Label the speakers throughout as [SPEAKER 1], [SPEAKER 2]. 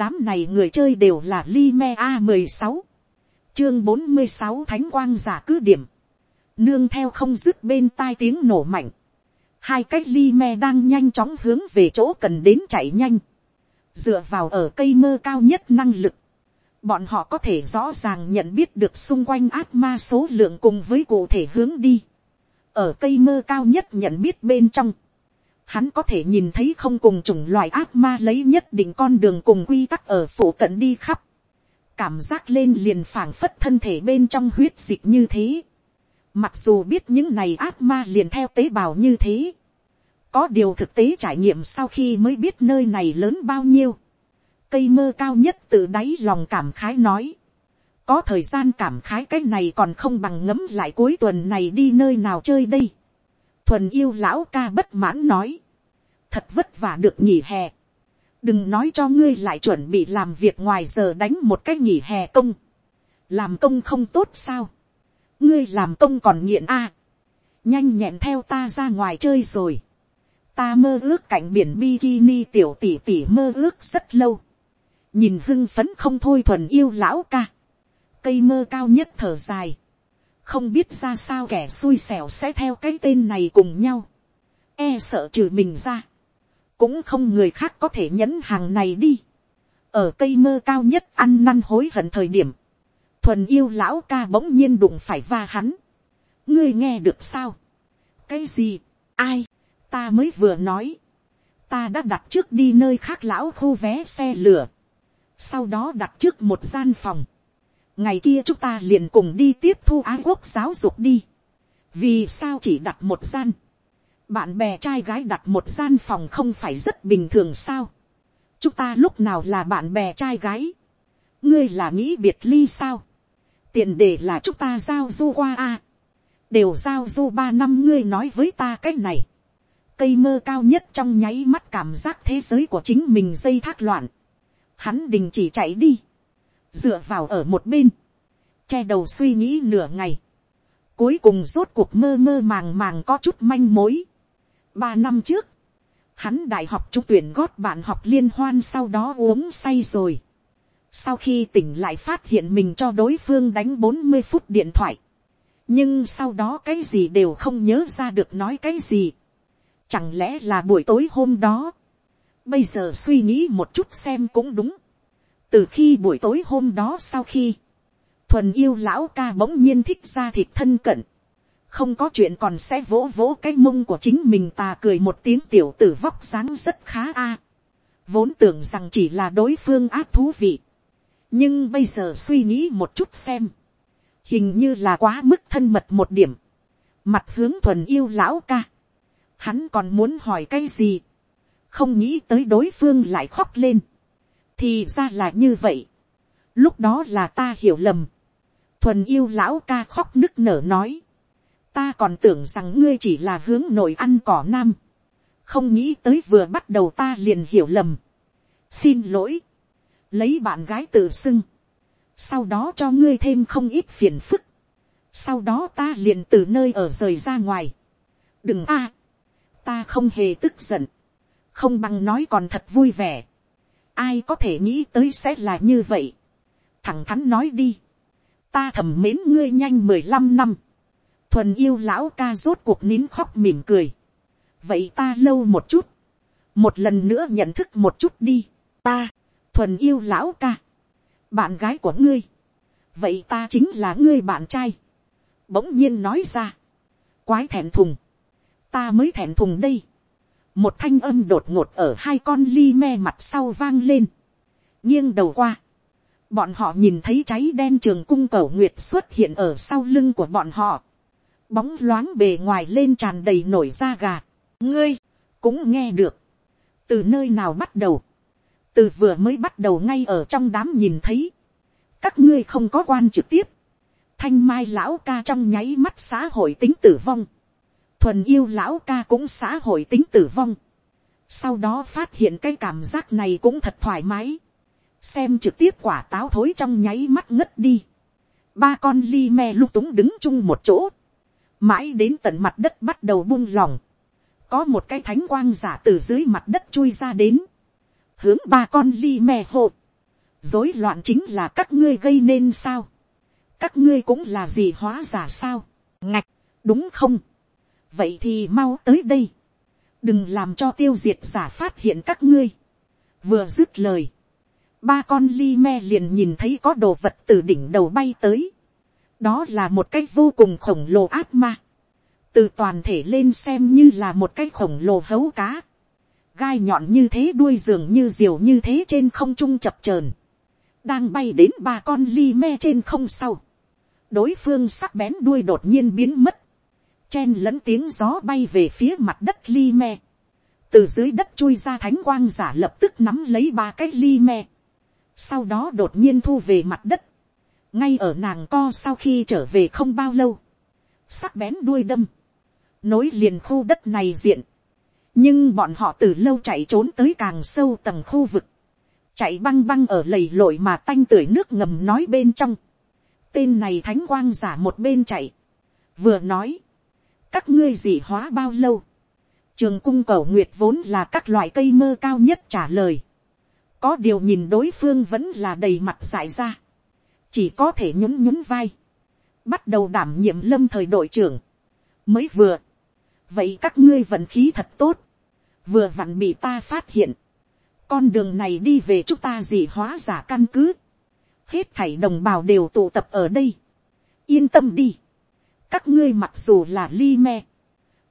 [SPEAKER 1] đám này người chơi đều là li me a mười sáu. Chương bốn mươi sáu thánh quang giả cứ điểm. Nương theo không dứt bên tai tiếng nổ mạnh. Hai cách li me đang nhanh chóng hướng về chỗ cần đến chạy nhanh. Dựa vào ở cây mơ cao nhất năng lực. Bọn họ có thể rõ ràng nhận biết được xung quanh ác ma số lượng cùng với cụ thể hướng đi. ở cây mơ cao nhất nhận biết bên trong, hắn có thể nhìn thấy không cùng chủng loài ác ma lấy nhất định con đường cùng quy tắc ở phủ cận đi khắp. cảm giác lên liền phảng phất thân thể bên trong huyết dịch như thế. mặc dù biết những này ác ma liền theo tế bào như thế. có điều thực tế trải nghiệm sau khi mới biết nơi này lớn bao nhiêu cây mơ cao nhất từ đáy lòng cảm khái nói. có thời gian cảm khái cái này còn không bằng ngấm lại cuối tuần này đi nơi nào chơi đây thuần yêu lão ca bất mãn nói. thật vất vả được nghỉ hè. đừng nói cho ngươi lại chuẩn bị làm việc ngoài giờ đánh một cái nghỉ hè công. làm công không tốt sao. ngươi làm công còn nghiện a. À. nhanh nhẹn theo ta ra ngoài chơi rồi ta mơ ước cảnh biển bikini tiểu tỷ tỷ mơ ước rất lâu nhìn hưng phấn không thôi thuần yêu lão ca, cây mơ cao nhất thở dài, không biết ra sao kẻ xui xẻo sẽ theo cái tên này cùng nhau, e sợ trừ mình ra, cũng không người khác có thể nhẫn hàng này đi, ở cây mơ cao nhất ăn năn hối hận thời điểm, thuần yêu lão ca bỗng nhiên đụng phải va hắn, ngươi nghe được sao, cái gì, ai, ta mới vừa nói, ta đã đặt trước đi nơi khác lão khu vé xe lửa, sau đó đặt trước một gian phòng, ngày kia chúng ta liền cùng đi tiếp thu ái quốc giáo dục đi, vì sao chỉ đặt một gian, bạn bè trai gái đặt một gian phòng không phải rất bình thường sao, chúng ta lúc nào là bạn bè trai gái, ngươi là nghĩ biệt ly sao, tiền đề là chúng ta giao du qua a, đều giao du ba năm ngươi nói với ta cái này, cây mơ cao nhất trong nháy mắt cảm giác thế giới của chính mình dây thác loạn, hắn đình chỉ chạy đi, dựa vào ở một bên, che đầu suy nghĩ nửa ngày, cuối cùng rốt cuộc mơ mơ màng màng có chút manh mối. ba năm trước, hắn đại học trung tuyển gót bạn học liên hoan sau đó uống say rồi. sau khi tỉnh lại phát hiện mình cho đối phương đánh bốn mươi phút điện thoại, nhưng sau đó cái gì đều không nhớ ra được nói cái gì. chẳng lẽ là buổi tối hôm đó, Bây giờ suy nghĩ một chút xem cũng đúng. Từ khi buổi tối hôm đó sau khi. Thuần yêu lão ca bỗng nhiên thích ra thịt thân cận. Không có chuyện còn sẽ vỗ vỗ cái mông của chính mình tà cười một tiếng tiểu tử vóc dáng rất khá a. Vốn tưởng rằng chỉ là đối phương ác thú vị. Nhưng bây giờ suy nghĩ một chút xem. Hình như là quá mức thân mật một điểm. Mặt hướng thuần yêu lão ca. Hắn còn muốn hỏi cái gì không nghĩ tới đối phương lại khóc lên, thì ra là như vậy, lúc đó là ta hiểu lầm, thuần yêu lão ca khóc nức nở nói, ta còn tưởng rằng ngươi chỉ là hướng nội ăn cỏ nam, không nghĩ tới vừa bắt đầu ta liền hiểu lầm, xin lỗi, lấy bạn gái tự xưng, sau đó cho ngươi thêm không ít phiền phức, sau đó ta liền từ nơi ở rời ra ngoài, đừng a, ta không hề tức giận, không bằng nói còn thật vui vẻ ai có thể nghĩ tới sẽ là như vậy. thẳng thắn nói đi. ta thầm mến ngươi nhanh mười lăm năm. thuần yêu lão ca rốt cuộc nín khóc mỉm cười. vậy ta lâu một chút. một lần nữa nhận thức một chút đi. ta, thuần yêu lão ca. bạn gái của ngươi. vậy ta chính là ngươi bạn trai. bỗng nhiên nói ra. quái thẹn thùng. ta mới thẹn thùng đây một thanh âm đột ngột ở hai con ly me mặt sau vang lên, nghiêng đầu qua, bọn họ nhìn thấy cháy đen trường cung cầu nguyệt xuất hiện ở sau lưng của bọn họ, bóng loáng bề ngoài lên tràn đầy nổi da gà, ngươi, cũng nghe được, từ nơi nào bắt đầu, từ vừa mới bắt đầu ngay ở trong đám nhìn thấy, các ngươi không có quan trực tiếp, thanh mai lão ca trong nháy mắt xã hội tính tử vong, thuần yêu lão ca cũng xã hội tính tử vong. sau đó phát hiện cái cảm giác này cũng thật thoải mái. xem trực tiếp quả táo thối trong nháy mắt ngất đi. ba con ly me lung túng đứng chung một chỗ. mãi đến tận mặt đất bắt đầu buông lỏng. có một cái thánh quang giả từ dưới mặt đất chui ra đến. hướng ba con ly me hộ. dối loạn chính là các ngươi gây nên sao, các ngươi cũng là gì hóa giả sao, ngạch, đúng không, vậy thì mau tới đây, đừng làm cho tiêu diệt giả phát hiện các ngươi, vừa dứt lời, ba con ly me liền nhìn thấy có đồ vật từ đỉnh đầu bay tới, đó là một cái vô cùng khổng lồ áp ma, từ toàn thể lên xem như là một cái khổng lồ hấu cá, gai nhọn như thế đuôi giường như diều như thế trên không trung chập chờn. Đang bay đến ba con ly me trên không sau, đối phương sắc bén đuôi đột nhiên biến mất, chen lẫn tiếng gió bay về phía mặt đất ly me, từ dưới đất chui ra thánh quang giả lập tức nắm lấy ba cái ly me, sau đó đột nhiên thu về mặt đất, ngay ở nàng co sau khi trở về không bao lâu, sắc bén đuôi đâm, nối liền khu đất này diện, nhưng bọn họ từ lâu chạy trốn tới càng sâu tầng khu vực, chạy băng băng ở lầy lội mà tanh tưởi nước ngầm nói bên trong, tên này thánh quang giả một bên chạy, vừa nói, các ngươi dị hóa bao lâu, trường cung cầu nguyệt vốn là các loại cây mơ cao nhất trả lời, có điều nhìn đối phương vẫn là đầy mặt dại ra, chỉ có thể nhún nhún vai, bắt đầu đảm nhiệm lâm thời đội trưởng, mới vừa, vậy các ngươi vận khí thật tốt, vừa vặn bị ta phát hiện, con đường này đi về chúng ta dị hóa giả căn cứ, hết thảy đồng bào đều tụ tập ở đây, yên tâm đi, các ngươi mặc dù là li me,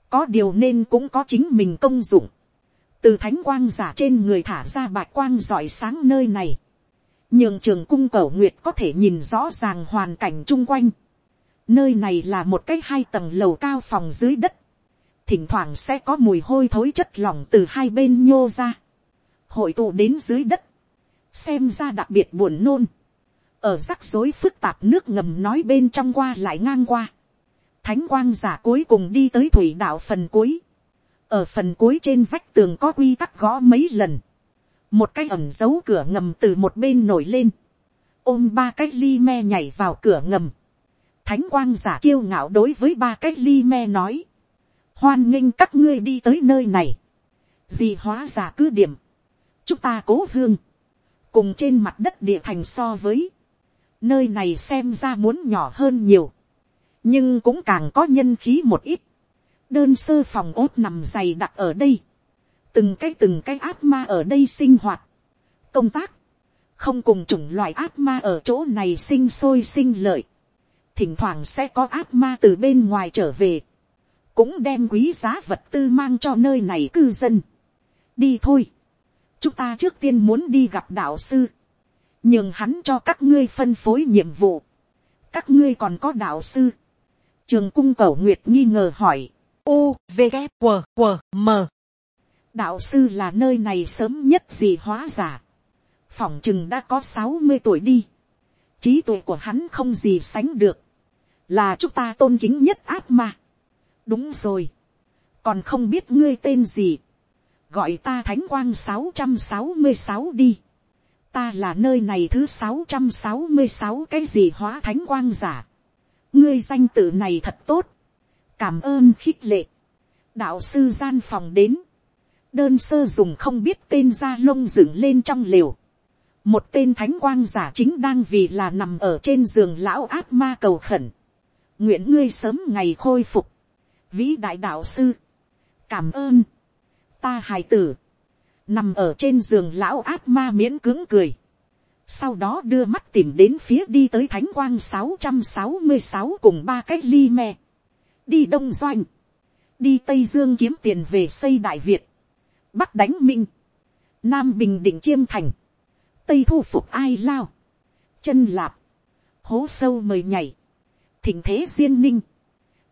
[SPEAKER 1] có điều nên cũng có chính mình công dụng, từ thánh quang giả trên người thả ra bạch quang giỏi sáng nơi này, nhường trường cung cầu nguyệt có thể nhìn rõ ràng hoàn cảnh chung quanh. Nơi này là một cái hai tầng lầu cao phòng dưới đất. Thỉnh thoảng sẽ có mùi hôi thối chất lỏng từ hai bên nhô ra. Hội tụ đến dưới đất. Xem ra đặc biệt buồn nôn. Ở rắc rối phức tạp nước ngầm nói bên trong qua lại ngang qua. Thánh quang giả cuối cùng đi tới thủy đạo phần cuối. Ở phần cuối trên vách tường có quy tắc gõ mấy lần. Một cái ẩm dấu cửa ngầm từ một bên nổi lên, ôm ba cái ly me nhảy vào cửa ngầm, thánh quang giả kiêu ngạo đối với ba cái ly me nói, hoan nghênh các ngươi đi tới nơi này, gì hóa giả cứ điểm, chúng ta cố hương, cùng trên mặt đất địa thành so với, nơi này xem ra muốn nhỏ hơn nhiều, nhưng cũng càng có nhân khí một ít, đơn sơ phòng ốt nằm dày đặt ở đây, từng cái từng cái ác ma ở đây sinh hoạt, công tác, không cùng chủng loại ác ma ở chỗ này sinh sôi sinh lợi, thỉnh thoảng sẽ có ác ma từ bên ngoài trở về, cũng đem quý giá vật tư mang cho nơi này cư dân. đi thôi, chúng ta trước tiên muốn đi gặp đạo sư, nhưng hắn cho các ngươi phân phối nhiệm vụ, các ngươi còn có đạo sư, trường cung cầu nguyệt nghi ngờ hỏi, u v g q q m. Đạo sư là nơi này sớm nhất gì hóa giả, phỏng chừng đã có sáu mươi tuổi đi, trí tuệ của hắn không gì sánh được, là chúng ta tôn kính nhất ác mà đúng rồi, còn không biết ngươi tên gì, gọi ta thánh quang sáu trăm sáu mươi sáu đi, ta là nơi này thứ sáu trăm sáu mươi sáu cái gì hóa thánh quang giả, ngươi danh tự này thật tốt, cảm ơn khích lệ, đạo sư gian phòng đến, đơn sơ dùng không biết tên da lông dựng lên trong liều. một tên thánh quang giả chính đang vì là nằm ở trên giường lão ác ma cầu khẩn. nguyện ngươi sớm ngày khôi phục. vĩ đại đạo sư. cảm ơn. ta hài tử. nằm ở trên giường lão ác ma miễn cứng cười sau đó đưa mắt tìm đến phía đi tới thánh quang sáu trăm sáu mươi sáu cùng ba cái ly me. đi đông doanh. đi tây dương kiếm tiền về xây đại việt. Bắc đánh minh, nam bình định chiêm thành, tây thu phục ai lao, chân lạp, hố sâu mời nhảy, thỉnh thế duyên ninh,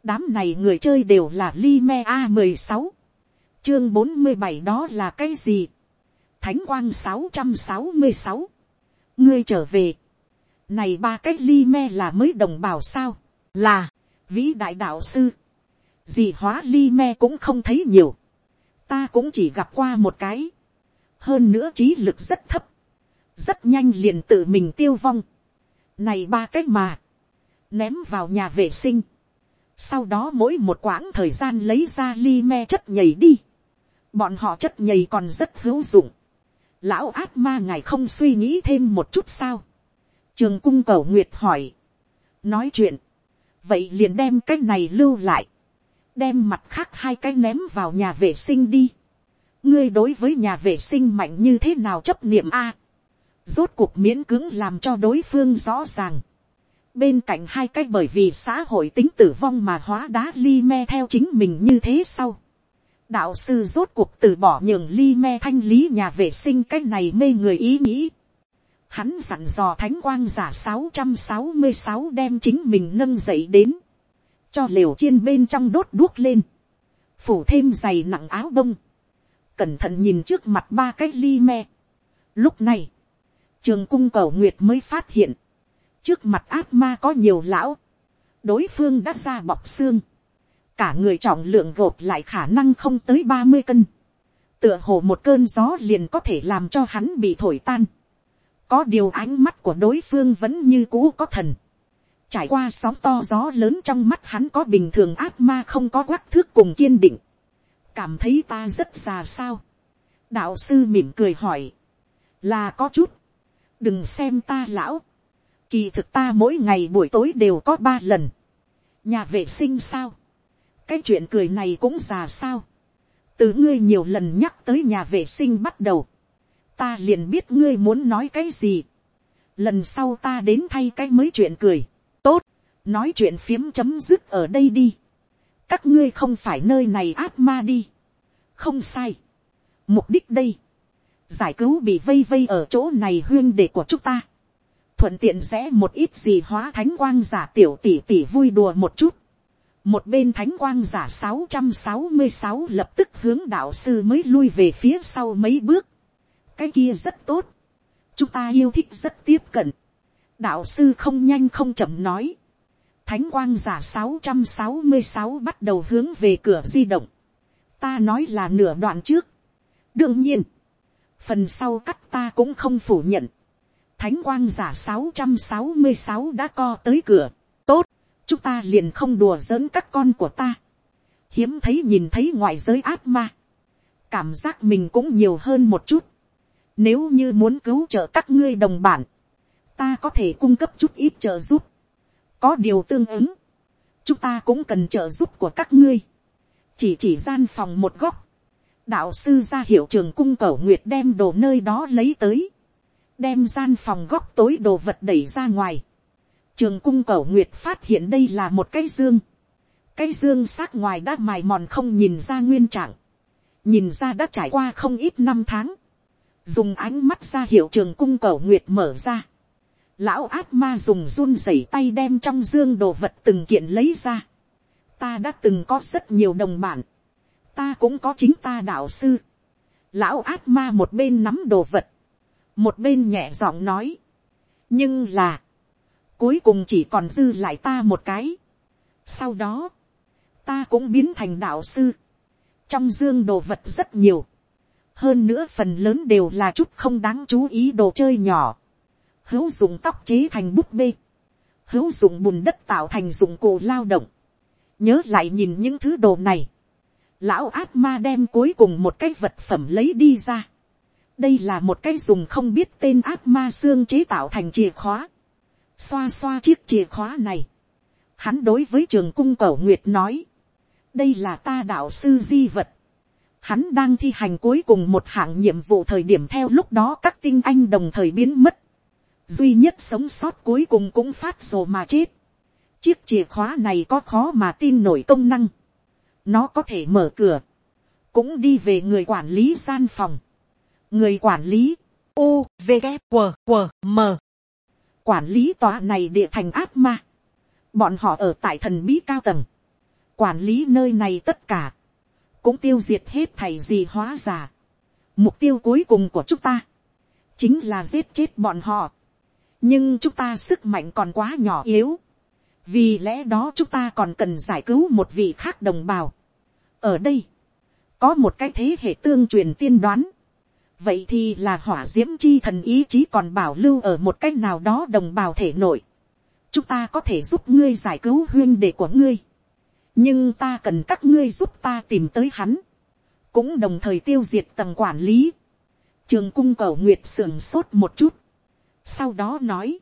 [SPEAKER 1] đám này người chơi đều là li me a mười sáu, chương bốn mươi bảy đó là cái gì, thánh quang sáu trăm sáu mươi sáu, ngươi trở về, này ba cái ly me là mới đồng bào sao, là, vĩ đại đạo sư, gì hóa ly me cũng không thấy nhiều, ta cũng chỉ gặp qua một cái, hơn nữa trí lực rất thấp, rất nhanh liền tự mình tiêu vong, này ba cái mà, ném vào nhà vệ sinh, sau đó mỗi một quãng thời gian lấy ra ly me chất nhầy đi, bọn họ chất nhầy còn rất hữu dụng, lão ác ma ngài không suy nghĩ thêm một chút sao. trường cung cầu nguyệt hỏi. nói chuyện. vậy liền đem cái này lưu lại. đem mặt khác hai cái ném vào nhà vệ sinh đi. ngươi đối với nhà vệ sinh mạnh như thế nào chấp niệm a. rốt cuộc miễn cứng làm cho đối phương rõ ràng. bên cạnh hai cái bởi vì xã hội tính tử vong mà hóa đá ly me theo chính mình như thế sau đạo sư rốt cuộc từ bỏ nhường ly me thanh lý nhà vệ sinh cái này mê người ý nghĩ. Hắn dặn dò thánh quang giả sáu trăm sáu mươi sáu đem chính mình nâng dậy đến. Cho liều chiên bên trong đốt đuốc lên. Phủ thêm giày nặng áo bông. Cẩn thận nhìn trước mặt ba cái ly me. Lúc này, trường cung cầu nguyệt mới phát hiện. Trước mặt ác ma có nhiều lão. Đối phương đã ra bọc xương cả người trọng lượng gộp lại khả năng không tới ba mươi cân, tựa hồ một cơn gió liền có thể làm cho hắn bị thổi tan, có điều ánh mắt của đối phương vẫn như cũ có thần, trải qua sóng to gió lớn trong mắt hắn có bình thường ác ma không có quắc thước cùng kiên định, cảm thấy ta rất già sao, đạo sư mỉm cười hỏi, là có chút, đừng xem ta lão, kỳ thực ta mỗi ngày buổi tối đều có ba lần, nhà vệ sinh sao, cái chuyện cười này cũng già sao. từ ngươi nhiều lần nhắc tới nhà vệ sinh bắt đầu. ta liền biết ngươi muốn nói cái gì. lần sau ta đến thay cái mới chuyện cười. tốt, nói chuyện phiếm chấm dứt ở đây đi. các ngươi không phải nơi này áp ma đi. không sai. mục đích đây. giải cứu bị vây vây ở chỗ này huyên để của chúng ta thuận tiện sẽ một ít gì hóa thánh quang giả tiểu tỷ tỷ vui đùa một chút một bên thánh quang giả sáu trăm sáu mươi sáu lập tức hướng đạo sư mới lui về phía sau mấy bước. cái kia rất tốt. chúng ta yêu thích rất tiếp cận. đạo sư không nhanh không chậm nói. thánh quang giả sáu trăm sáu mươi sáu bắt đầu hướng về cửa di động. ta nói là nửa đoạn trước. đương nhiên, phần sau cắt ta cũng không phủ nhận. thánh quang giả sáu trăm sáu mươi sáu đã co tới cửa. tốt chúng ta liền không đùa giỡn các con của ta, hiếm thấy nhìn thấy ngoại giới ác ma, cảm giác mình cũng nhiều hơn một chút, nếu như muốn cứu trợ các ngươi đồng bản, ta có thể cung cấp chút ít trợ giúp, có điều tương ứng, chúng ta cũng cần trợ giúp của các ngươi, chỉ chỉ gian phòng một góc, đạo sư ra hiệu trường cung cẩu nguyệt đem đồ nơi đó lấy tới, đem gian phòng góc tối đồ vật đẩy ra ngoài, Trường cung cẩu nguyệt phát hiện đây là một cái dương. Cái dương xác ngoài đã mài mòn không nhìn ra nguyên trạng. Nhìn ra đã trải qua không ít năm tháng. Dùng ánh mắt ra hiệu trường cung cẩu nguyệt mở ra. Lão ác ma dùng run rẩy tay đem trong dương đồ vật từng kiện lấy ra. Ta đã từng có rất nhiều đồng bản. Ta cũng có chính ta đạo sư. Lão ác ma một bên nắm đồ vật. Một bên nhẹ giọng nói. Nhưng là Cuối cùng chỉ còn dư lại ta một cái. Sau đó, ta cũng biến thành đạo sư. Trong dương đồ vật rất nhiều. Hơn nữa phần lớn đều là chút không đáng chú ý đồ chơi nhỏ. Hữu dụng tóc chế thành bút bê. Hữu dụng bùn đất tạo thành dụng cụ lao động. Nhớ lại nhìn những thứ đồ này. Lão ác ma đem cuối cùng một cái vật phẩm lấy đi ra. Đây là một cái dùng không biết tên ác ma xương chế tạo thành chìa khóa xoa xoa chiếc chìa khóa này, hắn đối với trường cung cầu nguyệt nói, đây là ta đạo sư di vật, hắn đang thi hành cuối cùng một hạng nhiệm vụ thời điểm theo lúc đó các tinh anh đồng thời biến mất, duy nhất sống sót cuối cùng cũng phát rồ mà chết, chiếc chìa khóa này có khó mà tin nổi công năng, nó có thể mở cửa, cũng đi về người quản lý gian phòng, người quản lý, u v g q q m quản lý tòa này địa thành ác ma. Bọn họ ở tại thần bí cao tầng. Quản lý nơi này tất cả. Cũng tiêu diệt hết thầy gì hóa giả. Mục tiêu cuối cùng của chúng ta. Chính là giết chết bọn họ. Nhưng chúng ta sức mạnh còn quá nhỏ yếu. Vì lẽ đó chúng ta còn cần giải cứu một vị khác đồng bào. Ở đây. Có một cái thế hệ tương truyền tiên đoán vậy thì là hỏa d i ễ m chi thần ý chí còn bảo lưu ở một cách nào đó đồng bào thể nội. chúng ta có thể giúp ngươi giải cứu huyên đệ của ngươi. nhưng ta cần các ngươi giúp ta tìm tới hắn. cũng đồng thời tiêu diệt tầng quản lý. trường cung cầu nguyệt sườn sốt một chút, sau đó nói,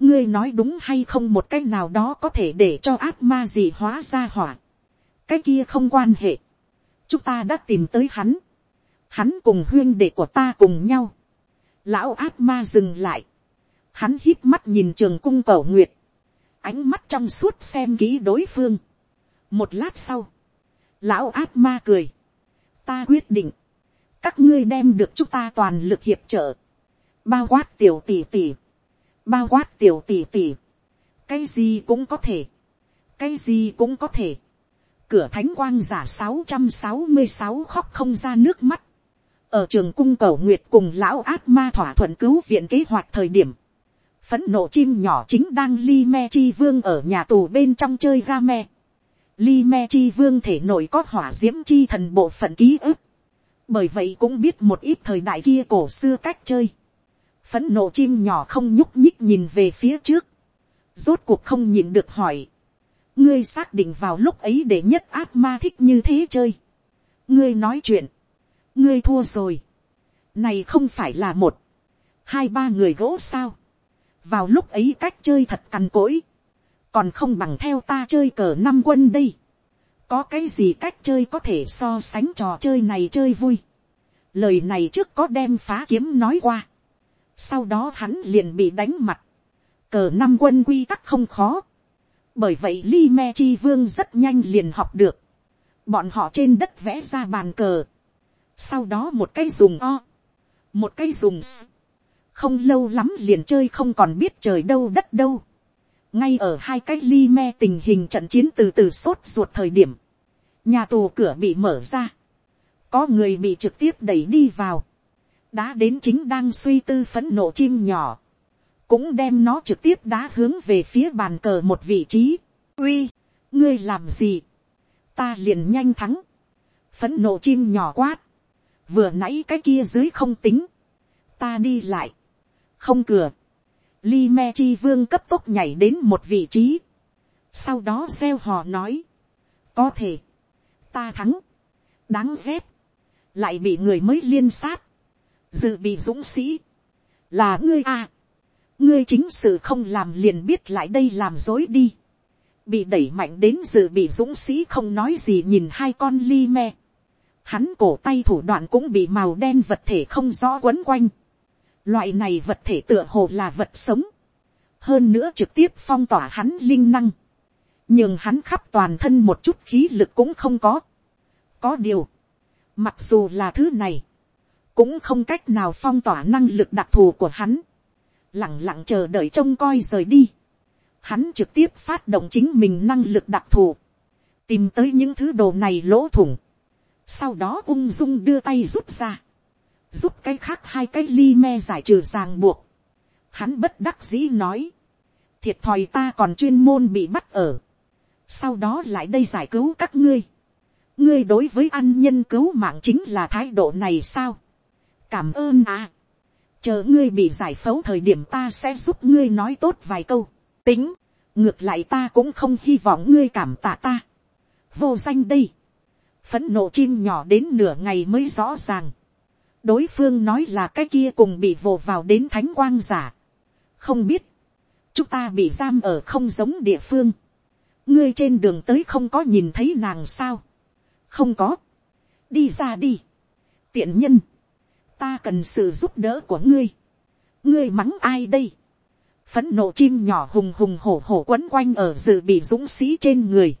[SPEAKER 1] ngươi nói đúng hay không một cách nào đó có thể để cho ác ma gì hóa ra hỏa, cái kia không quan hệ, chúng ta đã tìm tới hắn, hắn cùng huyên đệ của ta cùng nhau, lão ác ma dừng lại, hắn hít mắt nhìn trường cung cầu nguyệt, ánh mắt trong suốt xem kỹ đối phương. một lát sau, lão ác ma cười, ta quyết định, các ngươi đem được chúng ta toàn lực hiệp trợ, bao quát tiểu tỷ tỷ, bao quát tiểu tỷ tỷ, cái gì cũng có thể, cái gì cũng có thể, cửa thánh quang giả sáu trăm sáu mươi sáu khóc không ra nước mắt, ở trường cung cầu nguyệt cùng lão ác ma thỏa thuận cứu viện kế hoạch thời điểm, phấn nộ chim nhỏ chính đang li me chi vương ở nhà tù bên trong chơi ga me. Li me chi vương thể nội có hỏa d i ễ m chi thần bộ phận ký ức. bởi vậy cũng biết một ít thời đại kia cổ xưa cách chơi. phấn nộ chim nhỏ không nhúc nhích nhìn về phía trước. rốt cuộc không nhìn được hỏi. ngươi xác định vào lúc ấy để nhất ác ma thích như thế chơi. ngươi nói chuyện ngươi thua rồi. này không phải là một, hai ba người gỗ sao vào lúc ấy cách chơi thật cằn cỗi, còn không bằng theo ta chơi cờ năm quân đây. có cái gì cách chơi có thể so sánh trò chơi này chơi vui. lời này trước có đem phá kiếm nói qua. sau đó hắn liền bị đánh mặt. cờ năm quân quy tắc không khó. bởi vậy li me chi vương rất nhanh liền học được. bọn họ trên đất vẽ ra bàn cờ sau đó một cái dùng o. một cái dùng s. Không lâu lắm liền chơi không còn biết trời đâu đất đâu. ngay ở hai cái ly me tình hình trận chiến từ từ sốt ruột thời điểm, nhà tù cửa bị mở ra, có người bị trực tiếp đẩy đi vào, đá đến chính đang suy tư phấn nộ chim nhỏ, cũng đem nó trực tiếp đá hướng về phía bàn cờ một vị trí. uy, ngươi làm gì, ta liền nhanh thắng, phấn nộ chim nhỏ quát, vừa nãy cái kia dưới không tính, ta đi lại, không cửa, Li Me Chi Vương cấp tốc nhảy đến một vị trí. Sau đó gieo hò nói. Có thể. Ta thắng. Đáng ghét. Lại bị người mới liên sát. Dự bị dũng sĩ. Là ngươi à. Ngươi chính sự không làm liền biết lại đây làm dối đi. Bị đẩy mạnh đến dự bị dũng sĩ không nói gì nhìn hai con Li Me. Hắn cổ tay thủ đoạn cũng bị màu đen vật thể không rõ quấn quanh Loại này vật thể tựa hồ là vật sống. Hơn nữa trực tiếp phong tỏa hắn linh năng. Nhưng hắn khắp toàn thân một chút khí lực cũng không có. Có điều. Mặc dù là thứ này. Cũng không cách nào phong tỏa năng lực đặc thù của hắn. Lặng lặng chờ đợi trông coi rời đi. Hắn trực tiếp phát động chính mình năng lực đặc thù. Tìm tới những thứ đồ này lỗ thủng. Sau đó ung dung đưa tay rút ra giúp cái khác hai cái ly me giải trừ ràng buộc. Hắn bất đắc dĩ nói, thiệt thòi ta còn chuyên môn bị bắt ở, sau đó lại đây giải cứu các ngươi. ngươi đối với ăn nhân cứu mạng chính là thái độ này sao. cảm ơn à. chờ ngươi bị giải phẫu thời điểm ta sẽ giúp ngươi nói tốt vài câu. tính, ngược lại ta cũng không hy vọng ngươi cảm tạ ta. vô danh đây phấn nộ chim nhỏ đến nửa ngày mới rõ ràng đối phương nói là cái kia cùng bị vồ vào đến thánh quang giả. không biết, chúng ta bị giam ở không giống địa phương. ngươi trên đường tới không có nhìn thấy nàng sao. không có. đi ra đi. tiện nhân. ta cần sự giúp đỡ của ngươi. ngươi mắng ai đây. phấn nộ chim nhỏ hùng hùng hổ hổ quấn quanh ở dự bị dũng sĩ trên người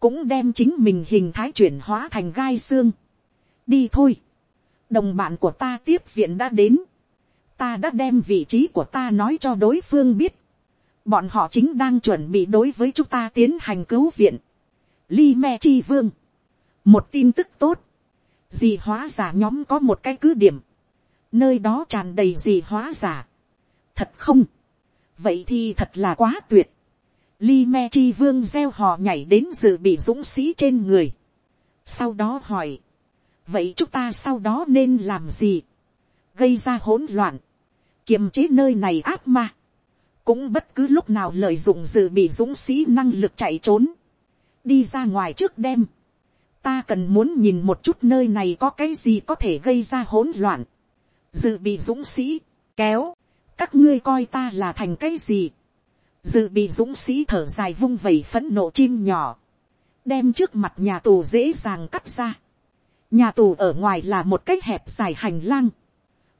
[SPEAKER 1] cũng đem chính mình hình thái chuyển hóa thành gai xương. đi thôi. Đồng bạn của ta tiếp viện đã đến, ta đã đem vị trí của ta nói cho đối phương biết, bọn họ chính đang chuẩn bị đối với chúng ta tiến hành cứu viện, li me chi vương, một tin tức tốt, dì hóa giả nhóm có một cái cứ điểm, nơi đó tràn đầy dì hóa giả, thật không, vậy thì thật là quá tuyệt, li me chi vương gieo họ nhảy đến dự bị dũng sĩ trên người, sau đó hỏi, vậy chúng ta sau đó nên làm gì, gây ra hỗn loạn, kiềm chế nơi này ác ma, cũng bất cứ lúc nào lợi dụng dự bị dũng sĩ năng lực chạy trốn, đi ra ngoài trước đêm, ta cần muốn nhìn một chút nơi này có cái gì có thể gây ra hỗn loạn, dự bị dũng sĩ, kéo, các ngươi coi ta là thành cái gì, dự bị dũng sĩ thở dài vung vẩy phấn nộ chim nhỏ, đem trước mặt nhà tù dễ dàng cắt ra. nhà tù ở ngoài là một cái hẹp dài hành lang,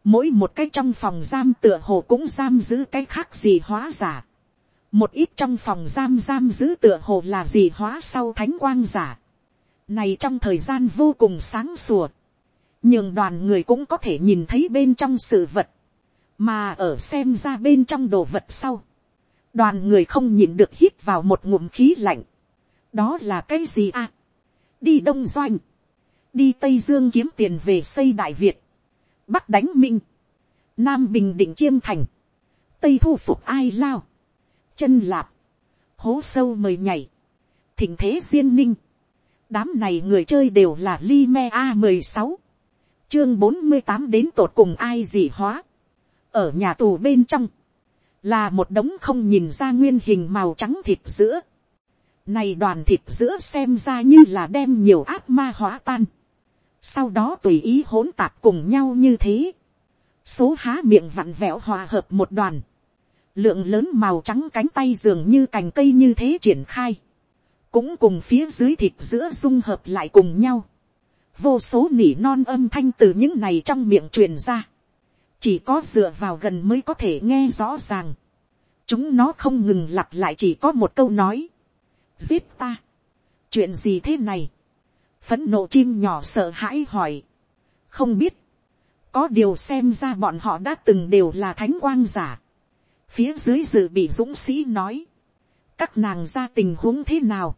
[SPEAKER 1] mỗi một cái trong phòng giam tựa hồ cũng giam giữ cái khác gì hóa giả. một ít trong phòng giam giam giữ tựa hồ là gì hóa sau thánh quang giả. này trong thời gian vô cùng sáng sủa, nhường đoàn người cũng có thể nhìn thấy bên trong sự vật, mà ở xem ra bên trong đồ vật sau, đoàn người không nhìn được hít vào một ngụm khí lạnh. đó là cái gì à? đi đông doanh, đi tây dương kiếm tiền về xây đại việt, bắc đánh minh, nam bình định chiêm thành, tây thu phục ai lao, chân lạp, hố sâu mời nhảy, thỉnh thế duyên ninh, đám này người chơi đều là li me a mười sáu, chương bốn mươi tám đến tột cùng ai gì hóa, ở nhà tù bên trong, là một đống không nhìn ra nguyên hình màu trắng thịt giữa. Này đoàn thịt giữa xem ra như là đem nhiều ác ma hóa tan. Sau đó tùy ý hỗn tạp cùng nhau như thế. Số há miệng vặn vẹo hòa hợp một đoàn. Lượng lớn màu trắng cánh tay dường như cành cây như thế triển khai. Cũng cùng phía dưới thịt giữa dung hợp lại cùng nhau. Vô số nỉ non âm thanh từ những này trong miệng truyền ra chỉ có dựa vào gần mới có thể nghe rõ ràng. chúng nó không ngừng lặp lại chỉ có một câu nói. giết ta. chuyện gì thế này. phấn nộ chim nhỏ sợ hãi hỏi. không biết. có điều xem ra bọn họ đã từng đều là thánh quang giả. phía dưới dự bị dũng sĩ nói. các nàng ra tình huống thế nào.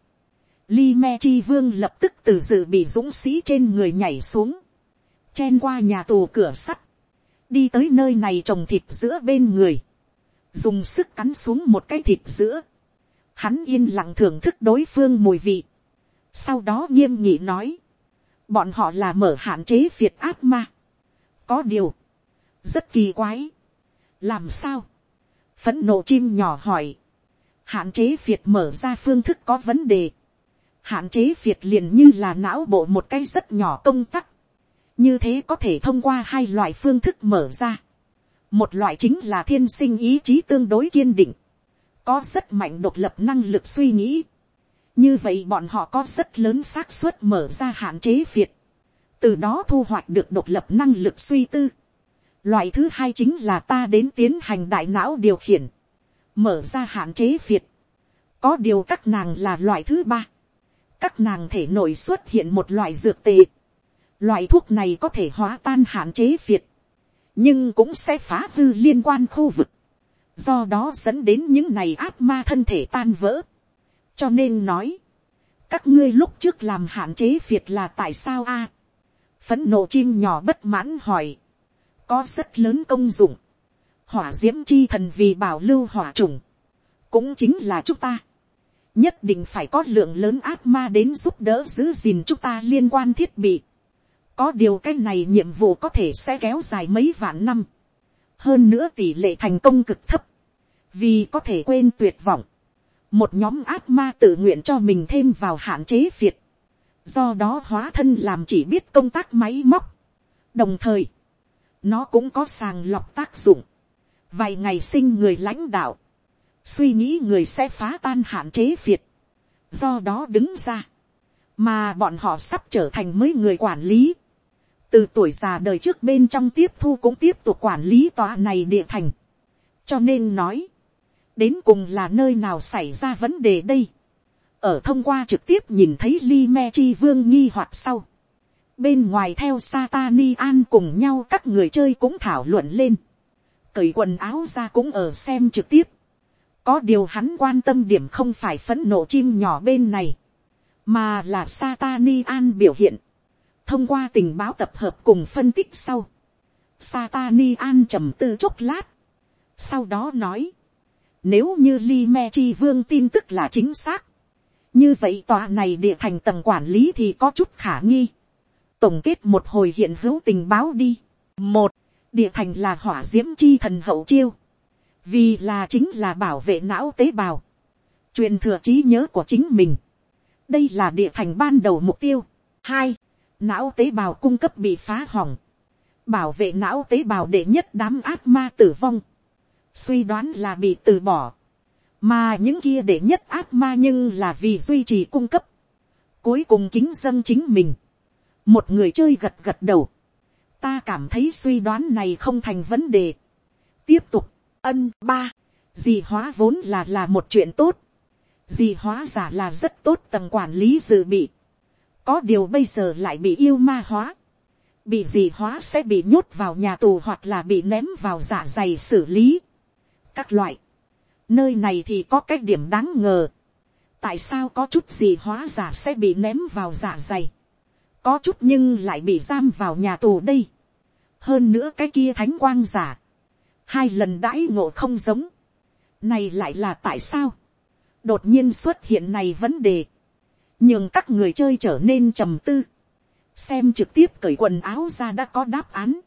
[SPEAKER 1] Li Me Chi Vương lập tức từ dự bị dũng sĩ trên người nhảy xuống. Chen qua nhà tù cửa sắt đi tới nơi này trồng thịt giữa bên người, dùng sức cắn xuống một cái thịt giữa, hắn yên lặng thưởng thức đối phương mùi vị, sau đó nghiêm nghị nói, bọn họ là mở hạn chế việt ác ma, có điều, rất kỳ quái, làm sao, phấn nộ chim nhỏ hỏi, hạn chế việt mở ra phương thức có vấn đề, hạn chế việt liền như là não bộ một cái rất nhỏ công tắc, như thế có thể thông qua hai loại phương thức mở ra. một loại chính là thiên sinh ý chí tương đối kiên định, có rất mạnh độc lập năng lực suy nghĩ. như vậy bọn họ có rất lớn xác suất mở ra hạn chế việt, từ đó thu hoạch được độc lập năng lực suy tư. loại thứ hai chính là ta đến tiến hành đại não điều khiển, mở ra hạn chế việt. có điều các nàng là loại thứ ba. các nàng thể nổi xuất hiện một loại dược tệ Loại thuốc này có thể hóa tan hạn chế việt. Nhưng cũng sẽ phá hư liên quan khu vực. Do đó dẫn đến những này ác ma thân thể tan vỡ. Cho nên nói. Các ngươi lúc trước làm hạn chế việt là tại sao a Phấn nộ chim nhỏ bất mãn hỏi. Có rất lớn công dụng. Hỏa diễm chi thần vì bảo lưu hỏa trùng. Cũng chính là chúng ta nhất định phải có lượng lớn ác ma đến giúp đỡ giữ gìn chúng ta liên quan thiết bị có điều cái này nhiệm vụ có thể sẽ kéo dài mấy vạn năm. hơn nữa tỷ lệ thành công cực thấp. vì có thể quên tuyệt vọng. một nhóm ác ma tự nguyện cho mình thêm vào hạn chế việt. do đó hóa thân làm chỉ biết công tác máy móc. đồng thời, nó cũng có sàng lọc tác dụng. vài ngày sinh người lãnh đạo. suy nghĩ người sẽ phá tan hạn chế việt. do đó đứng ra mà bọn họ sắp trở thành mới người quản lý từ tuổi già đời trước bên trong tiếp thu cũng tiếp tục quản lý tòa này địa thành. cho nên nói, đến cùng là nơi nào xảy ra vấn đề đây. ở thông qua trực tiếp nhìn thấy li me chi vương nghi hoặc sau. bên ngoài theo satani an cùng nhau các người chơi cũng thảo luận lên. cởi quần áo ra cũng ở xem trực tiếp. có điều hắn quan tâm điểm không phải phấn nộ chim nhỏ bên này, mà là satani an biểu hiện thông qua tình báo tập hợp cùng phân tích sau, Satani an trầm tư chốc lát, sau đó nói, nếu như Li Me Chi Vương tin tức là chính xác, như vậy tòa này địa thành tầng quản lý thì có chút khả nghi. Tổng kết một hồi hiện hữu tình báo đi. Một, địa thành là hỏa diễm chi thần hậu chiêu. Vì là chính là bảo vệ não tế bào. Truyền thừa trí nhớ của chính mình. Đây là địa thành ban đầu mục tiêu. Hai, não tế bào cung cấp bị phá hỏng. bảo vệ não tế bào đệ nhất đám ác ma tử vong, suy đoán là bị từ bỏ, mà những kia đệ nhất ác ma nhưng là vì duy trì cung cấp, cuối cùng kính dân chính mình, một người chơi gật gật đầu, ta cảm thấy suy đoán này không thành vấn đề. tiếp tục, ân ba, dì hóa vốn là là một chuyện tốt, dì hóa giả là rất tốt tầng quản lý dự bị, có điều bây giờ lại bị yêu ma hóa, bị gì hóa sẽ bị nhốt vào nhà tù hoặc là bị ném vào dạ dày xử lý. các loại, nơi này thì có cái điểm đáng ngờ, tại sao có chút gì hóa giả sẽ bị ném vào dạ dày, có chút nhưng lại bị giam vào nhà tù đây. hơn nữa cái kia thánh quang giả, hai lần đãi ngộ không giống, này lại là tại sao, đột nhiên xuất hiện này vấn đề, nhưng các người chơi trở nên trầm tư, xem trực tiếp cởi quần áo ra đã có đáp án,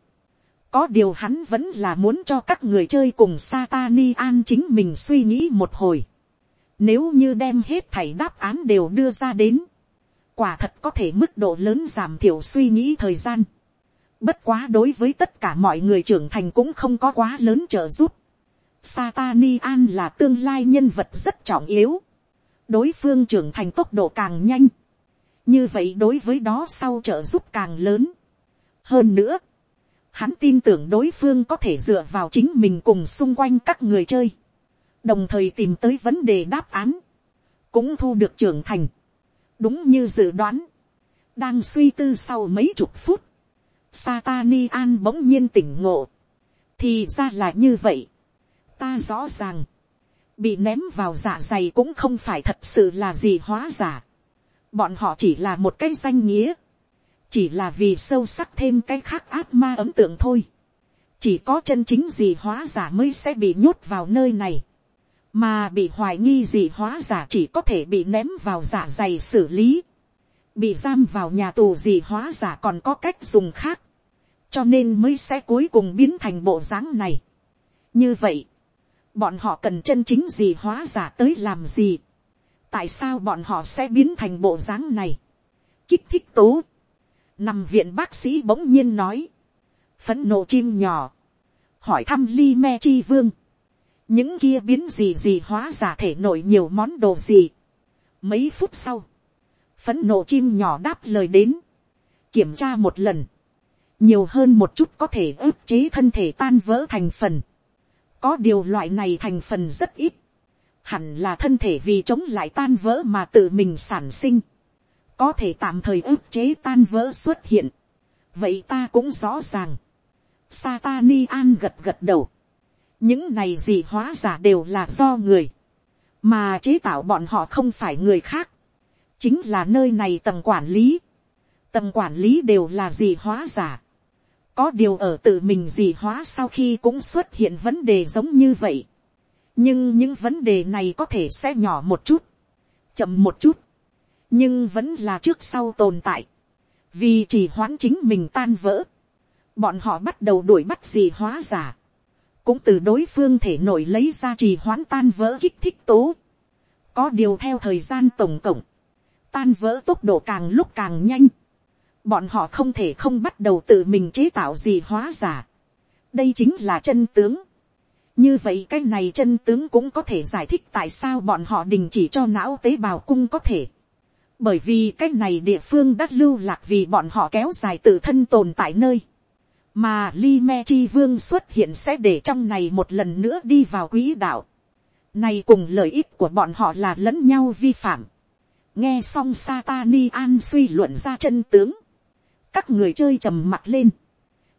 [SPEAKER 1] có điều hắn vẫn là muốn cho các người chơi cùng Satani an chính mình suy nghĩ một hồi. Nếu như đem hết thảy đáp án đều đưa ra đến. Quả thật có thể mức độ lớn giảm thiểu suy nghĩ thời gian. Bất quá đối với tất cả mọi người trưởng thành cũng không có quá lớn trợ giúp. Satani an là tương lai nhân vật rất trọng yếu. Đối phương trưởng thành tốc độ càng nhanh. Như vậy đối với đó sau trợ giúp càng lớn. Hơn nữa hắn tin tưởng đối phương có thể dựa vào chính mình cùng xung quanh các người chơi, đồng thời tìm tới vấn đề đáp án, cũng thu được trưởng thành, đúng như dự đoán, đang suy tư sau mấy chục phút, Satani an bỗng nhiên tỉnh ngộ, thì ra là như vậy, ta rõ ràng, bị ném vào dạ dày cũng không phải thật sự là gì hóa giả, bọn họ chỉ là một cái danh nghĩa, chỉ là vì sâu sắc thêm cái khác ác ma ấm tượng thôi. chỉ có chân chính gì hóa giả mới sẽ bị nhốt vào nơi này, mà bị hoài nghi gì hóa giả chỉ có thể bị ném vào giả dày xử lý, bị giam vào nhà tù gì hóa giả còn có cách dùng khác, cho nên mới sẽ cuối cùng biến thành bộ dáng này. như vậy, bọn họ cần chân chính gì hóa giả tới làm gì, tại sao bọn họ sẽ biến thành bộ dáng này, kích thích tố, nằm viện bác sĩ bỗng nhiên nói, phấn nộ chim nhỏ, hỏi thăm ly me chi vương, những kia biến gì gì hóa giả thể nổi nhiều món đồ gì. mấy phút sau, phấn nộ chim nhỏ đáp lời đến, kiểm tra một lần, nhiều hơn một chút có thể ức chế thân thể tan vỡ thành phần có điều loại này thành phần rất ít, hẳn là thân thể vì chống lại tan vỡ mà tự mình sản sinh có thể tạm thời ức chế tan vỡ xuất hiện. vậy ta cũng rõ ràng. Satani an gật gật đầu. những này gì hóa giả đều là do người, mà chế tạo bọn họ không phải người khác, chính là nơi này tầng quản lý. tầng quản lý đều là gì hóa giả có điều ở tự mình gì hóa sau khi cũng xuất hiện vấn đề giống như vậy. nhưng những vấn đề này có thể sẽ nhỏ một chút, chậm một chút. Nhưng vẫn là trước sau tồn tại, vì chỉ hoãn chính mình tan vỡ, bọn họ bắt đầu đuổi bắt gì hóa giả, cũng từ đối phương thể nổi lấy ra trì hoãn tan vỡ kích thích tố, có điều theo thời gian tổng cộng, tan vỡ tốc độ càng lúc càng nhanh, bọn họ không thể không bắt đầu tự mình chế tạo gì hóa giả, đây chính là chân tướng, như vậy cái này chân tướng cũng có thể giải thích tại sao bọn họ đình chỉ cho não tế bào cung có thể bởi vì cái này địa phương đã lưu lạc vì bọn họ kéo dài tự thân tồn tại nơi, mà Li Me Chi Vương xuất hiện sẽ để trong này một lần nữa đi vào quỹ đạo. Này cùng lợi ích của bọn họ là lẫn nhau vi phạm. Nghe xong Satani An suy luận ra chân tướng. Các người chơi trầm mặt lên.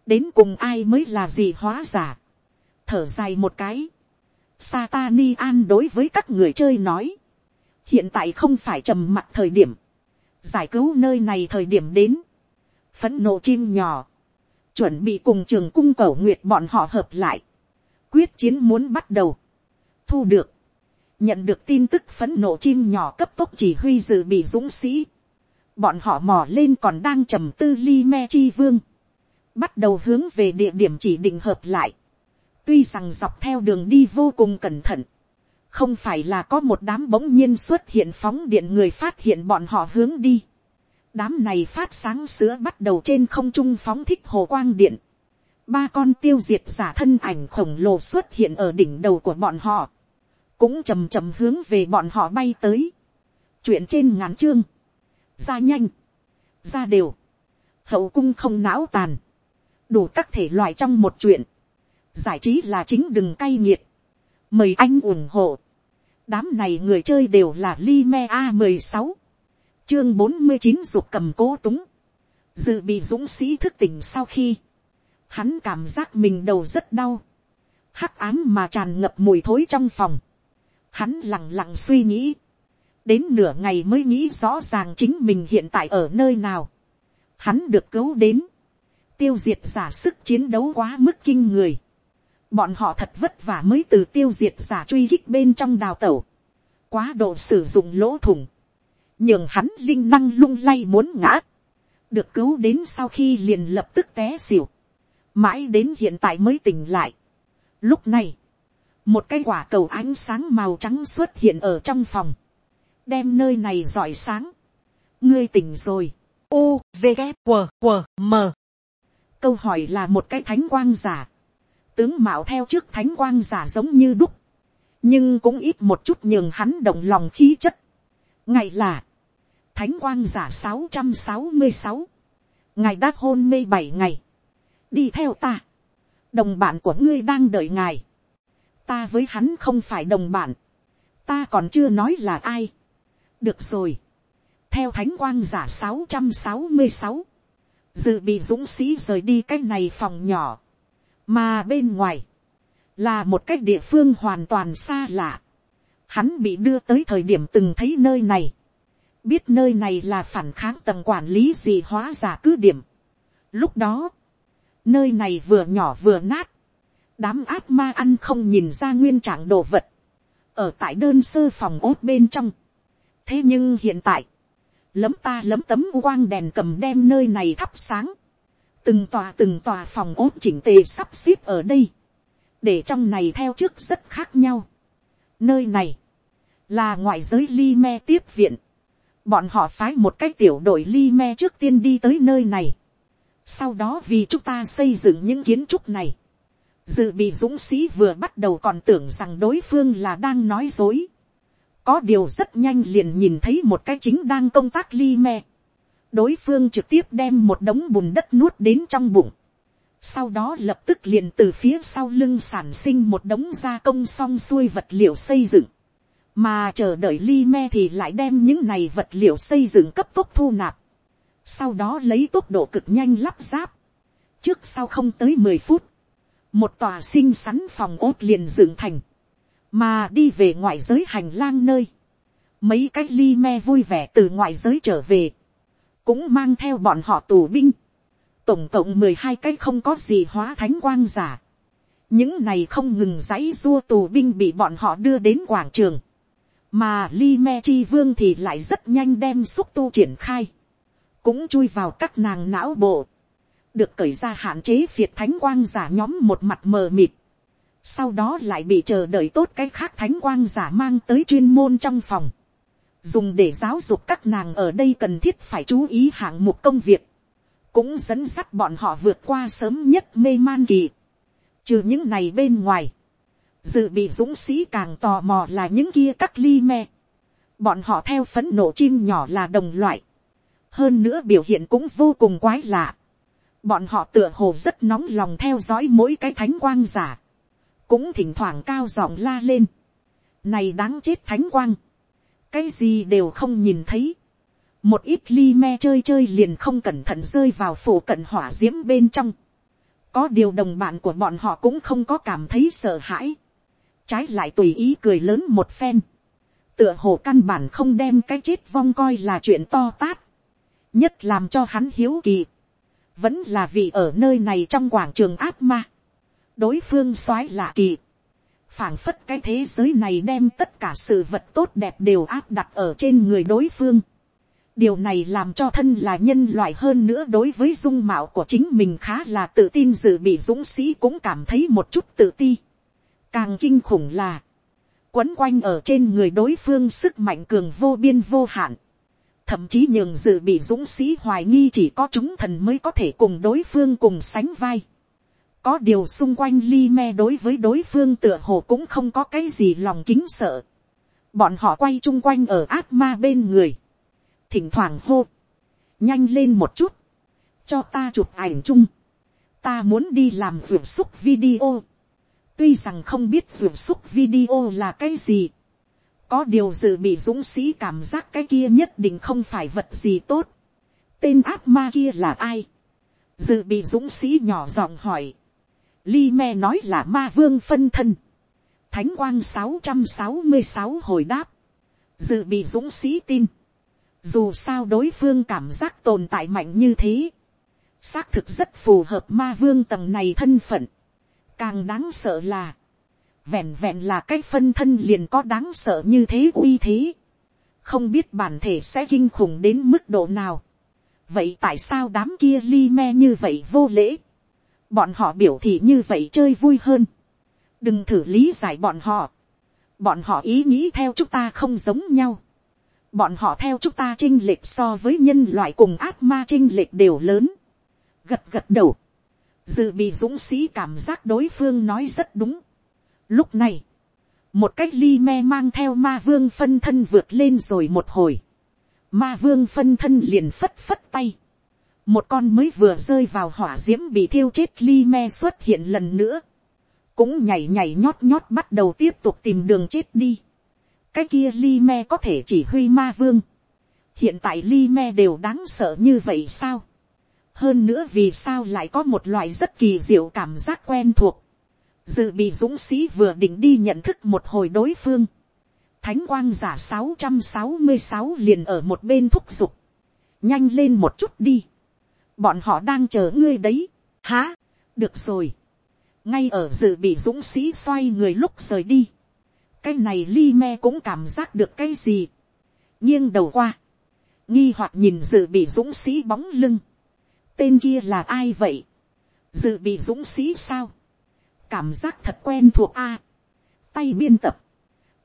[SPEAKER 1] Đến cùng ai mới là gì hóa giả. Thở dài một cái. Satani An đối với các người chơi nói. Hiện tại không phải trầm mặt thời điểm, giải cứu nơi này thời điểm đến, phấn nộ chim nhỏ, chuẩn bị cùng trường cung cầu nguyệt bọn họ hợp lại, quyết chiến muốn bắt đầu, thu được, nhận được tin tức phấn nộ chim nhỏ cấp tốc chỉ huy dự bị dũng sĩ, bọn họ mò lên còn đang trầm tư ly me chi vương, bắt đầu hướng về địa điểm chỉ định hợp lại, tuy rằng dọc theo đường đi vô cùng cẩn thận, không phải là có một đám bỗng nhiên xuất hiện phóng điện người phát hiện bọn họ hướng đi. đám này phát sáng sữa bắt đầu trên không trung phóng thích hồ quang điện, ba con tiêu diệt giả thân ảnh khổng lồ xuất hiện ở đỉnh đầu của bọn họ, cũng chầm chầm hướng về bọn họ bay tới, chuyện trên ngắn chương, ra nhanh, ra đều, hậu cung không não tàn, đủ các thể loại trong một chuyện, giải trí là chính đừng cay nghiệt, mời anh ủng hộ, đám này người chơi đều là Lime a mười sáu, chương bốn mươi chín ruột cầm cố túng, dự bị dũng sĩ thức tỉnh sau khi, hắn cảm giác mình đầu rất đau, hắc ám mà tràn ngập mùi thối trong phòng, hắn lặng lặng suy nghĩ, đến nửa ngày mới nghĩ rõ ràng chính mình hiện tại ở nơi nào, hắn được cứu đến, tiêu diệt giả sức chiến đấu quá mức kinh người, bọn họ thật vất vả mới từ tiêu diệt giả truy hích bên trong đào tẩu, quá độ sử dụng lỗ thủng, nhường hắn linh năng lung lay muốn ngã, được cứu đến sau khi liền lập tức té xỉu, mãi đến hiện tại mới tỉnh lại. Lúc này, một cái quả cầu ánh sáng màu trắng xuất hiện ở trong phòng, đem nơi này rọi sáng. ngươi tỉnh rồi. U, V, g W, W, M. câu hỏi là một cái thánh quang giả. tướng mạo theo trước thánh quang giả giống như đúc, nhưng cũng ít một chút nhường hắn động lòng khí chất. ngày là, thánh quang giả sáu trăm sáu mươi sáu, ngài đã hôn mê bảy ngày, đi theo ta, đồng bạn của ngươi đang đợi ngài, ta với hắn không phải đồng bạn, ta còn chưa nói là ai, được rồi, theo thánh quang giả sáu trăm sáu mươi sáu, dự bị dũng sĩ rời đi cái này phòng nhỏ, mà bên ngoài, là một cái địa phương hoàn toàn xa lạ. Hắn bị đưa tới thời điểm từng thấy nơi này, biết nơi này là phản kháng tầng quản lý gì hóa giả cứ điểm. Lúc đó, nơi này vừa nhỏ vừa nát, đám ác ma ăn không nhìn ra nguyên trạng đồ vật, ở tại đơn sơ phòng ốt bên trong thế nhưng hiện tại, lấm ta lấm tấm quang đèn cầm đem nơi này thắp sáng, từng tòa từng tòa phòng ốt chỉnh tề sắp xếp ở đây, để trong này theo trước rất khác nhau. nơi này, là ngoại giới li me tiếp viện, bọn họ phái một cái tiểu đội li me trước tiên đi tới nơi này, sau đó vì chúng ta xây dựng những kiến trúc này, dự bị dũng sĩ vừa bắt đầu còn tưởng rằng đối phương là đang nói dối có điều rất nhanh liền nhìn thấy một cái chính đang công tác li me. đối phương trực tiếp đem một đống bùn đất nuốt đến trong bụng. sau đó lập tức liền từ phía sau lưng sản sinh một đống gia công xong xuôi vật liệu xây dựng. mà chờ đợi li me thì lại đem những này vật liệu xây dựng cấp tốc thu nạp. sau đó lấy tốc độ cực nhanh lắp ráp. trước sau không tới mười phút một tòa xinh xắn phòng ốt liền dựng thành, mà đi về ngoại giới hành lang nơi, mấy cái ly me vui vẻ từ ngoại giới trở về, cũng mang theo bọn họ tù binh, tổng cộng mười hai cái không có gì hóa thánh quang giả, những này không ngừng dãy dua tù binh bị bọn họ đưa đến quảng trường, mà ly me chi vương thì lại rất nhanh đem xúc tu triển khai, cũng chui vào các nàng não bộ, được cởi ra hạn chế phiệt thánh quang giả nhóm một mặt mờ mịt. Sau đó lại bị chờ đợi tốt cái khác thánh quang giả mang tới chuyên môn trong phòng. Dùng để giáo dục các nàng ở đây cần thiết phải chú ý hạng mục công việc. Cũng dẫn dắt bọn họ vượt qua sớm nhất mê man kỳ. Trừ những này bên ngoài. Dự bị dũng sĩ càng tò mò là những kia các ly me. Bọn họ theo phấn nổ chim nhỏ là đồng loại. Hơn nữa biểu hiện cũng vô cùng quái lạ bọn họ tựa hồ rất nóng lòng theo dõi mỗi cái thánh quang giả, cũng thỉnh thoảng cao giọng la lên, này đáng chết thánh quang, cái gì đều không nhìn thấy, một ít ly me chơi chơi liền không cẩn thận rơi vào phủ cận hỏa d i ễ m bên trong, có điều đồng bạn của bọn họ cũng không có cảm thấy sợ hãi, trái lại tùy ý cười lớn một phen, tựa hồ căn bản không đem cái chết vong coi là chuyện to tát, nhất làm cho hắn hiếu kỳ, vẫn là vì ở nơi này trong quảng trường ác ma, đối phương soái lạ kỳ, phảng phất cái thế giới này đem tất cả sự vật tốt đẹp đều áp đặt ở trên người đối phương. điều này làm cho thân là nhân loại hơn nữa đối với dung mạo của chính mình khá là tự tin dự bị dũng sĩ cũng cảm thấy một chút tự ti. càng kinh khủng là, quấn quanh ở trên người đối phương sức mạnh cường vô biên vô hạn thậm chí nhường dự bị dũng sĩ hoài nghi chỉ có chúng thần mới có thể cùng đối phương cùng sánh vai có điều xung quanh li me đối với đối phương tựa hồ cũng không có cái gì lòng kính sợ. bọn họ quay chung quanh ở ác ma bên người. thỉnh thoảng hô. nhanh lên một chút. cho ta chụp ảnh chung. ta muốn đi làm vượt xúc video. tuy rằng không biết vượt xúc video là cái gì. có điều dự bị dũng sĩ cảm giác cái kia nhất định không phải vật gì tốt. tên ác ma kia là ai. dự bị dũng sĩ nhỏ giọng hỏi Li me nói là ma vương phân thân. Thánh quang sáu trăm sáu mươi sáu hồi đáp. Dự bị dũng sĩ tin. Dù sao đối phương cảm giác tồn tại mạnh như thế. Xác thực rất phù hợp ma vương tầng này thân phận. Càng đáng sợ là. Vẹn vẹn là cái phân thân liền có đáng sợ như thế uy thế. Không biết bản thể sẽ kinh khủng đến mức độ nào. Vậy tại sao đám kia li me như vậy vô lễ? Bọn họ biểu thị như vậy chơi vui hơn, đừng thử lý giải bọn họ, bọn họ ý nghĩ theo chúng ta không giống nhau, bọn họ theo chúng ta chinh lệch so với nhân loại cùng ác ma chinh lệch đều lớn, gật gật đầu, dự bị dũng sĩ cảm giác đối phương nói rất đúng. Lúc này, một cách ly me mang theo ma vương phân thân vượt lên rồi một hồi, ma vương phân thân liền phất phất tay, một con mới vừa rơi vào hỏa d i ễ m bị thiêu chết li me xuất hiện lần nữa, cũng nhảy nhảy nhót nhót bắt đầu tiếp tục tìm đường chết đi. cái kia li me có thể chỉ huy ma vương. hiện tại li me đều đáng sợ như vậy sao. hơn nữa vì sao lại có một loại rất kỳ diệu cảm giác quen thuộc. dự bị dũng sĩ vừa định đi nhận thức một hồi đối phương. thánh quang giả sáu trăm sáu mươi sáu liền ở một bên thúc giục. nhanh lên một chút đi bọn họ đang chờ ngươi đấy. há, được rồi. ngay ở dự bị dũng sĩ xoay người lúc rời đi. cái này li me cũng cảm giác được cái gì. nghiêng đầu qua. nghi hoặc nhìn dự bị dũng sĩ bóng lưng. tên kia là ai vậy. dự bị dũng sĩ sao. cảm giác thật quen thuộc a. tay biên tập.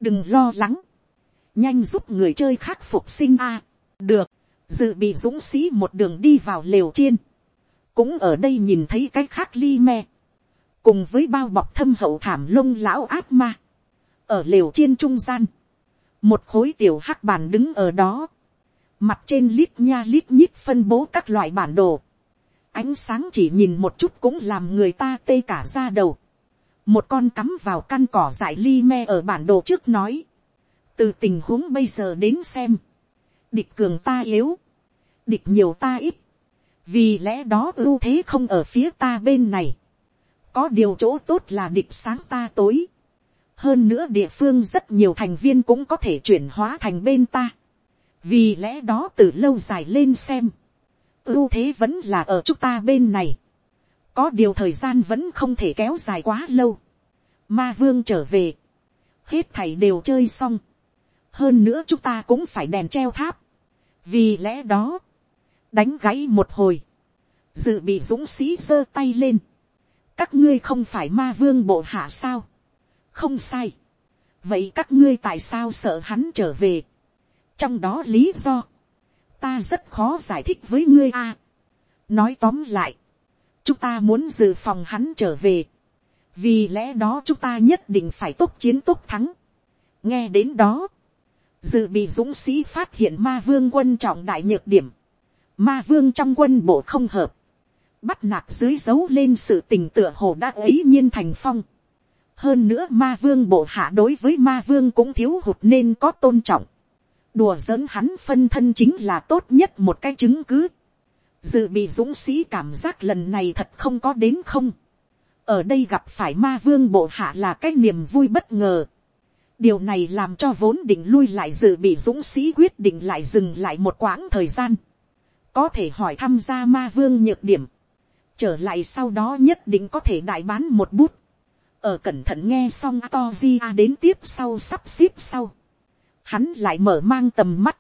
[SPEAKER 1] đừng lo lắng. nhanh giúp người chơi khắc phục sinh a. được dự bị dũng sĩ một đường đi vào lều chiên, cũng ở đây nhìn thấy cái khác ly me, cùng với bao bọc thâm hậu thảm lông lão ác ma, ở lều chiên trung gian, một khối tiểu hắc bàn đứng ở đó, mặt trên lít nha lít nhít phân bố các loại bản đồ, ánh sáng chỉ nhìn một chút cũng làm người ta tê cả ra đầu, một con cắm vào căn cỏ dại ly me ở bản đồ trước nói, từ tình huống bây giờ đến xem, địch cường ta yếu, địch nhiều ta ít, vì lẽ đó ưu thế không ở phía ta bên này, có điều chỗ tốt là địch sáng ta tối, hơn nữa địa phương rất nhiều thành viên cũng có thể chuyển hóa thành bên ta, vì lẽ đó từ lâu dài lên xem, ưu thế vẫn là ở chúng ta bên này, có điều thời gian vẫn không thể kéo dài quá lâu, ma vương trở về, hết thảy đều chơi xong, hơn nữa chúng ta cũng phải đèn treo tháp, vì lẽ đó, đánh gáy một hồi, dự bị dũng sĩ giơ tay lên, các ngươi không phải ma vương bộ hạ sao, không sai, vậy các ngươi tại sao sợ hắn trở về, trong đó lý do, ta rất khó giải thích với ngươi a, nói tóm lại, chúng ta muốn dự phòng hắn trở về, vì lẽ đó chúng ta nhất định phải tốt chiến tốt thắng, nghe đến đó, dự bị dũng sĩ phát hiện ma vương quân trọng đại nhược điểm, ma vương trong quân bộ không hợp, bắt nạt dưới dấu lên sự tình tựa hồ đã ấy nhiên thành phong. hơn nữa ma vương bộ hạ đối với ma vương cũng thiếu hụt nên có tôn trọng. đùa giỡn hắn phân thân chính là tốt nhất một cái chứng cứ. dự bị dũng sĩ cảm giác lần này thật không có đến không. ở đây gặp phải ma vương bộ hạ là cái niềm vui bất ngờ điều này làm cho vốn định lui lại dự bị dũng sĩ quyết định lại dừng lại một quãng thời gian, có thể hỏi tham gia ma vương nhược điểm, trở lại sau đó nhất định có thể đại bán một bút, ở cẩn thận nghe xong to vi a đến tiếp sau sắp xếp sau, hắn lại mở mang tầm mắt,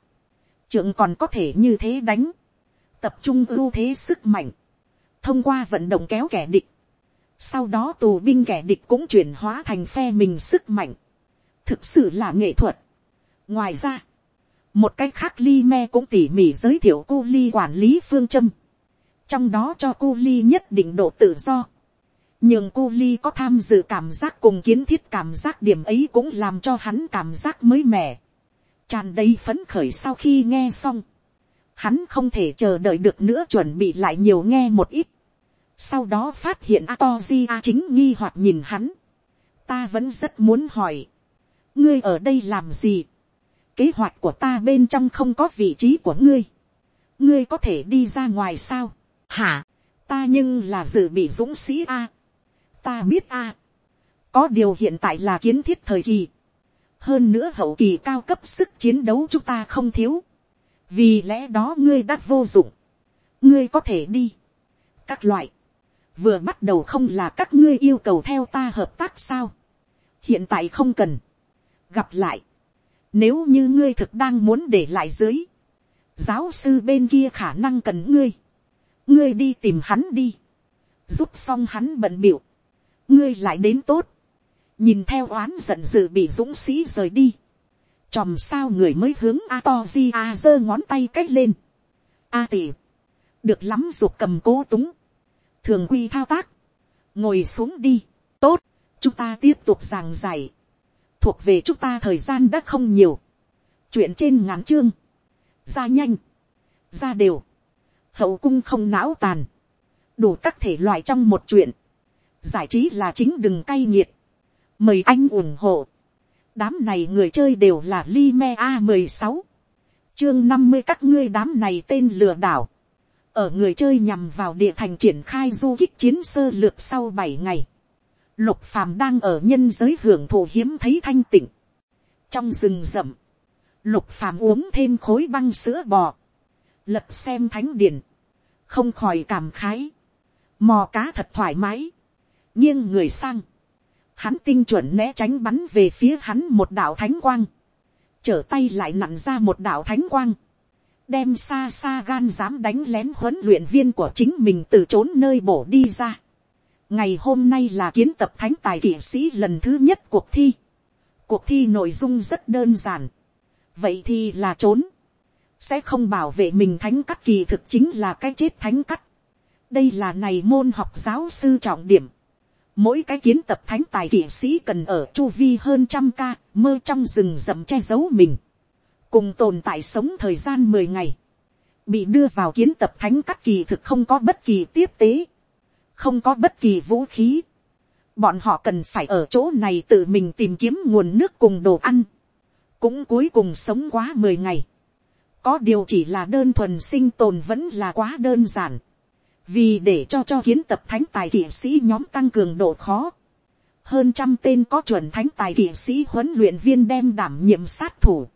[SPEAKER 1] trưởng còn có thể như thế đánh, tập trung ưu thế sức mạnh, thông qua vận động kéo kẻ địch, sau đó tù binh kẻ địch cũng chuyển hóa thành phe mình sức mạnh, thực sự là nghệ thuật. ngoài ra, một cách khác li me cũng tỉ mỉ giới thiệu cu ly quản lý phương châm, trong đó cho cu ly nhất định độ tự do, nhưng cu ly có tham dự cảm giác cùng kiến thiết cảm giác điểm ấy cũng làm cho hắn cảm giác mới mẻ, tràn đầy phấn khởi sau khi nghe xong, hắn không thể chờ đợi được nữa chuẩn bị lại nhiều nghe một ít, sau đó phát hiện a to di a chính nghi hoặc nhìn hắn, ta vẫn rất muốn hỏi, ngươi ở đây làm gì, kế hoạch của ta bên trong không có vị trí của ngươi, ngươi có thể đi ra ngoài sao, hả, ta nhưng là dự bị dũng sĩ a, ta biết a, có điều hiện tại là kiến thiết thời kỳ, hơn nữa hậu kỳ cao cấp sức chiến đấu chúng ta không thiếu, vì lẽ đó ngươi đã vô dụng, ngươi có thể đi, các loại, vừa bắt đầu không là các ngươi yêu cầu theo ta hợp tác sao, hiện tại không cần, gặp lại, nếu như ngươi thực đang muốn để lại dưới, giáo sư bên kia khả năng cần ngươi, ngươi đi tìm hắn đi, giúp xong hắn bận biểu, ngươi lại đến tốt, nhìn theo oán giận dữ bị dũng sĩ rời đi, chòm sao người mới hướng a to di a giơ ngón tay c á c h lên, a tỉ, được lắm ruột cầm cố túng, thường quy thao tác, ngồi xuống đi, tốt, chúng ta tiếp tục giảng giải, thuộc về chúng ta thời gian đã không nhiều, chuyện trên ngắn chương, ra nhanh, ra đều, hậu cung không não tàn, đủ các thể loại trong một chuyện, giải trí là chính đừng cay nghiệt, mời anh ủng hộ, đám này người chơi đều là li me a mười sáu, chương năm mươi các ngươi đám này tên lừa đảo, ở người chơi nhằm vào địa thành triển khai du kích chiến sơ lược sau bảy ngày, lục phàm đang ở nhân giới hưởng thụ hiếm thấy thanh tịnh, trong rừng rậm, lục phàm uống thêm khối băng sữa bò, lật xem thánh điển, không khỏi cảm khái, mò cá thật thoải mái, nghiêng người sang, hắn tinh chuẩn né tránh bắn về phía hắn một đạo thánh quang, trở tay lại nặn ra một đạo thánh quang, đem xa xa gan dám đánh lén huấn luyện viên của chính mình từ trốn nơi bổ đi ra ngày hôm nay là kiến tập thánh tài kỵ sĩ lần thứ nhất cuộc thi. cuộc thi nội dung rất đơn giản. vậy thì là trốn. sẽ không bảo vệ mình thánh cắt, kỳ thực chính là cái chết thánh cắt. đây là này môn học giáo sư trọng điểm mỗi cái kiến tập thánh tài kỵ sĩ cần ở chu vi hơn trăm ca, mơ trong rừng rậm che giấu mình cùng tồn tại sống thời gian mười ngày bị đưa vào kiến tập thánh cắt kỳ thực không có bất kỳ tiếp tế không có bất kỳ vũ khí. Bọn họ cần phải ở chỗ này tự mình tìm kiếm nguồn nước cùng đồ ăn. Cũng cuối cùng sống quá mười ngày. Có điều chỉ là đơn thuần sinh tồn vẫn là quá đơn giản. Vì để cho cho kiến tập thánh tài kỷ sĩ nhóm tăng cường độ khó, hơn trăm tên có chuẩn thánh tài kỷ sĩ huấn luyện viên đem đảm nhiệm sát thủ,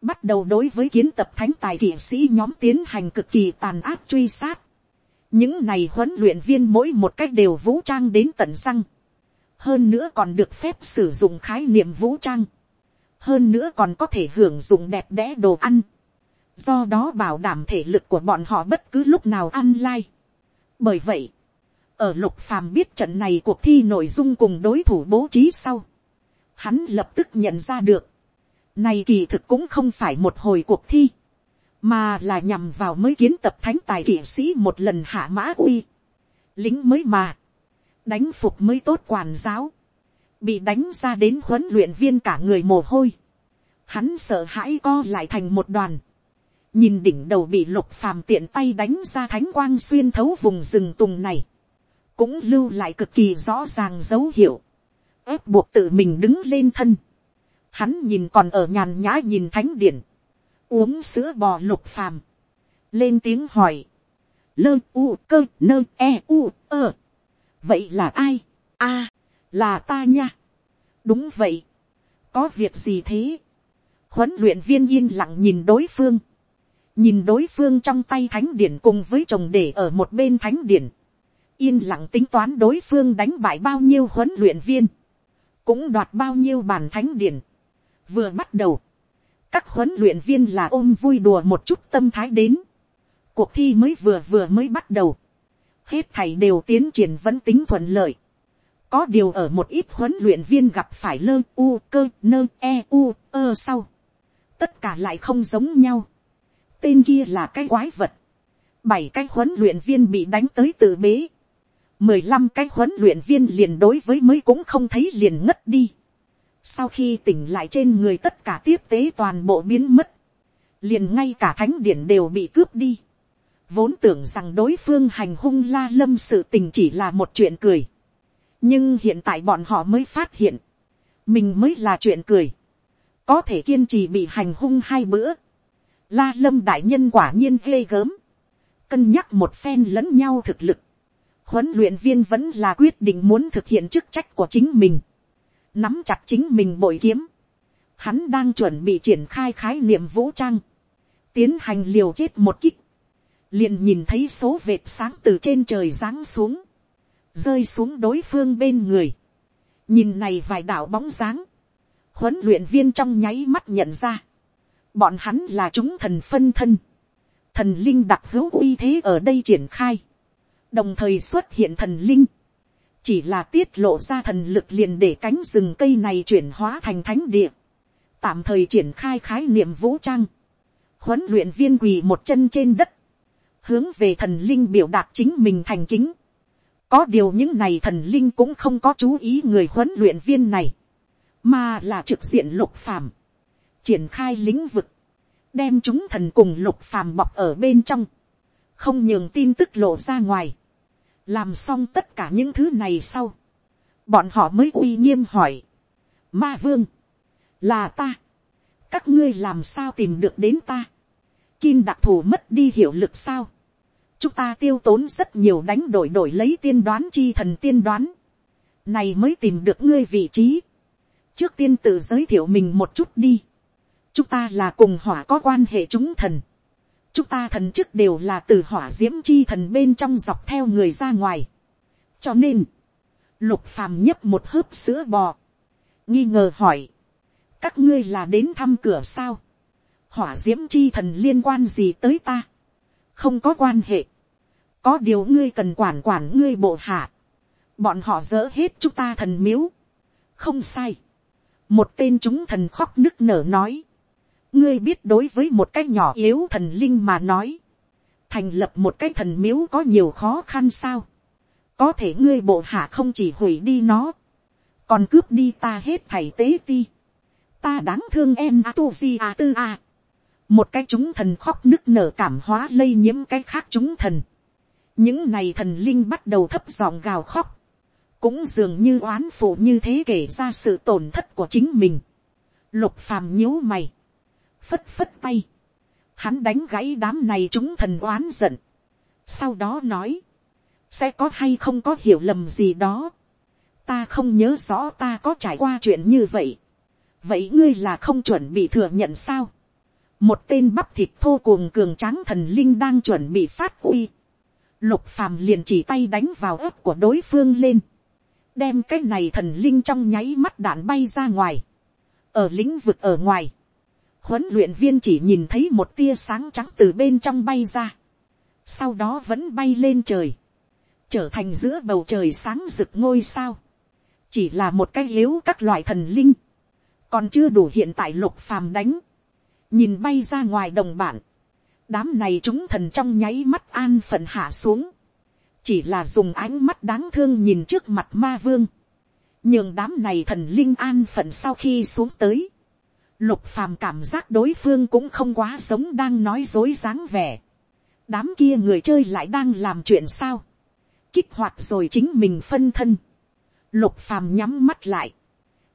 [SPEAKER 1] bắt đầu đối với kiến tập thánh tài kỵ sĩ nhóm tiến hành cực kỳ tàn áp truy sát những này huấn luyện viên mỗi một cách đều vũ trang đến tận răng, hơn nữa còn được phép sử dụng khái niệm vũ trang, hơn nữa còn có thể hưởng dụng đẹp đẽ đồ ăn, do đó bảo đảm thể lực của bọn họ bất cứ lúc nào ăn lai bởi vậy, ở lục phàm biết trận này cuộc thi nội dung cùng đối thủ bố trí sau, hắn lập tức nhận ra được, này kỳ thực cũng không phải một hồi cuộc thi, mà là nhằm vào mới kiến tập thánh tài kỵ sĩ một lần hạ mã uy, lính mới mà, đánh phục mới tốt quản giáo, bị đánh ra đến huấn luyện viên cả người mồ hôi, hắn sợ hãi co lại thành một đoàn, nhìn đỉnh đầu bị lục phàm tiện tay đánh ra thánh quang xuyên thấu vùng rừng tùng này, cũng lưu lại cực kỳ rõ ràng dấu hiệu, ép buộc tự mình đứng lên thân. Hắn nhìn còn ở nhàn nhã nhìn thánh điển, uống sữa bò lục phàm, lên tiếng hỏi, lơ u cơ nơ e u ơ, vậy là ai, a, là ta nha, đúng vậy, có việc gì thế, huấn luyện viên yên lặng nhìn đối phương, nhìn đối phương trong tay thánh điển cùng với chồng để ở một bên thánh điển, yên lặng tính toán đối phương đánh bại bao nhiêu huấn luyện viên, cũng đoạt bao nhiêu bàn thánh điển. vừa bắt đầu, các huấn luyện viên là ôm vui đùa một chút tâm thái đến, cuộc thi mới vừa vừa mới bắt đầu, hết thầy đều tiến triển vẫn tính thuận lợi, có điều ở một ít huấn luyện viên gặp phải lơ u cơ nơ e u ơ sau, tất cả lại không giống nhau, tên kia là cái quái vật. Bảy cái huấn luyện viên bị đánh tới tự bế. mười lăm cái huấn luyện viên liền đối với mới cũng không thấy liền ngất đi sau khi tỉnh lại trên người tất cả tiếp tế toàn bộ biến mất, liền ngay cả thánh điển đều bị cướp đi. vốn tưởng rằng đối phương hành hung la lâm sự tình chỉ là một chuyện cười. nhưng hiện tại bọn họ mới phát hiện, mình mới là chuyện cười. có thể kiên trì bị hành hung hai bữa. la lâm đại nhân quả nhiên ghê gớm. cân nhắc một phen lẫn nhau thực lực huấn luyện viên vẫn là quyết định muốn thực hiện chức trách của chính mình, nắm chặt chính mình bội kiếm, hắn đang chuẩn bị triển khai khái niệm vũ trang, tiến hành liều chết một kích, liền nhìn thấy số vệt sáng từ trên trời giáng xuống, rơi xuống đối phương bên người, nhìn này vài đạo bóng dáng, huấn luyện viên trong nháy mắt nhận ra, bọn hắn là chúng thần phân thân, thần linh đặc hữu uy thế ở đây triển khai, đồng thời xuất hiện thần linh, chỉ là tiết lộ ra thần lực liền để cánh rừng cây này chuyển hóa thành thánh địa, tạm thời triển khai khái niệm vũ trang, huấn luyện viên quỳ một chân trên đất, hướng về thần linh biểu đạt chính mình thành kính, có điều những này thần linh cũng không có chú ý người huấn luyện viên này, mà là trực diện lục phàm, triển khai lĩnh vực, đem chúng thần cùng lục phàm bọc ở bên trong, không nhường tin tức lộ ra ngoài làm xong tất cả những thứ này sau, bọn họ mới uy nghiêm hỏi, ma vương, là ta, các ngươi làm sao tìm được đến ta, kim đặc thù mất đi hiệu lực sao, chúng ta tiêu tốn rất nhiều đánh đổi đổi lấy tiên đoán chi thần tiên đoán, này mới tìm được ngươi vị trí, trước tiên tự giới thiệu mình một chút đi, chúng ta là cùng hỏa có quan hệ chúng thần, chúng ta thần chức đều là từ hỏa d i ễ m chi thần bên trong dọc theo người ra ngoài. cho nên, lục phàm nhấp một hớp sữa bò, nghi ngờ hỏi, các ngươi là đến thăm cửa sao, hỏa d i ễ m chi thần liên quan gì tới ta, không có quan hệ, có điều ngươi cần quản quản ngươi bộ hạ, bọn họ dỡ hết chúng ta thần miếu, không sai, một tên chúng thần khóc nức nở nói, ngươi biết đối với một cái nhỏ yếu thần linh mà nói, thành lập một cái thần miếu có nhiều khó khăn sao, có thể ngươi bộ hạ không chỉ hủy đi nó, còn cướp đi ta hết thảy tế ti, ta đáng thương em a tu di a tư a, một cái chúng thần khóc nức nở cảm hóa lây nhiễm cái khác chúng thần, những này thần linh bắt đầu thấp giọng gào khóc, cũng dường như oán phụ như thế kể ra sự tổn thất của chính mình. Lục phàm nhíu mày phất phất tay, hắn đánh gãy đám này chúng thần oán giận, sau đó nói, sẽ có hay không có hiểu lầm gì đó, ta không nhớ rõ ta có trải qua chuyện như vậy, vậy ngươi là không chuẩn bị thừa nhận sao, một tên bắp thịt thô cuồng cường tráng thần linh đang chuẩn bị phát uy, lục phàm liền chỉ tay đánh vào ớt của đối phương lên, đem cái này thần linh trong nháy mắt đạn bay ra ngoài, ở lĩnh vực ở ngoài, huấn luyện viên chỉ nhìn thấy một tia sáng trắng từ bên trong bay ra, sau đó vẫn bay lên trời, trở thành giữa bầu trời sáng rực ngôi sao, chỉ là một cái yếu các loại thần linh, còn chưa đủ hiện tại lục phàm đánh, nhìn bay ra ngoài đồng bản, đám này chúng thần trong nháy mắt an phận hạ xuống, chỉ là dùng ánh mắt đáng thương nhìn trước mặt ma vương, nhường đám này thần linh an phận sau khi xuống tới, Lục phàm cảm giác đối phương cũng không quá sống đang nói dối dáng vẻ. Đám kia người chơi lại đang làm chuyện sao. Kích hoạt rồi chính mình phân thân. Lục phàm nhắm mắt lại.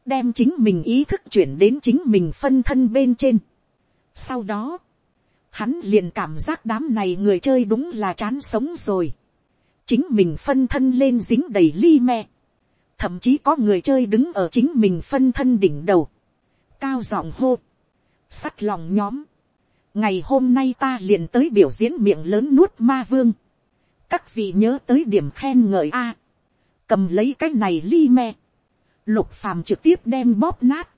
[SPEAKER 1] Đem chính mình ý thức chuyển đến chính mình phân thân bên trên. Sau đó. Hắn liền cảm giác đám này người chơi đúng là chán sống rồi. Chính mình phân thân lên dính đầy ly me. Thậm chí có người chơi đứng ở chính mình phân thân đỉnh đầu cao giọng hô, sắt lòng nhóm, ngày hôm nay ta liền tới biểu diễn miệng lớn nuốt ma vương, các vị nhớ tới điểm khen ngợi a, cầm lấy cái này ly me, lục phàm trực tiếp đem bóp nát,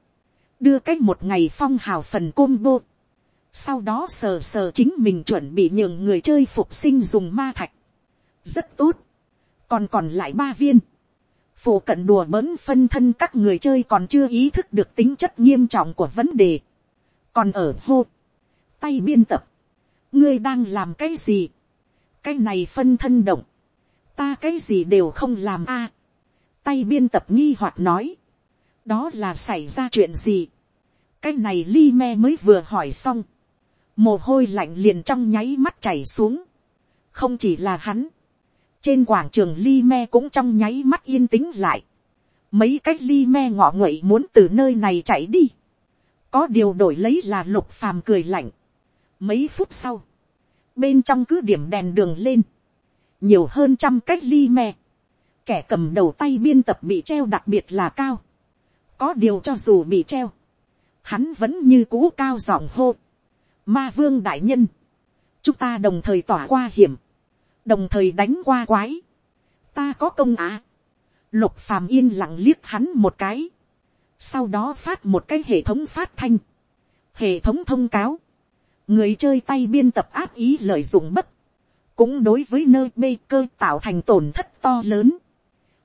[SPEAKER 1] đưa cái một ngày phong hào phần combo, sau đó sờ sờ chính mình chuẩn bị nhường người chơi phục sinh dùng ma thạch, rất tốt, còn còn lại ba viên, phổ cận đùa bỡn phân thân các người chơi còn chưa ý thức được tính chất nghiêm trọng của vấn đề. còn ở hô, tay biên tập, ngươi đang làm cái gì, cái này phân thân động, ta cái gì đều không làm a. tay biên tập nghi hoặc nói, đó là xảy ra chuyện gì. cái này li me mới vừa hỏi xong, mồ hôi lạnh liền trong nháy mắt chảy xuống. không chỉ là hắn, trên quảng trường li me cũng trong nháy mắt yên tĩnh lại. mấy cái li me ngọ nguậy muốn từ nơi này chạy đi. có điều đổi lấy là lục phàm cười lạnh. mấy phút sau, bên trong cứ điểm đèn đường lên, nhiều hơn trăm cái li me. kẻ cầm đầu tay biên tập bị treo đặc biệt là cao. có điều cho dù bị treo, hắn vẫn như cũ cao giọng hô. ma vương đại nhân, chúng ta đồng thời tỏa qua hiểm đồng thời đánh qua quái, ta có công à lục phàm yên lặng liếc hắn một cái, sau đó phát một cái hệ thống phát thanh, hệ thống thông cáo, người chơi tay biên tập áp ý lợi dụng bất, cũng đối với nơi bê cơ tạo thành tổn thất to lớn,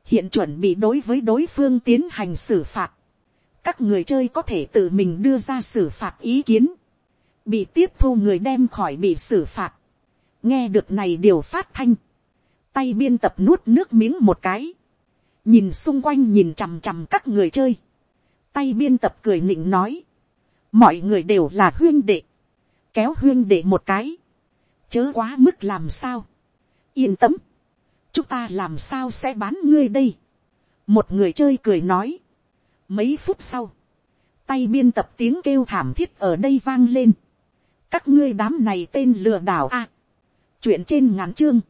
[SPEAKER 1] hiện chuẩn bị đối với đối phương tiến hành xử phạt, các người chơi có thể tự mình đưa ra xử phạt ý kiến, bị tiếp thu người đem khỏi bị xử phạt, nghe được này điều phát thanh, tay biên tập nuốt nước miếng một cái, nhìn xung quanh nhìn chằm chằm các người chơi, tay biên tập cười nịnh nói, mọi người đều là huyên đệ, kéo huyên đệ một cái, chớ quá mức làm sao, yên tâm, chúng ta làm sao sẽ bán ngươi đây, một người chơi cười nói, mấy phút sau, tay biên tập tiếng kêu thảm thiết ở đây vang lên, các ngươi đám này tên lừa đảo a, chuyện trên ngắn chương,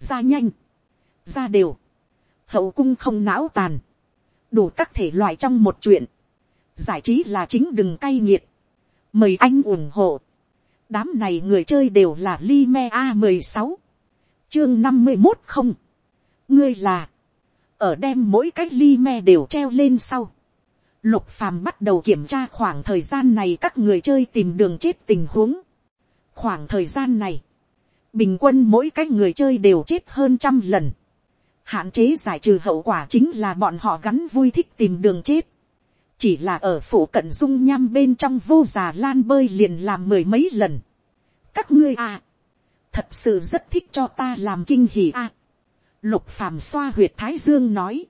[SPEAKER 1] ra nhanh, ra đều, hậu cung không não tàn, đủ các thể loại trong một chuyện, giải trí là chính đừng cay nghiệt, mời anh ủng hộ, đám này người chơi đều là li me a mười sáu, chương năm mươi một không, ngươi là, ở đem mỗi cái li me đều treo lên sau, lục phàm bắt đầu kiểm tra khoảng thời gian này các người chơi tìm đường chết tình huống, khoảng thời gian này, bình quân mỗi cái người chơi đều chết hơn trăm lần. hạn chế giải trừ hậu quả chính là bọn họ gắn vui thích tìm đường chết. chỉ là ở phủ cận dung nham bên trong vô già lan bơi liền làm mười mấy lần. các ngươi à, thật sự rất thích cho ta làm kinh hỉ à. lục phàm xoa huyệt thái dương nói,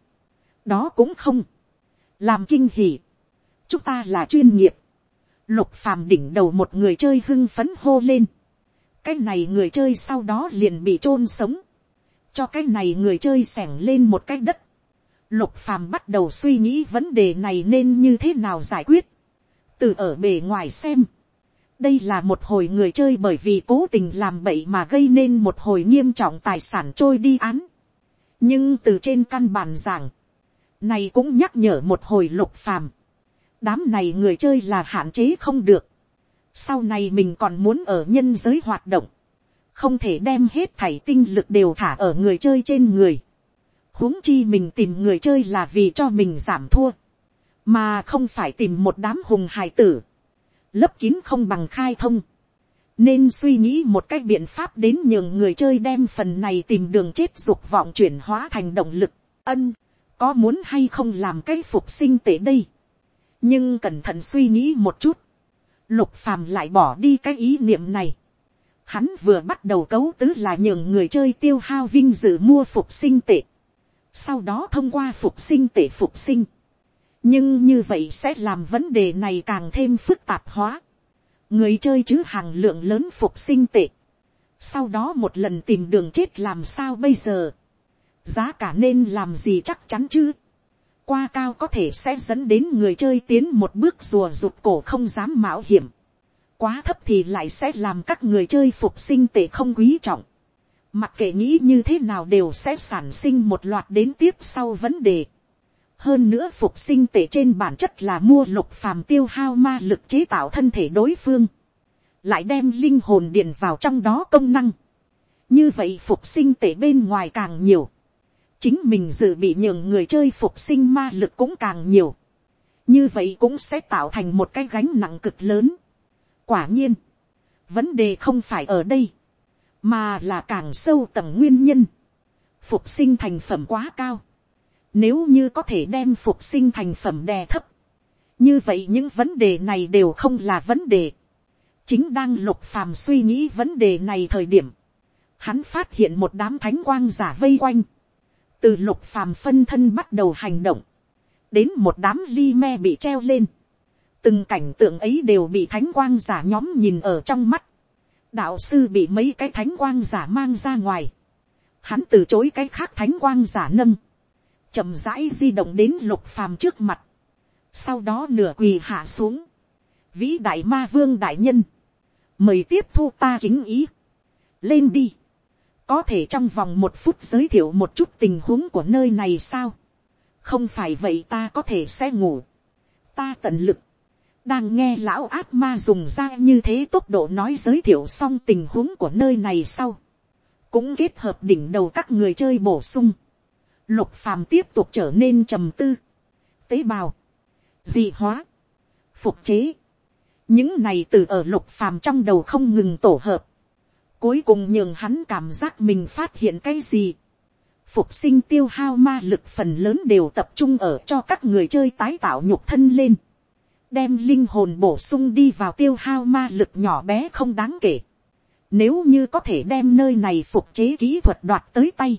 [SPEAKER 1] đó cũng không, làm kinh hỉ, chúng ta là chuyên nghiệp, lục phàm đỉnh đầu một người chơi hưng phấn hô lên, cái này người chơi sau đó liền bị chôn sống, cho cái này người chơi xẻng lên một cái đất. Lục phàm bắt đầu suy nghĩ vấn đề này nên như thế nào giải quyết. từ ở bề ngoài xem, đây là một hồi người chơi bởi vì cố tình làm bậy mà gây nên một hồi nghiêm trọng tài sản trôi đi án. nhưng từ trên căn bản giảng, này cũng nhắc nhở một hồi lục phàm. đám này người chơi là hạn chế không được sau này mình còn muốn ở nhân giới hoạt động. Không thể đem hết thảy tinh lực đều thả ở người chơi trên người. huống chi mình tìm người chơi là vì cho mình giảm thua. Mà không phải tìm một đám hùng hài tử. Lấp kín không bằng khai thông. Nên suy nghĩ một cách biện pháp đến nhường người chơi đem phần này tìm đường chết dục vọng chuyển hóa thành động lực. Ân, có muốn hay không làm cái phục sinh tệ đây. Nhưng cẩn thận suy nghĩ một chút lục phàm lại bỏ đi cái ý niệm này. Hắn vừa bắt đầu cấu tứ là nhường người chơi tiêu hao vinh dự mua phục sinh tệ. Sau đó thông qua phục sinh tệ phục sinh. Nhưng như vậy sẽ làm vấn đề này càng thêm phức tạp hóa. Người chơi chứ hàng lượng lớn phục sinh tệ. Sau đó một lần tìm đường chết làm sao bây giờ. Giá cả nên làm gì chắc chắn chứ qua cao có thể sẽ dẫn đến người chơi tiến một bước rùa rụt cổ không dám mạo hiểm. Quá thấp thì lại sẽ làm các người chơi phục sinh tệ không quý trọng. Mặc kệ nghĩ như thế nào đều sẽ sản sinh một loạt đến tiếp sau vấn đề. Hơn nữa phục sinh tệ trên bản chất là mua lục phàm tiêu hao ma lực chế tạo thân thể đối phương. Lại đem linh hồn điện vào trong đó công năng. Như vậy phục sinh tệ bên ngoài càng nhiều chính mình dự bị nhường người chơi phục sinh ma lực cũng càng nhiều. như vậy cũng sẽ tạo thành một cái gánh nặng cực lớn. quả nhiên, vấn đề không phải ở đây, mà là càng sâu tầng nguyên nhân. phục sinh thành phẩm quá cao. nếu như có thể đem phục sinh thành phẩm đè thấp, như vậy những vấn đề này đều không là vấn đề. chính đang lục phàm suy nghĩ vấn đề này thời điểm, hắn phát hiện một đám thánh quang giả vây quanh, từ lục phàm phân thân bắt đầu hành động, đến một đám ly me bị treo lên, từng cảnh tượng ấy đều bị thánh quang giả nhóm nhìn ở trong mắt, đạo sư bị mấy cái thánh quang giả mang ra ngoài, hắn từ chối cái khác thánh quang giả nâng, chậm rãi di động đến lục phàm trước mặt, sau đó nửa quỳ hạ xuống, vĩ đại ma vương đại nhân, mời tiếp thu ta kính ý, lên đi, có thể trong vòng một phút giới thiệu một chút tình huống của nơi này sao, không phải vậy ta có thể sẽ ngủ, ta tận lực, đang nghe lão ác ma dùng ra như thế tốc độ nói giới thiệu xong tình huống của nơi này sau, cũng kết hợp đỉnh đầu các người chơi bổ sung, lục phàm tiếp tục trở nên trầm tư, tế bào, dị hóa, phục chế, những này từ ở lục phàm trong đầu không ngừng tổ hợp, cuối cùng nhường hắn cảm giác mình phát hiện cái gì, phục sinh tiêu hao ma lực phần lớn đều tập trung ở cho các người chơi tái tạo nhục thân lên, đem linh hồn bổ sung đi vào tiêu hao ma lực nhỏ bé không đáng kể, nếu như có thể đem nơi này phục chế kỹ thuật đoạt tới tay,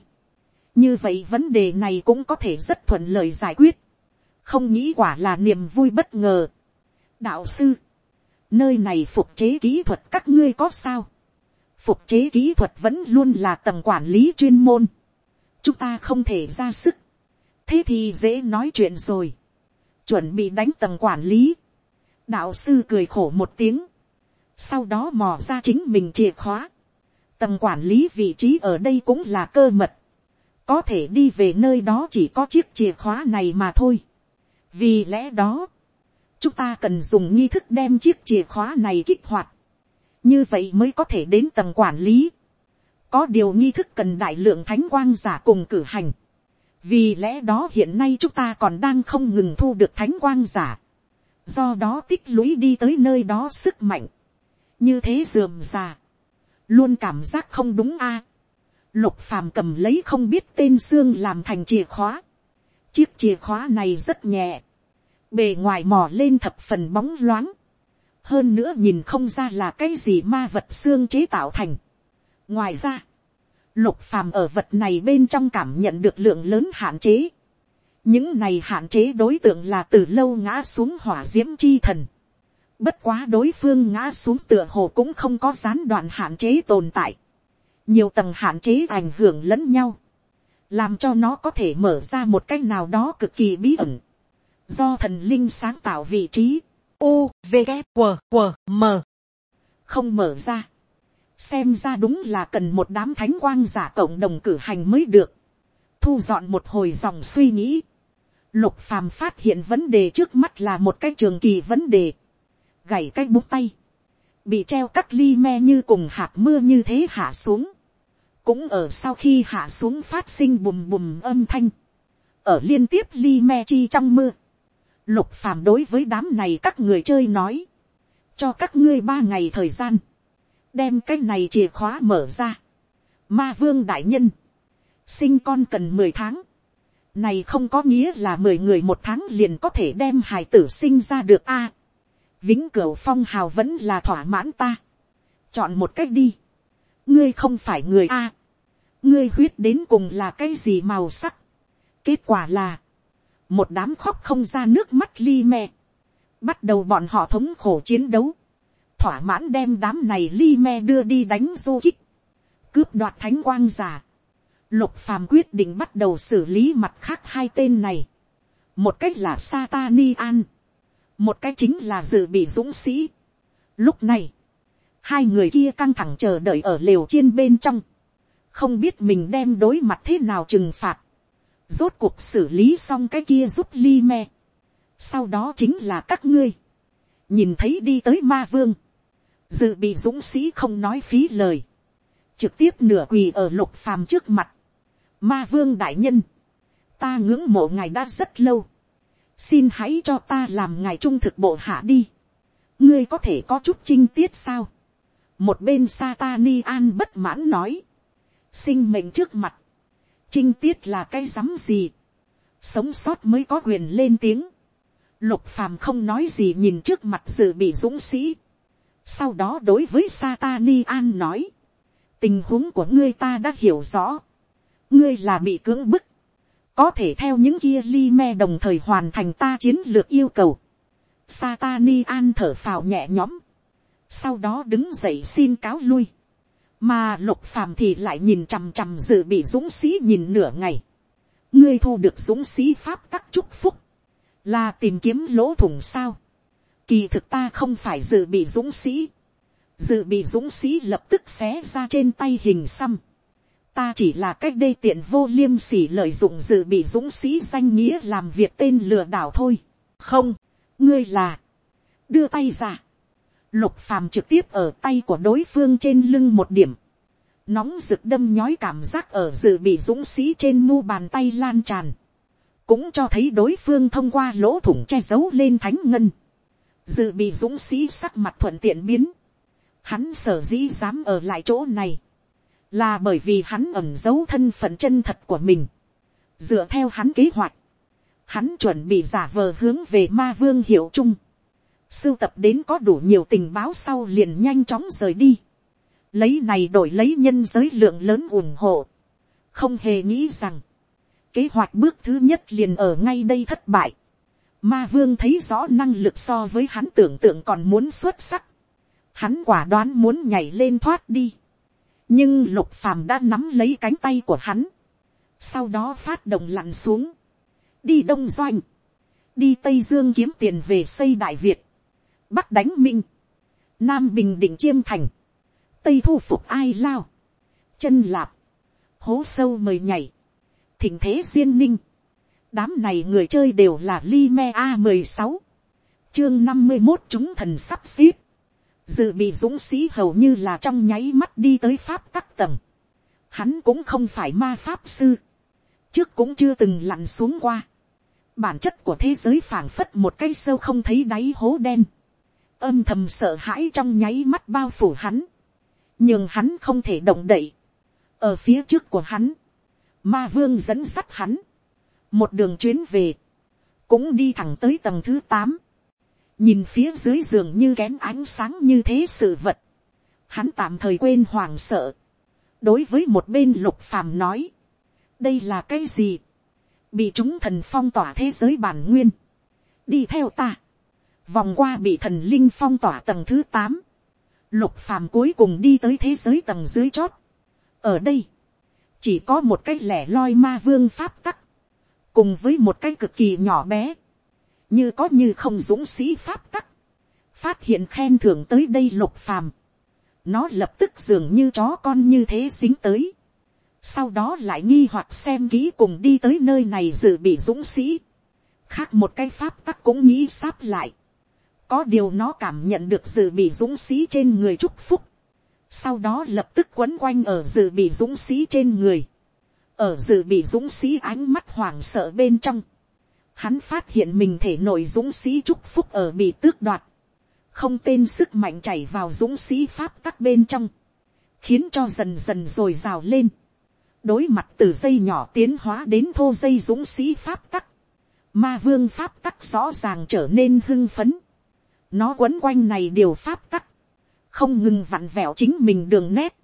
[SPEAKER 1] như vậy vấn đề này cũng có thể rất thuận lợi giải quyết, không nghĩ quả là niềm vui bất ngờ. đạo sư, nơi này phục chế kỹ thuật các ngươi có sao, phục chế kỹ thuật vẫn luôn là tầng quản lý chuyên môn, chúng ta không thể ra sức, thế thì dễ nói chuyện rồi, chuẩn bị đánh tầng quản lý, đạo sư cười khổ một tiếng, sau đó mò ra chính mình chìa khóa, tầng quản lý vị trí ở đây cũng là cơ mật, có thể đi về nơi đó chỉ có chiếc chìa khóa này mà thôi. vì lẽ đó, chúng ta cần dùng nghi thức đem chiếc chìa khóa này kích hoạt, như vậy mới có thể đến tầng quản lý. có điều nghi thức cần đại lượng thánh quang giả cùng cử hành, vì lẽ đó hiện nay chúng ta còn đang không ngừng thu được thánh quang giả, do đó tích lũy đi tới nơi đó sức mạnh, như thế dườm già, luôn cảm giác không đúng a. Lục phàm cầm lấy không biết tên xương làm thành chìa khóa. Chiếc chìa khóa này rất nhẹ. Bề ngoài mò lên thập phần bóng loáng. Hơn nữa nhìn không ra là cái gì ma vật xương chế tạo thành. Ngoài ra, lục phàm ở vật này bên trong cảm nhận được lượng lớn hạn chế. Những này hạn chế đối tượng là từ lâu ngã xuống hỏa diễm chi thần. Bất quá đối phương ngã xuống tựa hồ cũng không có gián đoạn hạn chế tồn tại nhiều tầng hạn chế ảnh hưởng lẫn nhau, làm cho nó có thể mở ra một cách nào đó cực kỳ bí ẩn, do thần linh sáng tạo vị trí, u v g q q m. Không mở ra, xem ra đúng là cần một đám thánh quang giả cộng đồng cử hành mới được, thu dọn một hồi dòng suy nghĩ, lục phàm phát hiện vấn đề trước mắt là một cái trường kỳ vấn đề, gảy cái bút tay, bị treo các ly me như cùng hạt mưa như thế hạ xuống, cũng ở sau khi hạ xuống phát sinh bùm bùm âm thanh, ở liên tiếp ly me chi trong mưa, lục phàm đối với đám này các người chơi nói, cho các ngươi ba ngày thời gian, đem cái này chìa khóa mở ra, ma vương đại nhân, sinh con cần mười tháng, này không có nghĩa là mười người một tháng liền có thể đem hài tử sinh ra được a. vĩnh cửu phong hào vẫn là thỏa mãn ta. chọn một cách đi. Ngươi không phải người a, ngươi huyết đến cùng là cái gì màu sắc, kết quả là, một đám khóc không ra nước mắt li me, bắt đầu bọn họ thống khổ chiến đấu, thỏa mãn đem đám này li me đưa đi đánh du kích, cướp đoạt thánh quang giả, lục phàm quyết định bắt đầu xử lý mặt khác hai tên này, một cách là Satani An, một cách chính là dự bị dũng sĩ. Lúc này, hai người kia căng thẳng chờ đợi ở lều trên bên trong, không biết mình đem đối mặt thế nào trừng phạt, rốt cuộc xử lý xong cái kia giúp ly me, sau đó chính là các ngươi, nhìn thấy đi tới ma vương, dự bị dũng sĩ không nói phí lời, trực tiếp nửa quỳ ở lục phàm trước mặt, ma vương đại nhân, ta ngưỡng mộ ngài đã rất lâu, xin hãy cho ta làm ngài trung thực bộ hạ đi, ngươi có thể có chút chinh tiết sao, một bên Satani an bất mãn nói, sinh mệnh trước mặt, trinh tiết là cái rắm gì, sống sót mới có quyền lên tiếng, lục phàm không nói gì nhìn trước mặt dự bị dũng sĩ, sau đó đối với Satani an nói, tình huống của ngươi ta đã hiểu rõ, ngươi là bị cưỡng bức, có thể theo những kia li me đồng thời hoàn thành ta chiến lược yêu cầu. Satani an thở phào nhẹ nhõm, sau đó đứng dậy xin cáo lui, mà lục phàm thì lại nhìn chằm chằm dự bị dũng sĩ nhìn nửa ngày, ngươi thu được dũng sĩ pháp tắc chúc phúc, là tìm kiếm lỗ thủng sao, kỳ thực ta không phải dự bị dũng sĩ, dự bị dũng sĩ lập tức xé ra trên tay hình xăm, ta chỉ là cách đây tiện vô liêm sỉ lợi dụng dự bị dũng sĩ danh nghĩa làm việc tên lừa đảo thôi. không, ngươi là, đưa tay ra, lục phàm trực tiếp ở tay của đối phương trên lưng một điểm, nóng rực đâm nhói cảm giác ở dự bị dũng sĩ trên mu bàn tay lan tràn, cũng cho thấy đối phương thông qua lỗ thủng che giấu lên thánh ngân, dự bị dũng sĩ sắc mặt thuận tiện biến, hắn sở dĩ dám ở lại chỗ này, là bởi vì hắn ẩm giấu thân phận chân thật của mình, dựa theo hắn kế hoạch, hắn chuẩn bị giả vờ hướng về ma vương hiệu chung, sưu tập đến có đủ nhiều tình báo sau liền nhanh chóng rời đi, lấy này đổi lấy nhân giới lượng lớn ủng hộ, không hề nghĩ rằng, kế hoạch bước thứ nhất liền ở ngay đây thất bại, ma vương thấy rõ năng lực so với hắn tưởng tượng còn muốn xuất sắc, hắn quả đoán muốn nhảy lên thoát đi, nhưng lục phàm đã nắm lấy cánh tay của hắn, sau đó phát động lặn xuống, đi đông doanh, đi tây dương kiếm tiền về xây đại việt, bắc đánh minh, nam bình định chiêm thành, tây thu phục ai lao, chân lạp, hố sâu mời nhảy, thỉnh thế duyên ninh, đám này người chơi đều là li me a mười sáu, chương năm mươi một chúng thần sắp xếp, dự bị dũng sĩ hầu như là trong nháy mắt đi tới pháp tắc tầng. Hắn cũng không phải ma pháp sư. Trước cũng chưa từng lặn xuống qua. Bản chất của thế giới phảng phất một cái sâu không thấy đáy hố đen. Âm thầm sợ hãi trong nháy mắt bao phủ hắn. Nhưng hắn không thể động đậy. Ở phía trước của hắn. Ma vương dẫn sắt hắn. Một đường chuyến về. Cũng đi thẳng tới tầng thứ tám nhìn phía dưới giường như kén ánh sáng như thế sự vật, hắn tạm thời quên hoàng sợ, đối với một bên lục phàm nói, đây là cái gì, bị chúng thần phong tỏa thế giới bản nguyên, đi theo ta, vòng qua bị thần linh phong tỏa tầng thứ tám, lục phàm cuối cùng đi tới thế giới tầng dưới chót, ở đây, chỉ có một cái lẻ loi ma vương pháp tắc, cùng với một cái cực kỳ nhỏ bé, như có như không dũng sĩ pháp tắc, phát hiện khen thưởng tới đây lục phàm, nó lập tức dường như chó con như thế xính tới, sau đó lại nghi hoặc xem kỹ cùng đi tới nơi này dự bị dũng sĩ, khác một cái pháp tắc cũng nghĩ sáp lại, có điều nó cảm nhận được dự bị dũng sĩ trên người chúc phúc, sau đó lập tức quấn quanh ở dự bị dũng sĩ trên người, ở dự bị dũng sĩ ánh mắt hoảng sợ bên trong, hắn phát hiện mình thể nội dũng sĩ chúc phúc ở bị tước đoạt, không tên sức mạnh chảy vào dũng sĩ pháp tắc bên trong, khiến cho dần dần rồi rào lên, đối mặt từ dây nhỏ tiến hóa đến thô dây dũng sĩ pháp tắc, ma vương pháp tắc rõ ràng trở nên hưng phấn, nó quấn quanh này điều pháp tắc, không ngừng vặn vẹo chính mình đường nét,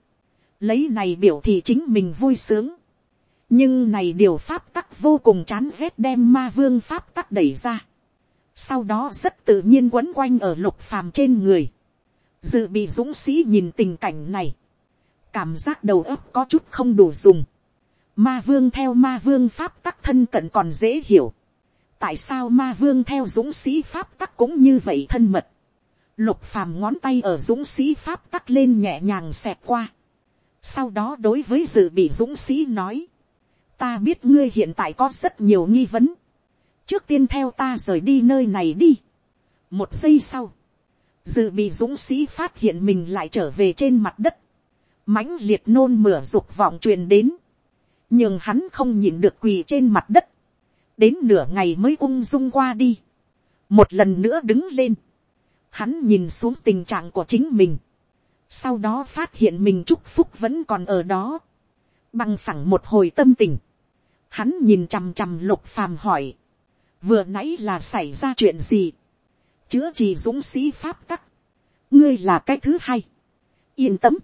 [SPEAKER 1] lấy này biểu thị chính mình vui sướng, nhưng này điều pháp tắc vô cùng chán ghét đem ma vương pháp tắc đẩy ra. sau đó rất tự nhiên quấn quanh ở lục phàm trên người. dự bị dũng sĩ nhìn tình cảnh này. cảm giác đầu óc có chút không đủ dùng. ma vương theo ma vương pháp tắc thân cận còn dễ hiểu tại sao ma vương theo dũng sĩ pháp tắc cũng như vậy thân mật. lục phàm ngón tay ở dũng sĩ pháp tắc lên nhẹ nhàng xẹt qua. sau đó đối với dự bị dũng sĩ nói ta biết ngươi hiện tại có rất nhiều nghi vấn. trước tiên theo ta rời đi nơi này đi. một giây sau, dự bị dũng sĩ phát hiện mình lại trở về trên mặt đất. mãnh liệt nôn mửa dục vọng truyền đến. nhưng hắn không nhìn được quỳ trên mặt đất đến nửa ngày mới ung dung qua đi. một lần nữa đứng lên. hắn nhìn xuống tình trạng của chính mình. sau đó phát hiện mình chúc phúc vẫn còn ở đó bằng phẳng một hồi tâm tình, Hắn nhìn chằm chằm lục phàm hỏi. Vừa nãy là xảy ra chuyện gì? Chữa trị dũng sĩ pháp tắc. Ngươi là cái thứ hai. Yên tâm.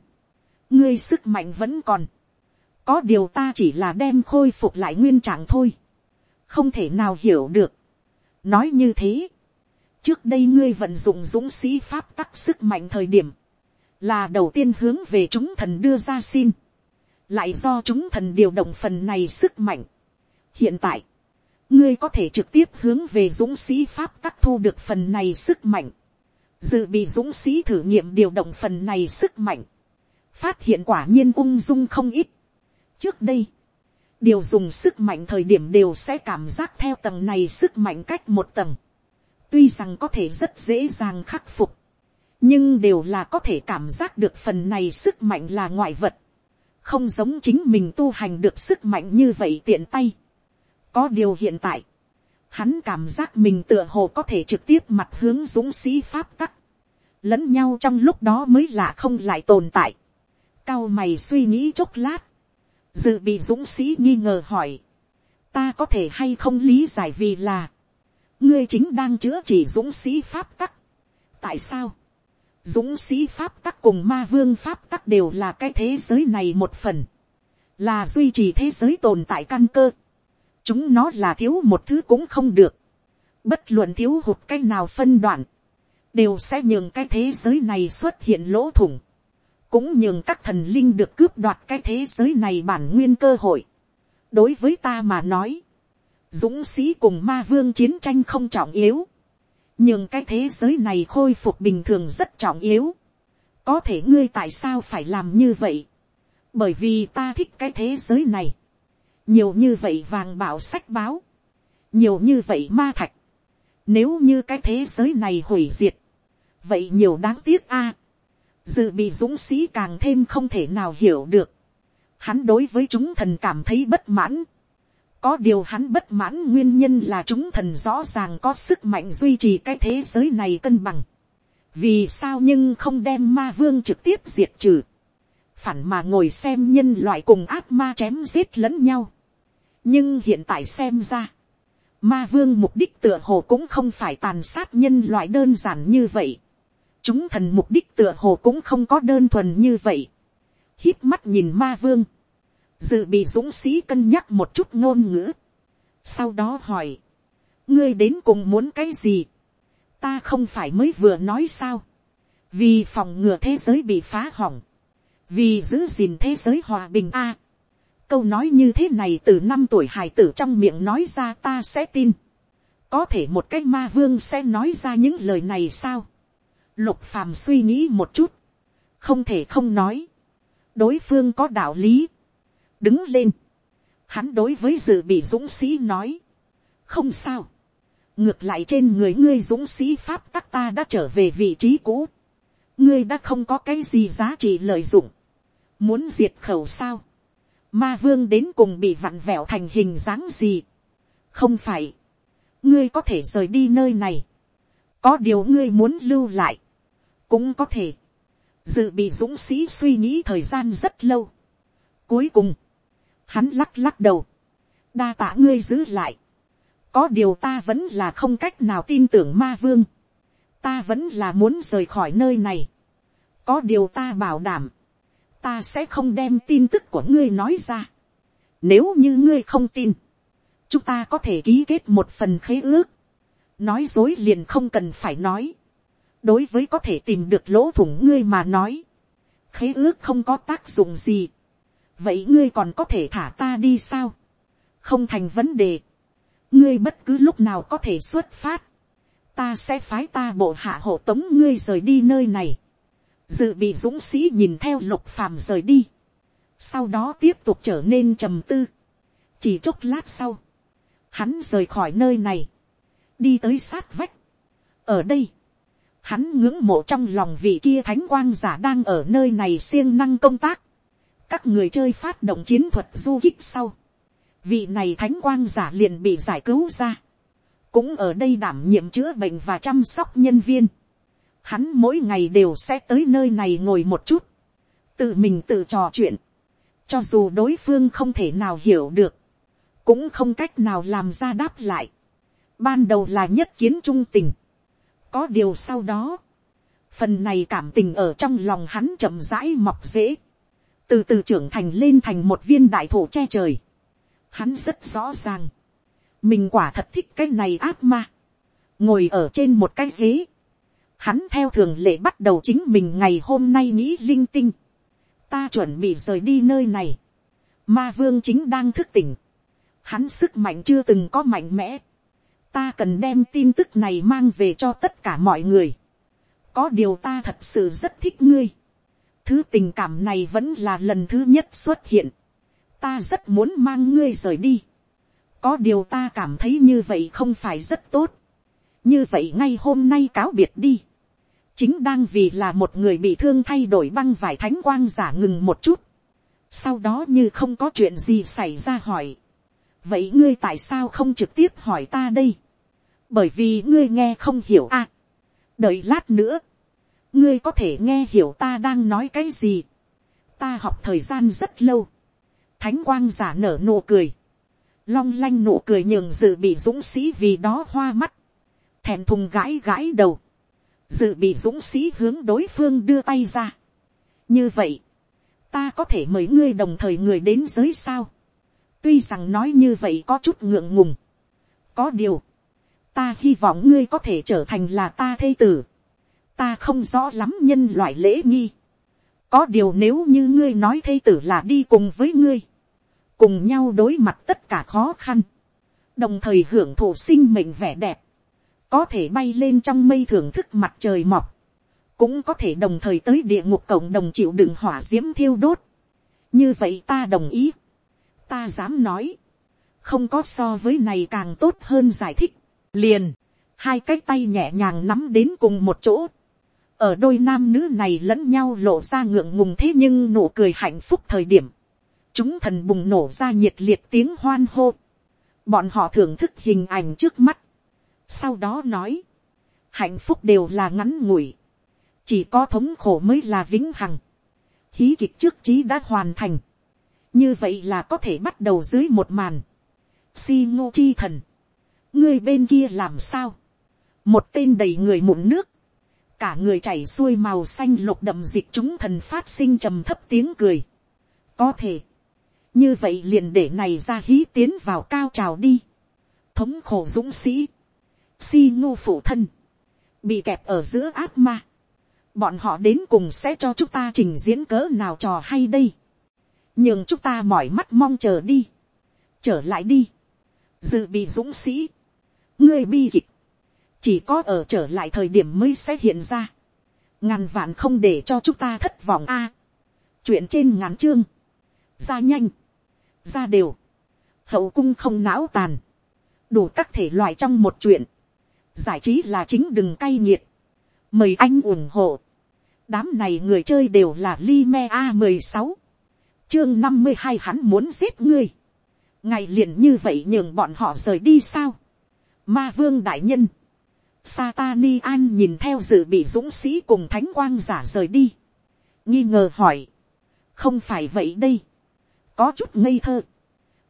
[SPEAKER 1] ngươi sức mạnh vẫn còn, có điều ta chỉ là đem khôi phục lại nguyên trạng thôi, không thể nào hiểu được. nói như thế, trước đây ngươi vận dụng dũng sĩ pháp tắc sức mạnh thời điểm, là đầu tiên hướng về chúng thần đưa ra xin, lại do chúng thần điều động phần này sức mạnh. hiện tại, ngươi có thể trực tiếp hướng về dũng sĩ pháp tắc thu được phần này sức mạnh, dự bị dũng sĩ thử nghiệm điều động phần này sức mạnh, phát hiện quả nhiên ung dung không ít. trước đây, điều dùng sức mạnh thời điểm đều sẽ cảm giác theo tầng này sức mạnh cách một tầng, tuy rằng có thể rất dễ dàng khắc phục, nhưng đều là có thể cảm giác được phần này sức mạnh là ngoại vật, không giống chính mình tu hành được sức mạnh như vậy tiện tay. có điều hiện tại, hắn cảm giác mình tựa hồ có thể trực tiếp mặt hướng dũng sĩ pháp tắc, lẫn nhau trong lúc đó mới là không lại tồn tại. cao mày suy nghĩ chốc lát, dự bị dũng sĩ nghi ngờ hỏi, ta có thể hay không lý giải vì là, ngươi chính đang chữa trị dũng sĩ pháp tắc. tại sao, dũng sĩ pháp tắc cùng ma vương pháp tắc đều là cái thế giới này một phần, là duy trì thế giới tồn tại căn cơ. chúng nó là thiếu một thứ cũng không được, bất luận thiếu hụt cái nào phân đoạn, đều sẽ nhường cái thế giới này xuất hiện lỗ thủng, cũng nhường các thần linh được cướp đoạt cái thế giới này bản nguyên cơ hội. đối với ta mà nói, dũng sĩ cùng ma vương chiến tranh không trọng yếu, nhưng cái thế giới này khôi phục bình thường rất trọng yếu. có thể ngươi tại sao phải làm như vậy, bởi vì ta thích cái thế giới này, nhiều như vậy vàng bảo sách báo, nhiều như vậy ma thạch, nếu như cái thế giới này hủy diệt, vậy nhiều đáng tiếc a, dự bị dũng sĩ càng thêm không thể nào hiểu được, hắn đối với chúng thần cảm thấy bất mãn, có điều hắn bất mãn nguyên nhân là chúng thần rõ ràng có sức mạnh duy trì cái thế giới này cân bằng. Vì sao nhưng không đem ma vương trực tiếp diệt trừ. Phản mà ngồi xem nhân loại cùng ác ma chém giết lẫn nhau. Nhưng hiện tại xem ra. Ma vương mục đích tựa hồ cũng không phải tàn sát nhân loại đơn giản như vậy. Chúng thần mục đích tựa hồ cũng không có đơn thuần như vậy. hít mắt nhìn ma vương. Dự bị dũng sĩ cân nhắc một chút ngôn ngữ, sau đó hỏi, ngươi đến cùng muốn cái gì, ta không phải mới vừa nói sao, vì phòng ngừa thế giới bị phá hỏng, vì giữ gìn thế giới hòa bình a. câu nói như thế này từ năm tuổi hài tử trong miệng nói ra ta sẽ tin, có thể một cái ma vương sẽ nói ra những lời này sao, lục phàm suy nghĩ một chút, không thể không nói, đối phương có đạo lý, đứng lên. Hắn đối với dự bị dũng sĩ nói. Không sao. Ngược lại trên người ngươi dũng sĩ Pháp tắc ta đã trở về vị trí cũ. Ngươi đã không có cái gì giá trị lợi dụng. Muốn diệt khẩu sao. Ma vương đến cùng bị vặn vẹo thành hình dáng gì. Không phải. Ngươi có thể rời đi nơi này. Có điều ngươi muốn lưu lại. Cũng có thể. Dự bị dũng sĩ suy nghĩ thời gian rất lâu. Cuối cùng, Hắn lắc lắc đầu. Đa tạ ngươi giữ lại. Có điều ta vẫn là không cách nào tin tưởng ma vương. Ta vẫn là muốn rời khỏi nơi này. Có điều ta bảo đảm. Ta sẽ không đem tin tức của ngươi nói ra. Nếu như ngươi không tin. Chúng ta có thể ký kết một phần khế ước. Nói dối liền không cần phải nói. Đối với có thể tìm được lỗ thủng ngươi mà nói. Khế ước không có tác dụng gì. Vậy ngươi còn có thể thả ta đi sao, không thành vấn đề, ngươi bất cứ lúc nào có thể xuất phát, ta sẽ phái ta bộ hạ hộ tống ngươi rời đi nơi này, dự bị dũng sĩ nhìn theo lục phàm rời đi, sau đó tiếp tục trở nên trầm tư, chỉ chốc lát sau, hắn rời khỏi nơi này, đi tới sát vách, ở đây, hắn ngưỡng mộ trong lòng vị kia thánh quang giả đang ở nơi này siêng năng công tác, các người chơi phát động chiến thuật du kích sau, vị này thánh quang giả liền bị giải cứu ra, cũng ở đây đảm nhiệm chữa bệnh và chăm sóc nhân viên. Hắn mỗi ngày đều sẽ tới nơi này ngồi một chút, tự mình tự trò chuyện, cho dù đối phương không thể nào hiểu được, cũng không cách nào làm ra đáp lại. Ban đầu là nhất kiến trung tình, có điều sau đó, phần này cảm tình ở trong lòng hắn chậm rãi mọc dễ, từ từ trưởng thành lên thành một viên đại thổ che trời. Hắn rất rõ ràng, mình quả thật thích cái này ác ma, ngồi ở trên một cái ghế, hắn theo thường lệ bắt đầu chính mình ngày hôm nay nghĩ linh tinh, ta chuẩn bị rời đi nơi này, ma vương chính đang thức tỉnh, hắn sức mạnh chưa từng có mạnh mẽ, ta cần đem tin tức này mang về cho tất cả mọi người, có điều ta thật sự rất thích ngươi, thứ tình cảm này vẫn là lần thứ nhất xuất hiện, ta rất muốn mang ngươi rời đi, có điều ta cảm thấy như vậy không phải rất tốt, như vậy ngay hôm nay cáo biệt đi, chính đang vì là một người bị thương thay đổi băng vải thánh quang giả ngừng một chút, sau đó như không có chuyện gì xảy ra hỏi, vậy ngươi tại sao không trực tiếp hỏi ta đây, bởi vì ngươi nghe không hiểu à, đợi lát nữa, ngươi có thể nghe hiểu ta đang nói cái gì, ta học thời gian rất lâu, thánh quang giả nở nụ cười, long lanh nụ cười nhường dự bị dũng sĩ vì đó hoa mắt, thèm thùng gãi gãi đầu, dự bị dũng sĩ hướng đối phương đưa tay ra. như vậy, ta có thể mời ngươi đồng thời người đến giới sao. tuy rằng nói như vậy có chút ngượng ngùng. có điều, ta hy vọng ngươi có thể trở thành là ta thê tử. ta không rõ lắm nhân loại lễ nghi. có điều nếu như ngươi nói thê tử là đi cùng với ngươi, cùng nhau đối mặt tất cả khó khăn, đồng thời hưởng thụ sinh mệnh vẻ đẹp, có thể bay lên trong mây thưởng thức mặt trời mọc, cũng có thể đồng thời tới địa ngục cộng đồng chịu đựng hỏa d i ễ m thiêu đốt. như vậy ta đồng ý, ta dám nói, không có so với này càng tốt hơn giải thích, liền, hai cái tay nhẹ nhàng nắm đến cùng một chỗ, ở đôi nam nữ này lẫn nhau lộ ra ngượng ngùng thế nhưng nụ cười hạnh phúc thời điểm, chúng thần bùng nổ ra nhiệt liệt tiếng hoan hô, bọn họ thưởng thức hình ảnh trước mắt, sau đó nói, hạnh phúc đều là ngắn ngủi, chỉ có thống khổ mới là vĩnh hằng, hí kịch trước trí đã hoàn thành, như vậy là có thể bắt đầu dưới một màn, si ngô chi thần, ngươi bên kia làm sao, một tên đầy người mụn nước, cả người chảy xuôi màu xanh lục đậm dịch chúng thần phát sinh trầm thấp tiếng cười, có thể, như vậy liền để này ra hí tiến vào cao trào đi, thống khổ dũng sĩ, si ngô phụ thân, bị kẹp ở giữa ác ma, bọn họ đến cùng sẽ cho chúng ta trình diễn cỡ nào trò hay đây, nhưng chúng ta mỏi mắt mong chờ đi, trở lại đi, dự bị dũng sĩ, ngươi bi kịch, chỉ có ở trở lại thời điểm mới sẽ hiện ra, ngàn vạn không để cho chúng ta thất vọng a, chuyện trên ngàn chương, ra nhanh, ra đều, hậu cung không não tàn, đủ các thể loại trong một chuyện, giải trí là chính đừng cay nghiệt, mời anh ủng hộ, đám này người chơi đều là li me a mười sáu, chương năm mươi hai hắn muốn giết ngươi, ngày liền như vậy nhường bọn họ rời đi sao, ma vương đại nhân, Satani an nhìn theo dự bị dũng sĩ cùng thánh quang giả rời đi, nghi ngờ hỏi, không phải vậy đây, có chút ngây thơ,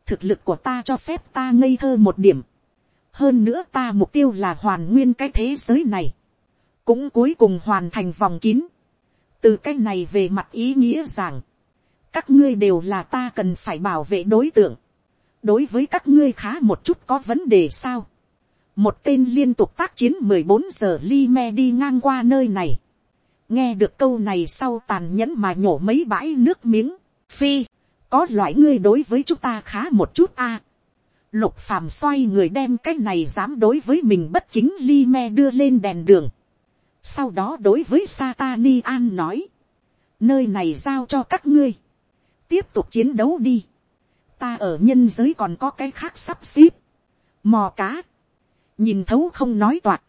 [SPEAKER 1] thực lực của ta cho phép ta ngây thơ một điểm, hơn nữa ta mục tiêu là hoàn nguyên cái thế giới này, cũng cuối cùng hoàn thành vòng kín, từ cái này về mặt ý nghĩa rằng, các ngươi đều là ta cần phải bảo vệ đối tượng, đối với các ngươi khá một chút có vấn đề sao, một tên liên tục tác chiến mười bốn giờ li me đi ngang qua nơi này, nghe được câu này sau tàn nhẫn mà nhổ mấy bãi nước miếng, phi, có loại ngươi đối với chúng ta khá một chút a, Lục phàm xoay người đem cái này dám đối với mình bất kính li me đưa lên đèn đường. Sau đó đối với Satani An nói. Nơi này giao cho các ngươi. Tiếp tục chiến đấu đi. Ta ở nhân giới còn có cái khác sắp xếp. Mò cá. Nhìn thấu không nói toạc.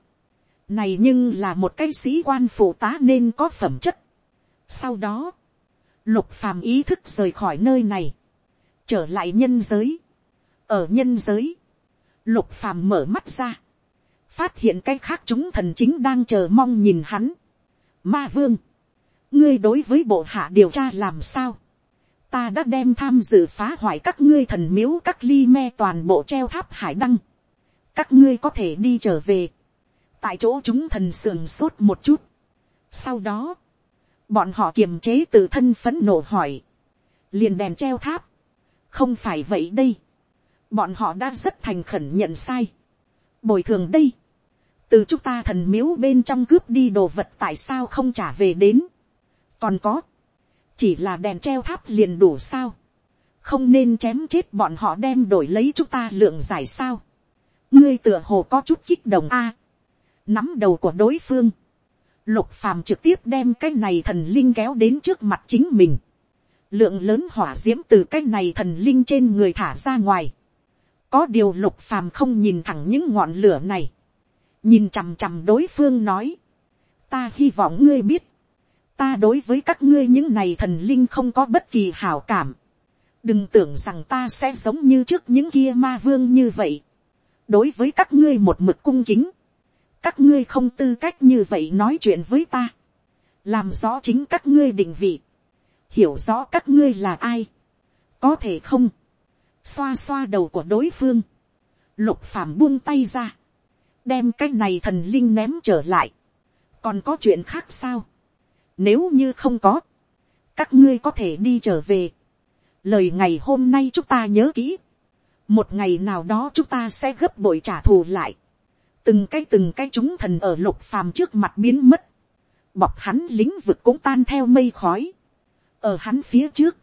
[SPEAKER 1] Này nhưng là một cái sĩ quan phụ tá nên có phẩm chất. Sau đó. Lục phàm ý thức rời khỏi nơi này. Trở lại nhân giới ở nhân giới, lục phàm mở mắt ra, phát hiện cái khác chúng thần chính đang chờ mong nhìn hắn. Ma vương, ngươi đối với bộ hạ điều tra làm sao, ta đã đem tham dự phá hoại các ngươi thần miếu các ly me toàn bộ treo tháp hải đăng, các ngươi có thể đi trở về, tại chỗ chúng thần sườn sốt một chút. Sau đó, bọn họ kiềm chế từ thân phấn nộ hỏi, liền đèn treo tháp, không phải vậy đây, bọn họ đã rất thành khẩn nhận sai, bồi thường đây, từ chúng ta thần miếu bên trong cướp đi đồ vật tại sao không trả về đến, còn có, chỉ là đèn treo tháp liền đủ sao, không nên chém chết bọn họ đem đổi lấy chúng ta lượng giải sao, ngươi tựa hồ có chút kích động a, nắm đầu của đối phương, lục phàm trực tiếp đem cái này thần linh kéo đến trước mặt chính mình, lượng lớn hỏa d i ễ m từ cái này thần linh trên người thả ra ngoài, có điều lục phàm không nhìn thẳng những ngọn lửa này, nhìn chằm chằm đối phương nói, ta hy vọng ngươi biết, ta đối với các ngươi những này thần linh không có bất kỳ hảo cảm, đừng tưởng rằng ta sẽ giống như trước những kia ma vương như vậy, đối với các ngươi một mực cung kính, các ngươi không tư cách như vậy nói chuyện với ta, làm rõ chính các ngươi định vị, hiểu rõ các ngươi là ai, có thể không, xoa xoa đầu của đối phương, lục phàm buông tay ra, đem cái này thần linh ném trở lại, còn có chuyện khác sao, nếu như không có, các ngươi có thể đi trở về, lời ngày hôm nay chúng ta nhớ kỹ, một ngày nào đó chúng ta sẽ gấp bội trả thù lại, từng cái từng cái chúng thần ở lục phàm trước mặt biến mất, bọc hắn lĩnh vực cũng tan theo mây khói, ở hắn phía trước,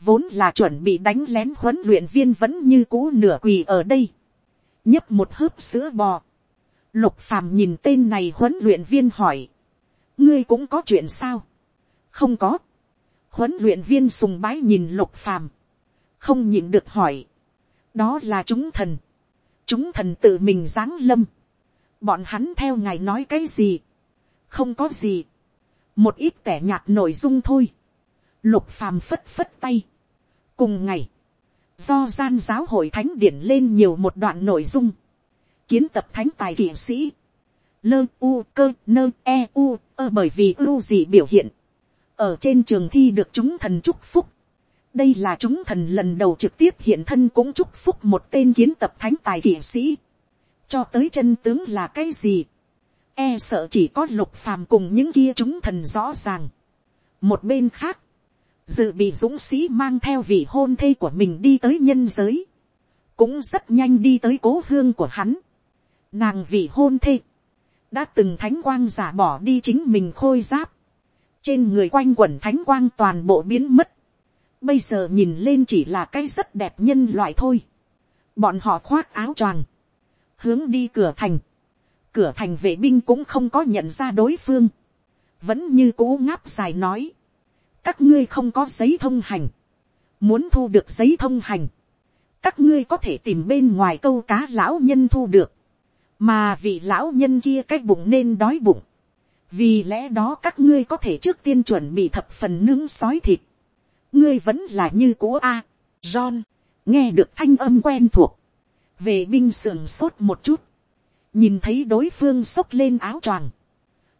[SPEAKER 1] vốn là chuẩn bị đánh lén huấn luyện viên vẫn như cũ nửa quỳ ở đây, nhấp một hớp sữa bò, lục phàm nhìn tên này huấn luyện viên hỏi, ngươi cũng có chuyện sao, không có, huấn luyện viên sùng bái nhìn lục phàm, không nhịn được hỏi, đó là chúng thần, chúng thần tự mình giáng lâm, bọn hắn theo ngài nói cái gì, không có gì, một ít tẻ nhạt nội dung thôi, Lục phàm phất phất tay. Cùng ngày, do gian giáo hội thánh điển lên nhiều một đoạn nội dung. Kiến tập thánh tài kỵ sĩ. Lơ u cơ nơ e u ơ bởi vì ưu gì biểu hiện. Ở trên trường thi được chúng thần chúc phúc. Đây là chúng thần lần đầu trực tiếp hiện thân cũng chúc phúc một tên kiến tập thánh tài kỵ sĩ. Cho tới chân tướng là cái gì? E sợ chỉ có lục phàm cùng những kia chúng thần rõ ràng. Một bên khác, dự bị dũng sĩ mang theo vị hôn thê của mình đi tới nhân giới, cũng rất nhanh đi tới cố hương của hắn. Nàng vị hôn thê, đã từng thánh quang giả bỏ đi chính mình khôi giáp, trên người quanh quẩn thánh quang toàn bộ biến mất, bây giờ nhìn lên chỉ là cái rất đẹp nhân loại thôi. bọn họ khoác áo choàng, hướng đi cửa thành, cửa thành vệ binh cũng không có nhận ra đối phương, vẫn như cố ngáp dài nói, các ngươi không có giấy thông hành, muốn thu được giấy thông hành, các ngươi có thể tìm bên ngoài câu cá lão nhân thu được, mà vị lão nhân kia cái bụng nên đói bụng, vì lẽ đó các ngươi có thể trước tiên chuẩn bị thập phần nướng sói thịt, ngươi vẫn là như cố a, John, nghe được thanh âm quen thuộc, về binh sườn sốt một chút, nhìn thấy đối phương xốc lên áo choàng,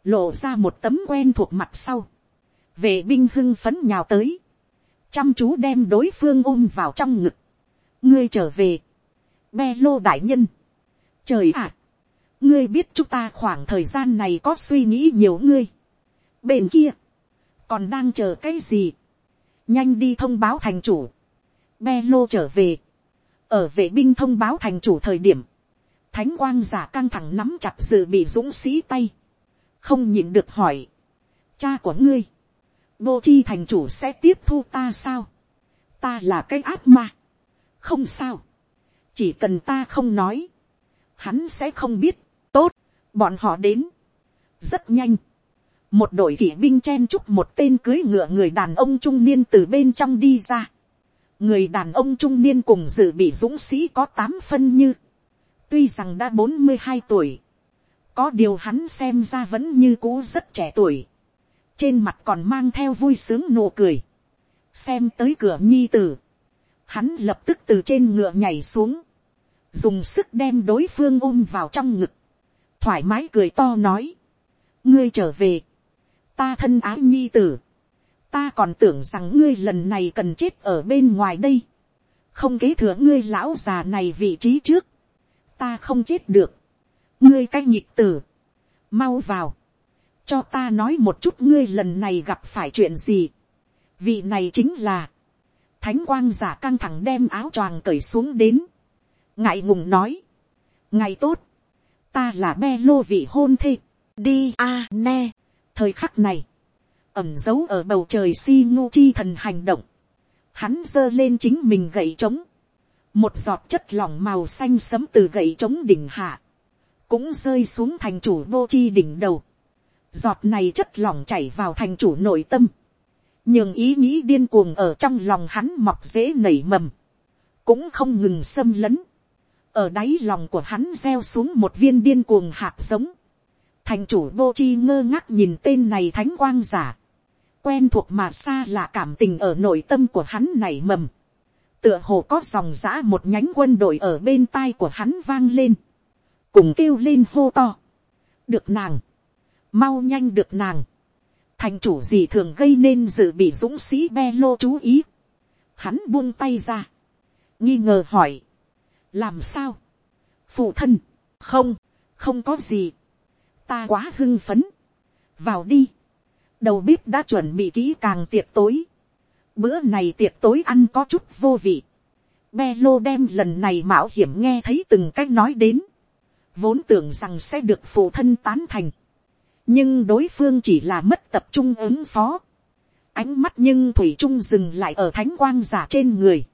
[SPEAKER 1] lộ ra một tấm quen thuộc mặt sau, vệ binh hưng phấn nhào tới, chăm chú đem đối phương ôm vào trong ngực, ngươi trở về, be lô đại nhân, trời ạ, ngươi biết chúng ta khoảng thời gian này có suy nghĩ nhiều ngươi, bên kia, còn đang chờ cái gì, nhanh đi thông báo thành chủ, be lô trở về, ở vệ binh thông báo thành chủ thời điểm, thánh quang giả căng thẳng nắm chặt dự bị dũng sĩ tay, không nhịn được hỏi, cha của ngươi, bô chi thành chủ sẽ tiếp thu ta sao, ta là cái ác ma, không sao, chỉ cần ta không nói, hắn sẽ không biết, tốt, bọn họ đến, rất nhanh, một đội kỵ binh chen chúc một tên cưới ngựa người đàn ông trung niên từ bên trong đi ra, người đàn ông trung niên cùng dự bị dũng sĩ có tám phân như, tuy rằng đã bốn mươi hai tuổi, có điều hắn xem ra vẫn như cũ rất trẻ tuổi, trên mặt còn mang theo vui sướng nụ cười, xem tới cửa nhi tử, hắn lập tức từ trên ngựa nhảy xuống, dùng sức đem đối phương ôm vào trong ngực, thoải mái cười to nói, ngươi trở về, ta thân ái nhi tử, ta còn tưởng rằng ngươi lần này cần chết ở bên ngoài đây, không kế thừa ngươi lão già này vị trí trước, ta không chết được, ngươi cái nhịp tử, mau vào, cho ta nói một chút ngươi lần này gặp phải chuyện gì. vị này chính là, thánh quang giả căng thẳng đem áo choàng cởi xuống đến, ngại ngùng nói, ngày tốt, ta là be lô vị hôn thê, đi a ne, thời khắc này, ẩm giấu ở bầu trời si ngu chi thần hành động, hắn giơ lên chính mình gậy trống, một giọt chất lỏng màu xanh sấm từ gậy trống đỉnh hạ, cũng rơi xuống thành chủ vô chi đỉnh đầu, giọt này chất lỏng chảy vào thành chủ nội tâm, nhưng ý nghĩ điên cuồng ở trong lòng hắn mọc dễ nảy mầm, cũng không ngừng xâm lấn, ở đáy lòng của hắn gieo xuống một viên điên cuồng hạt giống, thành chủ vô chi ngơ ngác nhìn tên này thánh quang giả, quen thuộc mà xa là cảm tình ở nội tâm của hắn nảy mầm, tựa hồ có dòng giã một nhánh quân đội ở bên tai của hắn vang lên, cùng kêu lên hô to, được nàng, mau nhanh được nàng, thành chủ gì thường gây nên dự bị dũng sĩ be lô chú ý, hắn buông tay ra, nghi ngờ hỏi, làm sao, phụ thân, không, không có gì, ta quá hưng phấn, vào đi, đầu bếp đã chuẩn bị kỹ càng tiệc tối, bữa này tiệc tối ăn có chút vô vị, be lô đem lần này mạo hiểm nghe thấy từng cách nói đến, vốn tưởng rằng sẽ được phụ thân tán thành, nhưng đối phương chỉ là mất tập trung ứng phó, ánh mắt nhưng thủy trung dừng lại ở thánh quang giả trên người,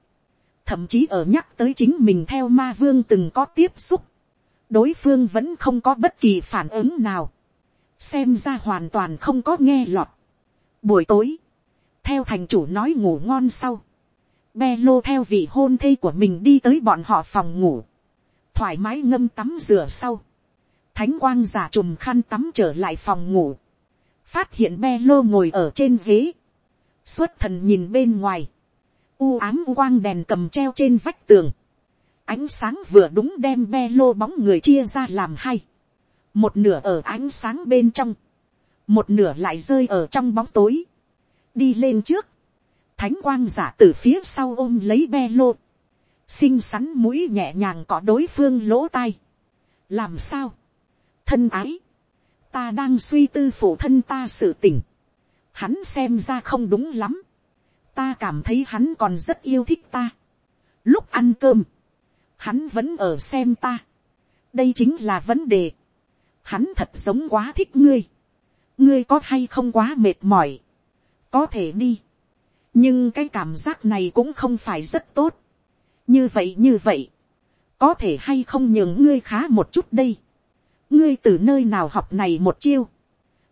[SPEAKER 1] thậm chí ở nhắc tới chính mình theo ma vương từng có tiếp xúc, đối phương vẫn không có bất kỳ phản ứng nào, xem ra hoàn toàn không có nghe lọt. Buổi tối, theo thành chủ nói ngủ ngon sau, be lô theo vị hôn thê của mình đi tới bọn họ phòng ngủ, thoải mái ngâm tắm rửa sau, thánh quang giả trùm khăn tắm trở lại phòng ngủ, phát hiện be lô ngồi ở trên ghế, xuất thần nhìn bên ngoài, u ám quang đèn cầm treo trên vách tường, ánh sáng vừa đúng đem be lô bóng người chia ra làm hai, một nửa ở ánh sáng bên trong, một nửa lại rơi ở trong bóng tối, đi lên trước, thánh quang giả từ phía sau ôm lấy be lô, xinh xắn mũi nhẹ nhàng có đối phương lỗ tai, làm sao, thân ái, ta đang suy tư phụ thân ta sự tình, hắn xem ra không đúng lắm, ta cảm thấy hắn còn rất yêu thích ta. Lúc ăn cơm, hắn vẫn ở xem ta. đây chính là vấn đề. hắn thật giống quá thích ngươi. ngươi có hay không quá mệt mỏi. có thể đi. nhưng cái cảm giác này cũng không phải rất tốt. như vậy như vậy, có thể hay không nhường ngươi khá một chút đây. ngươi từ nơi nào học này một chiêu.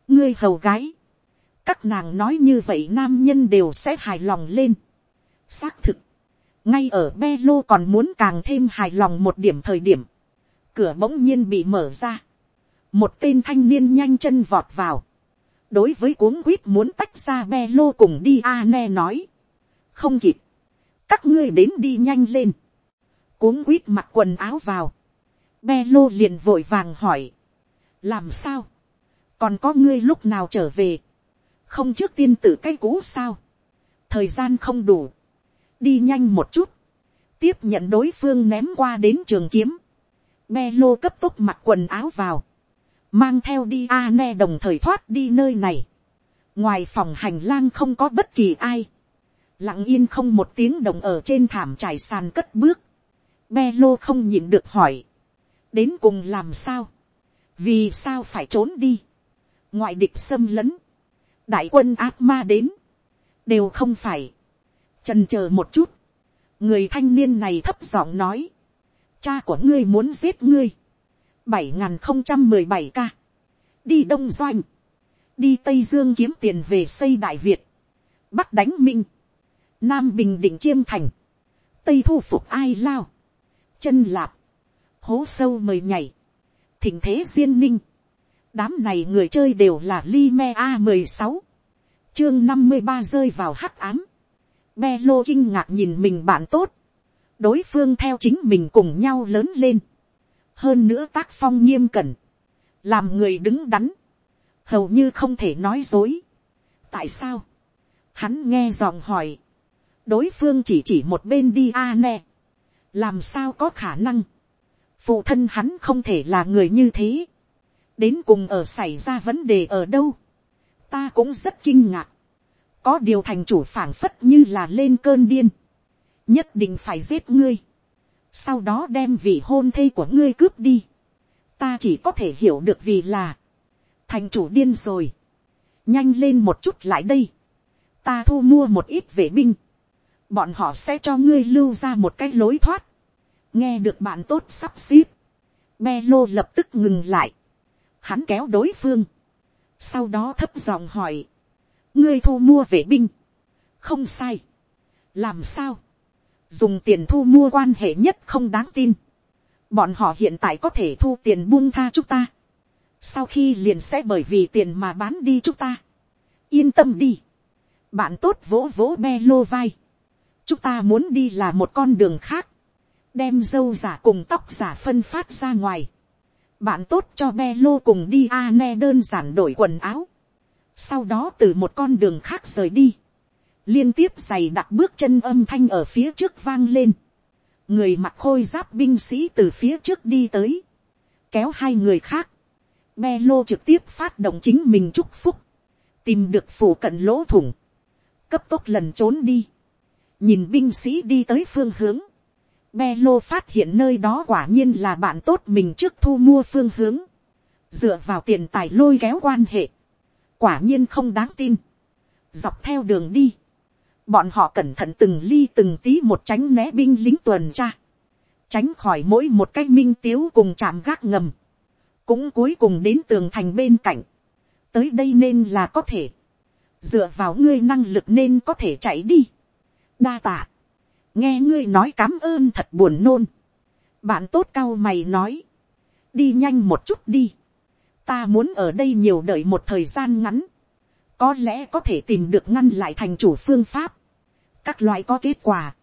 [SPEAKER 1] ngươi hầu gái các nàng nói như vậy nam nhân đều sẽ hài lòng lên. xác thực, ngay ở be lô còn muốn càng thêm hài lòng một điểm thời điểm, cửa bỗng nhiên bị mở ra, một tên thanh niên nhanh chân vọt vào, đối với cuống quýt muốn tách ra be lô cùng đi a ne nói, không kịp, các ngươi đến đi nhanh lên, cuống quýt mặc quần áo vào, be lô liền vội vàng hỏi, làm sao, còn có ngươi lúc nào trở về, không trước tiên tự cái cũ sao, thời gian không đủ, đi nhanh một chút, tiếp nhận đối phương ném qua đến trường kiếm, be lô cấp tốc mặc quần áo vào, mang theo đi a ne đồng thời thoát đi nơi này, ngoài phòng hành lang không có bất kỳ ai, lặng yên không một tiếng đồng ở trên thảm trải sàn cất bước, be lô không nhịn được hỏi, đến cùng làm sao, vì sao phải trốn đi, ngoại địch xâm lấn, đại quân ác ma đến, đều không phải, trần c h ờ một chút, người thanh niên này thấp giọng nói, cha của ngươi muốn giết ngươi, bảy n không trăm mười bảy ca, đi đông doanh, đi tây dương kiếm tiền về xây đại việt, bắc đánh minh, nam bình định chiêm thành, tây thu phục ai lao, chân lạp, hố sâu mời nhảy, thỉnh thế duyên ninh, đám này người chơi đều là li me A16. Chương 53 rơi vào hắc ám. Be lô kinh ngạc nhìn mình bạn tốt. Đối phương theo chính mình cùng nhau lớn lên. Hơn nữa tác phong nghiêm cẩn. Làm người đứng đắn. Hầu như không thể nói dối. Tại sao? Hắn nghe giọng hỏi. Đối phương chỉ chỉ một bên đi a nè. Làm sao có khả năng? Phụ thân hắn không thể là người như thế đến cùng ở xảy ra vấn đề ở đâu, ta cũng rất kinh ngạc, có điều thành chủ phảng phất như là lên cơn điên, nhất định phải giết ngươi, sau đó đem vị hôn thê của ngươi cướp đi, ta chỉ có thể hiểu được vì là, thành chủ điên rồi, nhanh lên một chút lại đây, ta thu mua một ít vệ binh, bọn họ sẽ cho ngươi lưu ra một cái lối thoát, nghe được bạn tốt sắp xếp, be lô lập tức ngừng lại, hắn kéo đối phương, sau đó thấp giọng hỏi, ngươi thu mua vệ binh, không sai, làm sao, dùng tiền thu mua quan hệ nhất không đáng tin, bọn họ hiện tại có thể thu tiền buông tha chúng ta, sau khi liền sẽ bởi vì tiền mà bán đi chúng ta, yên tâm đi, bạn tốt vỗ vỗ be lô vai, chúng ta muốn đi là một con đường khác, đem dâu giả cùng tóc giả phân phát ra ngoài, bạn tốt cho be lô cùng đi a ne đơn giản đổi quần áo, sau đó từ một con đường khác rời đi, liên tiếp giày đặt bước chân âm thanh ở phía trước vang lên, người mặc khôi giáp binh sĩ từ phía trước đi tới, kéo hai người khác, be lô trực tiếp phát động chính mình chúc phúc, tìm được phủ cận lỗ thủng, cấp tốc lần trốn đi, nhìn binh sĩ đi tới phương hướng, be lô phát hiện nơi đó quả nhiên là bạn tốt mình trước thu mua phương hướng, dựa vào tiền tài lôi kéo quan hệ, quả nhiên không đáng tin, dọc theo đường đi, bọn họ cẩn thận từng ly từng tí một tránh né binh lính tuần tra, tránh khỏi mỗi một cái minh tiếu cùng chạm gác ngầm, cũng cuối cùng đến tường thành bên cạnh, tới đây nên là có thể, dựa vào ngươi năng lực nên có thể chạy đi, đa tạ, nghe ngươi nói cám ơn thật buồn nôn, bạn tốt cao mày nói, đi nhanh một chút đi, ta muốn ở đây nhiều đợi một thời gian ngắn, có lẽ có thể tìm được ngăn lại thành chủ phương pháp, các loại có kết quả,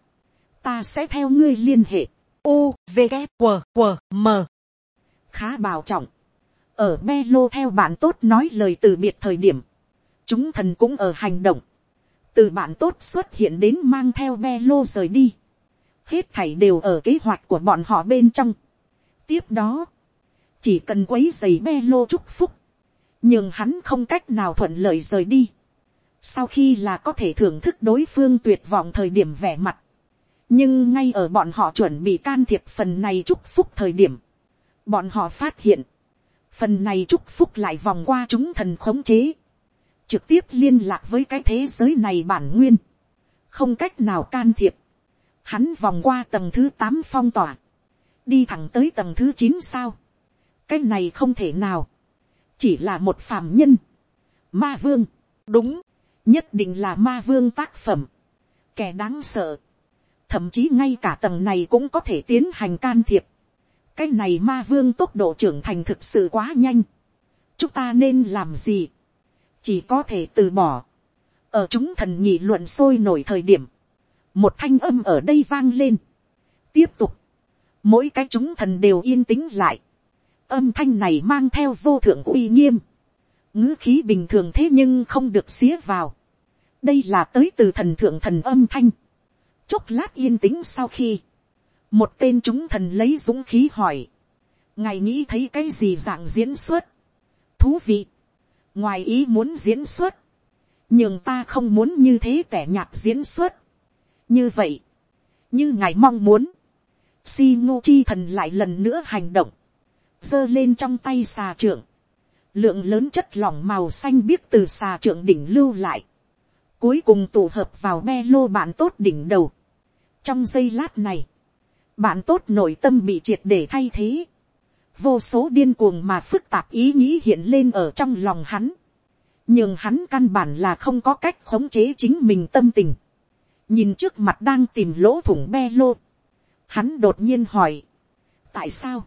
[SPEAKER 1] ta sẽ theo ngươi liên hệ, u v g q q m. Khá bào trọng, ở be lô theo bạn tốt nói lời từ biệt thời điểm, chúng thần cũng ở hành động, từ bạn tốt xuất hiện đến mang theo be lô rời đi, hết thảy đều ở kế hoạch của bọn họ bên trong. tiếp đó, chỉ cần quấy giày be lô chúc phúc, nhưng hắn không cách nào thuận lợi rời đi. sau khi là có thể thưởng thức đối phương tuyệt vọng thời điểm vẻ mặt, nhưng ngay ở bọn họ chuẩn bị can thiệp phần này chúc phúc thời điểm, bọn họ phát hiện, phần này chúc phúc lại vòng qua chúng thần khống chế, trực tiếp liên lạc với cái thế giới này bản nguyên, không cách nào can thiệp, hắn vòng qua tầng thứ tám phong tỏa, đi thẳng tới tầng thứ chín sao, cái này không thể nào, chỉ là một phàm nhân, ma vương, đúng, nhất định là ma vương tác phẩm, kẻ đáng sợ, thậm chí ngay cả tầng này cũng có thể tiến hành can thiệp, cái này ma vương tốc độ trưởng thành thực sự quá nhanh, chúng ta nên làm gì, chỉ có thể từ bỏ, ở chúng thần nhị luận sôi nổi thời điểm, một thanh âm ở đây vang lên, tiếp tục, mỗi cái chúng thần đều yên tĩnh lại, âm thanh này mang theo vô thượng uy nghiêm, ngữ khí bình thường thế nhưng không được xía vào, đây là tới từ thần thượng thần âm thanh, chốc lát yên tĩnh sau khi, một tên chúng thần lấy dũng khí hỏi, ngài nghĩ thấy cái gì dạng diễn xuất, thú vị, ngoài ý muốn diễn xuất, nhưng ta không muốn như thế tẻ nhạt diễn xuất, như vậy, như ngài mong muốn, si ngô chi thần lại lần nữa hành động, giơ lên trong tay xà trưởng, lượng lớn chất lỏng màu xanh biếc từ xà trưởng đỉnh lưu lại, cuối cùng tụ hợp vào be lô bạn tốt đỉnh đầu. trong giây lát này, bạn tốt nội tâm bị triệt để thay thế, vô số điên cuồng mà phức tạp ý nghĩ hiện lên ở trong lòng hắn, nhưng hắn căn bản là không có cách khống chế chính mình tâm tình, nhìn trước mặt đang tìm lỗ thủng be lô, hắn đột nhiên hỏi, tại sao,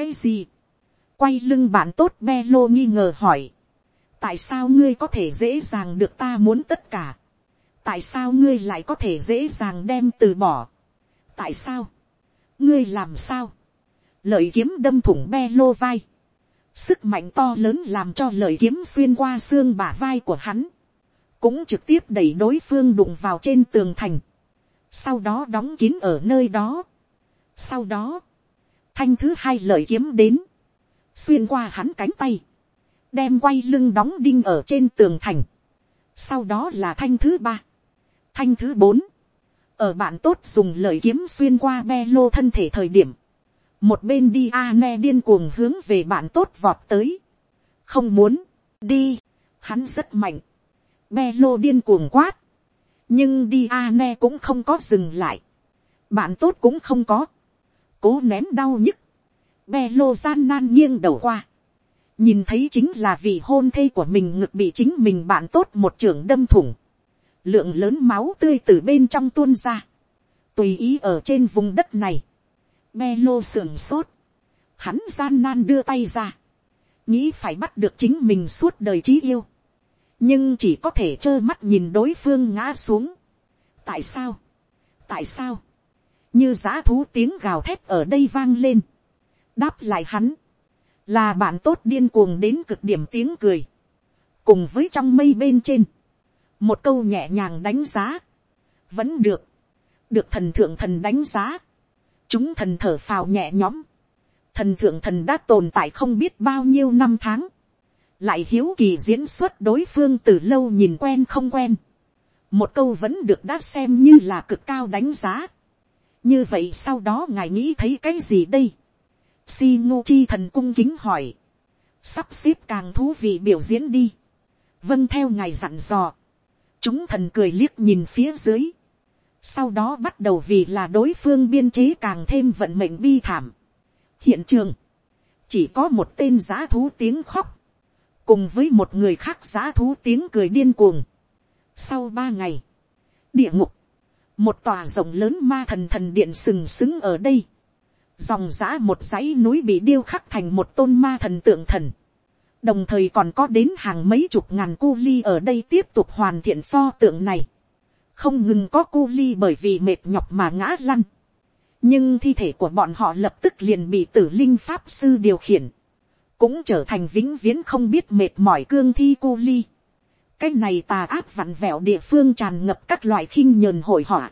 [SPEAKER 1] cái gì, quay lưng bạn tốt be lô nghi ngờ hỏi, tại sao ngươi có thể dễ dàng được ta muốn tất cả, tại sao ngươi lại có thể dễ dàng đem từ bỏ, tại sao, ngươi làm sao, lợi kiếm đâm thủng be lô vai, sức mạnh to lớn làm cho lợi kiếm xuyên qua xương bả vai của hắn, cũng trực tiếp đẩy đối phương đụng vào trên tường thành, sau đó đóng kín ở nơi đó. sau đó, thanh thứ hai lợi kiếm đến, xuyên qua hắn cánh tay, đem quay lưng đóng đinh ở trên tường thành, sau đó là thanh thứ ba, thanh thứ bốn, ở bạn tốt dùng lời kiếm xuyên qua be lô thân thể thời điểm, một bên đi a ne điên cuồng hướng về bạn tốt vọt tới, không muốn, đi, hắn rất mạnh, be lô điên cuồng quát, nhưng đi a ne cũng không có dừng lại, bạn tốt cũng không có, cố nén đau nhức, be lô gian nan nghiêng đầu qua, nhìn thấy chính là vì hôn thê của mình ngực bị chính mình bạn tốt một trưởng đâm thủng, lượng lớn máu tươi từ bên trong tuôn ra, tùy ý ở trên vùng đất này, be lô sưởng sốt, hắn gian nan đưa tay ra, nghĩ phải bắt được chính mình suốt đời trí yêu, nhưng chỉ có thể trơ mắt nhìn đối phương ngã xuống. tại sao, tại sao, như giá thú tiếng gào thét ở đây vang lên, đáp lại hắn, là bạn tốt điên cuồng đến cực điểm tiếng cười, cùng với trong mây bên trên, một câu nhẹ nhàng đánh giá, vẫn được, được thần thượng thần đánh giá, chúng thần thở phào nhẹ nhõm, thần thượng thần đã tồn tại không biết bao nhiêu năm tháng, lại hiếu kỳ diễn xuất đối phương từ lâu nhìn quen không quen, một câu vẫn được đã xem như là cực cao đánh giá, như vậy sau đó ngài nghĩ thấy cái gì đây, si ngô chi thần cung kính hỏi, sắp xếp càng thú vị biểu diễn đi, vâng theo ngài dặn dò, chúng thần cười liếc nhìn phía dưới, sau đó bắt đầu vì là đối phương biên chế càng thêm vận mệnh bi thảm. hiện trường, chỉ có một tên giá thú tiếng khóc, cùng với một người khác giá thú tiếng cười điên cuồng. sau ba ngày, địa ngục, một tòa rộng lớn ma thần thần điện sừng sững ở đây, dòng giã một dãy núi bị điêu khắc thành một tôn ma thần tượng thần, đồng thời còn có đến hàng mấy chục ngàn cu ly ở đây tiếp tục hoàn thiện pho tượng này, không ngừng có cu ly bởi vì mệt nhọc mà ngã lăn, nhưng thi thể của bọn họ lập tức liền bị tử linh pháp sư điều khiển, cũng trở thành vĩnh viễn không biết mệt mỏi cương thi cu ly cái này tà áp vặn vẹo địa phương tràn ngập các loại khinh nhờn hội họa,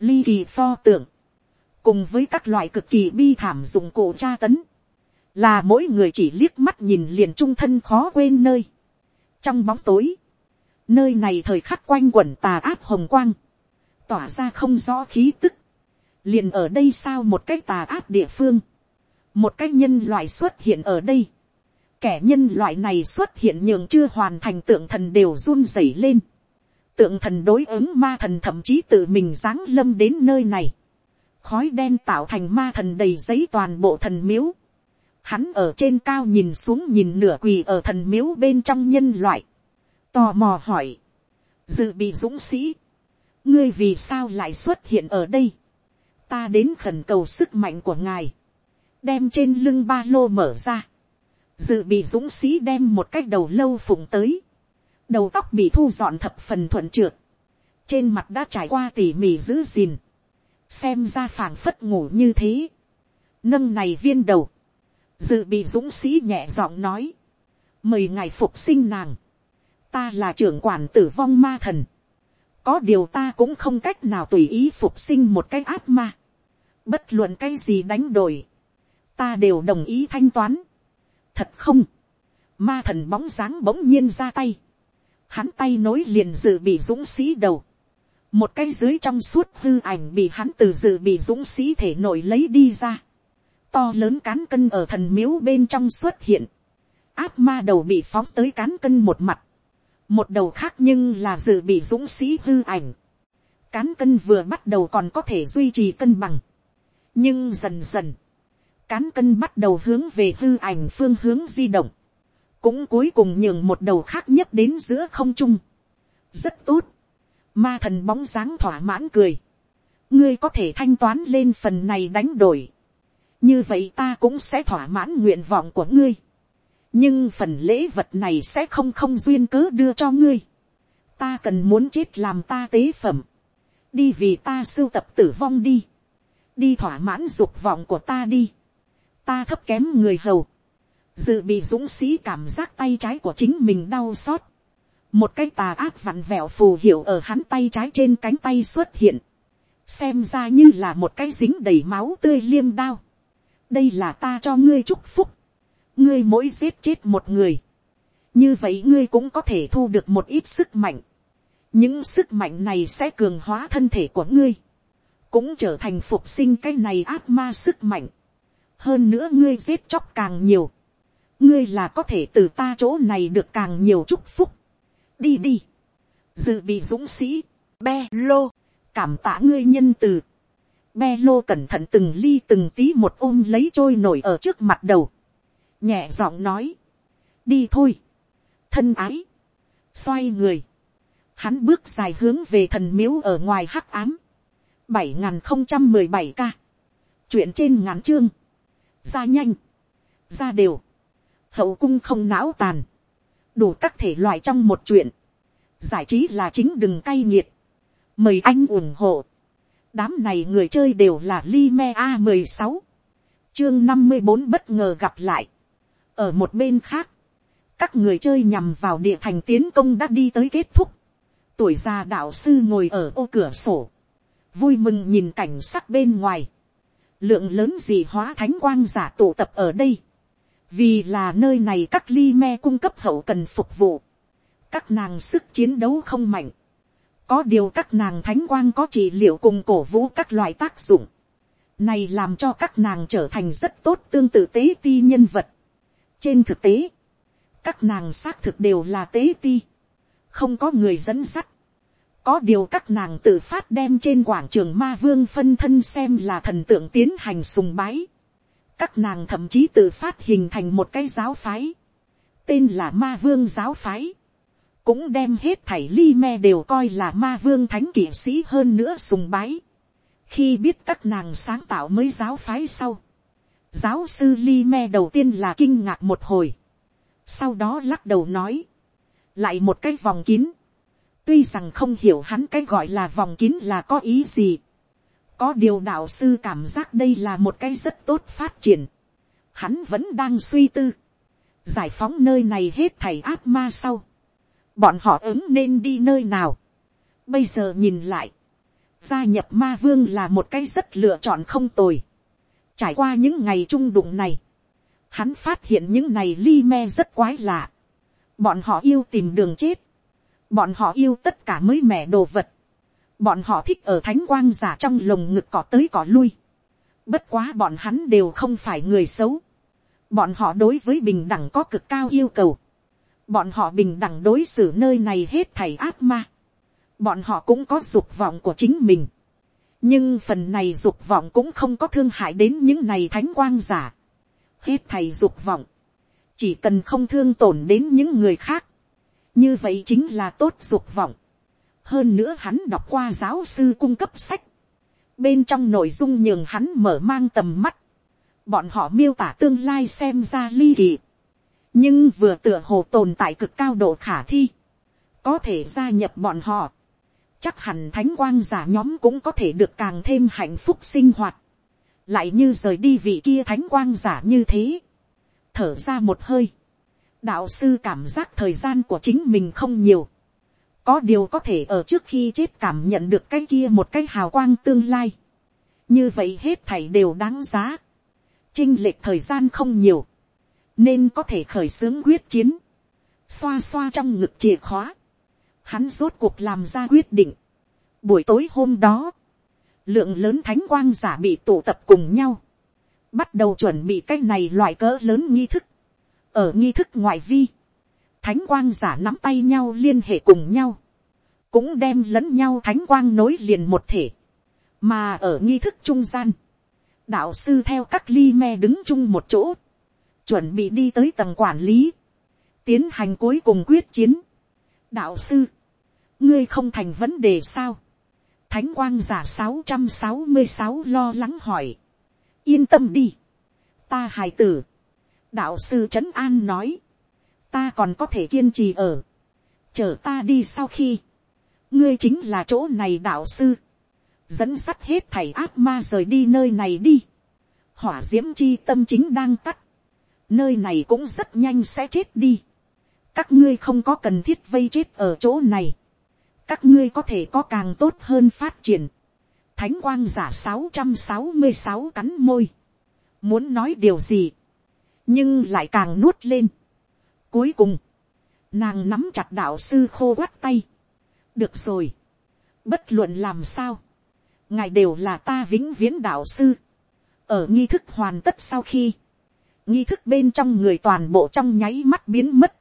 [SPEAKER 1] ly kỳ pho tượng, cùng với các loại cực kỳ bi thảm dụng cụ tra tấn, là mỗi người chỉ liếc mắt nhìn liền trung thân khó quên nơi. trong bóng tối, nơi này thời khắc quanh quẩn tà áp hồng quang, tỏa ra không rõ khí tức, liền ở đây sao một cái tà áp địa phương, một cái nhân loại xuất hiện ở đây, kẻ nhân loại này xuất hiện nhường chưa hoàn thành tượng thần đều run rẩy lên, tượng thần đối ứng ma thần thậm chí tự mình giáng lâm đến nơi này, khói đen tạo thành ma thần đầy giấy toàn bộ thần miếu, hắn ở trên cao nhìn xuống nhìn nửa quỳ ở thần miếu bên trong nhân loại, tò mò hỏi, dự bị dũng sĩ, ngươi vì sao lại xuất hiện ở đây, ta đến khẩn cầu sức mạnh của ngài, đem trên lưng ba lô mở ra, dự bị dũng sĩ đem một cái đầu lâu phụng tới, đầu tóc bị thu dọn thập phần thuận trượt, trên mặt đã trải qua tỉ mỉ giữ gìn, xem ra phảng phất ngủ như thế, nâng này viên đầu, dự bị dũng sĩ nhẹ giọng nói, mời ngài phục sinh nàng, ta là trưởng quản tử vong ma thần, có điều ta cũng không cách nào tùy ý phục sinh một cái ác ma, bất luận cái gì đánh đổi, ta đều đồng ý thanh toán, thật không, ma thần bóng dáng bỗng nhiên ra tay, hắn tay nối liền dự bị dũng sĩ đầu, một cái dưới trong suốt hư ảnh bị hắn từ dự bị dũng sĩ thể nổi lấy đi ra, to lớn cán cân ở thần miếu bên trong xuất hiện, áp ma đầu bị phóng tới cán cân một mặt, một đầu khác nhưng là dự bị dũng sĩ hư ảnh, cán cân vừa bắt đầu còn có thể duy trì cân bằng, nhưng dần dần, cán cân bắt đầu hướng về hư ảnh phương hướng di động, cũng cuối cùng nhường một đầu khác nhất đến giữa không trung. rất tốt, ma thần bóng dáng thỏa mãn cười, ngươi có thể thanh toán lên phần này đánh đổi, như vậy ta cũng sẽ thỏa mãn nguyện vọng của ngươi, nhưng phần lễ vật này sẽ không không duyên cớ đưa cho ngươi, ta cần muốn chết làm ta tế phẩm, đi vì ta sưu tập tử vong đi, đi thỏa mãn dục vọng của ta đi, ta thấp kém người hầu, dự bị dũng sĩ cảm giác tay trái của chính mình đau xót, một cái tà ác vặn vẹo phù hiệu ở hắn tay trái trên cánh tay xuất hiện, xem ra như là một cái dính đầy máu tươi liêm đao, đây là ta cho ngươi chúc phúc, ngươi mỗi giết chết một người, như vậy ngươi cũng có thể thu được một ít sức mạnh, những sức mạnh này sẽ cường hóa thân thể của ngươi, cũng trở thành phục sinh cái này ác ma sức mạnh hơn nữa ngươi giết chóc càng nhiều, ngươi là có thể từ ta chỗ này được càng nhiều chúc phúc. đi đi, dự bị dũng sĩ, be lô, cảm tạ ngươi nhân từ. be lô cẩn thận từng ly từng tí một ôm lấy trôi nổi ở trước mặt đầu, nhẹ giọng nói, đi thôi, thân ái, xoay người, hắn bước dài hướng về thần miếu ở ngoài hắc ám, bảy n không trăm mười bảy ca, chuyện trên ngắn chương, ra nhanh, ra đều, hậu cung không não tàn, đủ các thể loại trong một chuyện, giải trí là chính đừng cay nghiệt, mời anh ủng hộ, đám này người chơi đều là Lime a mười sáu, chương năm mươi bốn bất ngờ gặp lại, ở một bên khác, các người chơi nhằm vào địa thành tiến công đã đi tới kết thúc, tuổi già đạo sư ngồi ở ô cửa sổ, vui mừng nhìn cảnh sắc bên ngoài, lượng lớn gì hóa thánh quang giả tụ tập ở đây, vì là nơi này các ly me cung cấp hậu cần phục vụ, các nàng sức chiến đấu không mạnh, có điều các nàng thánh quang có trị liệu cùng cổ vũ các loại tác dụng, này làm cho các nàng trở thành rất tốt tương tự tế ti nhân vật. trên thực tế, các nàng xác thực đều là tế ti, không có người dẫn sắt, có điều các nàng tự phát đem trên quảng trường ma vương phân thân xem là thần tượng tiến hành sùng bái. các nàng thậm chí tự phát hình thành một cái giáo phái, tên là ma vương giáo phái, cũng đem hết thảy ly me đều coi là ma vương thánh kỵ sĩ hơn nữa sùng bái. khi biết các nàng sáng tạo mới giáo phái sau, giáo sư ly me đầu tiên là kinh ngạc một hồi, sau đó lắc đầu nói, lại một cái vòng kín, tuy rằng không hiểu hắn cái gọi là vòng kín là có ý gì, có điều đạo sư cảm giác đây là một cái rất tốt phát triển, hắn vẫn đang suy tư, giải phóng nơi này hết thầy ác ma sau, bọn họ ứng nên đi nơi nào, bây giờ nhìn lại, gia nhập ma vương là một cái rất lựa chọn không tồi, trải qua những ngày trung đụng này, hắn phát hiện những này li me rất quái lạ. bọn họ yêu tìm đường chết bọn họ yêu tất cả mới mẻ đồ vật. bọn họ thích ở thánh quang giả trong lồng ngực cỏ tới cỏ lui. bất quá bọn hắn đều không phải người xấu. bọn họ đối với bình đẳng có cực cao yêu cầu. bọn họ bình đẳng đối xử nơi này hết thầy ác ma. bọn họ cũng có dục vọng của chính mình. nhưng phần này dục vọng cũng không có thương hại đến những này thánh quang giả hết thầy dục vọng, chỉ cần không thương tổn đến những người khác, như vậy chính là tốt dục vọng. hơn nữa hắn đọc qua giáo sư cung cấp sách, bên trong nội dung nhường hắn mở mang tầm mắt, bọn họ miêu tả tương lai xem ra ly kỳ, nhưng vừa tựa hồ tồn tại cực cao độ khả thi, có thể gia nhập bọn họ, chắc hẳn thánh quang giả nhóm cũng có thể được càng thêm hạnh phúc sinh hoạt. Lại như rời đi vị kia thánh quang giả như thế, thở ra một hơi, đạo sư cảm giác thời gian của chính mình không nhiều, có điều có thể ở trước khi chết cảm nhận được cái kia một cái hào quang tương lai, như vậy hết thảy đều đáng giá, chinh lệch thời gian không nhiều, nên có thể khởi xướng quyết chiến, xoa xoa trong ngực chìa khóa, hắn rốt cuộc làm ra quyết định. Buổi tối hôm đó, lượng lớn thánh quang giả bị tụ tập cùng nhau, bắt đầu chuẩn bị cái này loại cỡ lớn nghi thức ở nghi thức ngoại vi, thánh quang giả nắm tay nhau liên hệ cùng nhau, cũng đem lẫn nhau thánh quang nối liền một thể, mà ở nghi thức trung gian, đạo sư theo các ly me đứng chung một chỗ, chuẩn bị đi tới tầng quản lý, tiến hành cuối cùng quyết chiến. đạo sư, ngươi không thành vấn đề sao, Thánh quang giả sáu trăm sáu mươi sáu lo lắng hỏi. Yên tâm đi. Ta hài tử. Đạo sư Trấn An nói. Ta còn có thể kiên trì ở. chờ ta đi sau khi. Ngươi chính là chỗ này, đạo sư. Dẫn sắt hết thầy ác ma rời đi nơi này đi. Hỏa diễm chi tâm chính đang tắt. Nơi này cũng rất nhanh sẽ chết đi. Các ngươi không có cần thiết vây chết ở chỗ này các ngươi có thể có càng tốt hơn phát triển. Thánh quang giả sáu trăm sáu mươi sáu cắn môi. Muốn nói điều gì. Nhưng lại càng nuốt lên. Cuối cùng. Nàng nắm chặt đạo sư khô quắt tay. Được rồi. Bất luận làm sao. ngài đều là ta vĩnh viễn đạo sư, ở nghi thức hoàn tất sau khi, nghi thức bên trong người toàn bộ trong nháy mắt biến mất,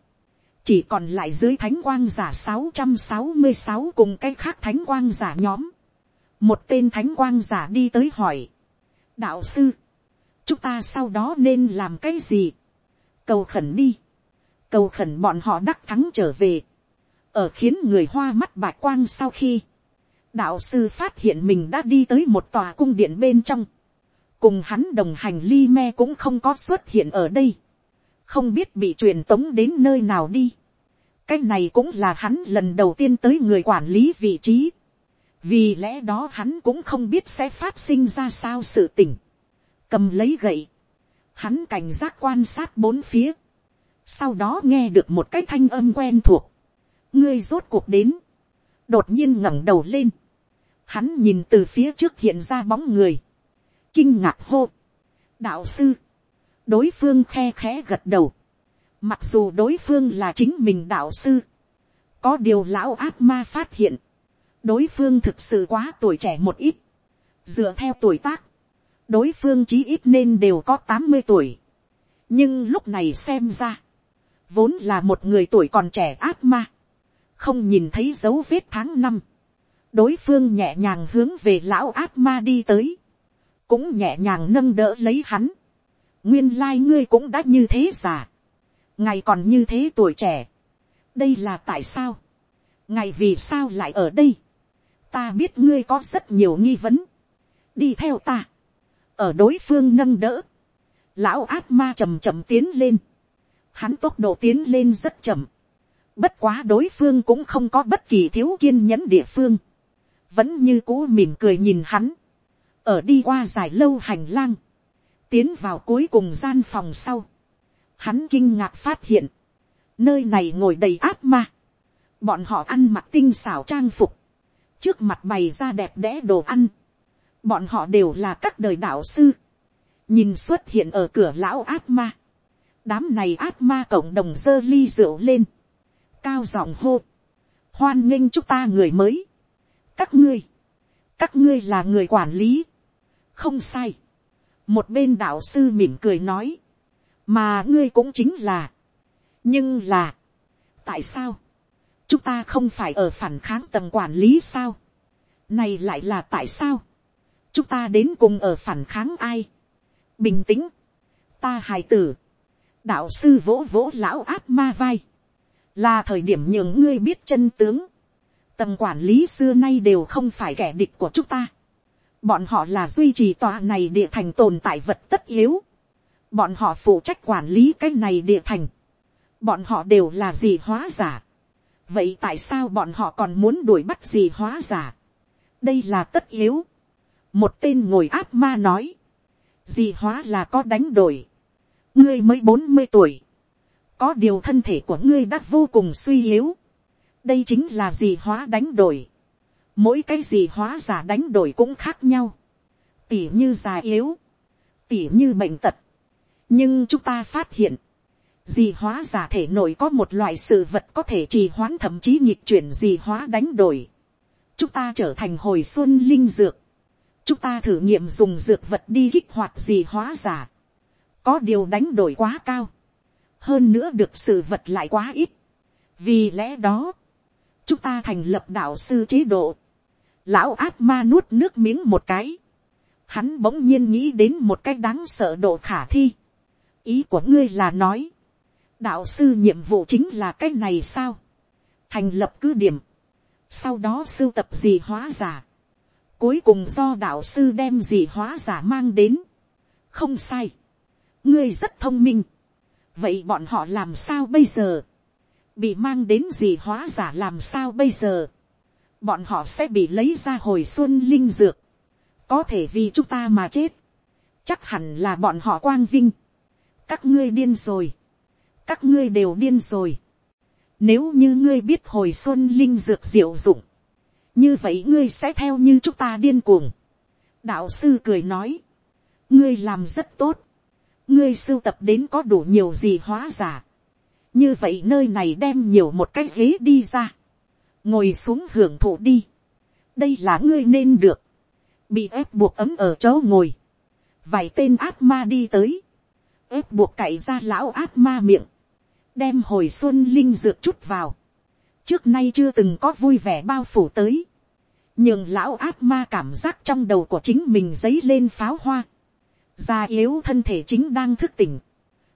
[SPEAKER 1] chỉ còn lại dưới thánh quang giả sáu trăm sáu mươi sáu cùng cái khác thánh quang giả nhóm, một tên thánh quang giả đi tới hỏi, đạo sư, chúng ta sau đó nên làm cái gì, cầu khẩn đi, cầu khẩn bọn họ đắc thắng trở về, ở khiến người hoa mắt bạc quang sau khi, đạo sư phát hiện mình đã đi tới một tòa cung điện bên trong, cùng hắn đồng hành ly me cũng không có xuất hiện ở đây, không biết bị truyền tống đến nơi nào đi. cái này cũng là hắn lần đầu tiên tới người quản lý vị trí, vì lẽ đó hắn cũng không biết sẽ phát sinh ra sao sự tình, cầm lấy gậy, hắn cảnh giác quan sát bốn phía, sau đó nghe được một cái thanh âm quen thuộc, ngươi rốt cuộc đến, đột nhiên ngẩng đầu lên, hắn nhìn từ phía trước hiện ra bóng người, kinh ngạc hô, đạo sư, đối phương khe khẽ gật đầu, mặc dù đối phương là chính mình đạo sư, có điều lão ác ma phát hiện, đối phương thực sự quá tuổi trẻ một ít, dựa theo tuổi tác, đối phương chí ít nên đều có tám mươi tuổi, nhưng lúc này xem ra, vốn là một người tuổi còn trẻ ác ma, không nhìn thấy dấu vết tháng năm, đối phương nhẹ nhàng hướng về lão ác ma đi tới, cũng nhẹ nhàng nâng đỡ lấy hắn, nguyên lai ngươi cũng đã như thế già, ngày còn như thế tuổi trẻ, đây là tại sao, ngày vì sao lại ở đây, ta biết ngươi có rất nhiều nghi vấn, đi theo ta, ở đối phương nâng đỡ, lão ác ma chầm chậm tiến lên, hắn tốc độ tiến lên rất chậm, bất quá đối phương cũng không có bất kỳ thiếu kiên nhẫn địa phương, vẫn như cũ mỉm cười nhìn hắn, ở đi qua dài lâu hành lang, tiến vào cuối cùng gian phòng sau, hắn kinh ngạc phát hiện, nơi này ngồi đầy ác ma, bọn họ ăn mặc tinh xảo trang phục, trước mặt bày ra đẹp đẽ đồ ăn, bọn họ đều là các đời đạo sư, nhìn xuất hiện ở cửa lão át ma, đám này át ma cộng đồng dơ ly rượu lên, cao giọng hô, hoan nghênh chúng ta người mới, các ngươi, các ngươi là người quản lý, không sai, một bên đạo sư mỉm cười nói, mà ngươi cũng chính là, nhưng là, tại sao, chúng ta không phải ở phản kháng tầng quản lý sao, này lại là tại sao, chúng ta đến cùng ở phản kháng ai, bình tĩnh, ta hài tử, đạo sư vỗ vỗ lão áp ma vai, là thời điểm nhường ngươi biết chân tướng, tầng quản lý xưa nay đều không phải kẻ địch của chúng ta, bọn họ là duy trì tòa này địa thành tồn tại vật tất yếu, bọn họ phụ trách quản lý cái này địa thành, bọn họ đều là gì hóa giả, vậy tại sao bọn họ còn muốn đuổi bắt gì hóa giả, đây là tất yếu, một tên ngồi áp ma nói, gì hóa là có đánh đổi, ngươi mới bốn mươi tuổi, có điều thân thể của ngươi đã vô cùng suy yếu, đây chính là gì hóa đánh đổi, mỗi cái gì hóa giả đánh đổi cũng khác nhau, tỉ như già yếu, tỉ như bệnh tật, nhưng chúng ta phát hiện, gì hóa giả thể nội có một loại sự vật có thể trì hoãn thậm chí nhịp chuyển gì hóa đánh đổi, chúng ta trở thành hồi xuân linh dược, chúng ta thử nghiệm dùng dược vật đi kích hoạt gì hóa giả, có điều đánh đổi quá cao, hơn nữa được sự vật lại quá ít, vì lẽ đó, chúng ta thành lập đạo sư chế độ, lão ác ma nuốt nước miếng một cái, hắn bỗng nhiên nghĩ đến một cái đáng sợ độ khả thi, ý của ngươi là nói, đạo sư nhiệm vụ chính là cái này sao, thành lập cứ điểm, sau đó sưu tập gì hóa giả, cuối cùng do đạo sư đem gì hóa giả mang đến, không sai, ngươi rất thông minh, vậy bọn họ làm sao bây giờ, bị mang đến gì hóa giả làm sao bây giờ, bọn họ sẽ bị lấy ra hồi xuân linh dược, có thể vì chúng ta mà chết, chắc hẳn là bọn họ quang vinh, các ngươi điên rồi, các ngươi đều điên rồi, nếu như ngươi biết hồi xuân linh dược diệu dụng, như vậy ngươi sẽ theo như chúng ta điên cuồng. đạo sư cười nói, ngươi làm rất tốt, ngươi sưu tập đến có đủ nhiều gì hóa giả. như vậy nơi này đem nhiều một cái ghế đi ra, ngồi xuống hưởng thụ đi. đây là ngươi nên được. bị ép buộc ấm ở chỗ ngồi, vài tên ác ma đi tới, ép buộc cậy ra lão ác ma miệng, đem hồi xuân linh dược chút vào, trước nay chưa từng có vui vẻ bao phủ tới, nhưng lão ác ma cảm giác trong đầu của chính mình dấy lên pháo hoa, già yếu thân thể chính đang thức tỉnh,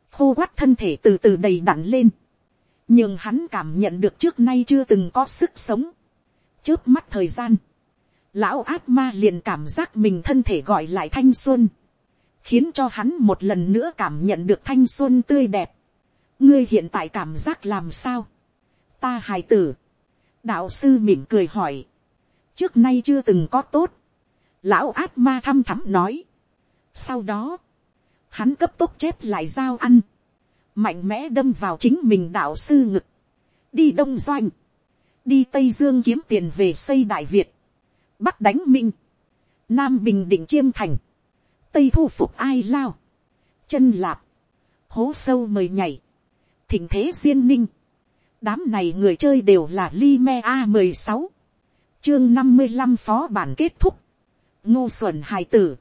[SPEAKER 1] khô quắt thân thể từ từ đầy đặn lên, nhưng hắn cảm nhận được trước nay chưa từng có sức sống, trước mắt thời gian, lão ác ma liền cảm giác mình thân thể gọi lại thanh xuân, khiến cho hắn một lần nữa cảm nhận được thanh xuân tươi đẹp. ngươi hiện tại cảm giác làm sao, ta hài tử, đạo sư mỉm cười hỏi, trước nay chưa từng có tốt, lão ác ma thăm thắm nói. sau đó, hắn cấp tốc chép lại dao ăn, mạnh mẽ đâm vào chính mình đạo sư ngực, đi đông doanh, đi tây dương kiếm tiền về xây đại việt, bắc đánh minh, nam bình định chiêm thành, tây thu phục ai lao, chân lạp, hố sâu mời nhảy, thỉnh thế duyên ninh, đám này người chơi đều là Lime a mười sáu, chương năm mươi năm phó bản kết thúc, ngô xuẩn hài tử,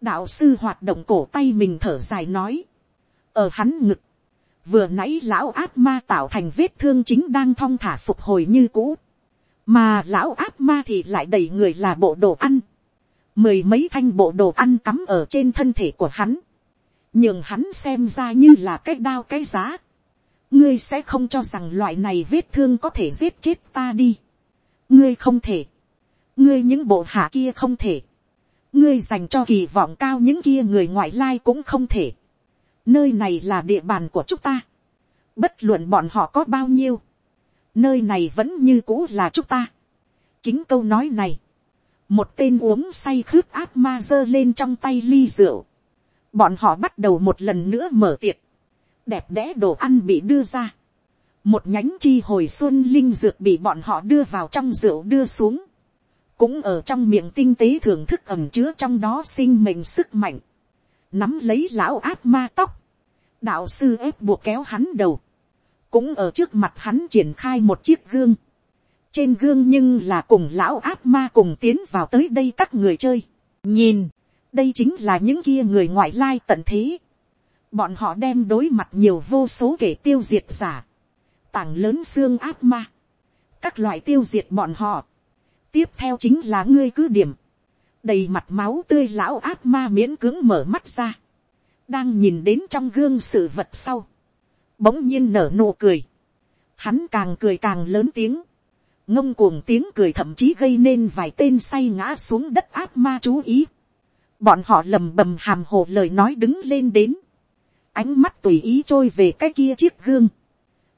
[SPEAKER 1] đạo sư hoạt động cổ tay mình thở dài nói, ở hắn ngực, vừa nãy lão ác ma tạo thành vết thương chính đang thong thả phục hồi như cũ, mà lão ác ma thì lại đầy người là bộ đồ ăn, mười mấy thanh bộ đồ ăn cắm ở trên thân thể của hắn, nhưng hắn xem ra như là cái đao cái giá, ngươi sẽ không cho rằng loại này vết thương có thể giết chết ta đi, ngươi không thể, ngươi những bộ hạ kia không thể, ngươi dành cho kỳ vọng cao những kia người ngoại lai cũng không thể, nơi này là địa bàn của chúng ta, bất luận bọn họ có bao nhiêu, nơi này vẫn như cũ là chúng ta. kính câu nói này, một tên uống say khướt ác ma giơ lên trong tay ly rượu, bọn họ bắt đầu một lần nữa mở tiệc, đẹp đẽ đồ ăn bị đưa ra, một nhánh chi hồi xuân linh dược bị bọn họ đưa vào trong rượu đưa xuống, cũng ở trong miệng tinh tế thưởng thức ẩm chứa trong đó sinh mệnh sức mạnh, nắm lấy lão ác ma tóc, đạo sư ép buộc kéo hắn đầu, cũng ở trước mặt hắn triển khai một chiếc gương, trên gương nhưng là cùng lão ác ma cùng tiến vào tới đây các người chơi, nhìn, đây chính là những kia người ngoại lai tận thế, bọn họ đem đối mặt nhiều vô số kể tiêu diệt giả, tảng lớn xương ác ma, các loại tiêu diệt bọn họ, tiếp theo chính là ngươi cứ điểm, đầy mặt máu tươi lão ác ma miễn cưỡng mở mắt ra, đang nhìn đến trong gương sự vật sau, bỗng nhiên nở nụ cười, hắn càng cười càng lớn tiếng, ngông cuồng tiếng cười thậm chí gây nên vài tên say ngã xuống đất ác ma chú ý, bọn họ lầm bầm hàm hồ lời nói đứng lên đến, ánh mắt tùy ý trôi về cái kia chiếc gương,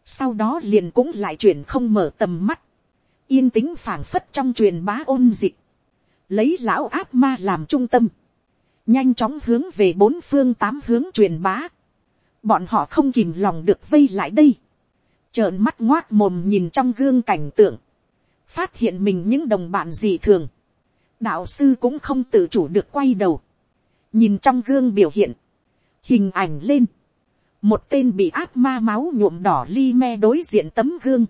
[SPEAKER 1] sau đó liền cũng lại chuyển không mở tầm mắt, yên tĩnh phảng phất trong truyền bá ôn dịch, lấy lão ác ma làm trung tâm, nhanh chóng hướng về bốn phương tám hướng truyền bá, bọn họ không kìm lòng được vây lại đây, trợn mắt ngoác mồm nhìn trong gương cảnh tượng, phát hiện mình những đồng bạn gì thường, đạo sư cũng không tự chủ được quay đầu, nhìn trong gương biểu hiện, hình ảnh lên, một tên bị ác ma máu nhuộm đỏ li me đối diện tấm gương,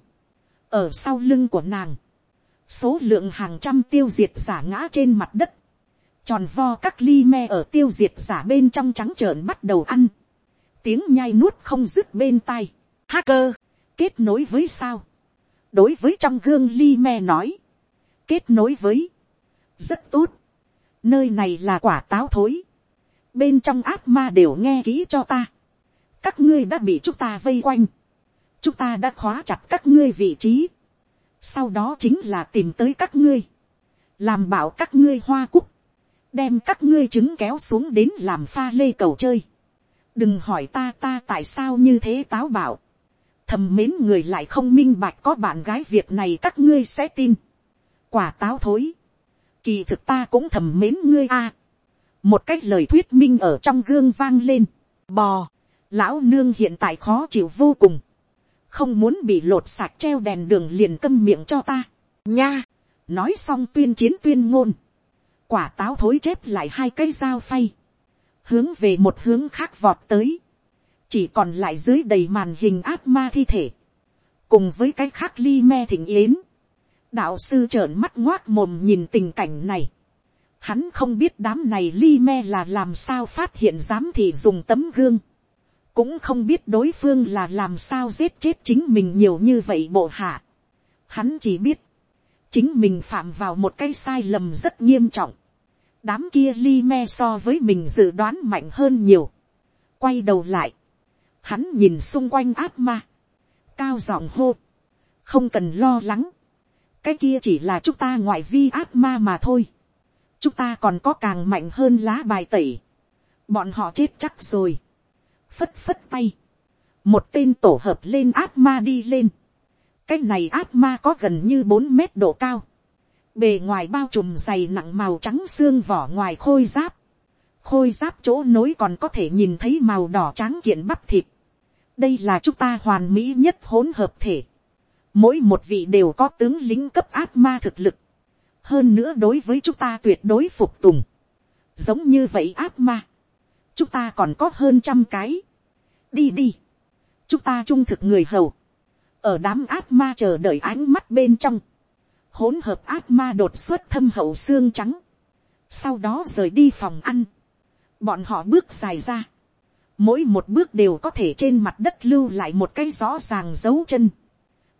[SPEAKER 1] ở sau lưng của nàng, số lượng hàng trăm tiêu diệt giả ngã trên mặt đất, tròn vo các ly me ở tiêu diệt giả bên trong trắng trợn bắt đầu ăn, tiếng nhai nuốt không dứt bên tai, hacker, kết nối với sao, đối với trong gương ly me nói, kết nối với, rất tốt, nơi này là quả táo thối, bên trong ác ma đều nghe kỹ cho ta, các ngươi đã bị chúng ta vây quanh, chúng ta đã khóa chặt các ngươi vị trí, sau đó chính là tìm tới các ngươi, làm bảo các ngươi hoa cúc, đem các ngươi trứng kéo xuống đến làm pha lê cầu chơi, đừng hỏi ta ta tại sao như thế táo bảo, thầm mến người lại không minh bạch có bạn gái việc này các ngươi sẽ tin, quả táo thối, kỳ thực ta cũng thầm mến ngươi a, một cách lời thuyết minh ở trong gương vang lên, bò, lão nương hiện tại khó chịu vô cùng, không muốn bị lột sạc treo đèn đường liền câm miệng cho ta, nha, nói xong tuyên chiến tuyên ngôn, quả táo thối chép lại hai cây dao phay, hướng về một hướng khác vọt tới, chỉ còn lại dưới đầy màn hình ác ma thi thể, cùng với cái khác ly me thỉnh yến, đạo sư trợn mắt ngoác mồm nhìn tình cảnh này, Hắn không biết đám này li me là làm sao phát hiện dám thì dùng tấm gương. Cũng không biết đối phương là làm sao giết chết chính mình nhiều như vậy bộ hạ. Hắn chỉ biết. Chính mình phạm vào một cái sai lầm rất nghiêm trọng. Đám kia li me so với mình dự đoán mạnh hơn nhiều. Quay đầu lại. Hắn nhìn xung quanh ác ma. Cao giọng hô. Không cần lo lắng. Cái kia chỉ là chúng ta ngoại vi ác ma mà thôi chúng ta còn có càng mạnh hơn lá bài tẩy, bọn họ chết chắc rồi, phất phất tay, một tên tổ hợp lên áp ma đi lên, cái này áp ma có gần như bốn mét độ cao, bề ngoài bao trùm dày nặng màu trắng xương vỏ ngoài khôi giáp, khôi giáp chỗ nối còn có thể nhìn thấy màu đỏ trắng kiện bắp thịt, đây là chúng ta hoàn mỹ nhất hỗn hợp thể, mỗi một vị đều có tướng lính cấp áp ma thực lực, hơn nữa đối với chúng ta tuyệt đối phục tùng, giống như vậy ác ma, chúng ta còn có hơn trăm cái, đi đi, chúng ta trung thực người hầu, ở đám ác ma chờ đợi ánh mắt bên trong, hỗn hợp ác ma đột xuất thâm hậu xương trắng, sau đó rời đi phòng ăn, bọn họ bước dài ra, mỗi một bước đều có thể trên mặt đất lưu lại một cái rõ ràng dấu chân,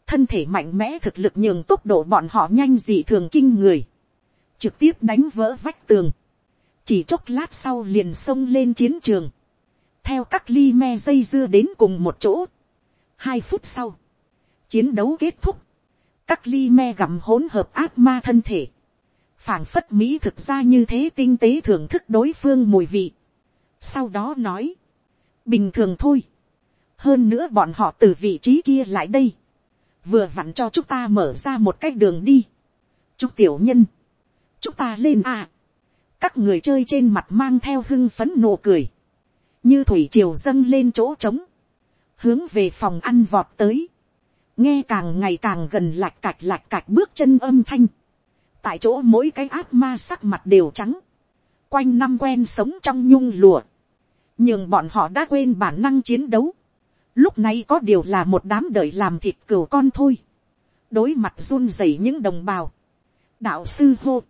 [SPEAKER 1] thân thể mạnh mẽ thực lực nhường tốc độ bọn họ nhanh dị thường kinh người, trực tiếp đánh vỡ vách tường, chỉ chốc lát sau liền xông lên chiến trường, theo các ly me dây dưa đến cùng một chỗ. hai phút sau, chiến đấu kết thúc, các ly me gặm hỗn hợp ác ma thân thể, phảng phất mỹ thực ra như thế tinh tế thưởng thức đối phương mùi vị. sau đó nói, bình thường thôi, hơn nữa bọn họ từ vị trí kia lại đây, vừa vặn cho chúng ta mở ra một cái đường đi. chúc tiểu nhân, chúng ta lên à. các người chơi trên mặt mang theo hưng phấn nụ cười, như thủy triều dâng lên chỗ trống, hướng về phòng ăn vọt tới, nghe càng ngày càng gần lạch cạch lạch cạch bước chân âm thanh, tại chỗ mỗi cái ác ma sắc mặt đều trắng, quanh năm quen sống trong nhung lùa, nhưng bọn họ đã quên bản năng chiến đấu, lúc này có điều là một đám đợi làm thịt cừu con thôi, đối mặt run rẩy những đồng bào, đạo sư hô,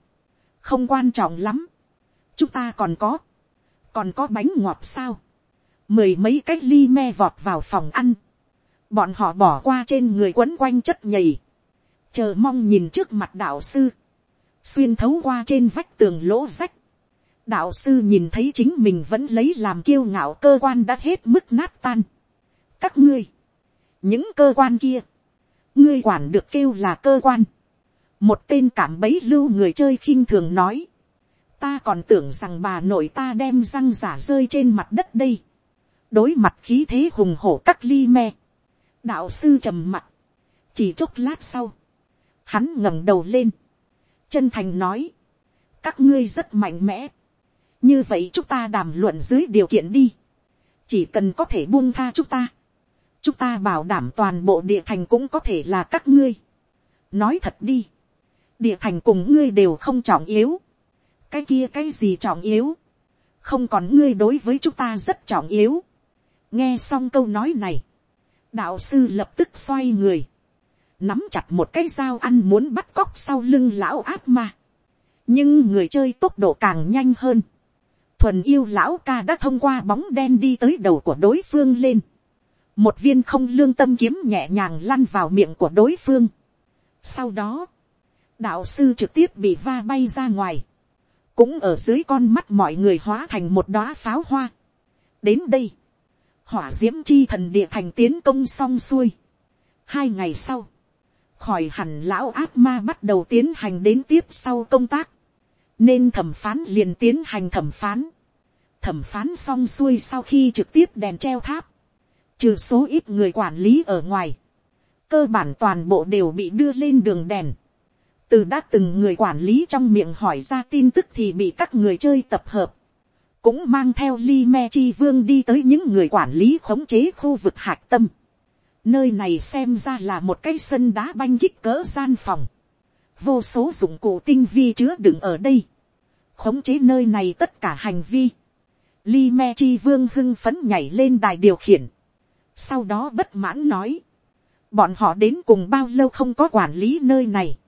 [SPEAKER 1] không quan trọng lắm, chúng ta còn có, còn có bánh ngọt sao, mười mấy cái ly me vọt vào phòng ăn, bọn họ bỏ qua trên người quấn quanh chất nhầy, chờ mong nhìn trước mặt đạo sư, xuyên thấu qua trên vách tường lỗ rách, đạo sư nhìn thấy chính mình vẫn lấy làm kiêu ngạo cơ quan đã hết mức nát tan, các ngươi, những cơ quan kia, ngươi quản được kêu là cơ quan, một tên cảm bấy lưu người chơi khinh thường nói, ta còn tưởng rằng bà nội ta đem răng giả rơi trên mặt đất đây, đối mặt khí thế hùng hổ các ly me, đạo sư trầm mặt, chỉ chốc lát sau, hắn ngẩng đầu lên, chân thành nói, các ngươi rất mạnh mẽ, như vậy chúng ta đàm luận dưới điều kiện đi, chỉ cần có thể buông tha chúng ta, chúng ta bảo đảm toàn bộ địa thành cũng có thể là các ngươi. nói thật đi, địa thành cùng ngươi đều không trọng yếu, cái kia cái gì trọng yếu, không còn ngươi đối với chúng ta rất trọng yếu. nghe xong câu nói này, đạo sư lập tức xoay người, nắm chặt một cái dao ăn muốn bắt cóc sau lưng lão ác ma. nhưng người chơi tốc độ càng nhanh hơn. thuần yêu lão ca đã thông qua bóng đen đi tới đầu của đối phương lên một viên không lương tâm kiếm nhẹ nhàng lăn vào miệng của đối phương. Sau đó, đạo sư trực tiếp bị va bay ra ngoài, cũng ở dưới con mắt mọi người hóa thành một đóa pháo hoa. đến đây, hỏa d i ễ m chi thần địa thành tiến công xong xuôi. hai ngày sau, khỏi hẳn lão ác ma bắt đầu tiến hành đến tiếp sau công tác, nên thẩm phán liền tiến hành thẩm phán. thẩm phán xong xuôi sau khi trực tiếp đèn treo tháp, trừ số ít người quản lý ở ngoài, cơ bản toàn bộ đều bị đưa lên đường đèn. từ đã từng người quản lý trong miệng hỏi ra tin tức thì bị các người chơi tập hợp, cũng mang theo Li Me Chi Vương đi tới những người quản lý khống chế khu vực hạc tâm. Nơi này xem ra là một cái sân đá banh kích cỡ gian phòng. Vô số dụng cụ tinh vi chứa đựng ở đây. Khống chế nơi này tất cả hành vi. Li Me Chi Vương hưng phấn nhảy lên đài điều khiển sau đó bất mãn nói, bọn họ đến cùng bao lâu không có quản lý nơi này,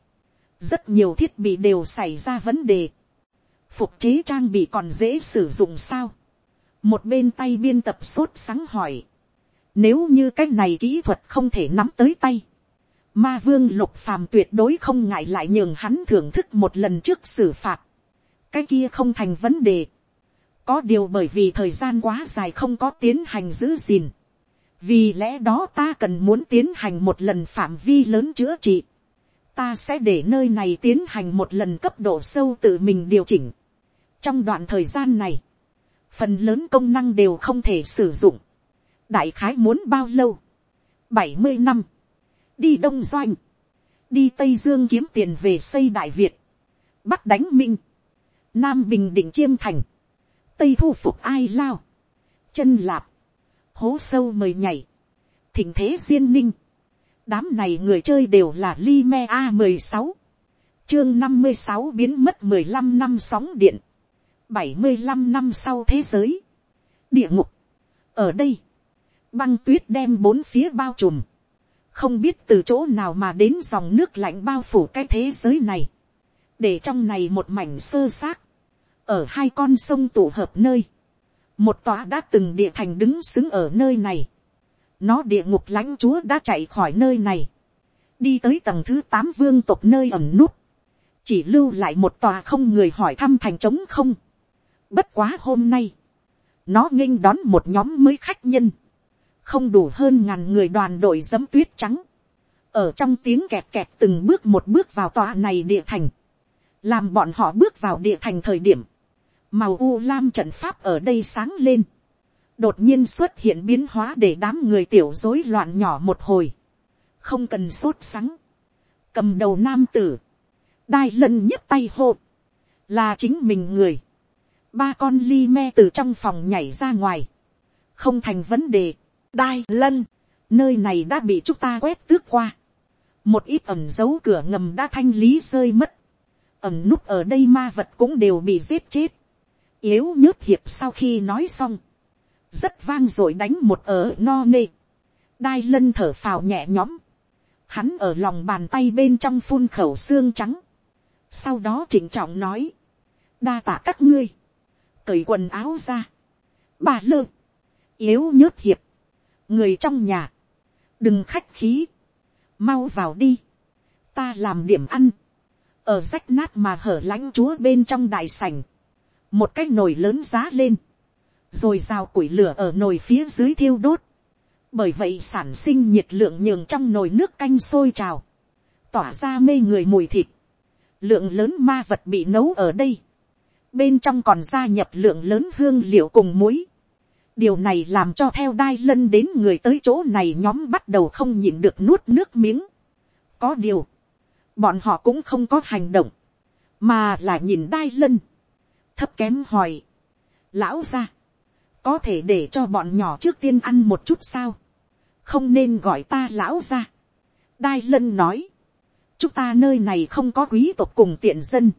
[SPEAKER 1] rất nhiều thiết bị đều xảy ra vấn đề, phục chế trang bị còn dễ sử dụng sao, một bên tay biên tập sốt sáng hỏi, nếu như cái này kỹ thuật không thể nắm tới tay, ma vương lục phàm tuyệt đối không ngại lại nhường hắn thưởng thức một lần trước xử phạt, cái kia không thành vấn đề, có điều bởi vì thời gian quá dài không có tiến hành giữ gìn, vì lẽ đó ta cần muốn tiến hành một lần phạm vi lớn chữa trị, ta sẽ để nơi này tiến hành một lần cấp độ sâu tự mình điều chỉnh. trong đoạn thời gian này, phần lớn công năng đều không thể sử dụng, đại khái muốn bao lâu, bảy mươi năm, đi đông doanh, đi tây dương kiếm tiền về xây đại việt, bắc đánh minh, nam bình định chiêm thành, tây thu phục ai lao, chân lạp, hố sâu mời nhảy, thỉnh thế duyên ninh, đám này người chơi đều là li me a mười sáu, chương năm mươi sáu biến mất mười lăm năm sóng điện, bảy mươi lăm năm sau thế giới, địa ngục, ở đây, băng tuyết đem bốn phía bao trùm, không biết từ chỗ nào mà đến dòng nước lạnh bao phủ cái thế giới này, để trong này một mảnh sơ xác, ở hai con sông tụ hợp nơi, một tòa đã từng địa thành đứng xứng ở nơi này, nó địa ngục lãnh chúa đã chạy khỏi nơi này, đi tới tầng thứ tám vương tộc nơi ẩm nút, chỉ lưu lại một tòa không người hỏi thăm thành trống không. Bất quá hôm nay, nó nghênh đón một nhóm mới khách nhân, không đủ hơn ngàn người đoàn đội dấm tuyết trắng, ở trong tiếng kẹt kẹt từng bước một bước vào tòa này địa thành, làm bọn họ bước vào địa thành thời điểm, màu u lam trận pháp ở đây sáng lên, đột nhiên xuất hiện biến hóa để đám người tiểu rối loạn nhỏ một hồi, không cần sốt sắng, cầm đầu nam tử, đai lân nhấc tay hộ là chính mình người, ba con ly me từ trong phòng nhảy ra ngoài, không thành vấn đề, đai lân, nơi này đã bị chúng ta quét tước qua, một ít ẩm dấu cửa ngầm đã thanh lý rơi mất, ẩm nút ở đây ma vật cũng đều bị giết chết, yếu nhớt hiệp sau khi nói xong, rất vang rồi đánh một ở no nê, đai lân thở phào nhẹ nhõm, hắn ở lòng bàn tay bên trong phun khẩu xương trắng, sau đó trịnh trọng nói, đa tạ các ngươi, cởi quần áo ra, bà lơ, yếu nhớt hiệp, người trong nhà, đừng khách khí, mau vào đi, ta làm điểm ăn, ở rách nát mà hở lãnh chúa bên trong đại sảnh, một cái nồi lớn giá lên, rồi rào củi lửa ở nồi phía dưới thiêu đốt, bởi vậy sản sinh nhiệt lượng nhường trong nồi nước canh sôi trào, tỏa ra mê người mùi thịt, lượng lớn ma vật bị nấu ở đây, bên trong còn gia nhập lượng lớn hương liệu cùng muối, điều này làm cho theo đai lân đến người tới chỗ này nhóm bắt đầu không nhịn được nuốt nước miếng. có điều, bọn họ cũng không có hành động, mà là nhìn đai lân, thấp kém hỏi, lão ra, có thể để cho bọn nhỏ trước tiên ăn một chút sao, không nên gọi ta lão ra. đai lân nói, chúng ta nơi này không có quý tộc cùng tiện dân,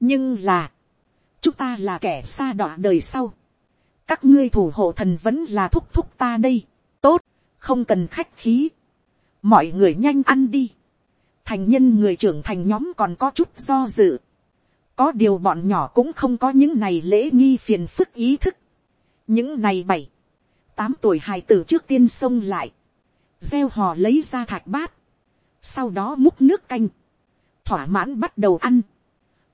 [SPEAKER 1] nhưng là, chúng ta là kẻ xa đọa đời sau, các ngươi thủ hộ thần vẫn là thúc thúc ta đây, tốt, không cần khách khí, mọi người nhanh ăn đi, thành nhân người trưởng thành nhóm còn có chút do dự, có điều bọn nhỏ cũng không có những này lễ nghi phiền phức ý thức, những này bảy, tám tuổi hài tử trước tiên xông lại, gieo hò lấy ra thạch bát, sau đó múc nước canh, thỏa mãn bắt đầu ăn,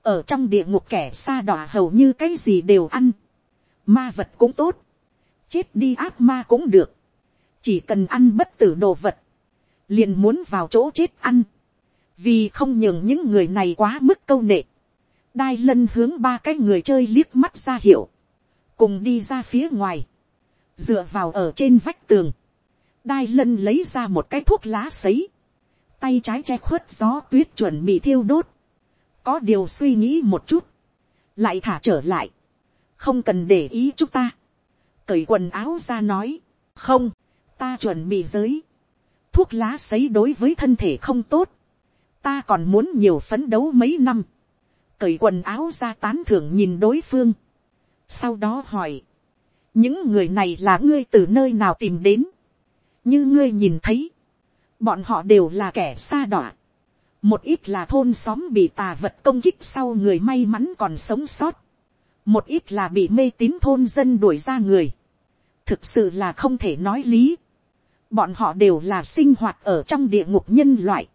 [SPEAKER 1] ở trong địa ngục kẻ xa đỏ hầu như cái gì đều ăn, ma vật cũng tốt, chết đi ác ma cũng được, chỉ cần ăn bất tử đồ vật, liền muốn vào chỗ chết ăn, vì không nhường những người này quá mức câu nệ, đai lân hướng ba cái người chơi liếc mắt ra hiệu, cùng đi ra phía ngoài, dựa vào ở trên vách tường, đai lân lấy ra một cái thuốc lá sấy, tay trái che khuất gió tuyết chuẩn bị thiêu đốt, có điều suy nghĩ một chút, lại thả trở lại, không cần để ý chúng ta, cởi quần áo ra nói, không, ta chuẩn bị giới, thuốc lá sấy đối với thân thể không tốt, ta còn muốn nhiều phấn đấu mấy năm, cởi quần áo ra tán thưởng nhìn đối phương, sau đó hỏi, những người này là ngươi từ nơi nào tìm đến, như ngươi nhìn thấy, bọn họ đều là kẻ xa đọa, một ít là thôn xóm bị tà vật công kích sau người may mắn còn sống sót, một ít là bị mê tín thôn dân đuổi ra người, thực sự là không thể nói lý, bọn họ đều là sinh hoạt ở trong địa ngục nhân loại,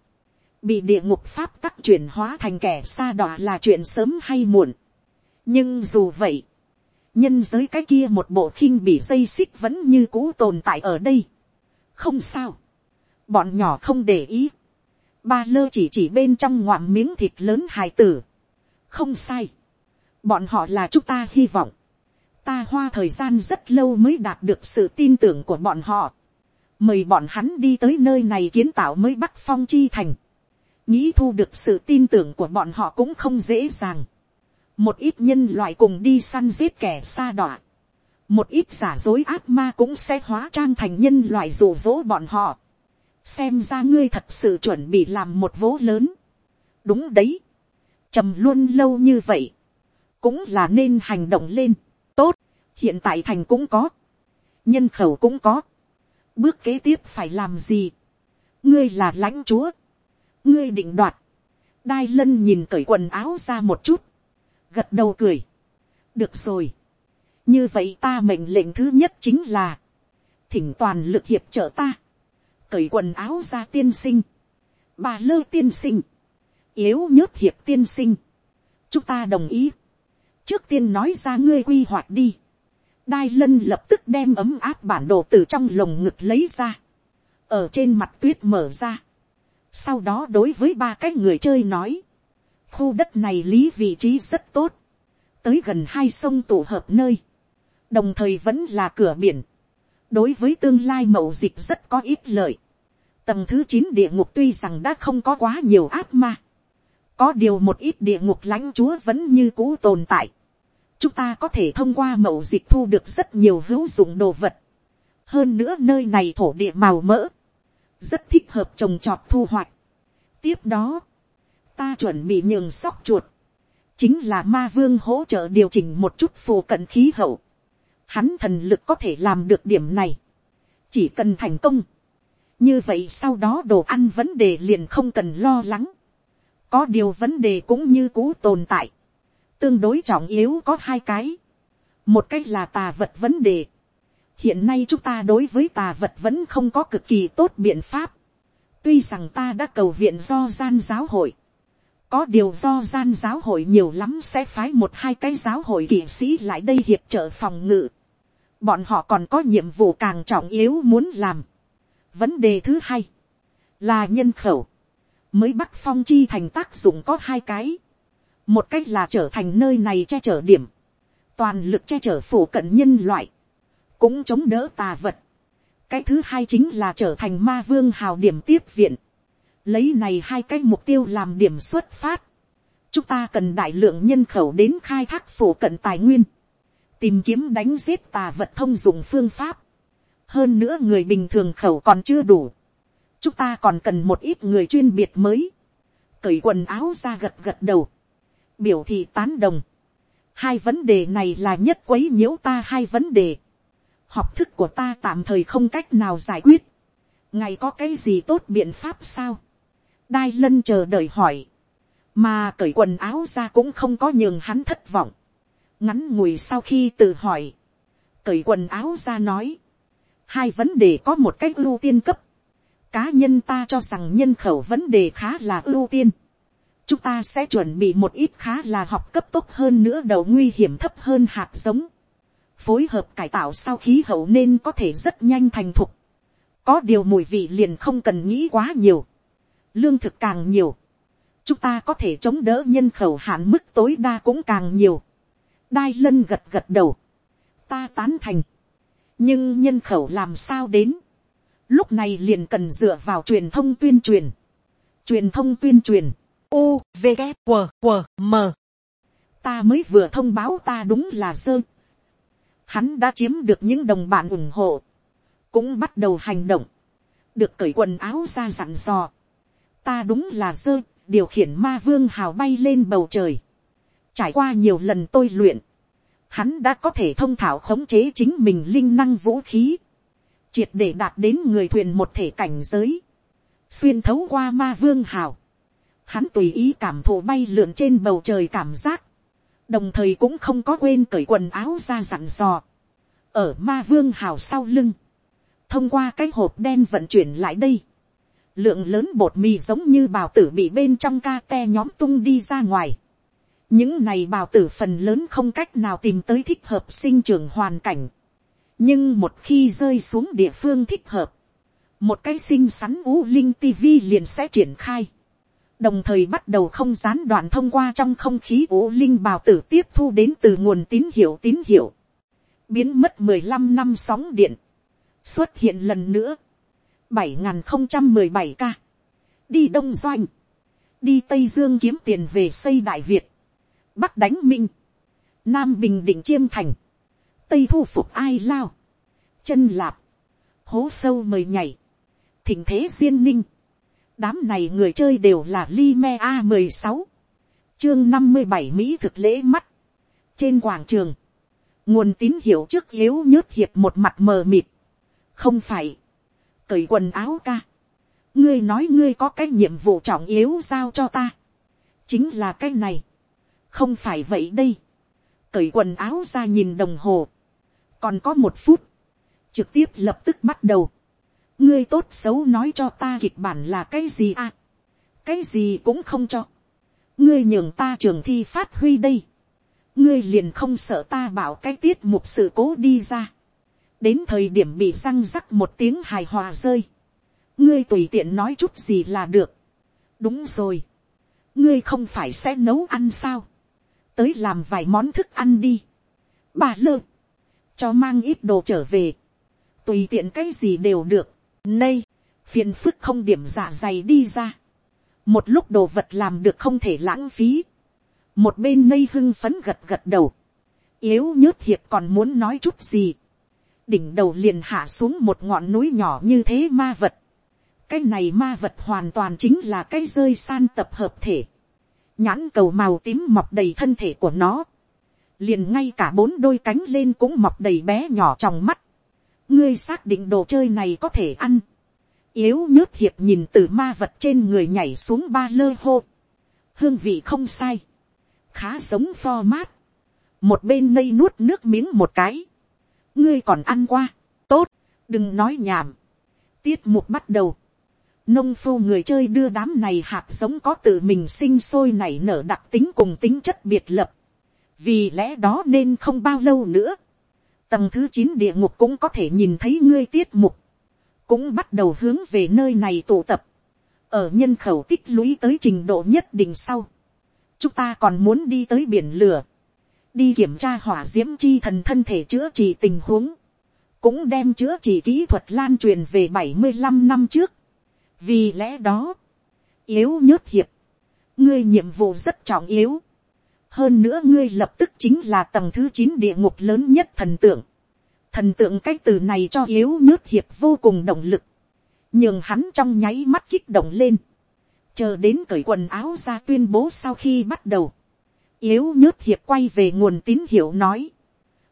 [SPEAKER 1] bị địa ngục pháp tắc chuyển hóa thành kẻ xa đọa là chuyện sớm hay muộn. nhưng dù vậy, nhân giới cái kia một bộ khinh bị dây xích vẫn như cũ tồn tại ở đây. không sao, bọn nhỏ không để ý, ba lơ chỉ chỉ bên trong ngoạm miếng thịt lớn hài tử. không sai, bọn họ là chúng ta hy vọng, ta hoa thời gian rất lâu mới đạt được sự tin tưởng của bọn họ, mời bọn hắn đi tới nơi này kiến tạo mới bắc phong chi thành, nghĩ thu được sự tin tưởng của bọn họ cũng không dễ dàng. một ít nhân loại cùng đi săn giết kẻ xa đọa. một ít giả dối ác ma cũng sẽ hóa trang thành nhân loại rủ rỗ bọn họ. xem ra ngươi thật sự chuẩn bị làm một vố lớn. đúng đấy. trầm luôn lâu như vậy. cũng là nên hành động lên. tốt. hiện tại thành cũng có. nhân khẩu cũng có. bước kế tiếp phải làm gì. ngươi là lãnh chúa ngươi định đoạt, đai lân nhìn cởi quần áo ra một chút, gật đầu cười, được rồi, như vậy ta mệnh lệnh thứ nhất chính là, thỉnh toàn lực hiệp trợ ta, cởi quần áo ra tiên sinh, bà lơ tiên sinh, yếu nhớt hiệp tiên sinh, chúng ta đồng ý, trước tiên nói ra ngươi quy hoạch đi, đai lân lập tức đem ấm áp bản đồ từ trong lồng ngực lấy ra, ở trên mặt tuyết mở ra, sau đó đối với ba cái người chơi nói, khu đất này lý vị trí rất tốt, tới gần hai sông tụ hợp nơi, đồng thời vẫn là cửa biển, đối với tương lai mậu dịch rất có ít lợi. Tầng thứ chín địa ngục tuy rằng đã không có quá nhiều ác ma, có điều một ít địa ngục lãnh chúa vẫn như cũ tồn tại. chúng ta có thể thông qua mậu dịch thu được rất nhiều hữu dụng đồ vật. hơn nữa nơi này thổ địa màu mỡ, rất thích hợp trồng trọt thu hoạch. tiếp đó, ta chuẩn bị nhường sóc chuột, chính là ma vương hỗ trợ điều chỉnh một chút phù cận khí hậu. Hắn thần lực có thể làm được điểm này, chỉ cần thành công. như vậy sau đó đồ ăn vấn đề liền không cần lo lắng. có điều vấn đề cũng như cũ tồn tại. tương đối trọng yếu có hai cái. một cái là tà vật vấn đề hiện nay chúng ta đối với tà vật vẫn không có cực kỳ tốt biện pháp. tuy rằng ta đã cầu viện do gian giáo hội, có điều do gian giáo hội nhiều lắm sẽ phái một hai cái giáo hội kỵ sĩ lại đây hiệp trợ phòng ngự. bọn họ còn có nhiệm vụ càng trọng yếu muốn làm. vấn đề thứ hai, là nhân khẩu. mới bắc phong chi thành tác dụng có hai cái. một cách là trở thành nơi này che chở điểm. toàn lực che chở phủ cận nhân loại cũng chống đỡ tà vật. cái thứ hai chính là trở thành ma vương hào điểm tiếp viện. lấy này hai cái mục tiêu làm điểm xuất phát. chúng ta cần đại lượng nhân khẩu đến khai thác phổ cận tài nguyên. tìm kiếm đánh giết tà vật thông dụng phương pháp. hơn nữa người bình thường khẩu còn chưa đủ. chúng ta còn cần một ít người chuyên biệt mới. cởi quần áo ra gật gật đầu. biểu thị tán đồng. hai vấn đề này là nhất quấy nhiễu ta hai vấn đề học thức của ta tạm thời không cách nào giải quyết. ngài có cái gì tốt biện pháp sao. đai lân chờ đợi hỏi. mà cởi quần áo ra cũng không có nhường hắn thất vọng. ngắn ngủi sau khi tự hỏi. cởi quần áo ra nói. hai vấn đề có một cách ưu tiên cấp. cá nhân ta cho rằng nhân khẩu vấn đề khá là ưu tiên. chúng ta sẽ chuẩn bị một ít khá là học cấp tốt hơn nữa đầu nguy hiểm thấp hơn hạt giống phối hợp cải tạo sau khí hậu nên có thể rất nhanh thành thục. có điều mùi vị liền không cần nghĩ quá nhiều. lương thực càng nhiều. chúng ta có thể chống đỡ nhân khẩu hạn mức tối đa cũng càng nhiều. đai lân gật gật đầu. ta tán thành. nhưng nhân khẩu làm sao đến. lúc này liền cần dựa vào truyền thông tuyên truyền. truyền thông tuyên truyền. U, V, g W, W, M. Ta mới vừa thông báo ta đúng là dơ hắn đã chiếm được những đồng bạn ủng hộ, cũng bắt đầu hành động, được cởi quần áo ra dặn dò. ta đúng là dơ, điều khiển ma vương hào bay lên bầu trời. trải qua nhiều lần tôi luyện, hắn đã có thể thông thảo khống chế chính mình linh năng vũ khí, triệt để đạt đến người thuyền một thể cảnh giới, xuyên thấu qua ma vương hào, hắn tùy ý cảm thụ bay lượn trên bầu trời cảm giác, đồng thời cũng không có quên cởi quần áo ra dặn dò, ở ma vương hào sau lưng, thông qua cái hộp đen vận chuyển lại đây, lượng lớn bột mì giống như bào tử bị bên trong ca te nhóm tung đi ra ngoài. những này bào tử phần lớn không cách nào tìm tới thích hợp sinh trưởng hoàn cảnh. nhưng một khi rơi xuống địa phương thích hợp, một cái xinh xắn ú linh tv liền sẽ triển khai đồng thời bắt đầu không gián đoạn thông qua trong không khí vũ linh bào tử tiếp thu đến từ nguồn tín hiệu tín hiệu. biến mất mười lăm năm sóng điện. xuất hiện lần nữa bảy nghìn không trăm mười bảy ca. Đi Đông Doanh. Đi Tây Dương kiếm tiền về xây Đại Việt. Bắc đánh Minh. Nam Bình Định Chiêm Thành. Tây thu phục Ai Lao. Chân Lạp. Hố sâu mời nhảy. Thỉnh thế duyên ninh. Đám này người chơi đều là Lime a mười sáu Chương năm mươi bảy Mỹ thực lễ mắt. Trên quảng trường. Nguồn tín hiệu trước yếu nhớt hiệp một mặt mờ mịt. Không phải cởi quần áo ca. ngươi nói ngươi có cái nhiệm vụ trọng yếu giao cho ta. chính là cái này. không phải vậy đây. cởi quần áo ra nhìn đồng hồ. còn có một phút. trực tiếp lập tức bắt đầu ngươi tốt xấu nói cho ta kịch bản là cái gì à. cái gì cũng không cho. ngươi nhường ta trường thi phát huy đây. ngươi liền không sợ ta bảo cái tiết mục sự cố đi ra đến thời điểm bị răng rắc một tiếng hài hòa rơi, ngươi tùy tiện nói chút gì là được. đúng rồi, ngươi không phải sẽ nấu ăn sao, tới làm vài món thức ăn đi. bà lơ, cho mang ít đồ trở về, tùy tiện cái gì đều được, nay, phiền phức không điểm dạ dày đi ra, một lúc đồ vật làm được không thể lãng phí, một bên nây hưng phấn gật gật đầu, yếu nhớt hiệp còn muốn nói chút gì, đỉnh đầu liền hạ xuống một ngọn núi nhỏ như thế ma vật. cái này ma vật hoàn toàn chính là cái rơi san tập hợp thể. nhãn cầu màu tím mọc đầy thân thể của nó. liền ngay cả bốn đôi cánh lên cũng mọc đầy bé nhỏ trong mắt ngươi xác định đồ chơi này có thể ăn. yếu nhớt hiệp nhìn từ ma vật trên người nhảy xuống ba lơ hô. hương vị không sai. khá giống mát một bên nây nuốt nước miếng một cái ngươi còn ăn qua, tốt, đừng nói nhảm. tiết mục bắt đầu, nông phu người chơi đưa đám này hạt giống có tự mình sinh sôi nảy nở đặc tính cùng tính chất biệt lập, vì lẽ đó nên không bao lâu nữa, tầng thứ chín địa ngục cũng có thể nhìn thấy ngươi tiết mục, cũng bắt đầu hướng về nơi này tụ tập, ở nhân khẩu tích lũy tới trình độ nhất định sau, chúng ta còn muốn đi tới biển lửa, đi kiểm tra hỏa d i ễ m chi thần thân thể chữa trị tình huống, cũng đem chữa trị kỹ thuật lan truyền về bảy mươi năm năm trước. vì lẽ đó, yếu nhớt hiệp, ngươi nhiệm vụ rất trọng yếu hơn nữa ngươi lập tức chính là tầng thứ chín địa ngục lớn nhất thần tượng. thần tượng cái từ này cho yếu nhớt hiệp vô cùng động lực, nhường hắn trong nháy mắt kích động lên, chờ đến cởi quần áo ra tuyên bố sau khi bắt đầu yếu nhớt hiệp quay về nguồn tín hiệu nói.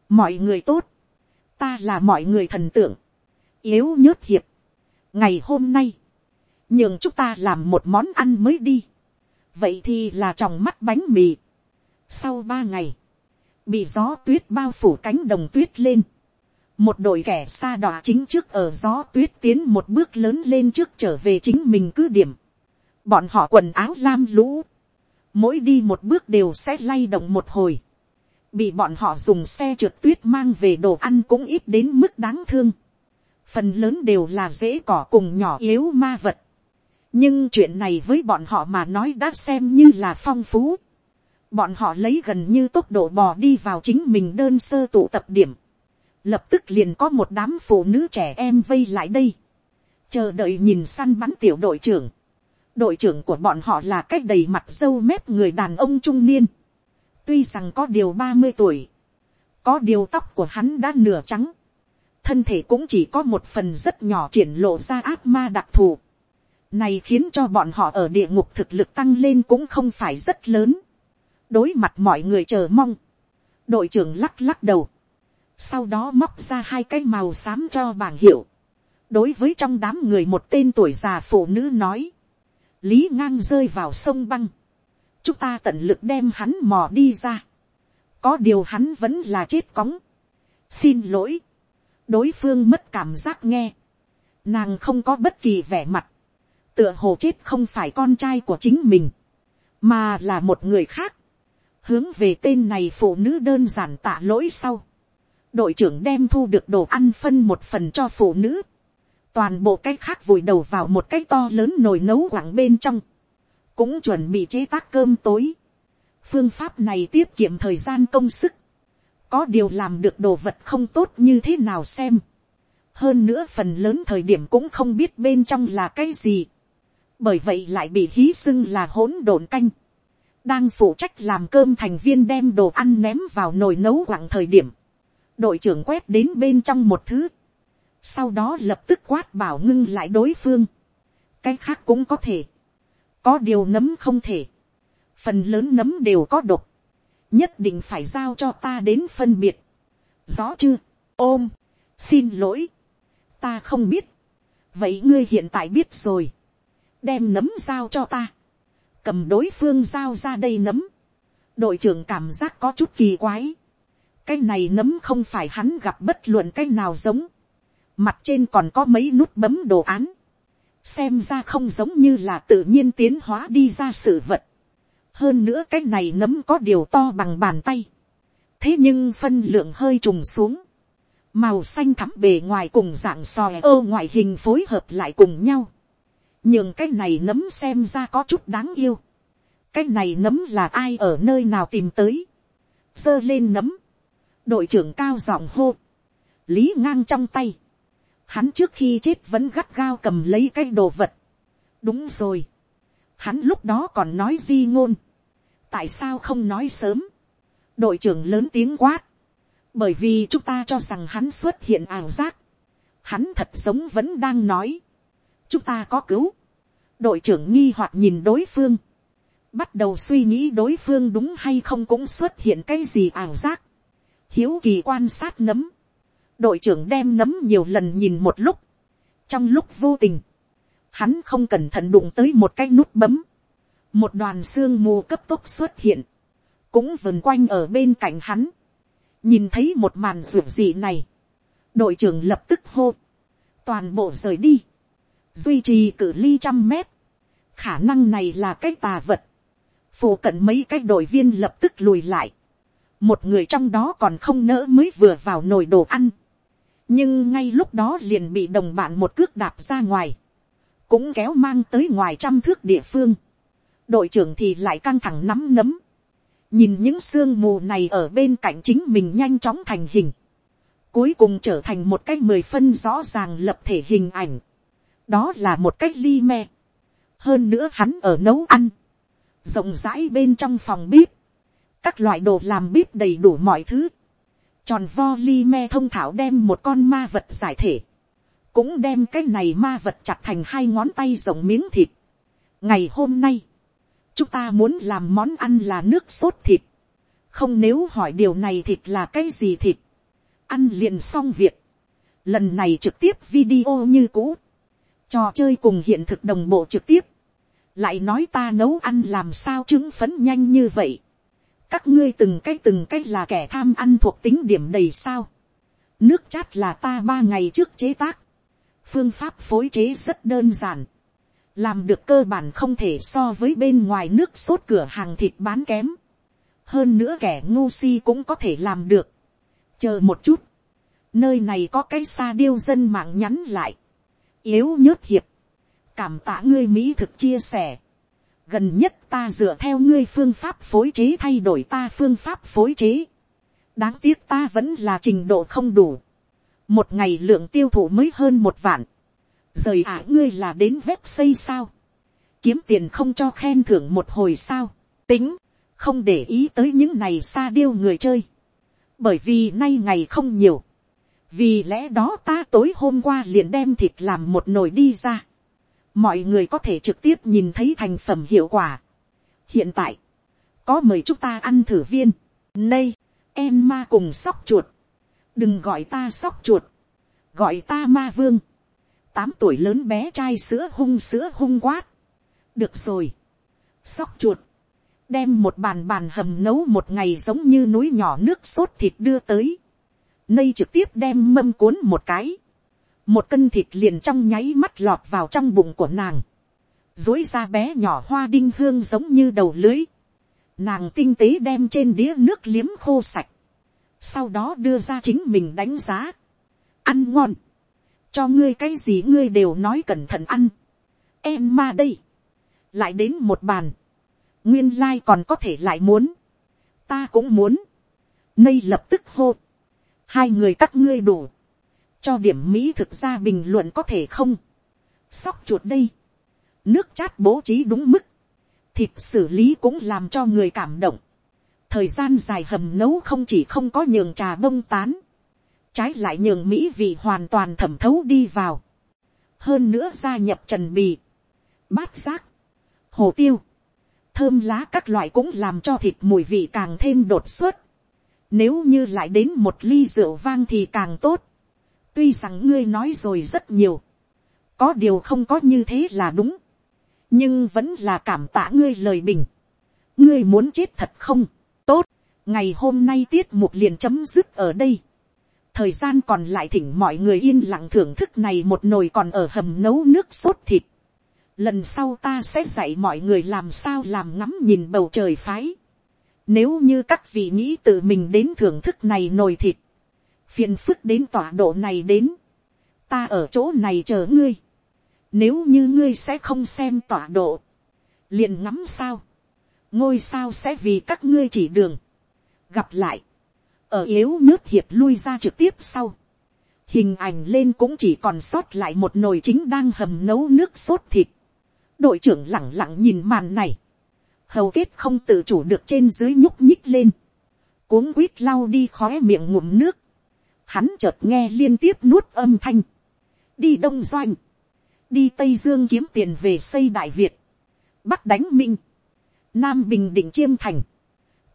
[SPEAKER 1] mọi người tốt, ta là mọi người thần tượng, yếu nhớt hiệp. ngày hôm nay, nhường chúng ta làm một món ăn mới đi. vậy thì là tròng mắt bánh mì sau ba ngày, bị gió tuyết bao phủ cánh đồng tuyết lên. một đội kẻ xa đọa chính trước ở gió tuyết tiến một bước lớn lên trước trở về chính mình cứ điểm. bọn họ quần áo lam lũ, mỗi đi một bước đều sẽ lay động một hồi, bị bọn họ dùng xe trượt tuyết mang về đồ ăn cũng ít đến mức đáng thương, phần lớn đều là dễ cỏ cùng nhỏ yếu ma vật, nhưng chuyện này với bọn họ mà nói đã xem như là phong phú, bọn họ lấy gần như tốc độ bò đi vào chính mình đơn sơ tụ tập điểm, lập tức liền có một đám phụ nữ trẻ em vây lại đây, chờ đợi nhìn săn bắn tiểu đội trưởng, đội trưởng của bọn họ là cách đầy mặt dâu mép người đàn ông trung niên. tuy rằng có điều ba mươi tuổi, có điều tóc của hắn đã nửa trắng, thân thể cũng chỉ có một phần rất nhỏ triển lộ ra ác ma đặc thù. này khiến cho bọn họ ở địa ngục thực lực tăng lên cũng không phải rất lớn đối mặt mọi người chờ mong, đội trưởng lắc lắc đầu, sau đó móc ra hai cái màu xám cho bảng hiệu, đối với trong đám người một tên tuổi già phụ nữ nói, lý ngang rơi vào sông băng, chúng ta tận lực đem hắn mò đi ra, có điều hắn vẫn là chết cóng, xin lỗi, đối phương mất cảm giác nghe, nàng không có bất kỳ vẻ mặt, tựa hồ chết không phải con trai của chính mình, mà là một người khác, hướng về tên này phụ nữ đơn giản tạ lỗi sau, đội trưởng đem thu được đồ ăn phân một phần cho phụ nữ, toàn bộ cái khác vùi đầu vào một cái to lớn nồi nấu quảng bên trong, cũng chuẩn bị chế tác cơm tối. phương pháp này tiết kiệm thời gian công sức, có điều làm được đồ vật không tốt như thế nào xem. hơn nữa phần lớn thời điểm cũng không biết bên trong là cái gì. bởi vậy lại bị hí xưng là hỗn độn canh đang phụ trách làm cơm thành viên đem đồ ăn ném vào nồi nấu quặng thời điểm. đội trưởng quét đến bên trong một thứ. sau đó lập tức quát bảo ngưng lại đối phương. cái khác cũng có thể. có điều nấm không thể. phần lớn nấm đều có độc nhất định phải giao cho ta đến phân biệt. rõ chưa, ôm, xin lỗi, ta không biết, vậy ngươi hiện tại biết rồi, đem nấm giao cho ta, cầm đối phương giao ra đây nấm, đội trưởng cảm giác có chút kỳ quái, cái này nấm không phải hắn gặp bất luận cái nào giống, mặt trên còn có mấy nút bấm đồ án, xem ra không giống như là tự nhiên tiến hóa đi ra sự vật, hơn nữa cái này nấm có điều to bằng bàn tay, thế nhưng phân lượng hơi trùng xuống, màu xanh thắm bề ngoài cùng dạng sòi ô ngoại hình phối hợp lại cùng nhau, nhưng cái này nấm xem ra có chút đáng yêu, cái này nấm là ai ở nơi nào tìm tới, giơ lên nấm, đội trưởng cao giọng hô, lý ngang trong tay, hắn trước khi chết vẫn gắt gao cầm lấy cái đồ vật, đúng rồi, hắn lúc đó còn nói di ngôn, tại sao không nói sớm, đội trưởng lớn tiếng quát, bởi vì chúng ta cho rằng hắn xuất hiện ảo giác, hắn thật sống vẫn đang nói, chúng ta có cứu, đội trưởng nghi hoặc nhìn đối phương, bắt đầu suy nghĩ đối phương đúng hay không cũng xuất hiện cái gì ảo giác, hiếu kỳ quan sát nấm, đội trưởng đem nấm nhiều lần nhìn một lúc, trong lúc vô tình, hắn không cẩn thận đụng tới một cái nút bấm, một đoàn xương mù cấp tốc xuất hiện, cũng vần quanh ở bên cạnh hắn, nhìn thấy một màn ruột dị này, đội trưởng lập tức hô, toàn bộ rời đi, duy trì cự ly trăm mét, khả năng này là cái tà vật, phổ cận mấy cái đội viên lập tức lùi lại, một người trong đó còn không nỡ mới vừa vào nồi đồ ăn, nhưng ngay lúc đó liền bị đồng bạn một cước đạp ra ngoài, cũng kéo mang tới ngoài trăm thước địa phương, đội trưởng thì lại căng thẳng nắm nấm, nhìn những sương mù này ở bên cạnh chính mình nhanh chóng thành hình, cuối cùng trở thành một cái mười phân rõ ràng lập thể hình ảnh, đó là một cái ly me, hơn nữa hắn ở nấu ăn, rộng rãi bên trong phòng bếp, các loại đồ làm bếp đầy đủ mọi thứ, tròn vo ly me thông thảo đem một con ma vật giải thể, cũng đem cái này ma vật chặt thành hai ngón tay rộng miếng thịt. ngày hôm nay, chúng ta muốn làm món ăn là nước sốt thịt, không nếu hỏi điều này thịt là cái gì thịt, ăn liền xong việc, lần này trực tiếp video như cũ, trò chơi cùng hiện thực đồng bộ trực tiếp, lại nói ta nấu ăn làm sao chứng phấn nhanh như vậy, các ngươi từng cái từng cái là kẻ tham ăn thuộc tính điểm đầy sao, nước chát là ta ba ngày trước chế tác, phương pháp phối chế rất đơn giản, làm được cơ bản không thể so với bên ngoài nước sốt cửa hàng thịt bán kém. hơn nữa kẻ ngu si cũng có thể làm được. chờ một chút, nơi này có cái xa điêu dân mạng nhắn lại, yếu nhớt hiệp, cảm tạ ngươi mỹ thực chia sẻ. gần nhất ta dựa theo ngươi phương pháp phối chế thay đổi ta phương pháp phối chế. đáng tiếc ta vẫn là trình độ không đủ. một ngày lượng tiêu thụ mới hơn một vạn rời ả ngươi là đến vét xây sao, kiếm tiền không cho khen thưởng một hồi sao, tính, không để ý tới những này xa điêu người chơi, bởi vì nay ngày không nhiều, vì lẽ đó ta tối hôm qua liền đem thịt làm một nồi đi ra, mọi người có thể trực tiếp nhìn thấy thành phẩm hiệu quả. hiện tại, có mời chúng ta ăn thử viên, nay, em ma cùng sóc chuột, đừng gọi ta sóc chuột, gọi ta ma vương, tám tuổi lớn bé trai sữa hung sữa hung quát, được rồi, sóc chuột, đem một bàn bàn hầm nấu một ngày giống như núi nhỏ nước sốt thịt đưa tới, nây trực tiếp đem mâm cuốn một cái, một cân thịt liền trong nháy mắt lọt vào trong bụng của nàng, dối ra bé nhỏ hoa đinh hương giống như đầu lưới, nàng tinh tế đem trên đĩa nước liếm khô sạch, sau đó đưa ra chính mình đánh giá, ăn ngon, cho ngươi cái gì ngươi đều nói cẩn thận ăn, em ma đây, lại đến một bàn, nguyên lai còn có thể lại muốn, ta cũng muốn, nây lập tức hô, hai người các ngươi đủ, cho điểm mỹ thực ra bình luận có thể không, sóc chuột đây, nước chát bố trí đúng mức, thịt xử lý cũng làm cho người cảm động, thời gian dài hầm nấu không chỉ không có nhường trà bông tán, trái lại nhường mỹ vị hoàn toàn thẩm thấu đi vào, hơn nữa gia nhập trần bì, bát giác, hồ tiêu, thơm lá các loại cũng làm cho thịt mùi vị càng thêm đột xuất. Nếu như lại đến một ly rượu vang thì càng tốt. Tuy rằng ngươi nói rồi rất nhiều. Có điều không có như thế là đúng. Nhưng vẫn là cảm tạ ngươi lời bình. Ngươi muốn chết thật không? Tốt. Ngày hôm nay tiết mục liền chấm dứt ở đây. Thời gian còn lại thỉnh mọi người yên lặng thưởng thức này một nồi còn ở hầm nấu nước sốt thịt lần sau ta sẽ dạy mọi người làm sao làm ngắm nhìn bầu trời phái. Nếu như các vị nghĩ tự mình đến thưởng thức này nồi thịt, phiền phức đến tọa độ này đến, ta ở chỗ này chờ ngươi. Nếu như ngươi sẽ không xem tọa độ, liền ngắm sao, ngôi sao sẽ vì các ngươi chỉ đường. Gặp lại, ở yếu nước hiệp lui ra trực tiếp sau. Hình ảnh lên cũng chỉ còn sót lại một nồi chính đang hầm nấu nước sốt thịt đội trưởng lặng lặng nhìn màn này, hầu kết không tự chủ được trên dưới nhúc nhích lên, cuống quýt lau đi khói miệng ngụm nước, hắn chợt nghe liên tiếp nuốt âm thanh, đi đông doanh, đi tây dương kiếm tiền về xây đại việt, bắc đánh minh, nam bình định chiêm thành,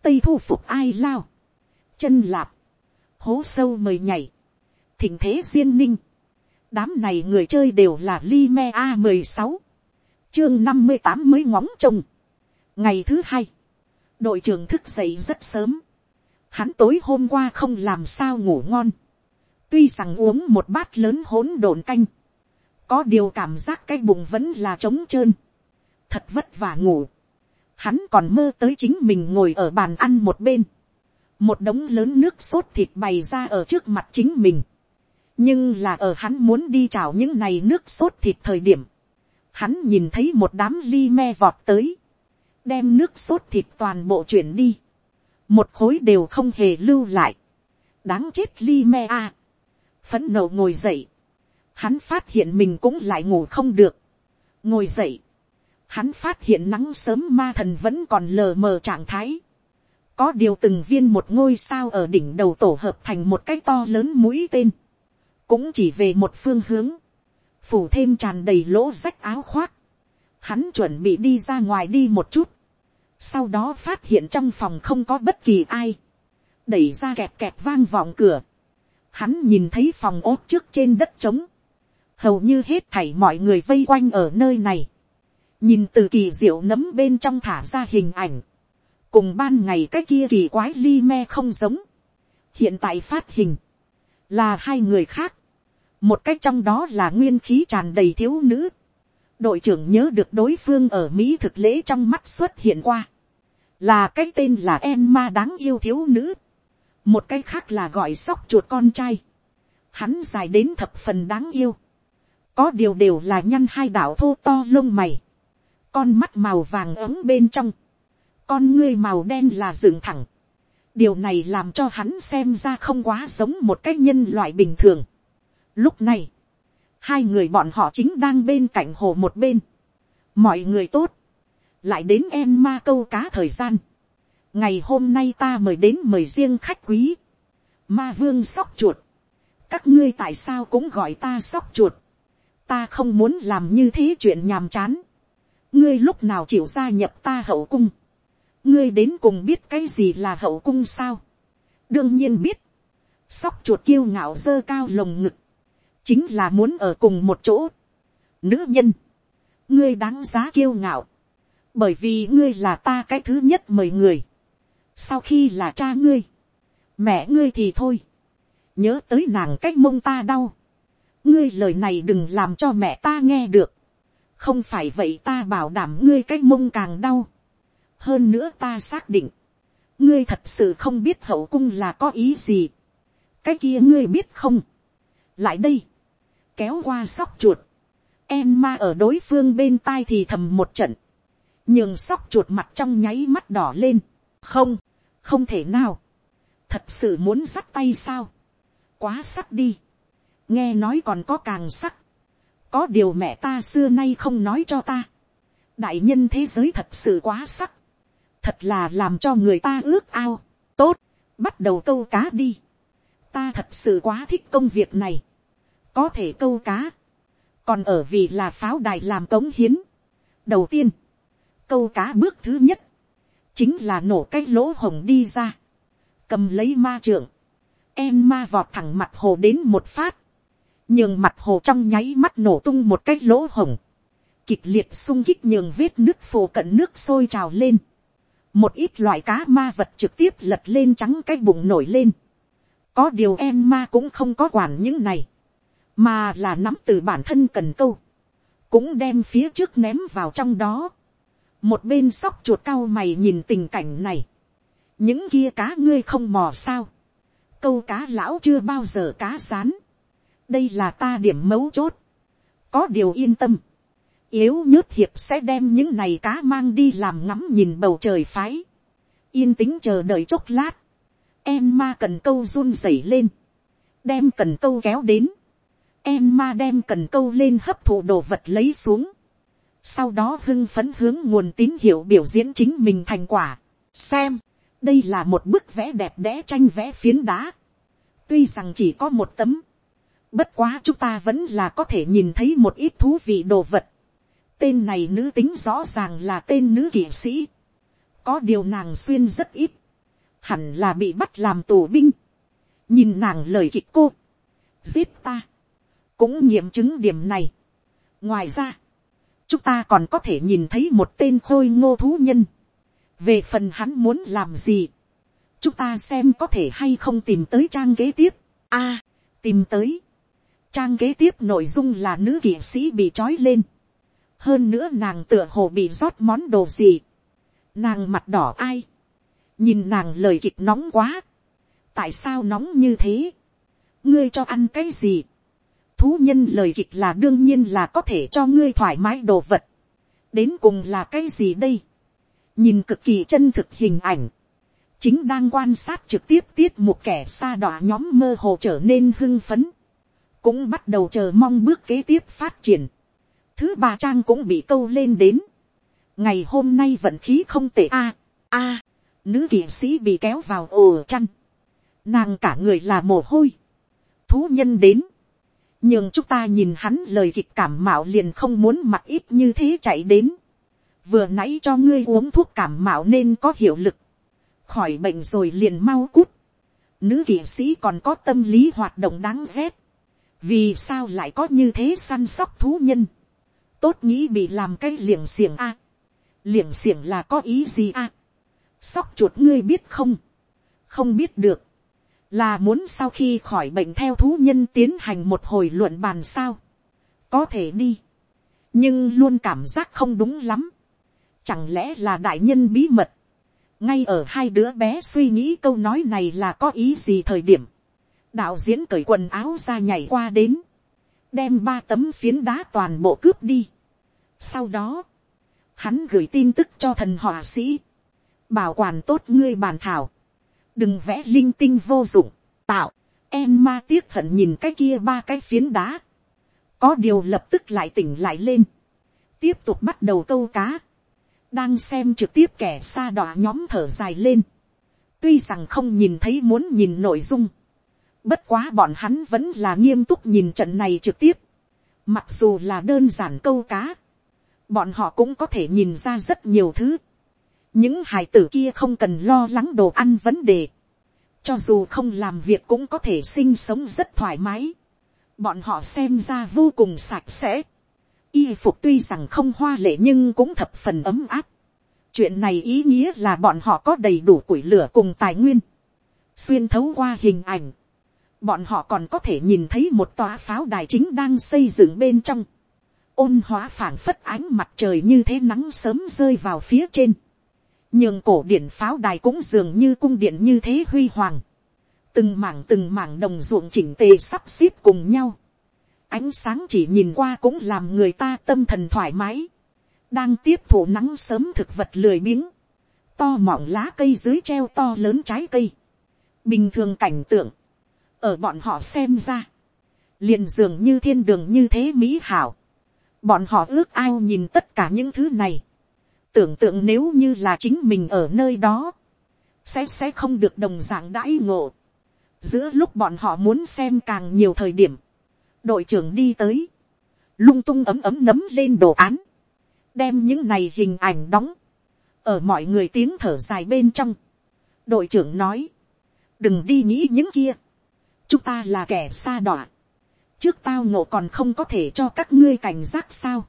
[SPEAKER 1] tây thu phục ai lao, chân lạp, hố sâu mời nhảy, thỉnh thế duyên ninh, đám này người chơi đều là li me a mười sáu. Chương năm mươi tám mới ngóng trông ngày thứ hai, đội trưởng thức dậy rất sớm. hắn tối hôm qua không làm sao ngủ ngon. tuy rằng uống một bát lớn hỗn độn canh. có điều cảm giác cái bụng vẫn là trống trơn. thật vất vả ngủ. hắn còn mơ tới chính mình ngồi ở bàn ăn một bên. một đống lớn nước sốt thịt bày ra ở trước mặt chính mình. nhưng là ở hắn muốn đi chào những này nước sốt thịt thời điểm hắn nhìn thấy một đám ly me vọt tới, đem nước sốt thịt toàn bộ chuyển đi, một khối đều không hề lưu lại, đáng chết ly me a, phấn nộ ngồi dậy, hắn phát hiện mình cũng lại ngủ không được, ngồi dậy, hắn phát hiện nắng sớm ma thần vẫn còn lờ mờ trạng thái, có điều từng viên một ngôi sao ở đỉnh đầu tổ hợp thành một cái to lớn mũi tên, cũng chỉ về một phương hướng, phủ thêm tràn đầy lỗ rách áo khoác, hắn chuẩn bị đi ra ngoài đi một chút, sau đó phát hiện trong phòng không có bất kỳ ai, đẩy ra kẹt kẹt vang vọng cửa, hắn nhìn thấy phòng ốt trước trên đất trống, hầu như hết thảy mọi người vây quanh ở nơi này, nhìn từ kỳ diệu nấm bên trong thả ra hình ảnh, cùng ban ngày cái kia kỳ quái li me không giống, hiện tại phát hình, là hai người khác, một cách trong đó là nguyên khí tràn đầy thiếu nữ đội trưởng nhớ được đối phương ở mỹ thực lễ trong mắt xuất hiện qua. là cái tên là em ma đáng yêu thiếu nữ. một cái khác là gọi sóc chuột con trai. hắn dài đến thập phần đáng yêu. có điều đều là nhăn hai đảo thô to lông mày. con mắt màu vàng ấm bên trong. con ngươi màu đen là dựng thẳng. điều này làm cho hắn xem ra không quá giống một cái nhân loại bình thường Lúc này, hai người bọn họ chính đang bên cạnh hồ một bên. Mọi người tốt, lại đến em ma câu cá thời gian. Ngày hôm nay ta mời đến mời riêng khách quý. Ma vương sóc chuột. Các ngươi tại sao cũng gọi ta sóc chuột. Ta không muốn làm như thế chuyện nhàm chán. Ngươi lúc nào chịu gia nhập ta hậu cung. Ngươi đến cùng biết cái gì là hậu cung sao. Đương nhiên biết. Sóc chuột kiêu ngạo dơ cao lồng ngực chính là muốn ở cùng một chỗ. Nữ nhân, ngươi đáng giá kiêu ngạo, bởi vì ngươi là ta cái thứ nhất mời người, sau khi là cha ngươi, mẹ ngươi thì thôi, nhớ tới nàng cách mông ta đau, ngươi lời này đừng làm cho mẹ ta nghe được, không phải vậy ta bảo đảm ngươi cách mông càng đau, hơn nữa ta xác định, ngươi thật sự không biết hậu cung là có ý gì, cái kia ngươi biết không, lại đây, kéo qua sóc chuột, em ma ở đối phương bên tai thì thầm một trận, nhường sóc chuột mặt trong nháy mắt đỏ lên, không, không thể nào, thật sự muốn sắt tay sao, quá sắc đi, nghe nói còn có càng sắc, có điều mẹ ta xưa nay không nói cho ta, đại nhân thế giới thật sự quá sắc, thật là làm cho người ta ước ao, tốt, bắt đầu câu cá đi, ta thật sự quá thích công việc này, có thể câu cá, còn ở vì là pháo đài làm cống hiến. đầu tiên, câu cá bước thứ nhất, chính là nổ cái lỗ hồng đi ra, cầm lấy ma trượng, em ma vọt thẳng mặt hồ đến một phát, nhường mặt hồ trong nháy mắt nổ tung một cái lỗ hồng, kịch liệt sung kích nhường vết nước phổ cận nước sôi trào lên, một ít loại cá ma vật trực tiếp lật lên trắng cái bụng nổi lên, có điều em ma cũng không có quản những này, mà là nắm từ bản thân cần câu, cũng đem phía trước ném vào trong đó. một bên sóc chuột cao mày nhìn tình cảnh này, những kia cá ngươi không mò sao, câu cá lão chưa bao giờ cá rán, đây là ta điểm mấu chốt, có điều yên tâm, yếu nhớt hiệp sẽ đem những này cá mang đi làm ngắm nhìn bầu trời phái, yên tính chờ đợi chốc lát, em ma cần câu run rẩy lên, đem cần câu kéo đến, em ma đem cần câu lên hấp thụ đồ vật lấy xuống, sau đó hưng phấn hướng nguồn tín hiệu biểu diễn chính mình thành quả, xem, đây là một bức vẽ đẹp đẽ tranh vẽ phiến đá, tuy rằng chỉ có một tấm, bất quá chúng ta vẫn là có thể nhìn thấy một ít thú vị đồ vật, tên này nữ tính rõ ràng là tên nữ kỷ sĩ, có điều nàng xuyên rất ít, hẳn là bị bắt làm tù binh, nhìn nàng lời kịch cô, giết ta, cũng nghiệm chứng điểm này. ngoài ra, chúng ta còn có thể nhìn thấy một tên khôi ngô thú nhân, về phần hắn muốn làm gì, chúng ta xem có thể hay không tìm tới trang kế tiếp. a, tìm tới, trang kế tiếp nội dung là nữ kỵ sĩ bị trói lên, hơn nữa nàng tựa hồ bị rót món đồ gì, nàng mặt đỏ ai, nhìn nàng lời kịch nóng quá, tại sao nóng như thế, ngươi cho ăn cái gì, thú nhân lời kịch là đương nhiên là có thể cho ngươi thoải mái đồ vật, đến cùng là cái gì đây, nhìn cực kỳ chân thực hình ảnh, chính đang quan sát trực tiếp tiết một kẻ xa đọa nhóm mơ hồ trở nên hưng phấn, cũng bắt đầu chờ mong bước kế tiếp phát triển, thứ ba trang cũng bị câu lên đến, ngày hôm nay vận khí không tệ a. A. Nữ kỵ sĩ bị kéo vào ồ chăn, nàng cả người là mồ hôi, thú nhân đến, nhưng chúng ta nhìn hắn lời kịch cảm mạo liền không muốn mặc ít như thế chạy đến, vừa nãy cho ngươi uống thuốc cảm mạo nên có hiệu lực, khỏi bệnh rồi liền mau cút, nữ kỵ sĩ còn có tâm lý hoạt động đáng ghét, vì sao lại có như thế săn sóc thú nhân, tốt nghĩ bị làm cái liềng xiềng a, liềng xiềng là có ý gì a, sóc chuột ngươi biết không, không biết được, là muốn sau khi khỏi bệnh theo thú nhân tiến hành một hồi luận bàn sao, có thể đi, nhưng luôn cảm giác không đúng lắm, chẳng lẽ là đại nhân bí mật, ngay ở hai đứa bé suy nghĩ câu nói này là có ý gì thời điểm, đạo diễn cởi quần áo ra nhảy qua đến, đem ba tấm phiến đá toàn bộ cướp đi. Sau đó, hắn gửi tin tức cho thần họa sĩ, bảo quản tốt ngươi bàn thảo, đừng vẽ linh tinh vô dụng, tạo, em ma tiếc hận nhìn cái kia ba cái phiến đá, có điều lập tức lại tỉnh lại lên, tiếp tục bắt đầu câu cá, đang xem trực tiếp kẻ xa đọa nhóm thở dài lên, tuy rằng không nhìn thấy muốn nhìn nội dung, bất quá bọn hắn vẫn là nghiêm túc nhìn trận này trực tiếp, mặc dù là đơn giản câu cá, bọn họ cũng có thể nhìn ra rất nhiều thứ, những hài tử kia không cần lo lắng đồ ăn vấn đề, cho dù không làm việc cũng có thể sinh sống rất thoải mái, bọn họ xem ra vô cùng sạch sẽ, y phục tuy rằng không hoa lệ nhưng cũng thập phần ấm áp. chuyện này ý nghĩa là bọn họ có đầy đủ củi lửa cùng tài nguyên. xuyên thấu qua hình ảnh, bọn họ còn có thể nhìn thấy một tòa pháo đài chính đang xây dựng bên trong. ôn hóa phảng phất ánh mặt trời như thế nắng sớm rơi vào phía trên nhưng cổ điện pháo đài cũng dường như cung điện như thế huy hoàng. từng mảng từng mảng đồng ruộng chỉnh tề sắp xếp cùng nhau. Ánh sáng chỉ nhìn qua cũng làm người ta tâm thần thoải mái, đang tiếp thụ nắng sớm thực vật lười biếng, to mọng lá cây dưới treo to lớn trái cây, bình thường cảnh tượng, ở bọn họ xem ra, liền dường như thiên đường như thế mỹ hảo, bọn họ ước ao nhìn tất cả những thứ này, tưởng tượng nếu như là chính mình ở nơi đó, sẽ sẽ không được đồng dạng đãi ngộ, giữa lúc bọn họ muốn xem càng nhiều thời điểm, đội trưởng đi tới, lung tung ấm ấm nấm lên đồ án, đem những này hình ảnh đóng, ở mọi người tiếng thở dài bên trong. đội trưởng nói, đừng đi nghĩ những kia, chúng ta là kẻ xa đọa, trước tao ngộ còn không có thể cho các ngươi cảnh giác sao,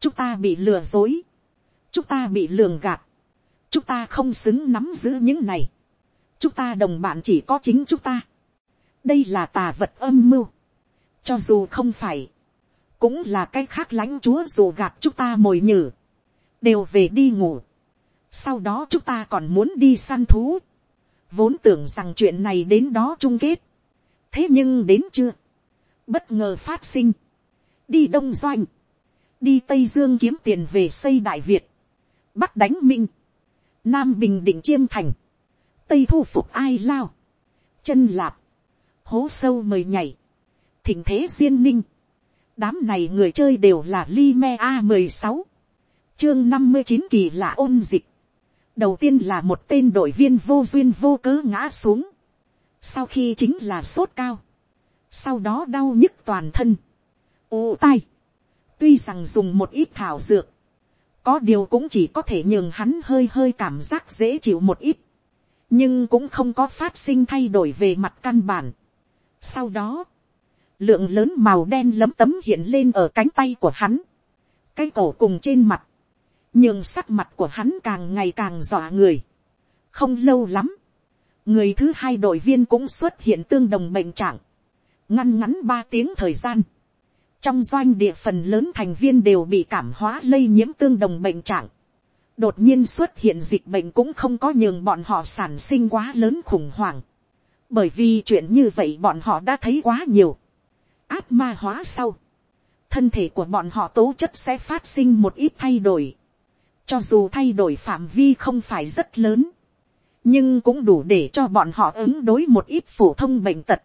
[SPEAKER 1] chúng ta bị lừa dối, chúng ta bị lường gạt, chúng ta không xứng nắm giữ những này, chúng ta đồng bạn chỉ có chính chúng ta, đây là tà vật âm mưu, cho dù không phải, cũng là cái khác lãnh chúa dù gạt chúng ta mồi nhử, đều về đi ngủ. Sau đó chúng ta còn muốn đi săn thú. Vốn tưởng rằng chuyện này đến đó chung kết. Thế nhưng đến chưa? Bất ngờ phát sinh. Đi Đông Doanh. Đi Tây Dương kiếm tiền về xây Đại Việt. Bắc đánh Minh. Nam Bình Định Chiêm Thành. Tây thu phục ai lao. Chân lạp. Hố sâu mời nhảy thịnh thế duyên ninh. đám này người chơi đều là li me a mười sáu, chương năm mươi chín kỳ là ôn dịch. đầu tiên là một tên đội viên vô duyên vô cớ ngã xuống. sau khi chính là sốt cao. sau đó đau nhức toàn thân. ồ tai. tuy rằng dùng một ít thảo dược có điều cũng chỉ có thể nhường hắn hơi hơi cảm giác dễ chịu một ít. nhưng cũng không có phát sinh thay đổi về mặt căn bản. sau đó, lượng lớn màu đen lấm tấm hiện lên ở cánh tay của hắn, cái cổ cùng trên mặt, nhường sắc mặt của hắn càng ngày càng dọa người. không lâu lắm, người thứ hai đội viên cũng xuất hiện tương đồng bệnh trạng, ngăn ngắn ba tiếng thời gian, trong doanh địa phần lớn thành viên đều bị cảm hóa lây nhiễm tương đồng bệnh trạng, đột nhiên xuất hiện dịch bệnh cũng không có nhường bọn họ sản sinh quá lớn khủng hoảng, bởi vì chuyện như vậy bọn họ đã thấy quá nhiều, áp ma hóa sau, thân thể của bọn họ tố chất sẽ phát sinh một ít thay đổi. Cho dù thay đổi phạm vi không phải rất lớn, nhưng cũng đủ để cho bọn họ ứng đối một ít phổ thông bệnh tật.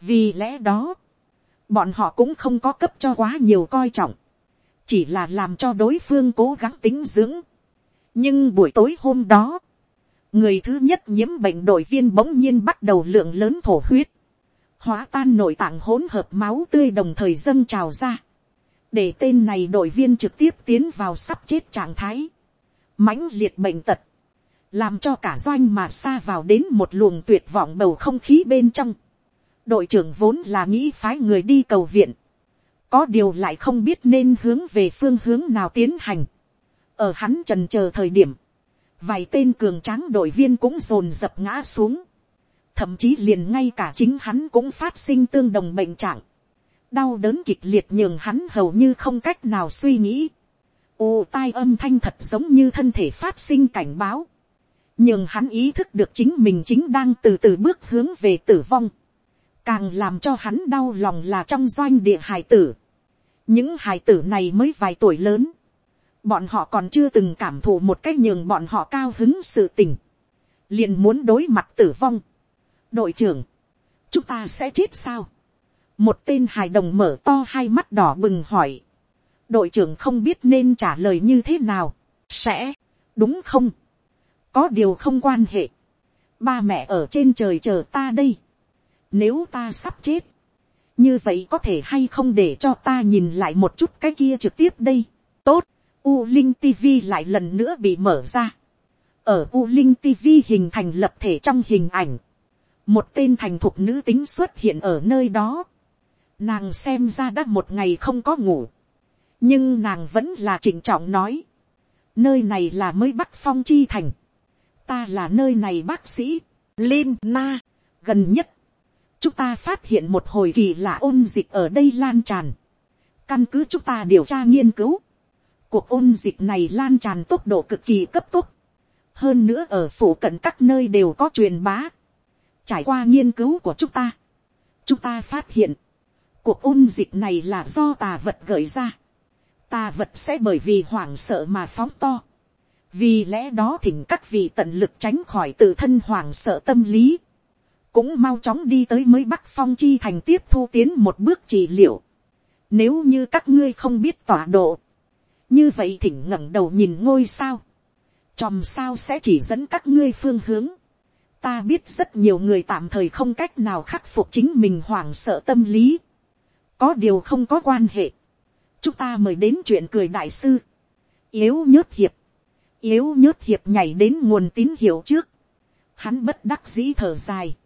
[SPEAKER 1] Vì lẽ đó, bọn họ cũng không có cấp cho quá nhiều coi trọng, chỉ là làm cho đối phương cố gắng tính dưỡng. nhưng buổi tối hôm đó, người thứ nhất nhiễm bệnh đội viên bỗng nhiên bắt đầu lượng lớn thổ huyết. Hóa tan nội tạng hỗn hợp máu tươi đồng thời dâng trào ra, để tên này đội viên trực tiếp tiến vào sắp chết trạng thái, mãnh liệt bệnh tật, làm cho cả doanh mà xa vào đến một luồng tuyệt vọng bầu không khí bên trong đội trưởng vốn là nghĩ phái người đi cầu viện, có điều lại không biết nên hướng về phương hướng nào tiến hành. ở hắn trần chờ thời điểm, vài tên cường tráng đội viên cũng dồn dập ngã xuống, thậm chí liền ngay cả chính hắn cũng phát sinh tương đồng bệnh trạng, đau đớn kịch liệt nhường hắn hầu như không cách nào suy nghĩ, ồ tai âm thanh thật giống như thân thể phát sinh cảnh báo, nhường hắn ý thức được chính mình chính đang từ từ bước hướng về tử vong, càng làm cho hắn đau lòng là trong doanh địa hài tử, những hài tử này mới vài tuổi lớn, bọn họ còn chưa từng cảm thụ một cách nhường bọn họ cao hứng sự tình, liền muốn đối mặt tử vong, đội trưởng, chúng ta sẽ chết sao. một tên hài đồng mở to hai mắt đỏ bừng hỏi. đội trưởng không biết nên trả lời như thế nào. sẽ, đúng không. có điều không quan hệ. ba mẹ ở trên trời chờ ta đây nếu ta sắp chết, như vậy có thể hay không để cho ta nhìn lại một chút cái kia trực tiếp đây. tốt, u linh tv lại lần nữa bị mở ra. ở u linh tv hình thành lập thể trong hình ảnh một tên thành thục nữ tính xuất hiện ở nơi đó. Nàng xem ra đã một ngày không có ngủ. nhưng nàng vẫn là trịnh trọng nói, nơi này là mới bắc phong chi thành, ta là nơi này bác sĩ, lin Na, gần nhất, chúng ta phát hiện một hồi kỳ lạ ôn dịch ở đây lan tràn, căn cứ chúng ta điều tra nghiên cứu, cuộc ôn dịch này lan tràn tốc độ cực kỳ cấp tốc, hơn nữa ở phủ cận các nơi đều có truyền bá, trải qua nghiên cứu của chúng ta, chúng ta phát hiện, cuộc ôn dịch này là do tà vật gợi ra, tà vật sẽ bởi vì hoảng sợ mà phóng to, vì lẽ đó thỉnh các vị tận lực tránh khỏi tự thân hoảng sợ tâm lý, cũng mau chóng đi tới mới bắc phong chi thành tiếp thu tiến một bước trị liệu. Nếu như các ngươi không biết tọa độ, như vậy thỉnh ngẩng đầu nhìn ngôi sao, chòm sao sẽ chỉ dẫn các ngươi phương hướng. Ta biết rất nhiều người tạm thời không cách nào khắc phục chính mình hoảng sợ tâm lý. Có điều không có quan hệ. Chúng ta mời đến chuyện cười đại sư. Yếu nhớt hiệp. Yếu nhớt hiệp nhảy đến nguồn tín hiệu trước. Hắn bất đắc dĩ thở dài.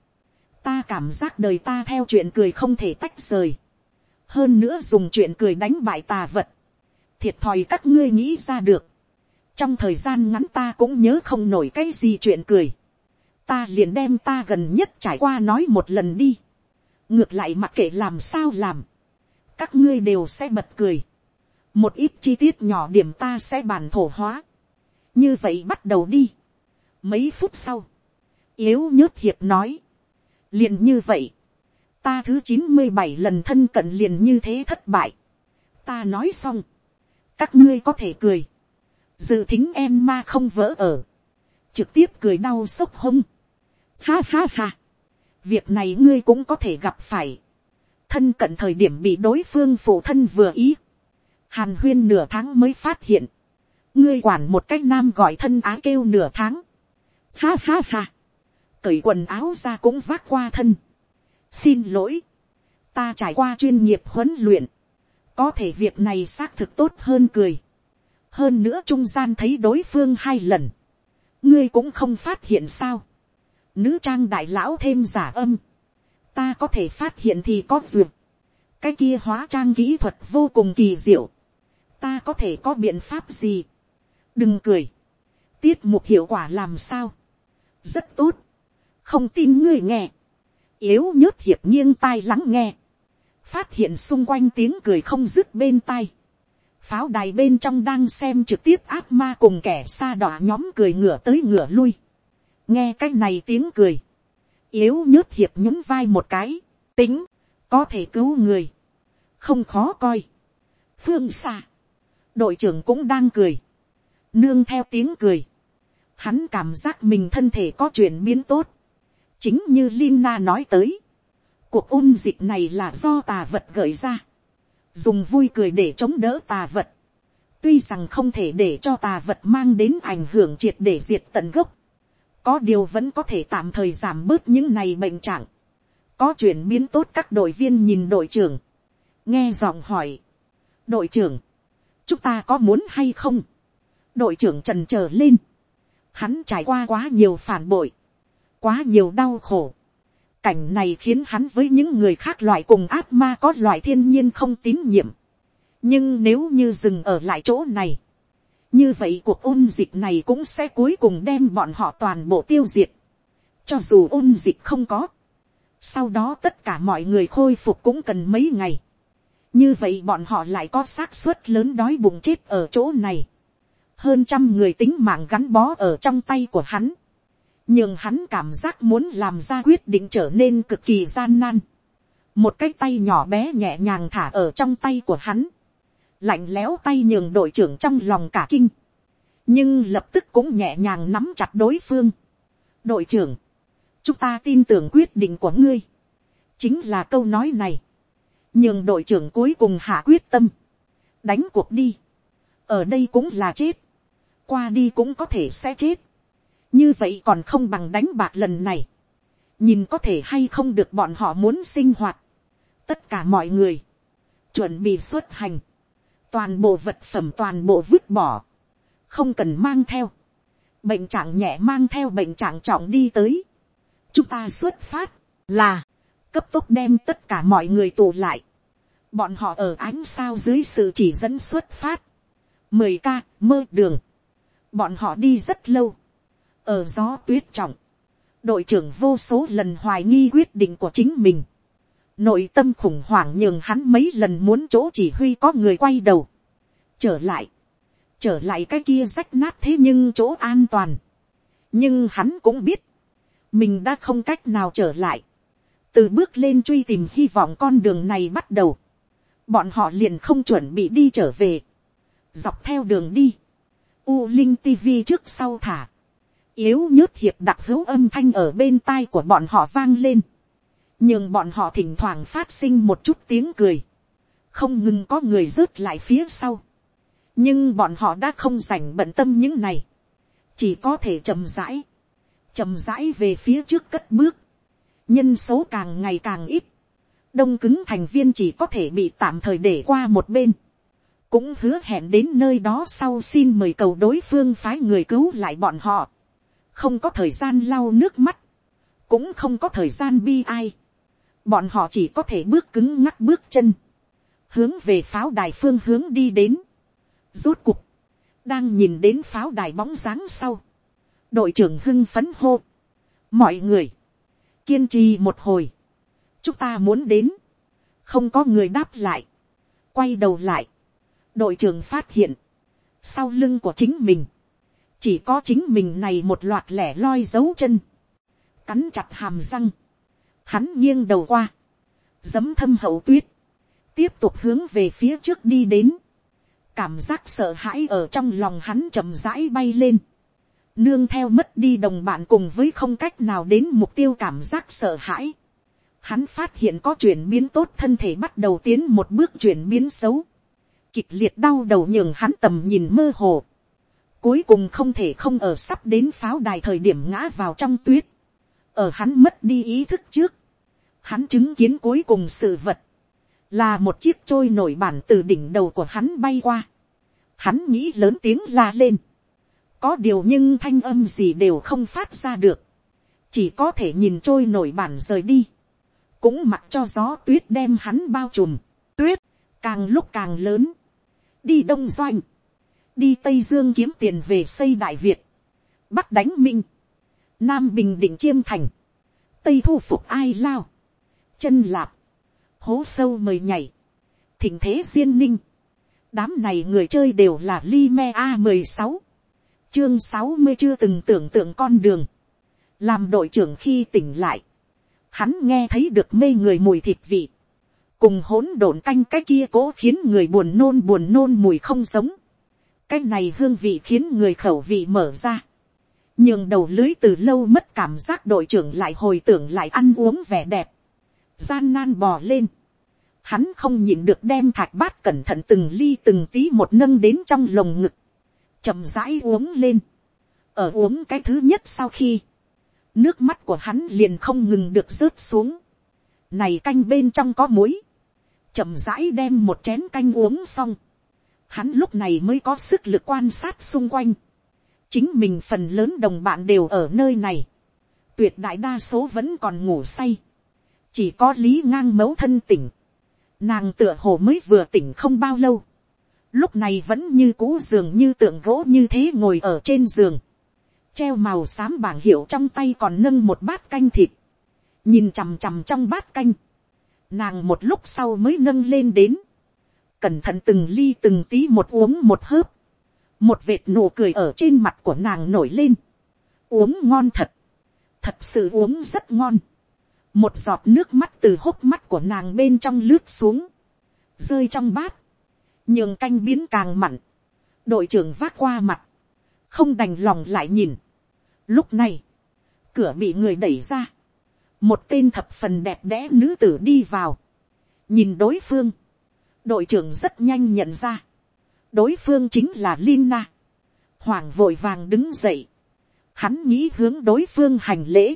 [SPEAKER 1] Ta cảm giác đời ta theo chuyện cười không thể tách rời. Hơn nữa dùng chuyện cười đánh bại tà vật. Thiệt thòi các ngươi nghĩ ra được. Trong thời gian ngắn ta cũng nhớ không nổi cái gì chuyện cười, ta liền đem ta gần nhất trải qua nói một lần đi, ngược lại mặc kệ làm sao làm, các ngươi đều sẽ bật cười, một ít chi tiết nhỏ điểm ta sẽ bàn thổ hóa, như vậy bắt đầu đi, mấy phút sau, yếu nhớt hiệp nói, liền như vậy, ta thứ chín mươi bảy lần thân cận liền như thế thất bại, ta nói xong, các ngươi có thể cười, dự thính em ma không vỡ ở, trực tiếp cười đau sốc hông. Ha ha ha, việc này ngươi cũng có thể gặp phải, thân cận thời điểm bị đối phương phụ thân vừa ý, hàn huyên nửa tháng mới phát hiện, ngươi quản một cách nam gọi thân á kêu nửa tháng, ha ha ha, cởi quần áo ra cũng vác qua thân, xin lỗi, ta trải qua chuyên nghiệp huấn luyện, có thể việc này xác thực tốt hơn cười, hơn nữa trung gian thấy đối phương hai lần, ngươi cũng không phát hiện sao, nữ trang đại lão thêm giả âm, ta có thể phát hiện thì có duyệt, cái kia hóa trang kỹ thuật vô cùng kỳ diệu, ta có thể có biện pháp gì, đừng cười, tiết mục hiệu quả làm sao, rất tốt, không tin ngươi nghe, yếu nhớt hiệp nghiêng tai lắng nghe, phát hiện xung quanh tiếng cười không dứt bên tai, pháo đài bên trong đang xem trực tiếp ác ma cùng kẻ xa đỏ nhóm cười ngửa tới ngửa lui. nghe cái này tiếng cười, yếu nhớt hiệp nhún vai một cái, tính, có thể cứu người, không khó coi. phương xa, đội trưởng cũng đang cười, nương theo tiếng cười, hắn cảm giác mình thân thể có chuyển biến tốt, chính như Lina nói tới, cuộc ôn dịch này là do tà vật gợi ra. Dùng vui cười để chống đỡ tà vật. tuy rằng không thể để cho tà vật mang đến ảnh hưởng triệt để diệt tận gốc, có điều vẫn có thể tạm thời giảm bớt những này bệnh trạng, có chuyển biến tốt các đội viên nhìn đội trưởng, nghe giọng hỏi, đội trưởng, chúng ta có muốn hay không, đội trưởng trần trở lên, hắn trải qua quá nhiều phản bội, quá nhiều đau khổ, Cảnh này khiến hắn với những người khác loại cùng ác ma có loại thiên nhiên không tín nhiệm. Nhưng nếu như dừng ở lại chỗ này. Như vậy cuộc ôn dịch này cũng sẽ cuối cùng đem bọn họ toàn bộ tiêu diệt. Cho dù ôn dịch không có. Sau đó tất cả mọi người khôi phục cũng cần mấy ngày. Như vậy bọn họ lại có xác suất lớn đói bụng chết ở chỗ này. Hơn trăm người tính mạng gắn bó ở trong tay của hắn nhưng hắn cảm giác muốn làm ra quyết định trở nên cực kỳ gian nan. một cái tay nhỏ bé nhẹ nhàng thả ở trong tay của hắn, lạnh lẽo tay nhường đội trưởng trong lòng cả kinh, nhưng lập tức cũng nhẹ nhàng nắm chặt đối phương. đội trưởng, chúng ta tin tưởng quyết định của ngươi, chính là câu nói này, nhưng đội trưởng cuối cùng hạ quyết tâm, đánh cuộc đi, ở đây cũng là chết, qua đi cũng có thể sẽ chết, như vậy còn không bằng đánh bạc lần này, nhìn có thể hay không được bọn họ muốn sinh hoạt, tất cả mọi người, chuẩn bị xuất hành, toàn bộ vật phẩm toàn bộ vứt bỏ, không cần mang theo, bệnh trạng nhẹ mang theo bệnh trạng trọng đi tới, chúng ta xuất phát, là, cấp tốc đem tất cả mọi người tù lại, bọn họ ở ánh sao dưới sự chỉ dẫn xuất phát, mười ca mơ đường, bọn họ đi rất lâu, ở gió tuyết trọng, đội trưởng vô số lần hoài nghi quyết định của chính mình, nội tâm khủng hoảng nhường hắn mấy lần muốn chỗ chỉ huy có người quay đầu, trở lại, trở lại cái kia rách nát thế nhưng chỗ an toàn, nhưng hắn cũng biết, mình đã không cách nào trở lại, từ bước lên truy tìm hy vọng con đường này bắt đầu, bọn họ liền không chuẩn bị đi trở về, dọc theo đường đi, u linh tv trước sau thả, yếu nhớt hiệp đặc hữu âm thanh ở bên tai của bọn họ vang lên, nhưng bọn họ thỉnh thoảng phát sinh một chút tiếng cười, không ngừng có người rớt lại phía sau, nhưng bọn họ đã không dành bận tâm những này, chỉ có thể chậm rãi, chậm rãi về phía trước cất bước, nhân số càng ngày càng ít, đông cứng thành viên chỉ có thể bị tạm thời để qua một bên, cũng hứa hẹn đến nơi đó sau xin mời cầu đối phương phái người cứu lại bọn họ, không có thời gian lau nước mắt, cũng không có thời gian bi ai, bọn họ chỉ có thể bước cứng ngắc bước chân, hướng về pháo đài phương hướng đi đến, rốt cục, đang nhìn đến pháo đài bóng dáng sau, đội trưởng hưng phấn hô, mọi người, kiên trì một hồi, chúng ta muốn đến, không có người đáp lại, quay đầu lại, đội trưởng phát hiện, sau lưng của chính mình, chỉ có chính mình này một loạt lẻ loi dấu chân, cắn chặt hàm răng, hắn nghiêng đầu qua, giấm thâm hậu tuyết, tiếp tục hướng về phía trước đi đến, cảm giác sợ hãi ở trong lòng hắn chậm rãi bay lên, nương theo mất đi đồng bạn cùng với không cách nào đến mục tiêu cảm giác sợ hãi, hắn phát hiện có chuyển biến tốt thân thể bắt đầu tiến một bước chuyển biến xấu, kịch liệt đau đầu nhường hắn tầm nhìn mơ hồ, cuối cùng không thể không ở sắp đến pháo đài thời điểm ngã vào trong tuyết, ở hắn mất đi ý thức trước, hắn chứng kiến cuối cùng sự vật, là một chiếc trôi nổi bản từ đỉnh đầu của hắn bay qua, hắn nghĩ lớn tiếng la lên, có điều nhưng thanh âm gì đều không phát ra được, chỉ có thể nhìn trôi nổi bản rời đi, cũng mặc cho gió tuyết đem hắn bao trùm, tuyết càng lúc càng lớn, đi đông doanh, đi tây dương kiếm tiền về xây đại việt, bắc đánh minh, nam bình định chiêm thành, tây thu phục ai lao, chân lạp, hố sâu mời nhảy, thỉnh thế duyên ninh, đám này người chơi đều là li me a mười sáu, chương sáu mươi chưa từng tưởng tượng con đường, làm đội trưởng khi tỉnh lại, hắn nghe thấy được mê người mùi thịt vị, cùng hỗn độn canh cái kia cố khiến người buồn nôn buồn nôn mùi không giống cái này hương vị khiến người khẩu vị mở ra, nhưng đầu lưới từ lâu mất cảm giác đội trưởng lại hồi tưởng lại ăn uống vẻ đẹp, gian nan bò lên, hắn không nhịn được đem thạch bát cẩn thận từng ly từng tí một nâng đến trong lồng ngực, chậm rãi uống lên, ở uống cái thứ nhất sau khi, nước mắt của hắn liền không ngừng được rớt xuống, này canh bên trong có muối, chậm rãi đem một chén canh uống xong, hắn lúc này mới có sức lực quan sát xung quanh, chính mình phần lớn đồng bạn đều ở nơi này, tuyệt đại đa số vẫn còn ngủ say, chỉ có lý ngang mấu thân tỉnh, nàng tựa hồ mới vừa tỉnh không bao lâu, lúc này vẫn như cũ giường như tượng gỗ như thế ngồi ở trên giường, treo màu xám bảng hiệu trong tay còn nâng một bát canh thịt, nhìn chằm chằm trong bát canh, nàng một lúc sau mới nâng lên đến, cẩn thận từng ly từng tí một uống một hớp, một vệt nụ cười ở trên mặt của nàng nổi lên, uống ngon thật, thật sự uống rất ngon, một giọt nước mắt từ hốc mắt của nàng bên trong lướt xuống, rơi trong bát, nhường canh biến càng mặn, đội trưởng vác qua mặt, không đành lòng lại nhìn. Lúc này, cửa bị người đẩy ra, một tên thập phần đẹp đẽ nữ tử đi vào, nhìn đối phương, đội trưởng rất nhanh nhận ra, đối phương chính là Lina, hoàng vội vàng đứng dậy, hắn nghĩ hướng đối phương hành lễ,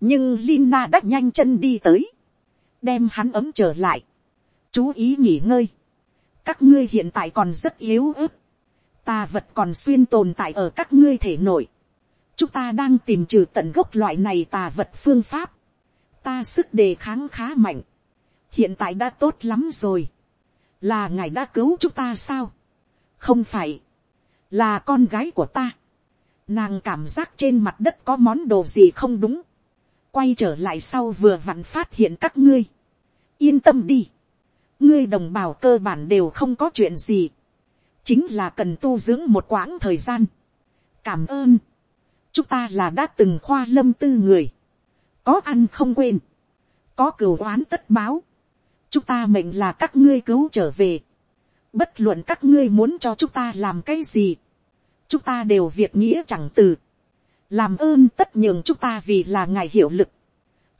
[SPEAKER 1] nhưng Lina đã nhanh chân đi tới, đem hắn ấm trở lại, chú ý nghỉ ngơi, các ngươi hiện tại còn rất yếu ớt, tà vật còn xuyên tồn tại ở các ngươi thể nội, chúng ta đang tìm trừ tận gốc loại này tà vật phương pháp, ta sức đề kháng khá mạnh, hiện tại đã tốt lắm rồi, là ngài đã cứu chúng ta sao, không phải, là con gái của ta, nàng cảm giác trên mặt đất có món đồ gì không đúng, quay trở lại sau vừa vặn phát hiện các ngươi, yên tâm đi, ngươi đồng bào cơ bản đều không có chuyện gì, chính là cần tu dưỡng một quãng thời gian. cảm ơn, chúng ta là đã từng khoa lâm tư người, có ăn không quên, có cửu oán tất báo, chúng ta mệnh là các ngươi cứu trở về, bất luận các ngươi muốn cho chúng ta làm cái gì, chúng ta đều việc nghĩa chẳng từ, làm ơn tất nhường chúng ta vì là ngài hiệu lực,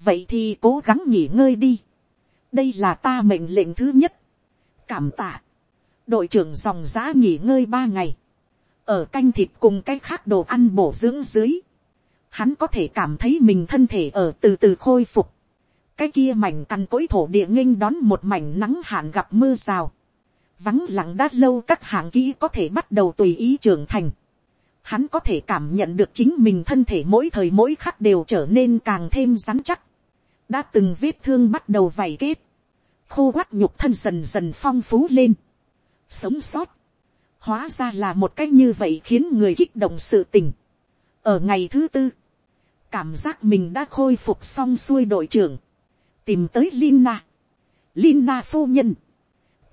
[SPEAKER 1] vậy thì cố gắng nghỉ ngơi đi, đây là ta mệnh lệnh thứ nhất, cảm tạ, đội trưởng dòng giã nghỉ ngơi ba ngày, ở canh thịt cùng cái khác đồ ăn bổ dưỡng dưới, hắn có thể cảm thấy mình thân thể ở từ từ khôi phục, cái kia mảnh cằn cỗi thổ địa nghênh đón một mảnh nắng hạn gặp mưa rào, vắng lặng đã lâu các hạng kỹ có thể bắt đầu tùy ý trưởng thành, hắn có thể cảm nhận được chính mình thân thể mỗi thời mỗi khắc đều trở nên càng thêm rắn chắc, đã từng vết thương bắt đầu vảy kết, khô quắt nhục thân dần dần phong phú lên, sống sót, hóa ra là một cách như vậy khiến người kích động sự tình. ở ngày thứ tư, cảm giác mình đã khôi phục xong xuôi đội trưởng, tìm tới Lina. Lina phu nhân,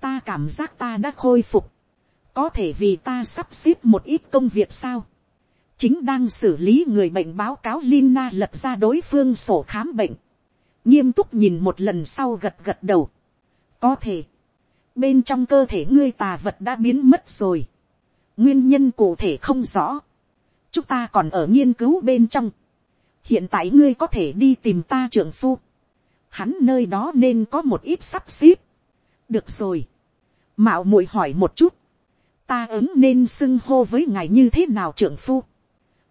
[SPEAKER 1] ta cảm giác ta đã khôi phục, có thể vì ta sắp xếp một ít công việc sao. chính đang xử lý người bệnh báo cáo Lina lật ra đối phương sổ khám bệnh, nghiêm túc nhìn một lần sau gật gật đầu. có thể, bên trong cơ thể ngươi tà vật đã biến mất rồi, nguyên nhân cụ thể không rõ, chúng ta còn ở nghiên cứu bên trong, hiện tại ngươi có thể đi tìm ta trưởng phu, hắn nơi đó nên có một ít sắp xếp, được rồi, mạo muội hỏi một chút, ta ứng nên xưng hô với ngài như thế nào trưởng phu,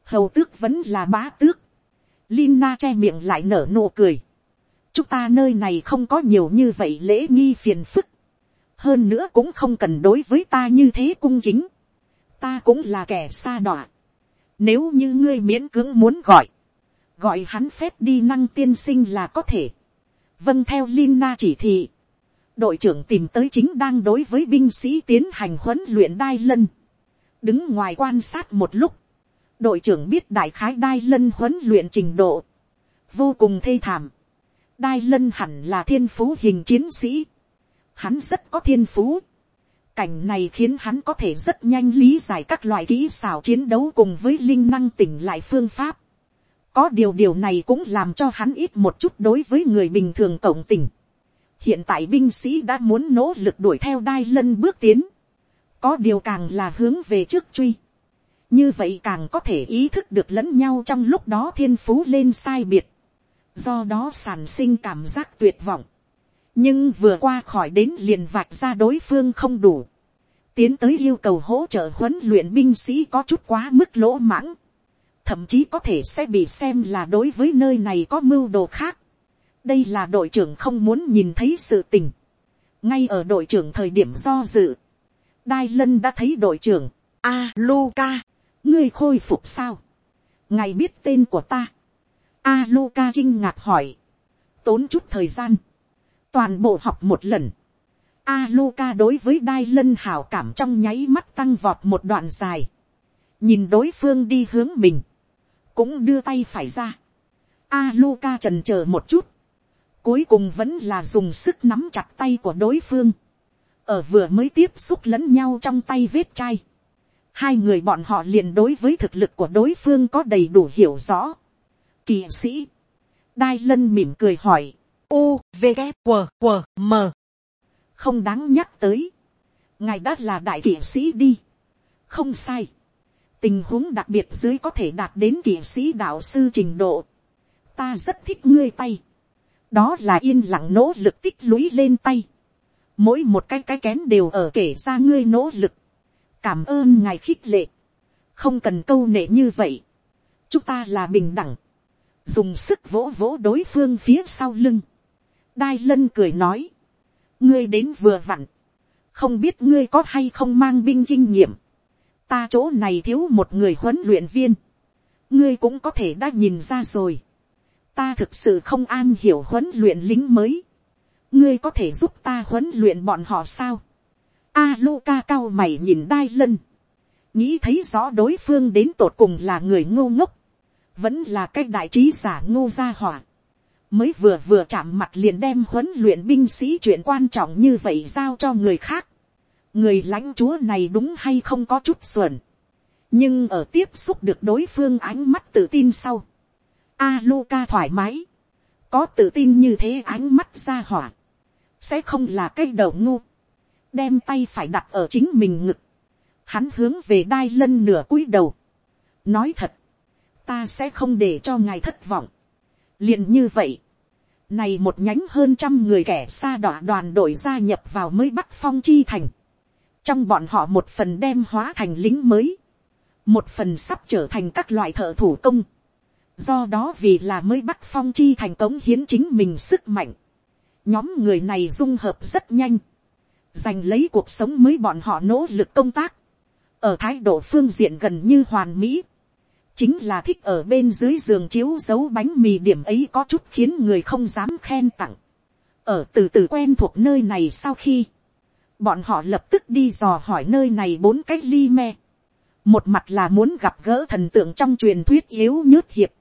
[SPEAKER 1] hầu tước vẫn là bá tước, Lina che miệng lại nở nụ cười. Chúng ta nơi này không có nhiều như vậy lễ nghi phiền phức. Hơn nữa cũng không cần đối với ta như thế cung kính, ta cũng là kẻ xa đọa, nếu như ngươi miễn cưỡng muốn gọi, gọi hắn phép đi năng tiên sinh là có thể, vâng theo Lina chỉ thị, đội trưởng tìm tới chính đang đối với binh sĩ tiến hành huấn luyện đai lân, đứng ngoài quan sát một lúc, đội trưởng biết đại khái đai lân huấn luyện trình độ, vô cùng thê thảm, đai lân hẳn là thiên phú hình chiến sĩ, hắn rất có thiên phú. Cảnh này khiến hắn có thể rất nhanh lý giải các loại kỹ xảo chiến đấu cùng với linh năng tỉnh lại phương pháp. Có điều điều này cũng làm cho hắn ít một chút đối với người bình thường cộng tình. Hiện tại binh sĩ đã muốn nỗ lực đuổi theo đai lân bước tiến. Có điều càng là hướng về trước truy. Như vậy càng có thể ý thức được lẫn nhau trong lúc đó thiên phú lên sai biệt. Do đó sản sinh cảm giác tuyệt vọng nhưng vừa qua khỏi đến liền vạch ra đối phương không đủ, tiến tới yêu cầu hỗ trợ huấn luyện binh sĩ có chút quá mức lỗ mãng, thậm chí có thể sẽ bị xem là đối với nơi này có mưu đồ khác. đây là đội trưởng không muốn nhìn thấy sự tình. ngay ở đội trưởng thời điểm do dự, đai lân đã thấy đội trưởng, a luca, ngươi khôi phục sao, ngài biết tên của ta, a luca kinh ngạc hỏi, tốn chút thời gian, toàn bộ học một lần. A Luca đối với đai lân hảo cảm trong nháy mắt tăng vọt một đoạn dài. Nhìn đối phương đi hướng mình. Cũng đưa tay phải ra. Aluka trần chờ một chút. Cuối cùng vẫn là dùng sức nắm chặt tay của đối phương. Ở vừa mới tiếp xúc lẫn nhau trong tay vết chai. Hai người bọn họ liền đối với thực lực của đối phương có đầy đủ hiểu rõ. Kỳ sĩ. Đai lân mỉm cười hỏi u v g q q m không đáng nhắc tới ngài đã là đại kỵ sĩ đi không sai tình huống đặc biệt dưới có thể đạt đến kỵ sĩ đạo sư trình độ. Ta rất thích ngươi tay. Đó là yên lặng nỗ lực tích lũy lên tay. Mỗi một cái cái kén đều ở kể ra ngươi nỗ lực. Cảm ơn ngài khích lệ. Không cần câu nệ như vậy. Chúng ta là bình đẳng. Dùng sức vỗ vỗ đối phương phía sau lưng. Đai lân cười nói, ngươi đến vừa vặn, không biết ngươi có hay không mang binh kinh nghiệm, ta chỗ này thiếu một người huấn luyện viên, ngươi cũng có thể đã nhìn ra rồi, ta thực sự không an hiểu huấn luyện lính mới, ngươi có thể giúp ta huấn luyện bọn họ sao, A luka cao mày nhìn đai lân. Nghĩ thấy rõ đối phương đến tột cùng là người ngô ngốc. Vẫn là cái đại trí giả ngô gia hỏa. Mới vừa vừa chạm mặt liền đem huấn luyện binh sĩ chuyện quan trọng như vậy giao cho người khác. Người lãnh chúa này đúng hay không có chút xuẩn. Nhưng ở tiếp xúc được đối phương ánh mắt tự tin sau. A Luca thoải mái. Có tự tin như thế ánh mắt ra hỏa. Sẽ không là cái đầu ngu đem tay phải đặt ở chính mình ngực, hắn hướng về đai lân nửa cúi đầu, nói thật, ta sẽ không để cho ngài thất vọng, liền như vậy, này một nhánh hơn trăm người kẻ xa đọa đoàn đội gia nhập vào mới bắc phong chi thành, trong bọn họ một phần đem hóa thành lính mới, một phần sắp trở thành các loại thợ thủ công, do đó vì là mới bắc phong chi thành cống hiến chính mình sức mạnh, nhóm người này dung hợp rất nhanh, giành lấy cuộc sống mới bọn họ nỗ lực công tác, ở thái độ phương diện gần như hoàn mỹ, chính là thích ở bên dưới giường chiếu dấu bánh mì điểm ấy có chút khiến người không dám khen tặng. ở từ từ quen thuộc nơi này sau khi, bọn họ lập tức đi dò hỏi nơi này bốn cái ly me. một mặt là muốn gặp gỡ thần tượng trong truyền thuyết yếu nhớt hiệp,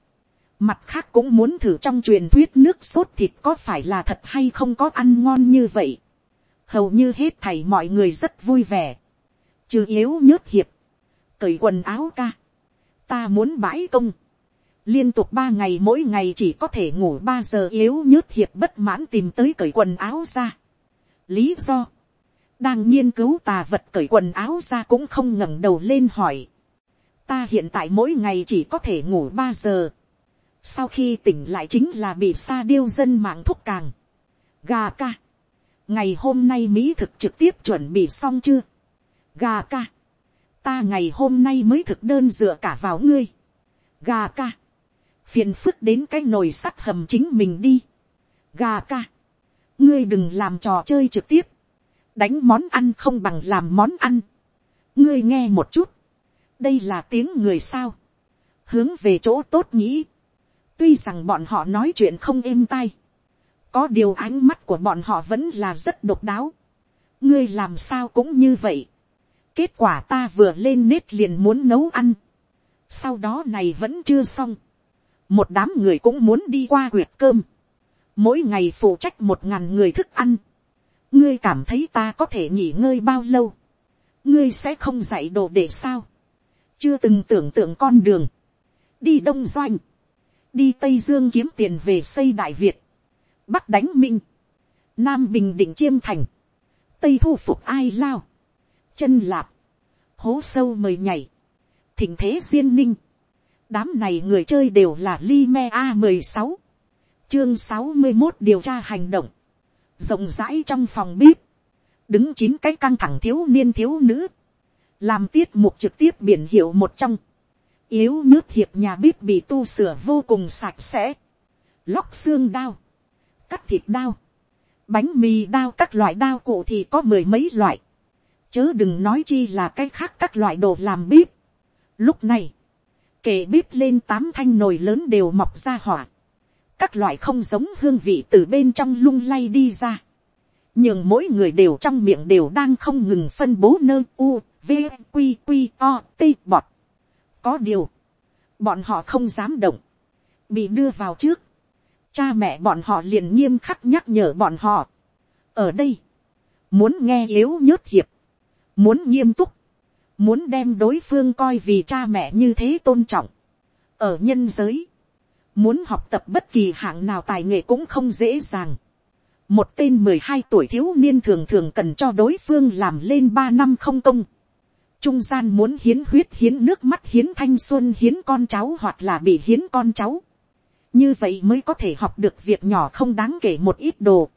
[SPEAKER 1] mặt khác cũng muốn thử trong truyền thuyết nước sốt thịt có phải là thật hay không có ăn ngon như vậy. Hầu như hết thảy mọi người rất vui vẻ, trừ yếu nhớt hiệp, cởi quần áo ca, ta muốn bãi công, liên tục ba ngày mỗi ngày chỉ có thể ngủ ba giờ yếu nhớt hiệp bất mãn tìm tới cởi quần áo ra. lý do, đang nghiên cứu tà vật cởi quần áo ra cũng không ngẩng đầu lên hỏi. ta hiện tại mỗi ngày chỉ có thể ngủ ba giờ. sau khi tỉnh lại chính là bị sa điêu dân mạng thúc càng. gà ca. Ngày hôm nay mỹ thực trực tiếp chuẩn bị xong chưa, gà ca, ta ngày hôm nay mới thực đơn dựa cả vào ngươi, gà ca, phiền phức đến cái nồi sắt hầm chính mình đi, gà ca, ngươi đừng làm trò chơi trực tiếp, đánh món ăn không bằng làm món ăn, ngươi nghe một chút, đây là tiếng người sao, hướng về chỗ tốt nghĩ, tuy rằng bọn họ nói chuyện không êm tay, có điều ánh mắt của bọn họ vẫn là rất độc đáo. ngươi làm sao cũng như vậy. kết quả ta vừa lên nết liền muốn nấu ăn. sau đó này vẫn chưa xong. một đám người cũng muốn đi qua quyệt cơm. mỗi ngày phụ trách một ngàn người thức ăn ngươi cảm thấy ta có thể nghỉ ngơi bao lâu. ngươi sẽ không dạy đồ để sao. chưa từng tưởng tượng con đường. đi đông doanh. đi tây dương kiếm tiền về xây đại việt. Bắc đánh minh, nam bình định chiêm thành, tây thu phục ai lao, chân lạp, hố sâu mời nhảy, thỉnh thế duyên ninh, đám này người chơi đều là li me a mười sáu, chương sáu mươi một điều tra hành động, rộng rãi trong phòng bếp, đứng chín cái căng thẳng thiếu niên thiếu nữ, làm tiết mục trực tiếp biển hiệu một trong, yếu nước hiệp nhà bếp bị tu sửa vô cùng sạch sẽ, lóc xương đao, cắt thịt đao, bánh mì đao các loại đao cụ thì có mười mấy loại, chớ đừng nói chi là cái khác các loại đồ làm bếp. Lúc này, kể bếp lên tám thanh nồi lớn đều mọc ra hỏa, các loại không giống hương vị từ bên trong lung lay đi ra, nhưng mỗi người đều trong miệng đều đang không ngừng phân bố nơ u, v, q q o, t bọt. có điều, bọn họ không dám động, bị đưa vào trước, cha mẹ bọn họ liền nghiêm khắc nhắc nhở bọn họ. ở đây, muốn nghe yếu nhớt hiệp, muốn nghiêm túc, muốn đem đối phương coi vì cha mẹ như thế tôn trọng. ở nhân giới, muốn học tập bất kỳ hạng nào tài nghệ cũng không dễ dàng. một tên mười hai tuổi thiếu niên thường thường cần cho đối phương làm lên ba năm không công. trung gian muốn hiến huyết hiến nước mắt hiến thanh xuân hiến con cháu hoặc là bị hiến con cháu như vậy mới có thể học được việc nhỏ không đáng kể một ít đồ.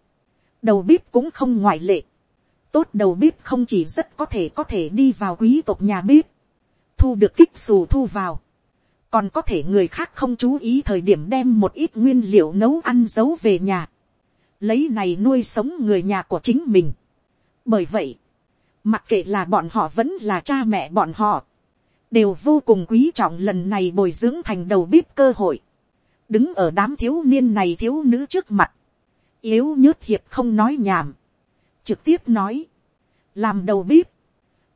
[SPEAKER 1] đầu bếp cũng không ngoại lệ. tốt đầu bếp không chỉ rất có thể có thể đi vào quý tộc nhà bếp, thu được kích xù thu vào, còn có thể người khác không chú ý thời điểm đem một ít nguyên liệu nấu ăn giấu về nhà, lấy này nuôi sống người nhà của chính mình. bởi vậy, mặc kệ là bọn họ vẫn là cha mẹ bọn họ, đều vô cùng quý trọng lần này bồi dưỡng thành đầu bếp cơ hội đứng ở đám thiếu niên này thiếu nữ trước mặt, yếu nhớt hiệp không nói nhảm, trực tiếp nói, làm đầu bếp,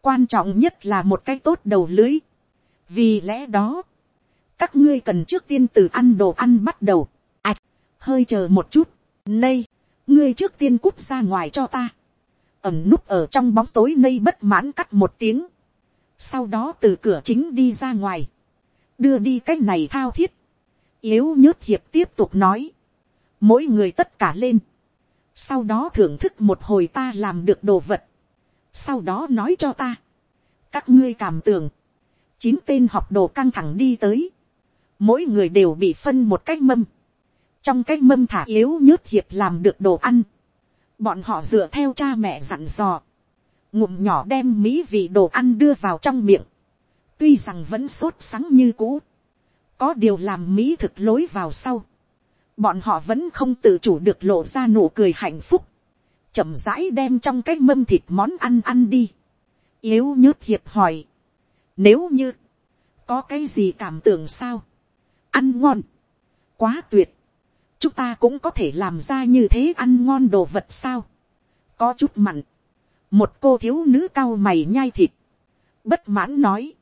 [SPEAKER 1] quan trọng nhất là một cái tốt đầu lưới. vì lẽ đó, các ngươi cần trước tiên từ ăn đồ ăn bắt đầu. ạch, hơi chờ một chút, nay, ngươi trước tiên cút ra ngoài cho ta. ẩm núp ở trong bóng tối nay bất mãn cắt một tiếng. sau đó từ cửa chính đi ra ngoài, đưa đi cái này thao thiết. yếu nhớt hiệp tiếp tục nói, mỗi người tất cả lên, sau đó thưởng thức một hồi ta làm được đồ vật, sau đó nói cho ta, các ngươi cảm tưởng, chín tên học đồ căng thẳng đi tới, mỗi người đều bị phân một cái mâm, trong cái mâm thả yếu nhớt hiệp làm được đồ ăn, bọn họ dựa theo cha mẹ dặn dò, ngụm nhỏ đem mỹ vị đồ ăn đưa vào trong miệng, tuy rằng vẫn sốt sắng như cũ, có điều làm mỹ thực lối vào sau, bọn họ vẫn không tự chủ được lộ ra nụ cười hạnh phúc, chậm rãi đem trong cái mâm thịt món ăn ăn đi. yếu nhớt hiệp hỏi, nếu như, có cái gì cảm tưởng sao, ăn ngon, quá tuyệt, chúng ta cũng có thể làm ra như thế ăn ngon đồ vật sao, có chút mặn, một cô thiếu nữ cao mày nhai thịt, bất mãn nói,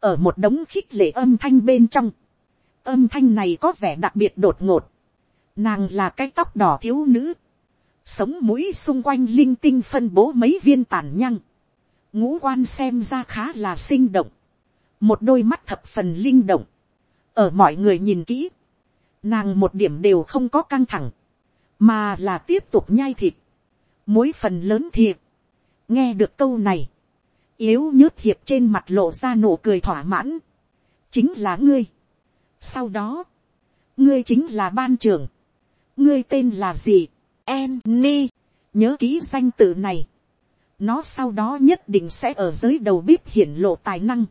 [SPEAKER 1] ở một đống khích lệ âm thanh bên trong, âm thanh này có vẻ đặc biệt đột ngột, nàng là cái tóc đỏ thiếu nữ, sống mũi xung quanh linh tinh phân bố mấy viên tàn nhăng, ngũ quan xem ra khá là sinh động, một đôi mắt thập phần linh động, ở mọi người nhìn kỹ, nàng một điểm đều không có căng thẳng, mà là tiếp tục nhai thịt, Mỗi phần lớn thiệt, nghe được câu này, yếu nhớt hiệp trên mặt lộ ra nụ cười thỏa mãn, chính là ngươi. sau đó, ngươi chính là ban trưởng, ngươi tên là gì, Annie, nhớ ký danh tự này, nó sau đó nhất định sẽ ở giới đầu bếp hiển lộ tài năng,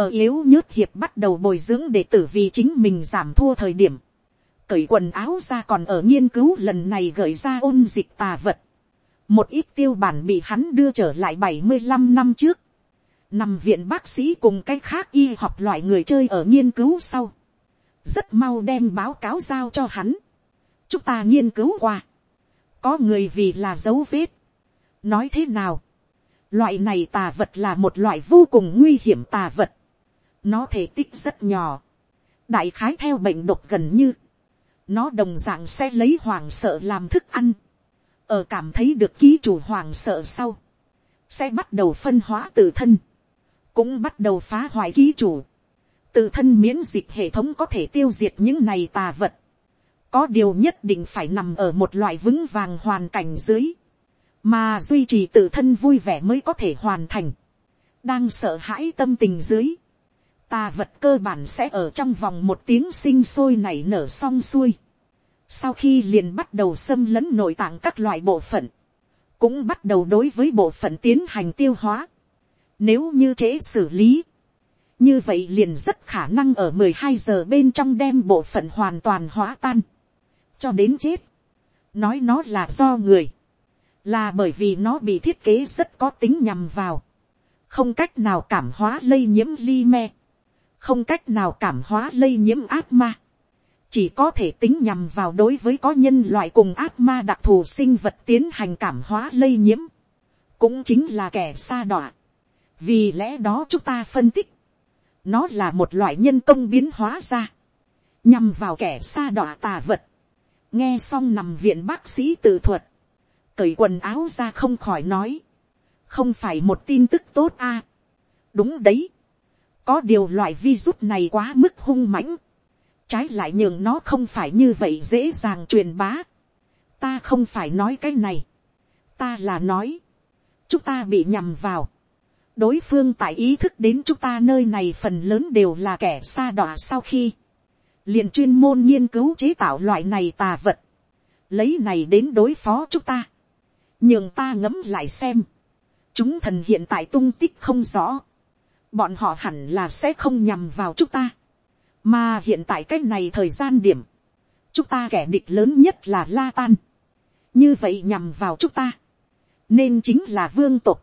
[SPEAKER 1] ở yếu nhớt hiệp bắt đầu bồi dưỡng để tử vì chính mình giảm thua thời điểm, cởi quần áo ra còn ở nghiên cứu lần này gửi ra ôn dịch tà vật, một ít tiêu bản bị hắn đưa trở lại bảy mươi 75 năm trước, nằm viện bác sĩ cùng cái khác y học loại người chơi ở nghiên cứu sau, rất mau đem báo cáo giao cho hắn, chúng ta nghiên cứu qua, có người vì là dấu vết, nói thế nào, loại này tà vật là một loại vô cùng nguy hiểm tà vật, nó thể tích rất nhỏ, đại khái theo bệnh độc gần như, nó đồng d ạ n g sẽ lấy hoàng sợ làm thức ăn, ở cảm thấy được ký chủ hoàng sợ sau, sẽ bắt đầu phân hóa tự thân, cũng bắt đầu phá hoại ký chủ, tự thân miễn dịch hệ thống có thể tiêu diệt những này tà vật, có điều nhất định phải nằm ở một loại vững vàng hoàn cảnh dưới, mà duy trì tự thân vui vẻ mới có thể hoàn thành. đang sợ hãi tâm tình dưới, tà vật cơ bản sẽ ở trong vòng một tiếng sinh sôi này nở xong xuôi. sau khi liền bắt đầu xâm lấn nội tạng các loại bộ phận, cũng bắt đầu đối với bộ phận tiến hành tiêu hóa. nếu như trễ xử lý, như vậy liền rất khả năng ở mười hai giờ bên trong đem bộ phận hoàn toàn hóa tan cho đến chết. nói nó là do người, là bởi vì nó bị thiết kế rất có tính nhằm vào, không cách nào cảm hóa lây nhiễm ly me, không cách nào cảm hóa lây nhiễm ác ma, chỉ có thể tính nhằm vào đối với có nhân loại cùng ác ma đặc thù sinh vật tiến hành cảm hóa lây nhiễm, cũng chính là kẻ xa đọa. vì lẽ đó chúng ta phân tích, nó là một loại nhân công biến hóa ra, nhằm vào kẻ xa đọa tà vật, nghe xong nằm viện bác sĩ tự thuật, cởi quần áo ra không khỏi nói, không phải một tin tức tốt a. đúng đấy, có điều loại virus này quá mức hung mãnh, trái lại nhường nó không phải như vậy dễ dàng truyền bá. ta không phải nói cái này, ta là nói, chúng ta bị nhầm vào, đối phương tại ý thức đến chúng ta nơi này phần lớn đều là kẻ xa đọa sau khi. Liền chuyên môn nghiên cứu chế tạo loại này tà vật, lấy này đến đối phó chúng ta, nhường ta ngẫm lại xem, chúng thần hiện tại tung tích không rõ, bọn họ hẳn là sẽ không nhằm vào chúng ta, mà hiện tại cái này thời gian điểm, chúng ta kẻ địch lớn nhất là la tan, như vậy nhằm vào chúng ta, nên chính là vương tục,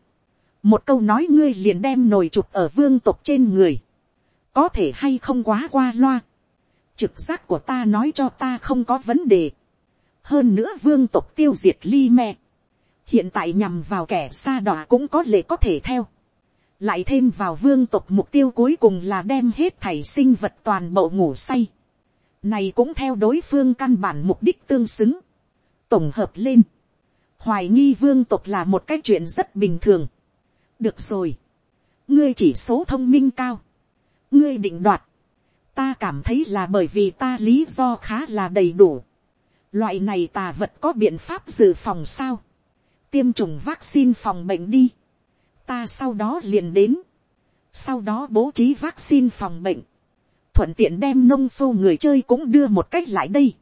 [SPEAKER 1] một câu nói ngươi liền đem nồi chụp ở vương tục trên người, có thể hay không quá qua loa, trực giác của ta nói cho ta không có vấn đề. hơn nữa vương tộc tiêu diệt ly me. hiện tại nhằm vào kẻ xa đọa cũng có lệ có thể theo lại thêm vào vương tộc mục tiêu cuối cùng là đem hết thảy sinh vật toàn bộ ngủ say. này cũng theo đối phương căn bản mục đích tương xứng. tổng hợp lên. hoài nghi vương tộc là một cái chuyện rất bình thường. được rồi. ngươi chỉ số thông minh cao. ngươi định đoạt. ta cảm thấy là bởi vì ta lý do khá là đầy đủ. loại này tà vật có biện pháp dự phòng sao tiêm chủng vaccine phòng bệnh đi, ta sau đó liền đến, sau đó bố trí vaccine phòng bệnh, thuận tiện đem nông phu người chơi cũng đưa một cách lại đây,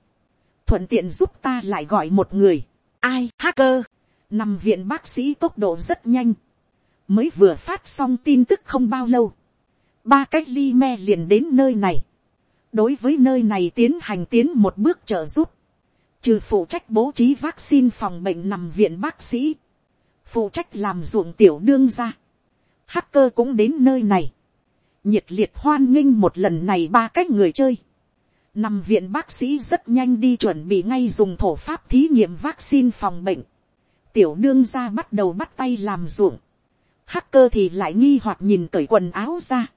[SPEAKER 1] thuận tiện giúp ta lại gọi một người, ai hacker, nằm viện bác sĩ tốc độ rất nhanh, mới vừa phát xong tin tức không bao lâu, ba cách ly me liền đến nơi này, đối với nơi này tiến hành tiến một bước trợ giúp, trừ phụ trách bố trí vaccine phòng bệnh nằm viện bác sĩ, phụ trách làm ruộng tiểu đương ra, hacker cũng đến nơi này, nhiệt liệt hoan nghênh một lần này ba cách người chơi, nằm viện bác sĩ rất nhanh đi chuẩn bị ngay dùng thổ pháp thí nghiệm vaccine phòng bệnh, tiểu đương ra bắt đầu bắt tay làm ruộng, hacker thì lại nghi hoặc nhìn cởi quần áo ra,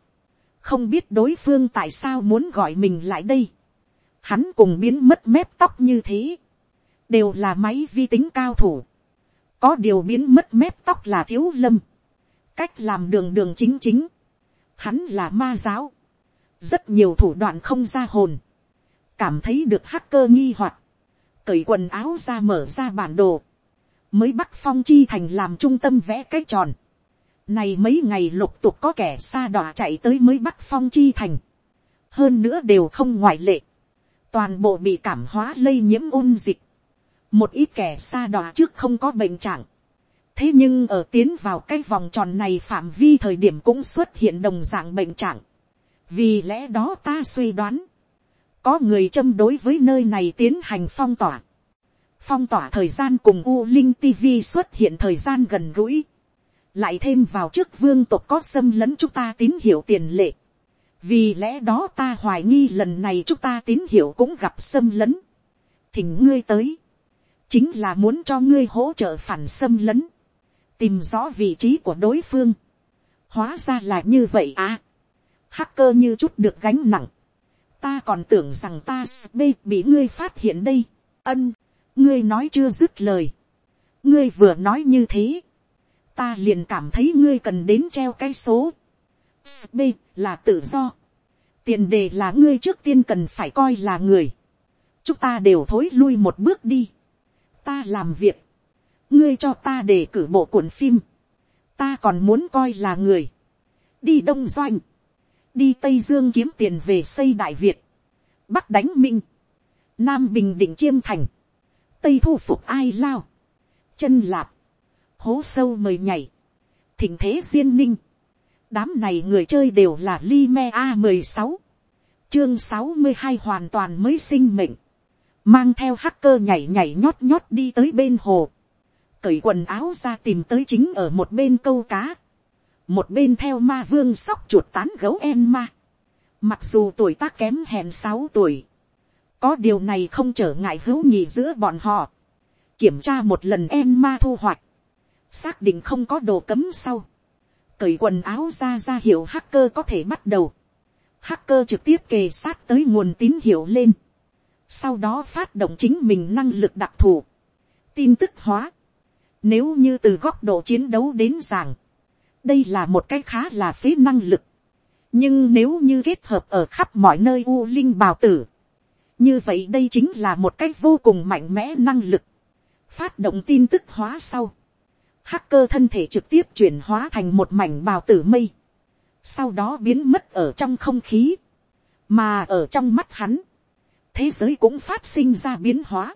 [SPEAKER 1] không biết đối phương tại sao muốn gọi mình lại đây, hắn cùng biến mất mép tóc như thế, đều là máy vi tính cao thủ, có điều biến mất mép tóc là thiếu lâm, cách làm đường đường chính chính, hắn là ma giáo, rất nhiều thủ đoạn không ra hồn, cảm thấy được hacker nghi hoặc, cởi quần áo ra mở ra bản đồ, mới bắt phong chi thành làm trung tâm vẽ cái tròn, này mấy ngày lục tục có kẻ xa đỏ chạy tới mới bắt phong chi thành, hơn nữa đều không ngoại lệ, toàn bộ bị cảm hóa lây nhiễm ôn dịch, một ít kẻ xa đọa trước không có bệnh trạng, thế nhưng ở tiến vào cái vòng tròn này phạm vi thời điểm cũng xuất hiện đồng dạng bệnh trạng, vì lẽ đó ta suy đoán, có người châm đối với nơi này tiến hành phong tỏa, phong tỏa thời gian cùng u linh tv xuất hiện thời gian gần gũi, lại thêm vào trước vương tộc có xâm lấn chúng ta tín hiệu tiền lệ, vì lẽ đó ta hoài nghi lần này chúng ta tín hiệu cũng gặp xâm lấn, thỉnh ngươi tới, chính là muốn cho ngươi hỗ trợ phản xâm lấn, tìm rõ vị trí của đối phương. hóa ra là như vậy à. hacker như chút được gánh nặng. ta còn tưởng rằng ta SB bị ngươi phát hiện đây. ân, ngươi nói chưa dứt lời. ngươi vừa nói như thế. ta liền cảm thấy ngươi cần đến treo cái số. SB là tự do. tiền đề là ngươi trước tiên cần phải coi là người. chúng ta đều thối lui một bước đi ta làm việc, ngươi cho ta để cử bộ cuộn phim, ta còn muốn coi là người, đi đông doanh, đi tây dương kiếm tiền về xây đại việt, bắc đánh minh, nam bình định chiêm thành, tây thu phục ai lao, chân lạp, hố sâu mời nhảy, thỉnh thế duyên ninh, đám này người chơi đều là li me a mười sáu, chương sáu mươi hai hoàn toàn mới sinh mệnh, mang theo hacker nhảy nhảy nhót nhót đi tới bên hồ, cởi quần áo ra tìm tới chính ở một bên câu cá, một bên theo ma vương sóc chuột tán gấu em ma, mặc dù tuổi tác kém hèn sáu tuổi, có điều này không trở ngại hữu nhì giữa bọn họ, kiểm tra một lần em ma thu hoạch, xác định không có đồ cấm sau, cởi quần áo ra ra hiệu hacker có thể bắt đầu, hacker trực tiếp kề sát tới nguồn tín hiệu lên, sau đó phát động chính mình năng lực đặc thù, tin tức hóa. Nếu như từ góc độ chiến đấu đến giảng, đây là một cái khá là phế năng lực. nhưng nếu như kết hợp ở khắp mọi nơi u linh bào tử, như vậy đây chính là một cái vô cùng mạnh mẽ năng lực. phát động tin tức hóa sau, hacker thân thể trực tiếp chuyển hóa thành một mảnh bào tử mây, sau đó biến mất ở trong không khí, mà ở trong mắt hắn, thế giới cũng phát sinh ra biến hóa.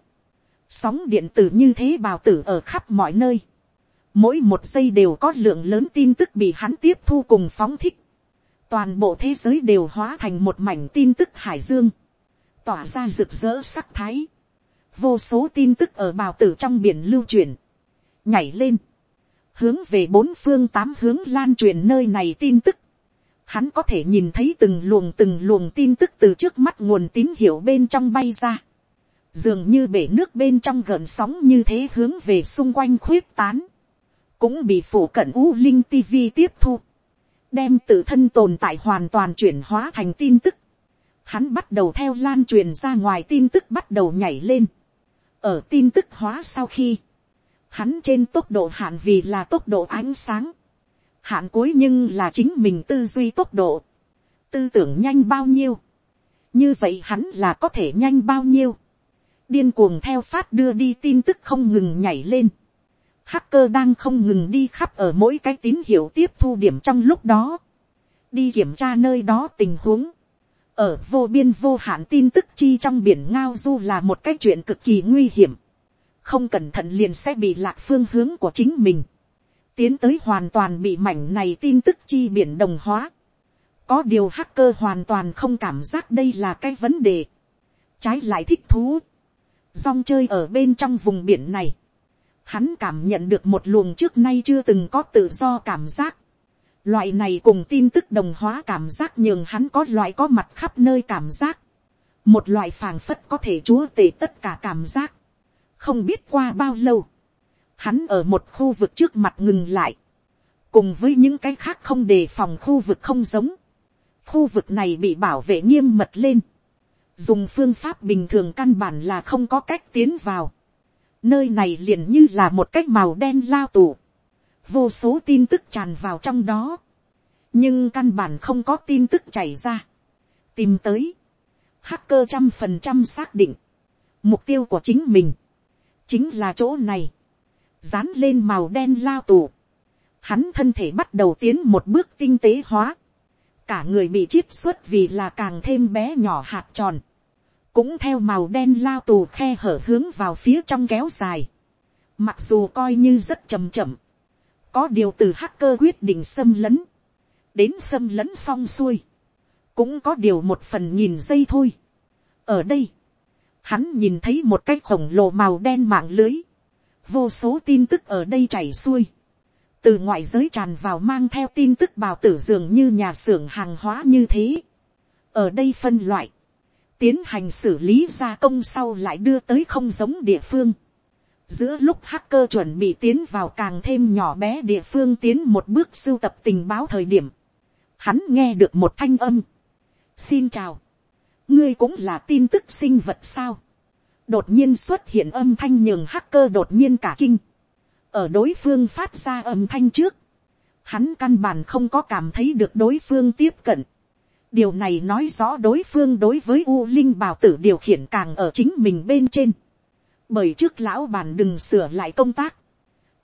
[SPEAKER 1] Sóng điện tử như thế bào tử ở khắp mọi nơi. Mỗi một giây đều có lượng lớn tin tức bị hắn tiếp thu cùng phóng thích. Toàn bộ thế giới đều hóa thành một mảnh tin tức hải dương. Tỏa ra rực rỡ sắc thái. Vô số tin tức ở bào tử trong biển lưu truyền. Nhảy lên. Hướng về bốn phương tám hướng lan truyền nơi này tin tức hắn có thể nhìn thấy từng luồng từng luồng tin tức từ trước mắt nguồn tín hiệu bên trong bay ra. dường như bể nước bên trong gợn sóng như thế hướng về xung quanh khuyết tán, cũng bị phủ cận u linh tv tiếp thu, đem tự thân tồn tại hoàn toàn chuyển hóa thành tin tức, hắn bắt đầu theo lan truyền ra ngoài tin tức bắt đầu nhảy lên, ở tin tức hóa sau khi, hắn trên tốc độ hạn vì là tốc độ ánh sáng, hạn cuối nhưng là chính mình tư duy tốc độ, tư tưởng nhanh bao nhiêu, như vậy hắn là có thể nhanh bao nhiêu, điên cuồng theo phát đưa đi tin tức không ngừng nhảy lên, hacker đang không ngừng đi khắp ở mỗi cái tín hiệu tiếp thu điểm trong lúc đó, đi kiểm tra nơi đó tình huống, ở vô biên vô hạn tin tức chi trong biển ngao du là một cái chuyện cực kỳ nguy hiểm, không cẩn thận liền sẽ bị lạc phương hướng của chính mình, tiến tới hoàn toàn bị mảnh này tin tức chi biển đồng hóa. có điều hacker hoàn toàn không cảm giác đây là cái vấn đề, trái lại thích thú, rong chơi ở bên trong vùng biển này, hắn cảm nhận được một luồng trước nay chưa từng có tự do cảm giác, loại này cùng tin tức đồng hóa cảm giác nhường hắn có loại có mặt khắp nơi cảm giác, một loại phàng phất có thể chúa tể tất cả cảm giác, không biết qua bao lâu, hắn ở một khu vực trước mặt ngừng lại, cùng với những cái khác không đề phòng khu vực không giống, khu vực này bị bảo vệ nghiêm mật lên, dùng phương pháp bình thường căn bản là không có cách tiến vào, nơi này liền như là một cách màu đen lao tù, vô số tin tức tràn vào trong đó, nhưng căn bản không có tin tức chảy ra, tìm tới, hacker trăm phần trăm xác định, mục tiêu của chính mình, chính là chỗ này, dán lên màu đen lao tù, hắn thân thể bắt đầu tiến một bước tinh tế hóa, cả người bị chiết xuất vì là càng thêm bé nhỏ hạt tròn, cũng theo màu đen lao tù khe hở hướng vào phía trong kéo dài, mặc dù coi như rất chậm chậm, có điều từ hacker quyết định xâm lấn, đến xâm lấn xong xuôi, cũng có điều một phần nhìn giây thôi. ở đây, hắn nhìn thấy một cái khổng lồ màu đen mạng lưới, vô số tin tức ở đây chảy xuôi, từ ngoại giới tràn vào mang theo tin tức bào tử dường như nhà xưởng hàng hóa như thế. ở đây phân loại, tiến hành xử lý gia công sau lại đưa tới không giống địa phương. giữa lúc hacker chuẩn bị tiến vào càng thêm nhỏ bé địa phương tiến một bước sưu tập tình báo thời điểm, hắn nghe được một thanh âm. xin chào, ngươi cũng là tin tức sinh vật sao đột nhiên xuất hiện âm thanh nhường hacker đột nhiên cả kinh. ở đối phương phát ra âm thanh trước, hắn căn bản không có cảm thấy được đối phương tiếp cận. điều này nói rõ đối phương đối với u linh bào tử điều khiển càng ở chính mình bên trên. bởi trước lão bàn đừng sửa lại công tác.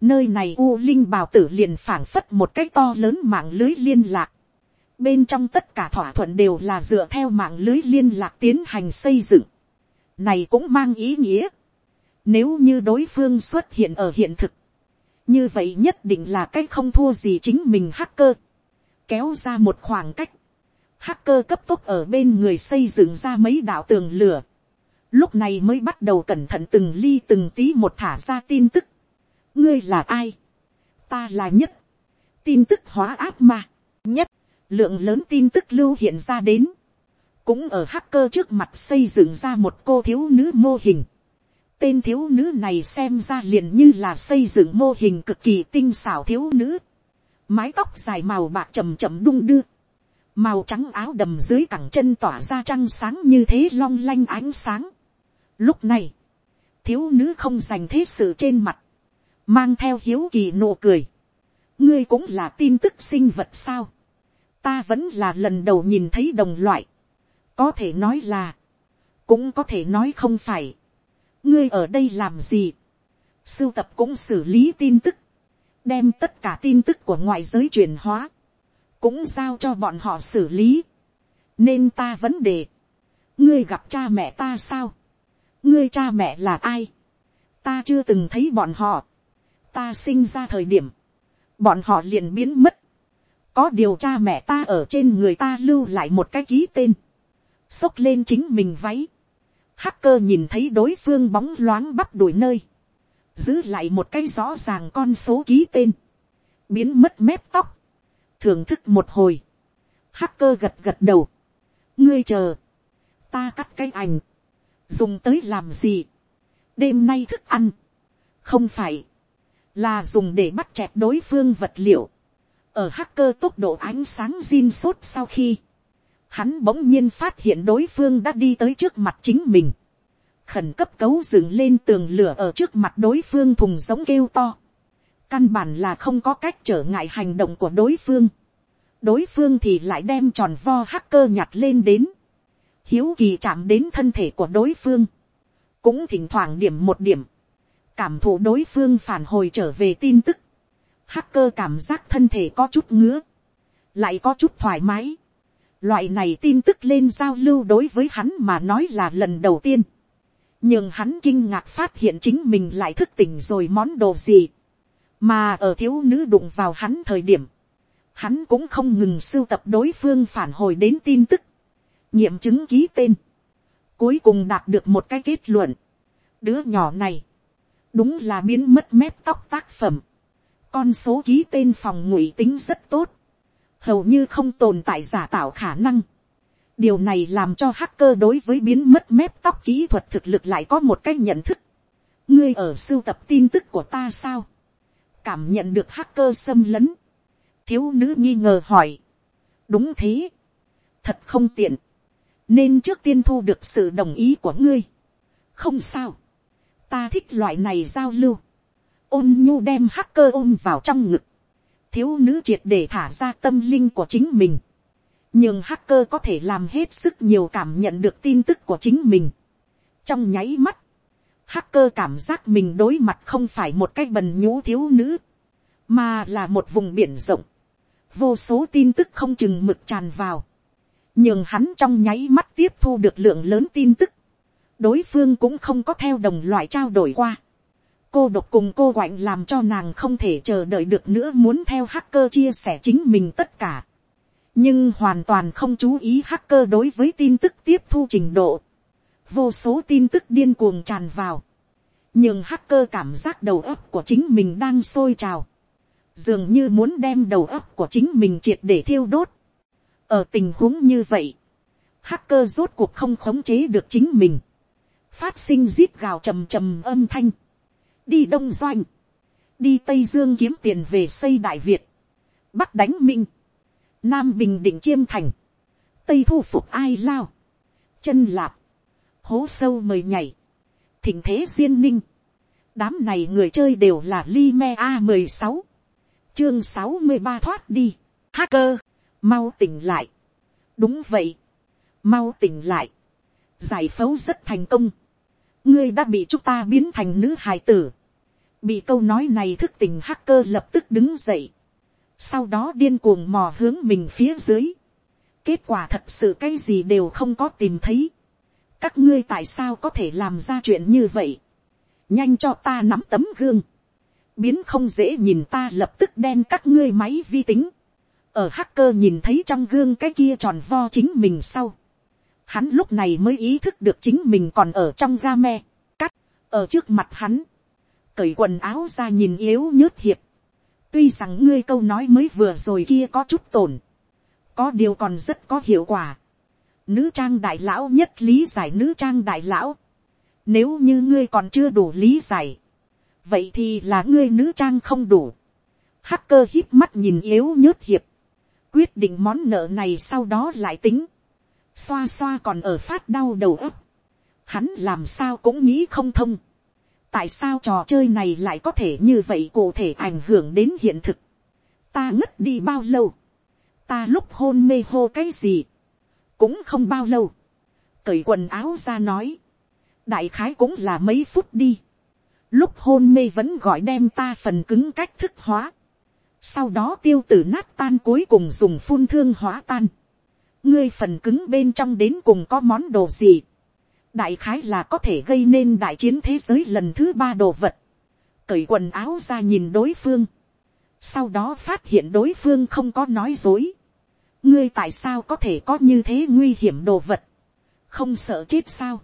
[SPEAKER 1] nơi này u linh bào tử liền phảng phất một cái to lớn mạng lưới liên lạc. bên trong tất cả thỏa thuận đều là dựa theo mạng lưới liên lạc tiến hành xây dựng này cũng mang ý nghĩa, nếu như đối phương xuất hiện ở hiện thực, như vậy nhất định là cái không thua gì chính mình hacker, kéo ra một khoảng cách, hacker cấp tốc ở bên người xây dựng ra mấy đạo tường lửa, lúc này mới bắt đầu cẩn thận từng ly từng tí một thả ra tin tức, ngươi là ai, ta là nhất, tin tức hóa áp mà, nhất, lượng lớn tin tức lưu hiện ra đến, cũng ở hacker trước mặt xây dựng ra một cô thiếu nữ mô hình. Tên thiếu nữ này xem ra liền như là xây dựng mô hình cực kỳ tinh xảo thiếu nữ. Mái tóc dài màu bạc chầm chậm đung đưa. Màu trắng áo đầm dưới cẳng chân tỏa ra trăng sáng như thế long lanh ánh sáng. Lúc này, thiếu nữ không dành thế sự trên mặt. Mang theo hiếu kỳ nụ cười. Ngươi cũng là tin tức sinh vật sao. Ta vẫn là lần đầu nhìn thấy đồng loại có thể nói là, cũng có thể nói không phải. ngươi ở đây làm gì, sưu tập cũng xử lý tin tức, đem tất cả tin tức của ngoại giới truyền hóa, cũng giao cho bọn họ xử lý. nên ta vấn đề, ngươi gặp cha mẹ ta sao, ngươi cha mẹ là ai, ta chưa từng thấy bọn họ, ta sinh ra thời điểm, bọn họ liền biến mất, có điều cha mẹ ta ở trên người ta lưu lại một cái ký tên, xốc lên chính mình váy. Hacker nhìn thấy đối phương bóng loáng bắp đuổi nơi. Giữ lại một cái rõ ràng con số ký tên. Biến mất mép tóc. Thưởng thức một hồi. Hacker gật gật đầu. Ngươi chờ. Ta cắt cái ảnh. dùng tới làm gì, đêm nay thức ăn, không phải, là dùng để bắt chẹt đối phương vật liệu, ở hacker tốc độ ánh sáng zin sốt sau khi, hắn bỗng nhiên phát hiện đối phương đã đi tới trước mặt chính mình, khẩn cấp cấu dựng lên tường lửa ở trước mặt đối phương thùng giống kêu to, căn bản là không có cách trở ngại hành động của đối phương, đối phương thì lại đem tròn vo hacker nhặt lên đến, hiếu kỳ chạm đến thân thể của đối phương, cũng thỉnh thoảng điểm một điểm, cảm thụ đối phương phản hồi trở về tin tức, hacker cảm giác thân thể có chút ngứa, lại có chút thoải mái, loại này tin tức lên giao lưu đối với hắn mà nói là lần đầu tiên, nhưng hắn kinh ngạc phát hiện chính mình lại thức tỉnh rồi món đồ gì, mà ở thiếu nữ đụng vào hắn thời điểm, hắn cũng không ngừng sưu tập đối phương phản hồi đến tin tức, nghiệm chứng ký tên, cuối cùng đạt được một cái kết luận, đứa nhỏ này, đúng là biến mất mép tóc tác phẩm, con số ký tên phòng ngụy tính rất tốt, hầu như không tồn tại giả tạo khả năng. điều này làm cho hacker đối với biến mất mép tóc kỹ thuật thực lực lại có một cái nhận thức. ngươi ở sưu tập tin tức của ta sao, cảm nhận được hacker xâm lấn, thiếu nữ nghi ngờ hỏi, đúng thế, thật không tiện, nên trước tiên thu được sự đồng ý của ngươi. không sao, ta thích loại này giao lưu, ôn nhu đem hacker ôm vào trong ngực, thiếu nữ triệt để thả ra tâm linh của chính mình, nhưng hacker có thể làm hết sức nhiều cảm nhận được tin tức của chính mình. trong nháy mắt, hacker cảm giác mình đối mặt không phải một cái bần nhũ thiếu nữ, mà là một vùng biển rộng, vô số tin tức không chừng mực tràn vào, nhưng hắn trong nháy mắt tiếp thu được lượng lớn tin tức, đối phương cũng không có theo đồng loại trao đổi qua cô độc cùng cô quạnh làm cho nàng không thể chờ đợi được nữa muốn theo hacker chia sẻ chính mình tất cả. nhưng hoàn toàn không chú ý hacker đối với tin tức tiếp thu trình độ. vô số tin tức điên cuồng tràn vào. nhưng hacker cảm giác đầu óc của chính mình đang sôi trào. dường như muốn đem đầu óc của chính mình triệt để thiêu đốt. ở tình huống như vậy, hacker rốt cuộc không khống chế được chính mình phát sinh rít gào trầm trầm âm thanh, đi đông doanh, đi tây dương kiếm tiền về xây đại việt, bắc đánh minh, nam bình định chiêm thành, tây thu phục ai lao, chân lạp, hố sâu mời nhảy, thỉnh thế duyên ninh, đám này người chơi đều là li me a mười sáu, chương sáu mươi ba thoát đi, hacker, mau tỉnh lại, đúng vậy, mau tỉnh lại, giải phẫu rất thành công, ngươi đã bị chúng ta biến thành nữ hài tử bị câu nói này thức tỉnh hacker lập tức đứng dậy. sau đó điên cuồng mò hướng mình phía dưới. kết quả thật sự cái gì đều không có tìm thấy. các ngươi tại sao có thể làm ra chuyện như vậy. nhanh cho ta nắm tấm gương. biến không dễ nhìn ta lập tức đen các ngươi máy vi tính. ở hacker nhìn thấy trong gương cái kia tròn vo chính mình sau hắn lúc này mới ý thức được chính mình còn ở trong ga me, cắt, ở trước mặt hắn, cởi quần áo ra nhìn yếu nhớt hiệp, tuy rằng ngươi câu nói mới vừa rồi kia có chút tổn, có điều còn rất có hiệu quả, nữ trang đại lão nhất lý giải nữ trang đại lão, nếu như ngươi còn chưa đủ lý giải, vậy thì là ngươi nữ trang không đủ, hacker hít mắt nhìn yếu nhớt hiệp, quyết định món nợ này sau đó lại tính, xoa xoa còn ở phát đau đầu ấp, hắn làm sao cũng nghĩ không thông, tại sao trò chơi này lại có thể như vậy cụ thể ảnh hưởng đến hiện thực, ta ngất đi bao lâu, ta lúc hôn mê hô cái gì, cũng không bao lâu, cởi quần áo ra nói, đại khái cũng là mấy phút đi, lúc hôn mê vẫn gọi đem ta phần cứng cách thức hóa, sau đó tiêu tử nát tan cuối cùng dùng phun thương hóa tan, ngươi phần cứng bên trong đến cùng có món đồ gì đại khái là có thể gây nên đại chiến thế giới lần thứ ba đồ vật. cởi quần áo ra nhìn đối phương. sau đó phát hiện đối phương không có nói dối. ngươi tại sao có thể có như thế nguy hiểm đồ vật. không sợ chết sao.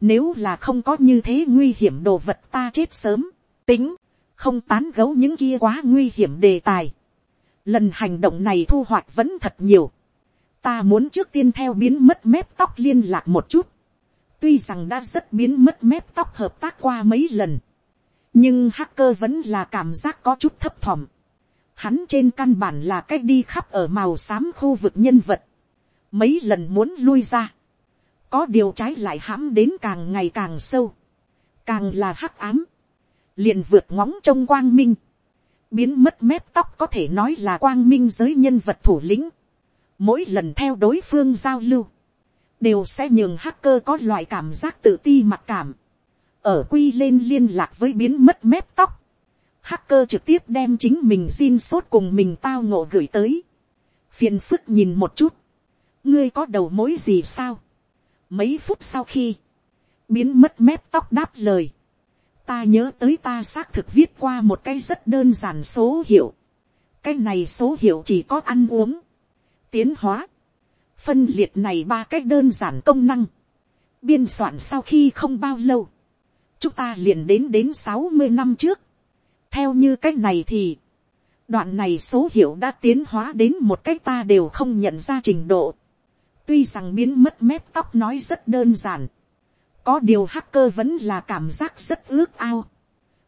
[SPEAKER 1] nếu là không có như thế nguy hiểm đồ vật ta chết sớm. tính, không tán gấu những kia quá nguy hiểm đề tài. lần hành động này thu hoạch vẫn thật nhiều ta muốn trước tiên theo biến mất mép tóc liên lạc một chút. Tuy rằng đã rất biến mất mép tóc hợp tác qua mấy lần. Nhưng hacker vẫn là cảm giác có chút thấp thỏm. Hắn trên căn bản là cách đi khắp ở màu xám khu vực nhân vật. Mấy lần muốn lui ra. Có điều trái lại hãm đến càng ngày càng sâu. Càng là hắc ám. Liền vượt ngóng trong quang minh. Biến mất mép tóc có thể nói là quang minh giới nhân vật thủ lĩnh. Mỗi lần theo đối phương giao lưu đều sẽ nhường hacker có loại cảm giác tự ti mặc cảm. Ở quy lên liên lạc với biến mất mép tóc. Hacker trực tiếp đem chính mình xin sốt cùng mình tao ngộ gửi tới. Phiền phức nhìn một chút. Ngươi có đầu mối gì sao? Mấy phút sau khi biến mất mép tóc đáp lời. Ta nhớ tới ta xác thực viết qua một cái rất đơn giản số hiệu. Cái này số hiệu chỉ có ăn uống, tiến hóa, phân liệt này ba cách đơn giản công năng, biên soạn sau khi không bao lâu, chúng ta liền đến đến sáu mươi năm trước. theo như cách này thì, đoạn này số hiệu đã tiến hóa đến một cách ta đều không nhận ra trình độ. tuy rằng biến mất mép tóc nói rất đơn giản, có điều hacker vẫn là cảm giác rất ước ao.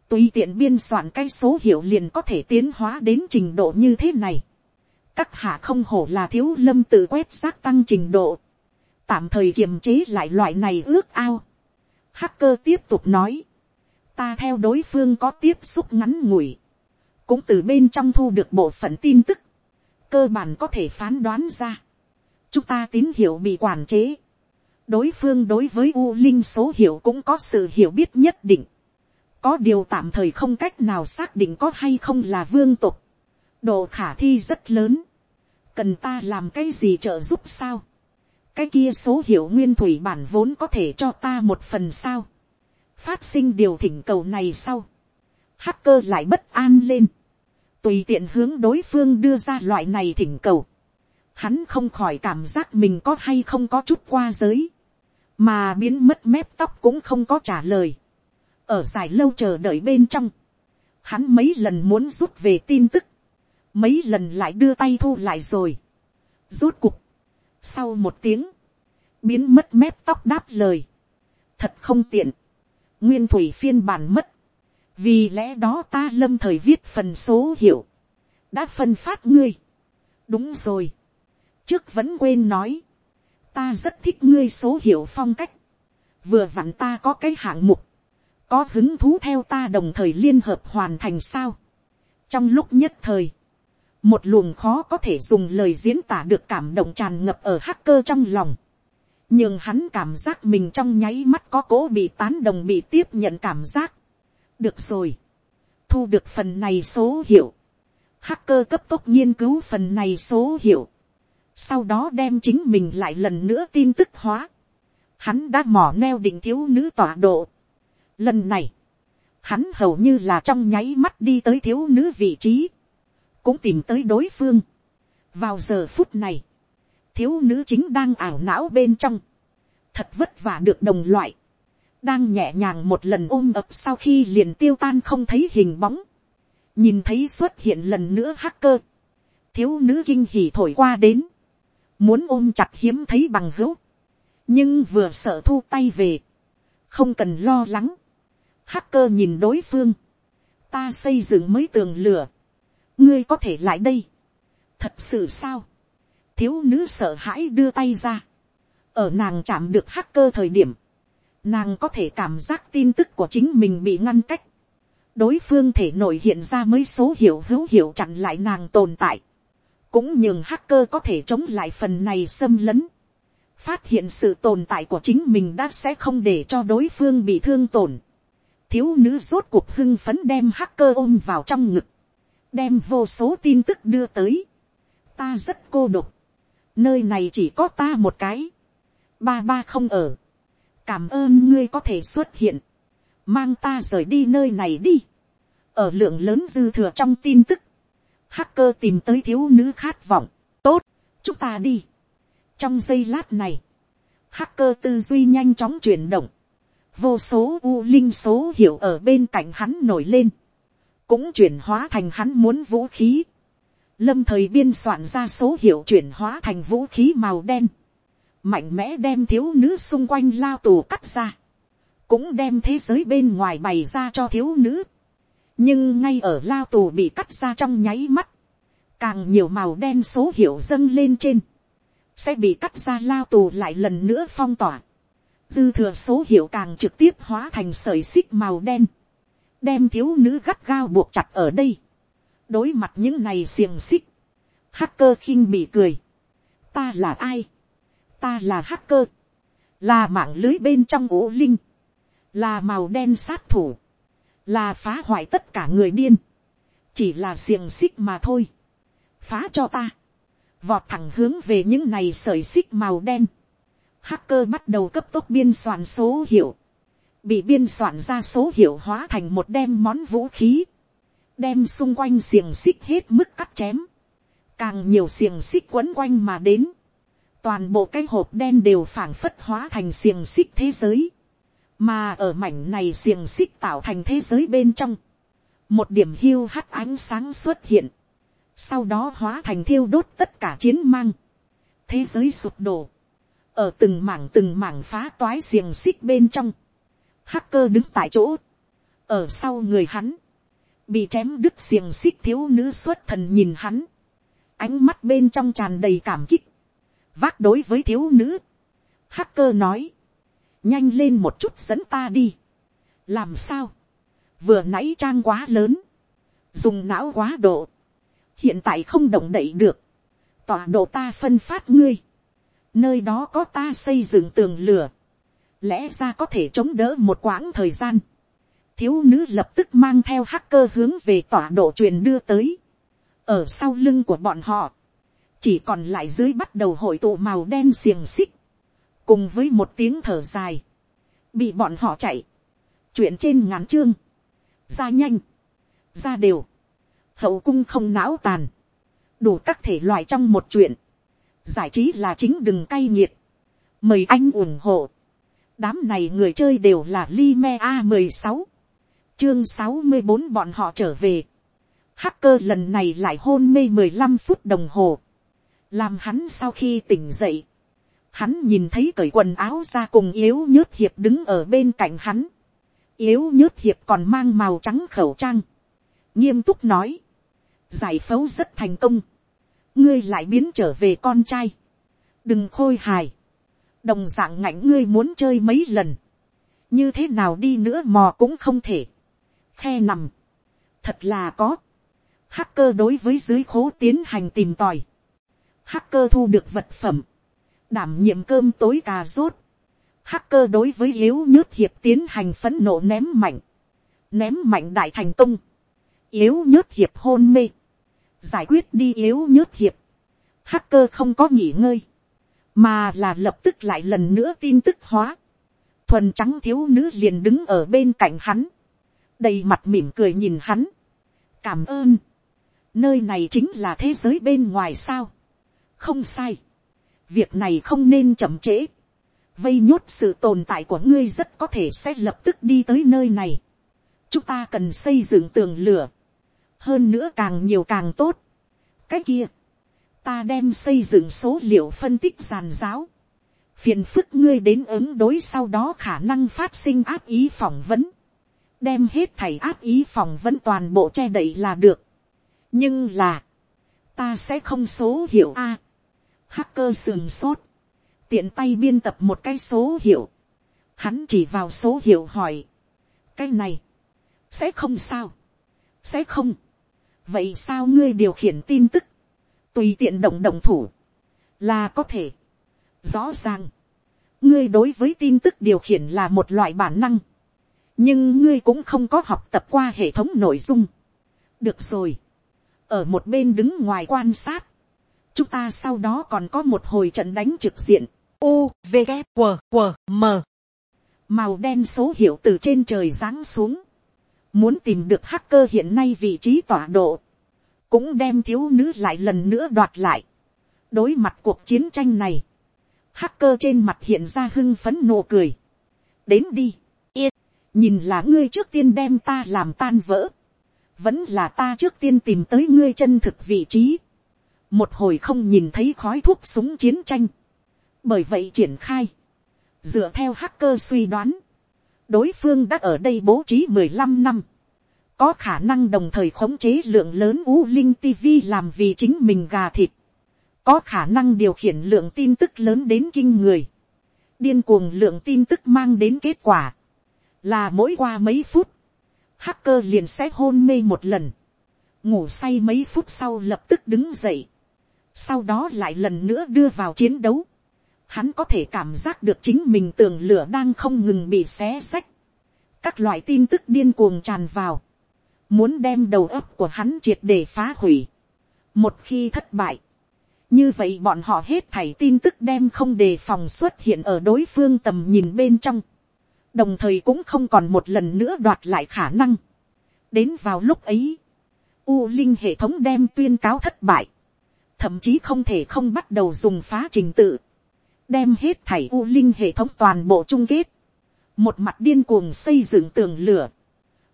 [SPEAKER 1] tùy tiện biên soạn cái số hiệu liền có thể tiến hóa đến trình độ như thế này các hạ không hổ là thiếu lâm tự quét xác tăng trình độ, tạm thời kiềm chế lại loại này ước ao. Hacker tiếp tục nói, ta theo đối phương có tiếp xúc ngắn ngủi, cũng từ bên trong thu được bộ phận tin tức, cơ bản có thể phán đoán ra, chúng ta tín hiệu bị quản chế, đối phương đối với u linh số hiệu cũng có sự hiểu biết nhất định, có điều tạm thời không cách nào xác định có hay không là vương tục, độ khả thi rất lớn, cần ta làm cái gì trợ giúp sao, cái kia số hiệu nguyên thủy bản vốn có thể cho ta một phần sao, phát sinh điều thỉnh cầu này sau, hacker lại bất an lên, tùy tiện hướng đối phương đưa ra loại này thỉnh cầu, hắn không khỏi cảm giác mình có hay không có chút qua giới, mà biến mất mép tóc cũng không có trả lời, ở dài lâu chờ đợi bên trong, hắn mấy lần muốn rút về tin tức, mấy lần lại đưa tay thu lại rồi. rút cục, sau một tiếng, biến mất mép tóc đáp lời, thật không tiện, nguyên thủy phiên bản mất, vì lẽ đó ta lâm thời viết phần số hiệu, đã phân phát ngươi. đúng rồi, trước vẫn quên nói, ta rất thích ngươi số hiệu phong cách, vừa vặn ta có cái hạng mục, có hứng thú theo ta đồng thời liên hợp hoàn thành sao. trong lúc nhất thời, một luồng khó có thể dùng lời diễn tả được cảm động tràn ngập ở hacker trong lòng, nhưng hắn cảm giác mình trong nháy mắt có cố bị tán đồng bị tiếp nhận cảm giác. được rồi, thu được phần này số hiệu, hacker cấp tốc nghiên cứu phần này số hiệu, sau đó đem chính mình lại lần nữa tin tức hóa, hắn đã mỏ neo định thiếu nữ tọa độ. lần này, hắn hầu như là trong nháy mắt đi tới thiếu nữ vị trí, cũng tìm tới đối phương. vào giờ phút này, thiếu nữ chính đang ảo não bên trong, thật vất vả được đồng loại, đang nhẹ nhàng một lần ôm ập sau khi liền tiêu tan không thấy hình bóng, nhìn thấy xuất hiện lần nữa hacker, thiếu nữ kinh hỉ thổi qua đến, muốn ôm chặt hiếm thấy bằng hữu, nhưng vừa sợ thu tay về, không cần lo lắng, hacker nhìn đối phương, ta xây dựng mới tường lửa, ngươi có thể lại đây. thật sự sao. thiếu nữ sợ hãi đưa tay ra. ở nàng chạm được hacker thời điểm, nàng có thể cảm giác tin tức của chính mình bị ngăn cách. đối phương thể nổi hiện ra mấy số hiệu hữu hiệu chặn lại nàng tồn tại. cũng nhường hacker có thể chống lại phần này xâm lấn. phát hiện sự tồn tại của chính mình đã sẽ không để cho đối phương bị thương tổn. thiếu nữ rốt cuộc hưng phấn đem hacker ôm vào trong ngực đem vô số tin tức đưa tới. ta rất cô độc. nơi này chỉ có ta một cái. ba ba không ở. cảm ơn ngươi có thể xuất hiện. mang ta rời đi nơi này đi. ở lượng lớn dư thừa trong tin tức. hacker tìm tới thiếu nữ khát vọng. tốt, chúng ta đi. trong giây lát này, hacker tư duy nhanh chóng chuyển động. vô số u linh số hiệu ở bên cạnh hắn nổi lên cũng chuyển hóa thành hắn muốn vũ khí. Lâm thời biên soạn ra số hiệu chuyển hóa thành vũ khí màu đen. mạnh mẽ đem thiếu nữ xung quanh lao tù cắt ra, cũng đem thế giới bên ngoài bày ra cho thiếu nữ. nhưng ngay ở lao tù bị cắt ra trong nháy mắt, càng nhiều màu đen số hiệu dâng lên trên, sẽ bị cắt ra lao tù lại lần nữa phong tỏa. dư thừa số hiệu càng trực tiếp hóa thành sợi xích màu đen, đem thiếu nữ gắt gao buộc chặt ở đây. đối mặt những này xiềng xích, hacker khinh bị cười. ta là ai, ta là hacker, là mạng lưới bên trong ổ linh, là màu đen sát thủ, là phá hoại tất cả người điên, chỉ là xiềng xích mà thôi, phá cho ta, vọt thẳng hướng về những này sợi xích màu đen, hacker bắt đầu cấp tốc biên soạn số hiệu, bị biên soạn ra số hiệu hóa thành một đem món vũ khí, đem xung quanh xiềng xích hết mức cắt chém, càng nhiều xiềng xích quấn quanh mà đến, toàn bộ cái hộp đen đều phảng phất hóa thành xiềng xích thế giới, mà ở mảnh này xiềng xích tạo thành thế giới bên trong, một điểm hiu hắt ánh sáng xuất hiện, sau đó hóa thành thiêu đốt tất cả chiến mang, thế giới sụp đổ, ở từng mảng từng mảng phá toái xiềng xích bên trong, hacker đứng tại chỗ, ở sau người hắn, bị chém đứt xiềng xích thiếu nữ xuất thần nhìn hắn, ánh mắt bên trong tràn đầy cảm kích, vác đối với thiếu nữ, hacker nói, nhanh lên một chút dẫn ta đi, làm sao, vừa nãy trang quá lớn, dùng não quá độ, hiện tại không động đậy được, tọa độ ta phân phát ngươi, nơi đó có ta xây dựng tường lửa, lẽ ra có thể chống đỡ một quãng thời gian, thiếu nữ lập tức mang theo hacker hướng về tọa độ truyền đưa tới, ở sau lưng của bọn họ, chỉ còn lại dưới bắt đầu hội tụ màu đen xiềng xích, cùng với một tiếng thở dài, bị bọn họ chạy, chuyện trên ngắn chương, ra nhanh, ra đều, hậu cung không não tàn, đủ các thể loại trong một chuyện, giải trí là chính đừng cay nghiệt, mời anh ủng hộ, đám này người chơi đều là Lime a mười sáu, chương sáu mươi bốn bọn họ trở về, hacker lần này lại hôn mê mười lăm phút đồng hồ, làm hắn sau khi tỉnh dậy, hắn nhìn thấy cởi quần áo ra cùng yếu nhớt hiệp đứng ở bên cạnh hắn, yếu nhớt hiệp còn mang màu trắng khẩu trang, nghiêm túc nói, giải phẫu rất thành công, ngươi lại biến trở về con trai, đừng khôi hài, đồng dạng ngạnh ngươi muốn chơi mấy lần, như thế nào đi nữa mò cũng không thể, khe nằm, thật là có, hacker đối với dưới khố tiến hành tìm tòi, hacker thu được vật phẩm, đảm nhiệm cơm tối cà rốt, hacker đối với yếu nhớt hiệp tiến hành phấn nộ ném mạnh, ném mạnh đại thành công, yếu nhớt hiệp hôn mê, giải quyết đi yếu nhớt hiệp, hacker không có nghỉ ngơi, mà là lập tức lại lần nữa tin tức hóa, thuần trắng thiếu nữ liền đứng ở bên cạnh hắn, đầy mặt mỉm cười nhìn hắn, cảm ơn, nơi này chính là thế giới bên ngoài sao, không sai, việc này không nên chậm trễ, vây nhốt sự tồn tại của ngươi rất có thể sẽ lập tức đi tới nơi này, chúng ta cần xây dựng tường lửa, hơn nữa càng nhiều càng tốt. cái kia, ta đem xây dựng số liệu phân tích giàn giáo, phiền phức ngươi đến ứng đối sau đó khả năng phát sinh áp ý phỏng vấn, đem hết thảy áp ý phỏng vấn toàn bộ che đậy là được. nhưng là, ta sẽ không số hiệu a. hacker sườn sốt, tiện tay biên tập một cái số hiệu, hắn chỉ vào số hiệu hỏi, cái này, sẽ không sao, sẽ không, vậy sao ngươi điều khiển tin tức, tùy tiện động động thủ, là có thể. rõ ràng, ngươi đối với tin tức điều khiển là một loại bản năng, nhưng ngươi cũng không có học tập qua hệ thống nội dung. được rồi, ở một bên đứng ngoài quan sát, chúng ta sau đó còn có một hồi trận đánh trực diện, u v g q q m màu đen số hiệu từ trên trời giáng xuống, muốn tìm được hacker hiện nay vị trí tọa độ, cũng đem thiếu nữ lại lần nữa đoạt lại. đối mặt cuộc chiến tranh này, hacker trên mặt hiện ra hưng phấn nụ cười. đến đi, yên, nhìn là ngươi trước tiên đem ta làm tan vỡ, vẫn là ta trước tiên tìm tới ngươi chân thực vị trí. một hồi không nhìn thấy khói thuốc súng chiến tranh, bởi vậy triển khai, dựa theo hacker suy đoán, đối phương đã ở đây bố trí mười lăm năm, có khả năng đồng thời khống chế lượng lớn u linh tv làm vì chính mình gà thịt, có khả năng điều khiển lượng tin tức lớn đến kinh người, điên cuồng lượng tin tức mang đến kết quả, là mỗi qua mấy phút, hacker liền sẽ hôn mê một lần, ngủ say mấy phút sau lập tức đứng dậy, sau đó lại lần nữa đưa vào chiến đấu, hắn có thể cảm giác được chính mình tường lửa đang không ngừng bị xé xách, các loại tin tức điên cuồng tràn vào, muốn đem đầu óc của hắn triệt để phá hủy. một khi thất bại, như vậy bọn họ hết thảy tin tức đem không đề phòng xuất hiện ở đối phương tầm nhìn bên trong, đồng thời cũng không còn một lần nữa đoạt lại khả năng. đến vào lúc ấy, u linh hệ thống đem tuyên cáo thất bại, thậm chí không thể không bắt đầu dùng phá trình tự, đem hết thảy u linh hệ thống toàn bộ chung kết, một mặt điên cuồng xây dựng tường lửa,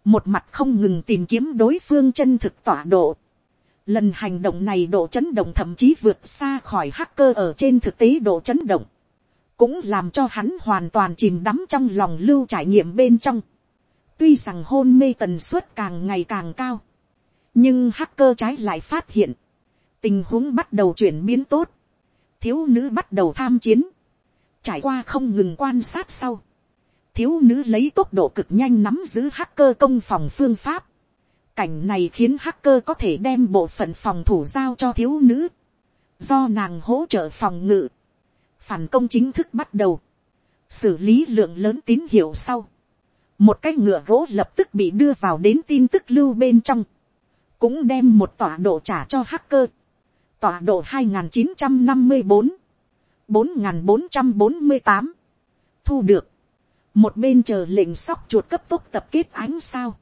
[SPEAKER 1] một mặt không ngừng tìm kiếm đối phương chân thực tọa độ. Lần hành động này độ chấn động thậm chí vượt xa khỏi hacker ở trên thực tế độ chấn động, cũng làm cho hắn hoàn toàn chìm đắm trong lòng lưu trải nghiệm bên trong. Tuy rằng hôn mê tần suất càng ngày càng cao, nhưng hacker trái lại phát hiện, tình huống bắt đầu chuyển biến tốt, thiếu nữ bắt đầu tham chiến, trải qua không ngừng quan sát sau, thiếu nữ lấy tốc độ cực nhanh nắm giữ hacker công phòng phương pháp, cảnh này khiến hacker có thể đem bộ phận phòng thủ giao cho thiếu nữ, do nàng hỗ trợ phòng ngự, phản công chính thức bắt đầu, xử lý lượng lớn tín hiệu sau, một cái ngựa gỗ lập tức bị đưa vào đến tin tức lưu bên trong, cũng đem một tọa độ trả cho hacker, tọa độ hai nghìn chín trăm năm mươi bốn, bốn nghìn bốn trăm bốn mươi tám, thu được, một bên chờ lệnh sóc chuột cấp tốc tập kết ánh sao,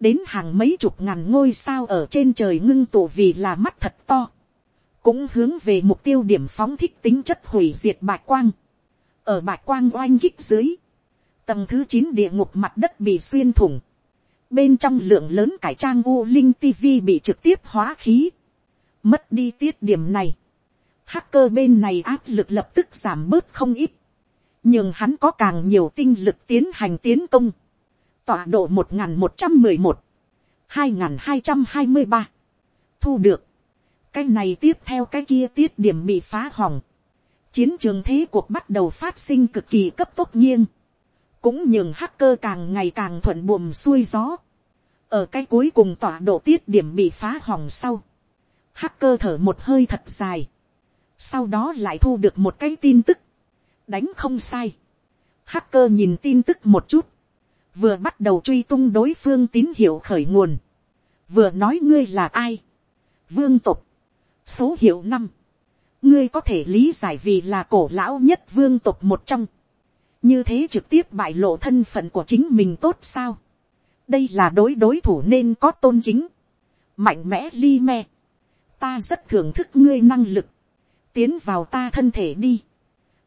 [SPEAKER 1] đến hàng mấy chục ngàn ngôi sao ở trên trời ngưng tụ vì là mắt thật to, cũng hướng về mục tiêu điểm phóng thích tính chất hủy diệt bạch quang, ở bạch quang oanh kích dưới, tầng thứ chín địa ngục mặt đất bị xuyên thủng, bên trong lượng lớn cải trang u linh tv bị trực tiếp hóa khí, mất đi tiết điểm này, hacker bên này áp lực lập tức giảm bớt không ít, nhưng hắn có càng nhiều tinh lực tiến hành tiến công, tọa độ một n g h n một trăm mười một, hai n g h n hai trăm hai mươi ba, thu được, cái này tiếp theo cái kia tiết điểm bị phá hỏng, chiến trường thế cuộc bắt đầu phát sinh cực kỳ cấp tốc nghiêng, cũng nhường hacker càng ngày càng thuận buồm xuôi gió, ở cái cuối cùng tọa độ tiết điểm bị phá hỏng sau, hacker thở một hơi thật dài, sau đó lại thu được một cái tin tức, đánh không sai. Hacker nhìn tin tức một chút, vừa bắt đầu truy tung đối phương tín hiệu khởi nguồn, vừa nói ngươi là ai, vương tục, số hiệu năm, ngươi có thể lý giải vì là cổ lão nhất vương tục một trong, như thế trực tiếp bại lộ thân phận của chính mình tốt sao, đây là đối đối thủ nên có tôn chính, mạnh mẽ li me, ta rất thưởng thức ngươi năng lực, tiến vào ta thân thể đi,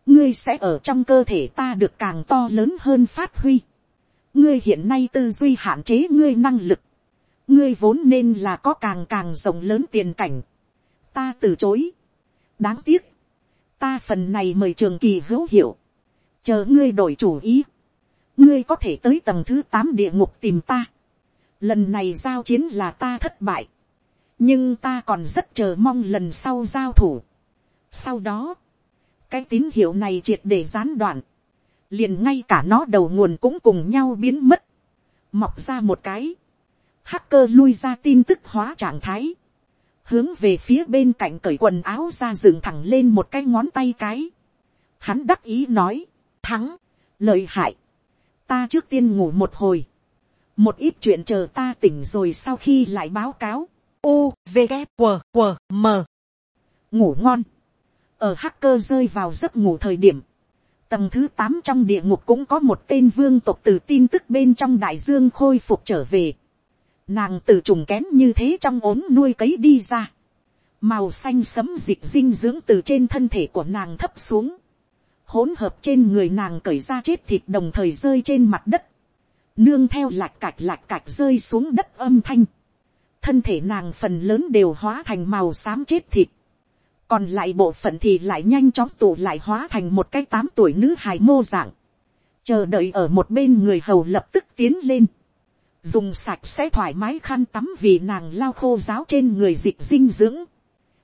[SPEAKER 1] ngươi sẽ ở trong cơ thể ta được càng to lớn hơn phát huy. ngươi hiện nay tư duy hạn chế ngươi năng lực. ngươi vốn nên là có càng càng rộng lớn tiền cảnh. ta từ chối. đáng tiếc. ta phần này mời trường kỳ hữu hiệu. chờ ngươi đổi chủ ý. ngươi có thể tới tầng thứ tám địa ngục tìm ta. lần này giao chiến là ta thất bại. nhưng ta còn rất chờ mong lần sau giao thủ. sau đó, cái tín hiệu này triệt để gián đoạn, liền ngay cả nó đầu nguồn cũng cùng nhau biến mất, mọc ra một cái, hacker lui ra tin tức hóa trạng thái, hướng về phía bên cạnh cởi quần áo ra dựng thẳng lên một cái ngón tay cái, hắn đắc ý nói, thắng, lợi hại, ta trước tiên ngủ một hồi, một ít chuyện chờ ta tỉnh rồi sau khi lại báo cáo, u v g q q m. Ngủ ngon ở hacker rơi vào giấc ngủ thời điểm, tầng thứ tám trong địa ngục cũng có một tên vương tộc từ tin tức bên trong đại dương khôi phục trở về. Nàng từ trùng kén như thế trong ốm nuôi cấy đi ra. Màu xanh sấm dịch dinh dưỡng từ trên thân thể của nàng thấp xuống. Hỗn hợp trên người nàng cởi ra chết thịt đồng thời rơi trên mặt đất. Nương theo lạch cạch lạch cạch rơi xuống đất âm thanh. Thân thể nàng phần lớn đều hóa thành màu xám chết thịt còn lại bộ phận thì lại nhanh chóng tụ lại hóa thành một cái tám tuổi nữ hài mô dạng, chờ đợi ở một bên người hầu lập tức tiến lên, dùng sạch sẽ thoải mái khăn tắm vì nàng lao khô giáo trên người dịch dinh dưỡng,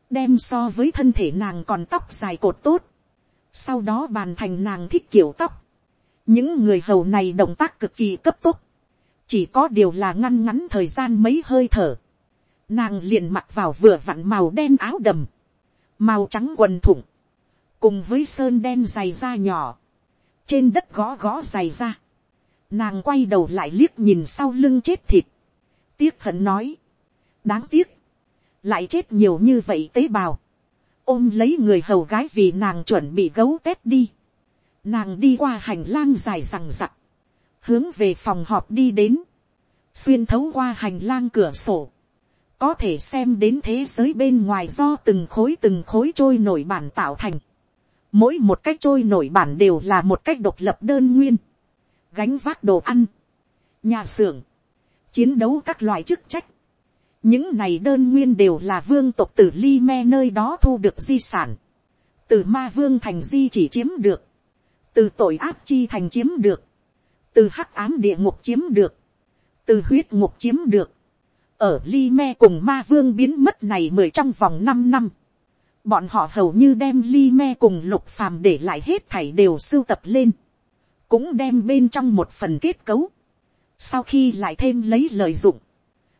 [SPEAKER 1] đem so với thân thể nàng còn tóc dài cột tốt, sau đó bàn thành nàng thích kiểu tóc, những người hầu này động tác cực kỳ cấp tốc, chỉ có điều là ngăn ngắn thời gian mấy hơi thở, nàng liền mặc vào vừa vặn màu đen áo đầm, màu trắng quần thủng, cùng với sơn đen dày da nhỏ, trên đất gõ gõ dày da, nàng quay đầu lại liếc nhìn sau lưng chết thịt, tiếc hận nói, đáng tiếc, lại chết nhiều như vậy tế bào, ôm lấy người hầu gái vì nàng chuẩn bị gấu tết đi, nàng đi qua hành lang dài rằng rặc, hướng về phòng họp đi đến, xuyên thấu qua hành lang cửa sổ, có thể xem đến thế giới bên ngoài do từng khối từng khối trôi nổi bản tạo thành. Mỗi một cách trôi nổi bản đều là một cách độc lập đơn nguyên, gánh vác đồ ăn, nhà xưởng, chiến đấu các loại chức trách. Những này đơn nguyên đều là vương tộc tử Ly Me nơi đó thu được di sản. Từ ma vương thành di chỉ chiếm được. Từ tội áp chi thành chiếm được. Từ hắc ám địa ngục chiếm được. Từ huyết ngục chiếm được ở Ly Me cùng ma vương biến mất này mười trong vòng năm năm. Bọn họ hầu như đem Ly Me cùng lục phàm để lại hết thảy đều sưu tập lên. Cũng đem bên trong một phần kết cấu. Sau khi lại thêm lấy lợi dụng.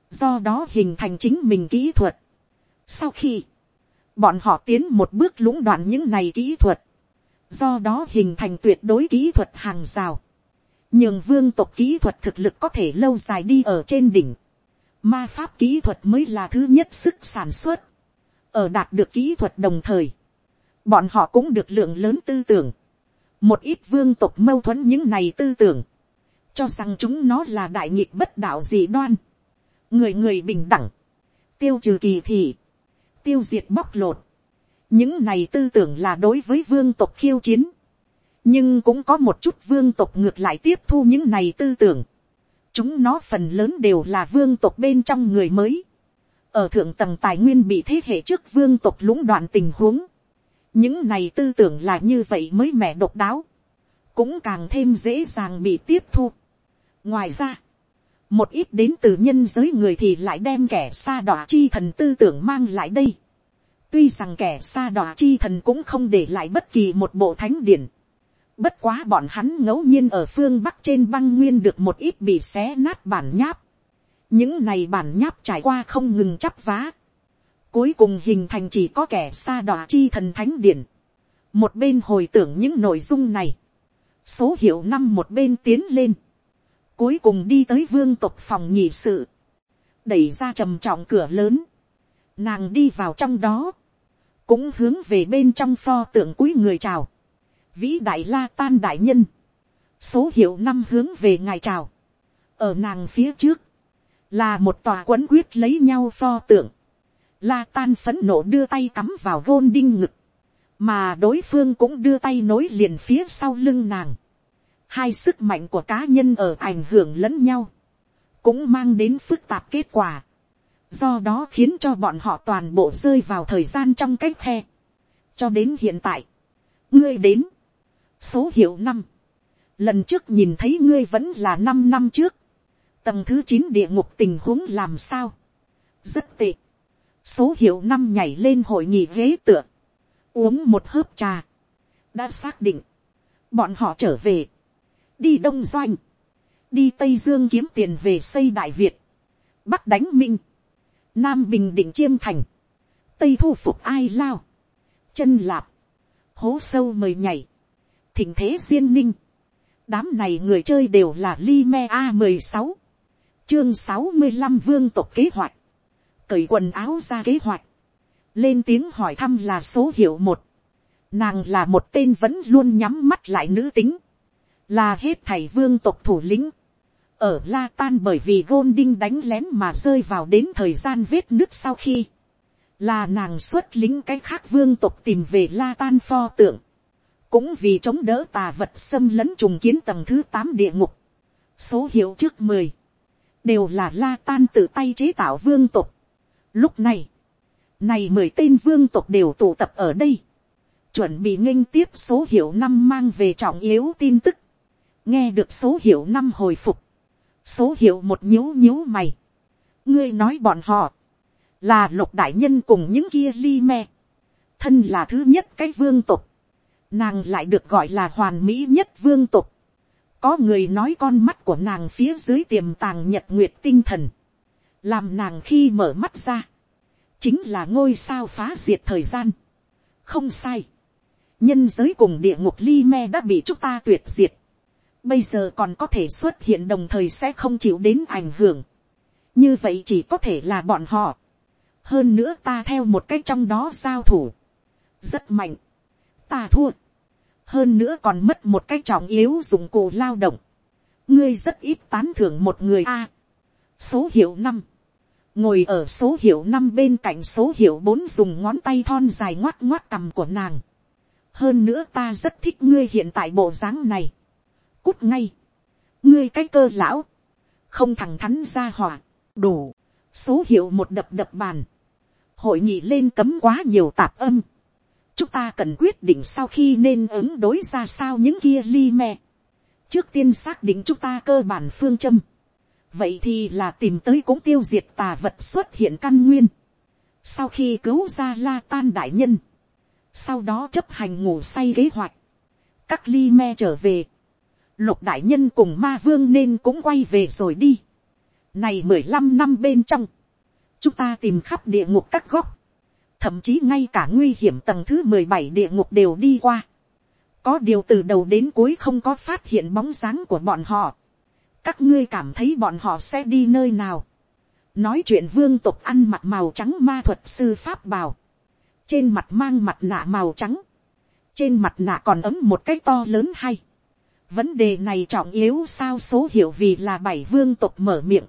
[SPEAKER 1] Do đó hình thành chính mình kỹ thuật. Sau khi, bọn họ tiến một bước lũng đoạn những này kỹ thuật. Do đó hình thành tuyệt đối kỹ thuật hàng rào. Nhưng vương tộc kỹ thuật thực lực có thể lâu dài đi ở trên đỉnh ma pháp kỹ thuật mới là thứ nhất sức sản xuất. ở đạt được kỹ thuật đồng thời, bọn họ cũng được lượng lớn tư tưởng. một ít vương tộc mâu thuẫn những này tư tưởng, cho rằng chúng nó là đại nghịch bất đạo dị đoan, người người bình đẳng, tiêu trừ kỳ thị, tiêu diệt bóc lột. những này tư tưởng là đối với vương tộc khiêu chiến, nhưng cũng có một chút vương tộc ngược lại tiếp thu những này tư tưởng chúng nó phần lớn đều là vương tộc bên trong người mới. ở thượng tầng tài nguyên bị thế hệ trước vương tộc lũng đoạn tình huống. những này tư tưởng là như vậy mới mẻ độc đáo. cũng càng thêm dễ dàng bị tiếp thu. ngoài ra, một ít đến từ nhân giới người thì lại đem kẻ xa đọa chi thần tư tưởng mang lại đây. tuy rằng kẻ xa đọa chi thần cũng không để lại bất kỳ một bộ thánh điển Bất quá bọn hắn ngẫu nhiên ở phương Bắc trên băng nguyên được một ít bị xé nát bản nháp. Những này bản nháp trải qua không ngừng chắp vá. Cuối cùng hình thành chỉ có kẻ xa đỏ chi thần thánh điển. Một bên hồi tưởng những nội dung này. Số hiệu năm một bên tiến lên. Cuối cùng đi tới vương tộc phòng nhị sự. Đẩy ra trầm trọng cửa lớn. Nàng đi vào trong đó. Cũng hướng về bên trong pho tượng cuối người chào vĩ đại la tan đại nhân, số hiệu năm hướng về ngài chào, ở nàng phía trước, là một tòa quấn quyết lấy nhau pho tượng, la tan phấn nộ đưa tay cắm vào gôn đinh ngực, mà đối phương cũng đưa tay nối liền phía sau lưng nàng, hai sức mạnh của cá nhân ở ảnh hưởng lẫn nhau, cũng mang đến phức tạp kết quả, do đó khiến cho bọn họ toàn bộ rơi vào thời gian trong cách khe, cho đến hiện tại, ngươi đến, số hiệu năm, lần trước nhìn thấy ngươi vẫn là năm năm trước, tầng thứ chín địa ngục tình huống làm sao, rất tệ, số hiệu năm nhảy lên hội nghị ghế tựa, uống một hớp trà, đã xác định, bọn họ trở về, đi đông doanh, đi tây dương kiếm tiền về xây đại việt, bắc đánh minh, nam bình định chiêm thành, tây thu phục ai lao, chân lạp, hố sâu mời nhảy, thỉnh thế duyên ninh. đám này người chơi đều là Lime a mười sáu, chương sáu mươi 65 vương tộc kế hoạch, cởi quần áo ra kế hoạch, lên tiếng hỏi thăm là số hiệu một, nàng là một tên vẫn luôn nhắm mắt lại nữ tính, là hết thầy vương tộc thủ lĩnh, ở La Tan bởi vì Golding đánh lén mà rơi vào đến thời gian vết nước sau khi, là nàng xuất lính cái khác vương tộc tìm về La Tan pho tượng, cũng vì chống đỡ tà vật xâm lấn trùng kiến tầng thứ tám địa ngục, số hiệu trước mười, đều là la tan tự tay chế tạo vương tộc Lúc này, này mười tên vương tộc đều tụ tập ở đây, chuẩn bị nghênh tiếp số hiệu năm mang về trọng yếu tin tức, nghe được số hiệu năm hồi phục, số hiệu một nhíu nhíu mày, ngươi nói bọn họ, là lục đại nhân cùng những kia li me, thân là thứ nhất cái vương tộc nàng lại được gọi là hoàn mỹ nhất vương tục, có người nói con mắt của nàng phía dưới tiềm tàng nhật nguyệt tinh thần, làm nàng khi mở mắt ra, chính là ngôi sao phá diệt thời gian. không sai, nhân giới cùng địa ngục li me đã bị chúng ta tuyệt diệt, bây giờ còn có thể xuất hiện đồng thời sẽ không chịu đến ảnh hưởng, như vậy chỉ có thể là bọn họ, hơn nữa ta theo một cách trong đó giao thủ, rất mạnh, ta thua, hơn nữa còn mất một cách trọng yếu dụng cụ lao động, ngươi rất ít tán thưởng một người a. số hiệu năm, ngồi ở số hiệu năm bên cạnh số hiệu bốn dùng ngón tay thon dài ngoắt ngoắt cằm của nàng. hơn nữa ta rất thích ngươi hiện tại bộ dáng này. cút ngay. ngươi cái cơ lão, không thẳng thắn ra hỏa, đủ, số hiệu một đập đập bàn. hội nghị lên cấm quá nhiều tạp âm chúng ta cần quyết định sau khi nên ứng đối ra sao những kia li me. trước tiên xác định chúng ta cơ bản phương châm vậy thì là tìm tới cũng tiêu diệt tà vật xuất hiện căn nguyên. sau khi cứu ra la tan đại nhân, sau đó chấp hành ngủ say kế hoạch, các ly me trở về, lục đại nhân cùng ma vương nên cũng quay về rồi đi. này mười lăm năm bên trong, chúng ta tìm khắp địa ngục các góc, thậm chí ngay cả nguy hiểm tầng thứ mười bảy địa ngục đều đi qua. có điều từ đầu đến cuối không có phát hiện bóng dáng của bọn họ các ngươi cảm thấy bọn họ sẽ đi nơi nào. nói chuyện vương tục ăn mặt màu trắng ma thuật sư pháp bào. trên mặt mang mặt nạ màu trắng. trên mặt nạ còn ấm một cái to lớn hay. vấn đề này trọng yếu sao số hiệu vì là bảy vương tục mở miệng.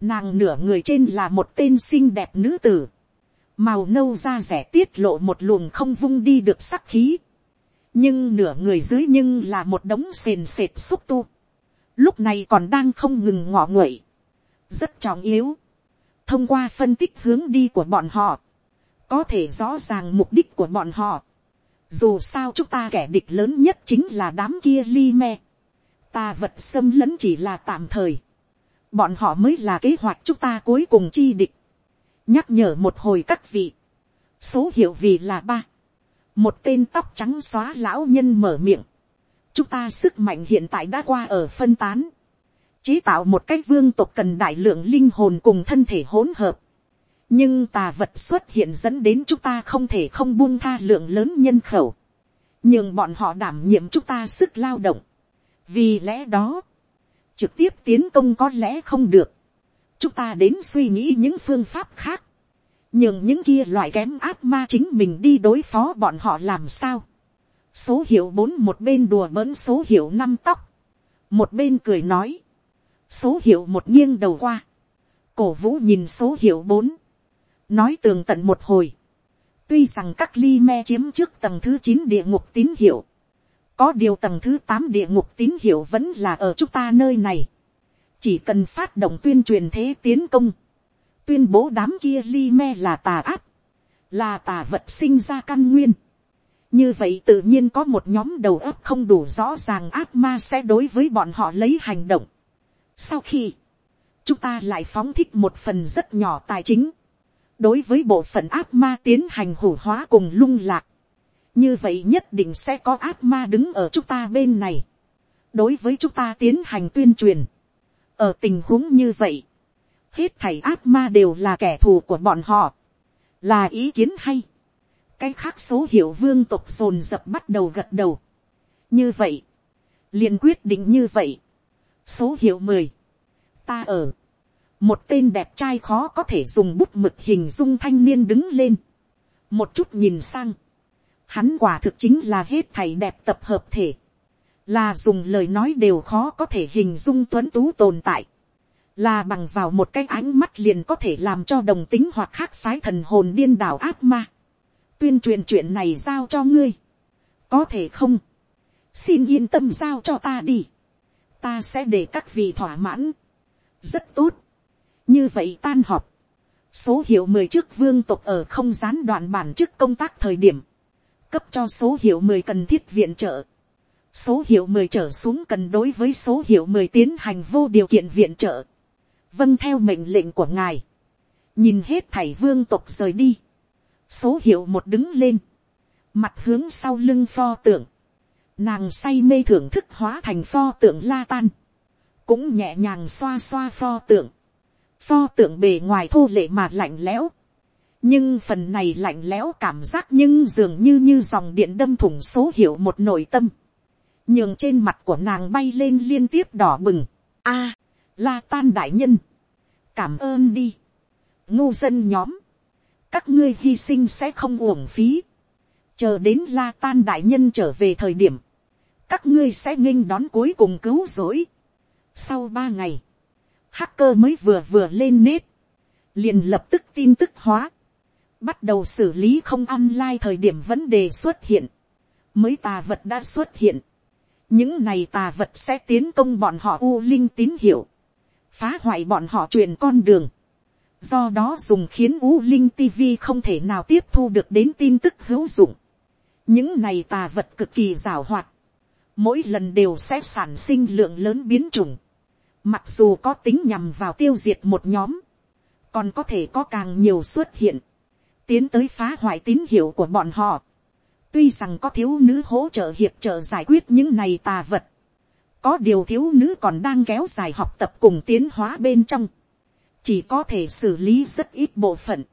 [SPEAKER 1] nàng nửa người trên là một tên xinh đẹp nữ tử màu nâu da rẻ tiết lộ một luồng không vung đi được sắc khí. nhưng nửa người dưới nhưng là một đống sền sệt xúc tu lúc này còn đang không ngừng ngọ nguậy, rất trọng yếu. thông qua phân tích hướng đi của bọn họ, có thể rõ ràng mục đích của bọn họ. dù sao chúng ta kẻ địch lớn nhất chính là đám kia li me. ta vật xâm lấn chỉ là tạm thời. bọn họ mới là kế hoạch chúng ta cuối cùng chi địch nhắc nhở một hồi các vị. số hiệu vì là ba. một tên tóc trắng xóa lão nhân mở miệng. Chúng ta sức mạnh hiện tại đã qua ở phân tán, chế tạo một cách vương tộc cần đại lượng linh hồn cùng thân thể hỗn hợp, nhưng tà vật xuất hiện dẫn đến chúng ta không thể không buông tha lượng lớn nhân khẩu, nhưng bọn họ đảm nhiệm chúng ta sức lao động, vì lẽ đó, trực tiếp tiến công có lẽ không được, chúng ta đến suy nghĩ những phương pháp khác, nhưng những kia loại kém áp ma chính mình đi đối phó bọn họ làm sao, số hiệu bốn một bên đùa bỡn số hiệu năm tóc, một bên cười nói, số hiệu một nghiêng đầu qua, cổ vũ nhìn số hiệu bốn, nói tường tận một hồi, tuy rằng các ly me chiếm trước tầng thứ chín địa ngục tín hiệu, có điều tầng thứ tám địa ngục tín hiệu vẫn là ở chúng ta nơi này, chỉ cần phát động tuyên truyền thế tiến công, tuyên bố đám kia li me là tà áp, là tà vật sinh ra căn nguyên, như vậy tự nhiên có một nhóm đầu óc không đủ rõ ràng ác ma sẽ đối với bọn họ lấy hành động. Sau khi, chúng ta lại phóng thích một phần rất nhỏ tài chính, đối với bộ phận ác ma tiến hành hủ hóa cùng lung lạc. như vậy nhất định sẽ có ác ma đứng ở chúng ta bên này, đối với chúng ta tiến hành tuyên truyền ở tình huống như vậy, hết thảy ác ma đều là kẻ thù của bọn họ, là ý kiến hay? Cái khác số hiệu vương tộc sồn dập bắt đầu gật đầu. như vậy, liền quyết định như vậy. số hiệu mười, ta ở, một tên đẹp trai khó có thể dùng bút mực hình dung thanh niên đứng lên, một chút nhìn sang, hắn quả thực chính là hết thảy đẹp tập hợp thể, là dùng lời nói đều khó có thể hình dung tuấn tú tồn tại, là bằng vào một cái ánh mắt liền có thể làm cho đồng tính hoặc khác phái thần hồn điên đảo ác ma. Tuyên truyền chuyện này giao cho ngươi, có thể không, xin yên tâm giao cho ta đi, ta sẽ để các vị thỏa mãn, rất tốt, như vậy tan họp, số hiệu mười trước vương tộc ở không gián đoạn bản chức công tác thời điểm, cấp cho số hiệu mười cần thiết viện trợ, số hiệu mười trở xuống cần đối với số hiệu mười tiến hành vô điều kiện viện trợ, vâng theo mệnh lệnh của ngài, nhìn hết thảy vương tộc rời đi, số hiệu một đứng lên, mặt hướng sau lưng pho tượng, nàng say mê thưởng thức hóa thành pho tượng la tan, cũng nhẹ nhàng xoa xoa pho tượng, pho tượng bề ngoài thô lệ mà lạnh lẽo, nhưng phần này lạnh lẽo cảm giác nhưng dường như như dòng điện đâm thủng số hiệu một nội tâm, nhường trên mặt của nàng bay lên liên tiếp đỏ bừng, a, la tan đại nhân, cảm ơn đi, ngu dân nhóm, các ngươi hy sinh sẽ không uổng phí, chờ đến la tan đại nhân trở về thời điểm, các ngươi sẽ nghênh đón cuối cùng cứu rỗi. Sau ba ngày, hacker mới vừa vừa lên nết, liền lập tức tin tức hóa, bắt đầu xử lý không online thời điểm vấn đề xuất hiện, mới tà vật đã xuất hiện, những này tà vật sẽ tiến công bọn họ u linh tín hiệu, phá hoại bọn họ truyền con đường, do đó dùng khiến u linh tv không thể nào tiếp thu được đến tin tức hữu dụng. những này tà vật cực kỳ rào hoạt, mỗi lần đều sẽ sản sinh lượng lớn biến chủng, mặc dù có tính nhằm vào tiêu diệt một nhóm, còn có thể có càng nhiều xuất hiện, tiến tới phá hoại tín hiệu của bọn họ tuy rằng có thiếu nữ hỗ trợ hiệp trợ giải quyết những này tà vật, có điều thiếu nữ còn đang kéo dài học tập cùng tiến hóa bên trong, chỉ có thể xử lý rất ít bộ phận,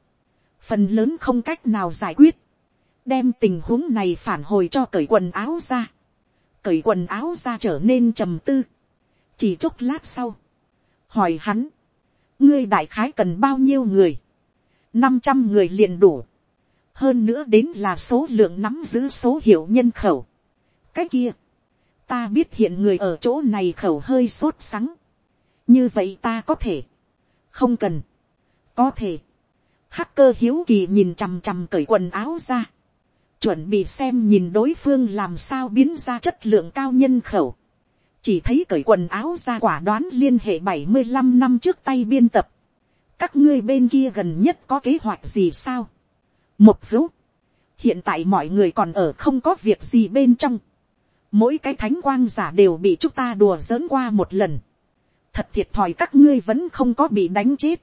[SPEAKER 1] phần lớn không cách nào giải quyết, đem tình huống này phản hồi cho cởi quần áo ra, cởi quần áo ra trở nên trầm tư, chỉ chốc lát sau, hỏi hắn, ngươi đại khái cần bao nhiêu người, năm trăm người liền đủ, hơn nữa đến là số lượng nắm giữ số hiệu nhân khẩu. cái kia, ta biết hiện người ở chỗ này khẩu hơi sốt sắng, như vậy ta có thể, không cần, có thể, hacker hiếu kỳ nhìn chằm chằm cởi quần áo ra, chuẩn bị xem nhìn đối phương làm sao biến ra chất lượng cao nhân khẩu, chỉ thấy cởi quần áo ra quả đoán liên hệ bảy mươi 75 năm trước tay biên tập, các ngươi bên kia gần nhất có kế hoạch gì sao, một hữu, hiện tại mọi người còn ở không có việc gì bên trong, mỗi cái thánh quang giả đều bị chúng ta đùa giỡn qua một lần, thật thiệt thòi các ngươi vẫn không có bị đánh chết.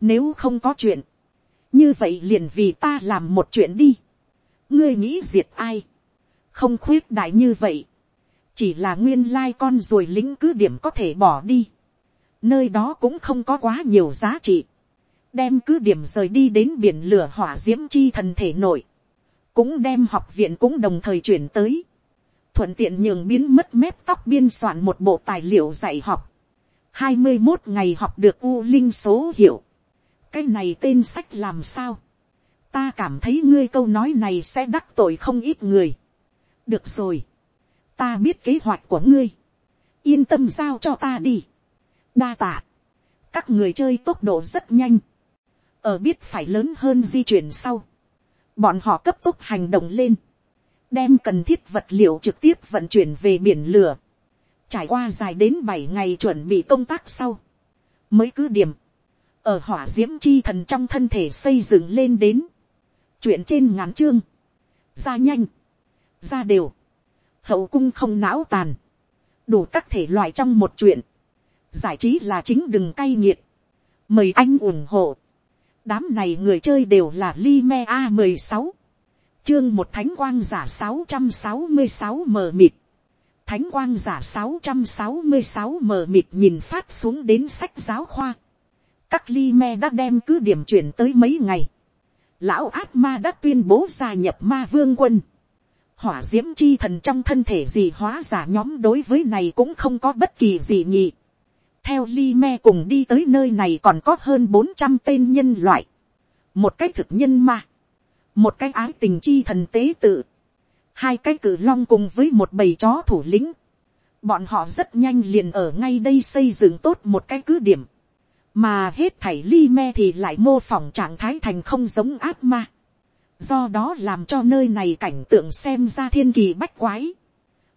[SPEAKER 1] Nếu không có chuyện, như vậy liền vì ta làm một chuyện đi. ngươi nghĩ diệt ai, không khuyết đại như vậy, chỉ là nguyên lai con rồi lính cứ điểm có thể bỏ đi. nơi đó cũng không có quá nhiều giá trị đem cứ điểm rời đi đến biển lửa hỏa d i ễ m chi thần thể nội, cũng đem học viện cũng đồng thời chuyển tới thuận tiện nhường biến mất mép tóc biên soạn một bộ tài liệu dạy học hai mươi một ngày học được u linh số hiệu. cái này tên sách làm sao. ta cảm thấy ngươi câu nói này sẽ đắc tội không ít người. được rồi. ta biết kế hoạch của ngươi. yên tâm giao cho ta đi. đa tạ. các người chơi tốc độ rất nhanh ở biết phải lớn hơn di chuyển sau. bọn họ cấp tốc hành động lên. đem cần thiết vật liệu trực tiếp vận chuyển về biển lửa. Trải qua dài đến bảy ngày chuẩn bị công tác sau, mới cứ điểm, ở hỏa d i ễ m chi thần trong thân thể xây dựng lên đến, chuyện trên ngắn chương, ra nhanh, ra đều, hậu cung không não tàn, đủ các thể loại trong một chuyện, giải trí là chính đừng cay nghiệt, mời anh ủng hộ, đám này người chơi đều là li me a mười sáu, chương một thánh quang giả sáu trăm sáu mươi sáu mờ mịt, Thánh quang giả sáu trăm sáu mươi sáu mờ mịt nhìn phát xuống đến sách giáo khoa. Các li me đã đem cứ điểm chuyển tới mấy ngày. Lão ác ma đã tuyên bố gia nhập ma vương quân. Hỏa diễm chi thần trong thân thể gì hóa giả nhóm đối với này cũng không có bất kỳ gì nhị. Theo Li me cùng đi tới nơi này còn có hơn bốn trăm tên nhân loại. Một cái thực nhân ma. Một cái ái tình chi thần tế tự. Hai cái cử long cùng với một bầy chó thủ lĩnh, bọn họ rất nhanh liền ở ngay đây xây dựng tốt một cái cứ điểm, mà hết thảy Li me thì lại mô phỏng trạng thái thành không giống ác ma, do đó làm cho nơi này cảnh tượng xem ra thiên kỳ bách quái,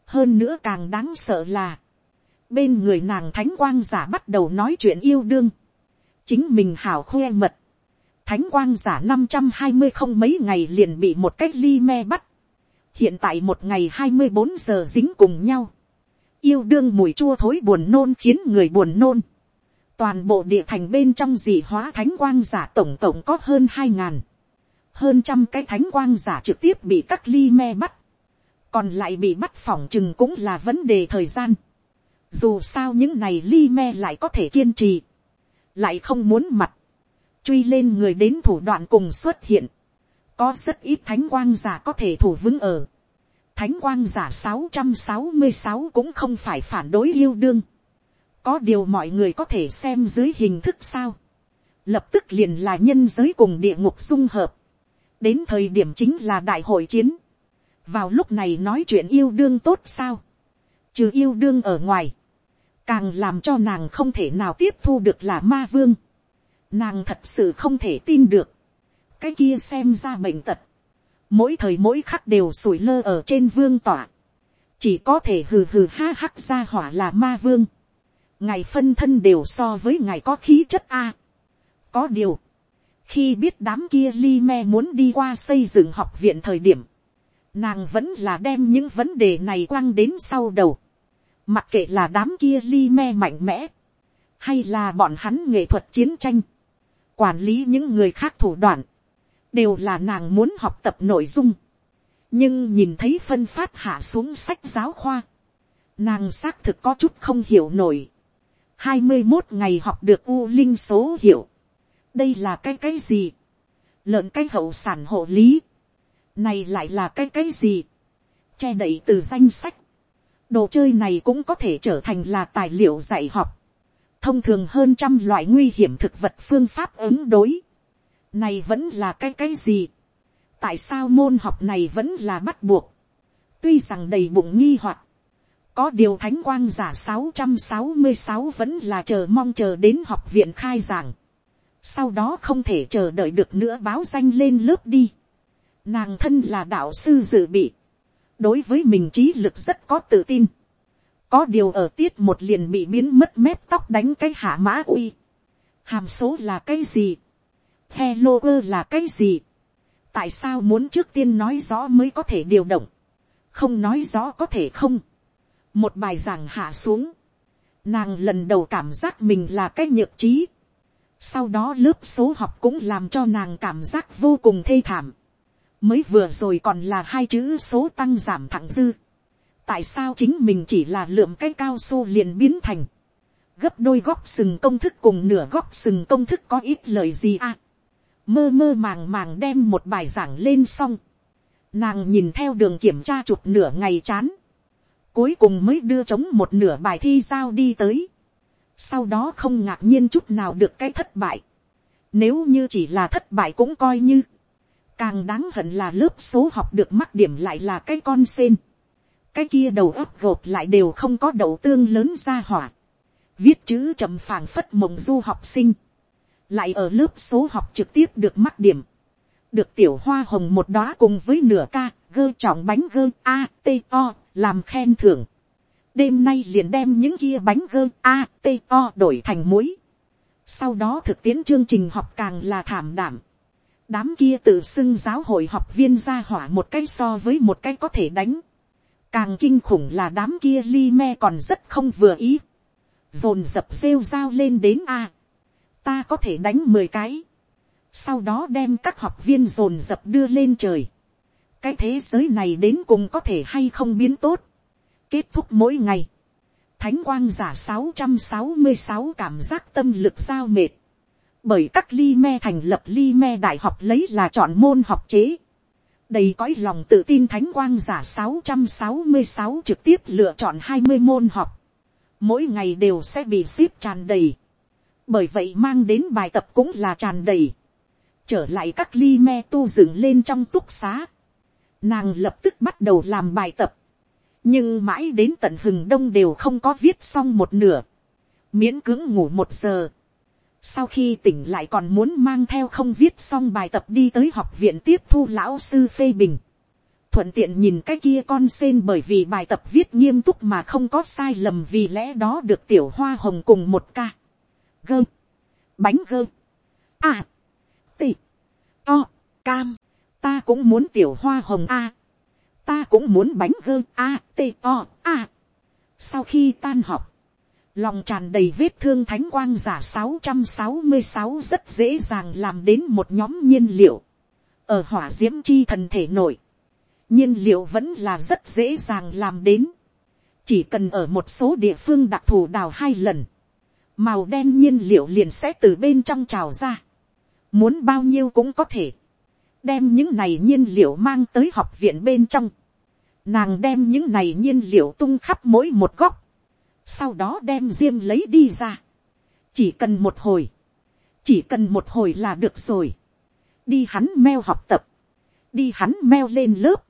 [SPEAKER 1] hơn nữa càng đáng sợ là, bên người nàng thánh quang giả bắt đầu nói chuyện yêu đương, chính mình hào khoe mật, thánh quang giả năm trăm hai mươi không mấy ngày liền bị một cách ly me bắt, hiện tại một ngày hai mươi bốn giờ dính cùng nhau, yêu đương mùi chua thối buồn nôn khiến người buồn nôn, toàn bộ địa thành bên trong dị hóa thánh quang giả tổng tổng có hơn hai ngàn, hơn trăm cái thánh quang giả trực tiếp bị các ly me bắt, còn lại bị bắt phỏng chừng cũng là vấn đề thời gian. Dù sao những này li me lại có thể kiên trì, lại không muốn mặt, truy lên người đến thủ đoạn cùng xuất hiện, có rất ít thánh quang giả có thể thủ vững ở. Thánh quang giả sáu trăm sáu mươi sáu cũng không phải phản đối yêu đương. Có điều mọi người có thể xem dưới hình thức sao. Lập tức liền là nhân giới cùng địa ngục dung hợp. Đến thời điểm chính là đại hội chiến. Vào lúc này nói chuyện yêu đương tốt sao. Trừ yêu đương ở ngoài. Càng làm cho nàng không thể nào tiếp thu được là ma vương. Nàng thật sự không thể tin được. Cái kia xem ra bệnh tật. Mỗi thời mỗi khắc đều sủi lơ ở trên vương tỏa. Chỉ có thể hừ hừ ha hắc ra hỏa là ma vương. Ngày phân thân đều so với ngày có khí chất A. Có điều. Khi biết đám kia li me muốn đi qua xây dựng học viện thời điểm. Nàng vẫn là đem những vấn đề này quăng đến sau đầu. Mặc kệ là đám kia li me mạnh mẽ. Hay là bọn hắn nghệ thuật chiến tranh quản lý những người khác thủ đoạn, đều là nàng muốn học tập nội dung. nhưng nhìn thấy phân phát hạ xuống sách giáo khoa, nàng xác thực có chút không hiểu nổi. hai mươi một ngày học được u linh số hiệu. đây là cái cái gì. lợn cái hậu sản hộ lý. này lại là cái cái gì. che đậy từ danh sách đồ chơi này cũng có thể trở thành là tài liệu dạy học thông thường hơn trăm loại nguy hiểm thực vật phương pháp ứng đối. Này vẫn là cái cái gì? Tại sao môn học này vẫn là bắt buộc? Tuy rằng đầy bụng nghi hoặc, có điều thánh quang giả sáu trăm sáu mươi sáu vẫn là chờ mong chờ đến học viện khai giảng. Sau đó không thể chờ đợi được nữa báo danh lên lớp đi. Nàng thân là đạo sư dự bị. Đối với mình trí lực rất có tự tin có điều ở tiết một liền bị biến mất mép tóc đánh cái hạ mã uy. hàm số là cái gì. hello ơ là cái gì. tại sao muốn trước tiên nói rõ mới có thể điều động. không nói rõ có thể không. một bài giảng hạ xuống. nàng lần đầu cảm giác mình là cái nhược trí. sau đó lớp số học cũng làm cho nàng cảm giác vô cùng thê thảm mới vừa rồi còn là hai chữ số tăng giảm thẳng dư tại sao chính mình chỉ là lượm cái cao su liền biến thành gấp đôi góc sừng công thức cùng nửa góc sừng công thức có ít lời gì à. mơ mơ màng màng đem một bài giảng lên xong. nàng nhìn theo đường kiểm tra chụp nửa ngày chán. cuối cùng mới đưa chống một nửa bài thi giao đi tới. sau đó không ngạc nhiên chút nào được cái thất bại. nếu như chỉ là thất bại cũng coi như càng đáng hận là lớp số học được mắc điểm lại là cái con sen cái kia đầu ấp gột lại đều không có đậu tương lớn ra hỏa, viết chữ chậm phảng phất mộng du học sinh, lại ở lớp số học trực tiếp được mắc điểm, được tiểu hoa hồng một đóa cùng với nửa ca, gơ trọng bánh gơ a, t, o, làm khen thưởng. đêm nay liền đem những kia bánh gơ a, t, o đổi thành muối. sau đó thực tiễn chương trình học càng là thảm đảm đám kia tự xưng giáo hội học viên ra hỏa một cái so với một cái có thể đánh Càng kinh khủng là đám kia li me còn rất không vừa ý. Dồn dập rêu dao lên đến A. Ta có thể đánh mười cái. Sau đó đem các học viên dồn dập đưa lên trời. Cái thế giới này đến cùng có thể hay không biến tốt. Kết thúc mỗi ngày. Thánh quang giả sáu sáu trăm mươi sáu cảm giác tâm lực giao mệt. Bởi các ly me thành lập ly me đại học lấy là chọn môn học chế. Đầy cõi lòng tự tin thánh quang giả sáu trăm sáu mươi sáu trực tiếp lựa chọn hai mươi môn học, mỗi ngày đều sẽ bị ship tràn đầy, bởi vậy mang đến bài tập cũng là tràn đầy, trở lại các ly me tu dựng lên trong túc xá, nàng lập tức bắt đầu làm bài tập, nhưng mãi đến tận hừng đông đều không có viết xong một nửa, miễn cưỡng ngủ một giờ, sau khi tỉnh lại còn muốn mang theo không viết xong bài tập đi tới học viện tiếp thu lão sư phê bình. thuận tiện nhìn cái kia con sen bởi vì bài tập viết nghiêm túc mà không có sai lầm vì lẽ đó được tiểu hoa hồng cùng một ca. gơ, bánh gơ, à, tị, to, cam, ta cũng muốn tiểu hoa hồng a, ta cũng muốn bánh gơ a, tì to a. sau khi tan học, lòng tràn đầy vết thương thánh quang giả sáu trăm sáu mươi sáu rất dễ dàng làm đến một nhóm nhiên liệu, ở hỏa d i ễ m chi thần thể nội, nhiên liệu vẫn là rất dễ dàng làm đến, chỉ cần ở một số địa phương đặc thù đào hai lần, màu đen nhiên liệu liền sẽ từ bên trong trào ra, muốn bao nhiêu cũng có thể, đem những này nhiên liệu mang tới học viện bên trong, nàng đem những này nhiên liệu tung khắp mỗi một góc, sau đó đem diêm lấy đi ra, chỉ cần một hồi, chỉ cần một hồi là được rồi, đi hắn meo học tập, đi hắn meo lên lớp,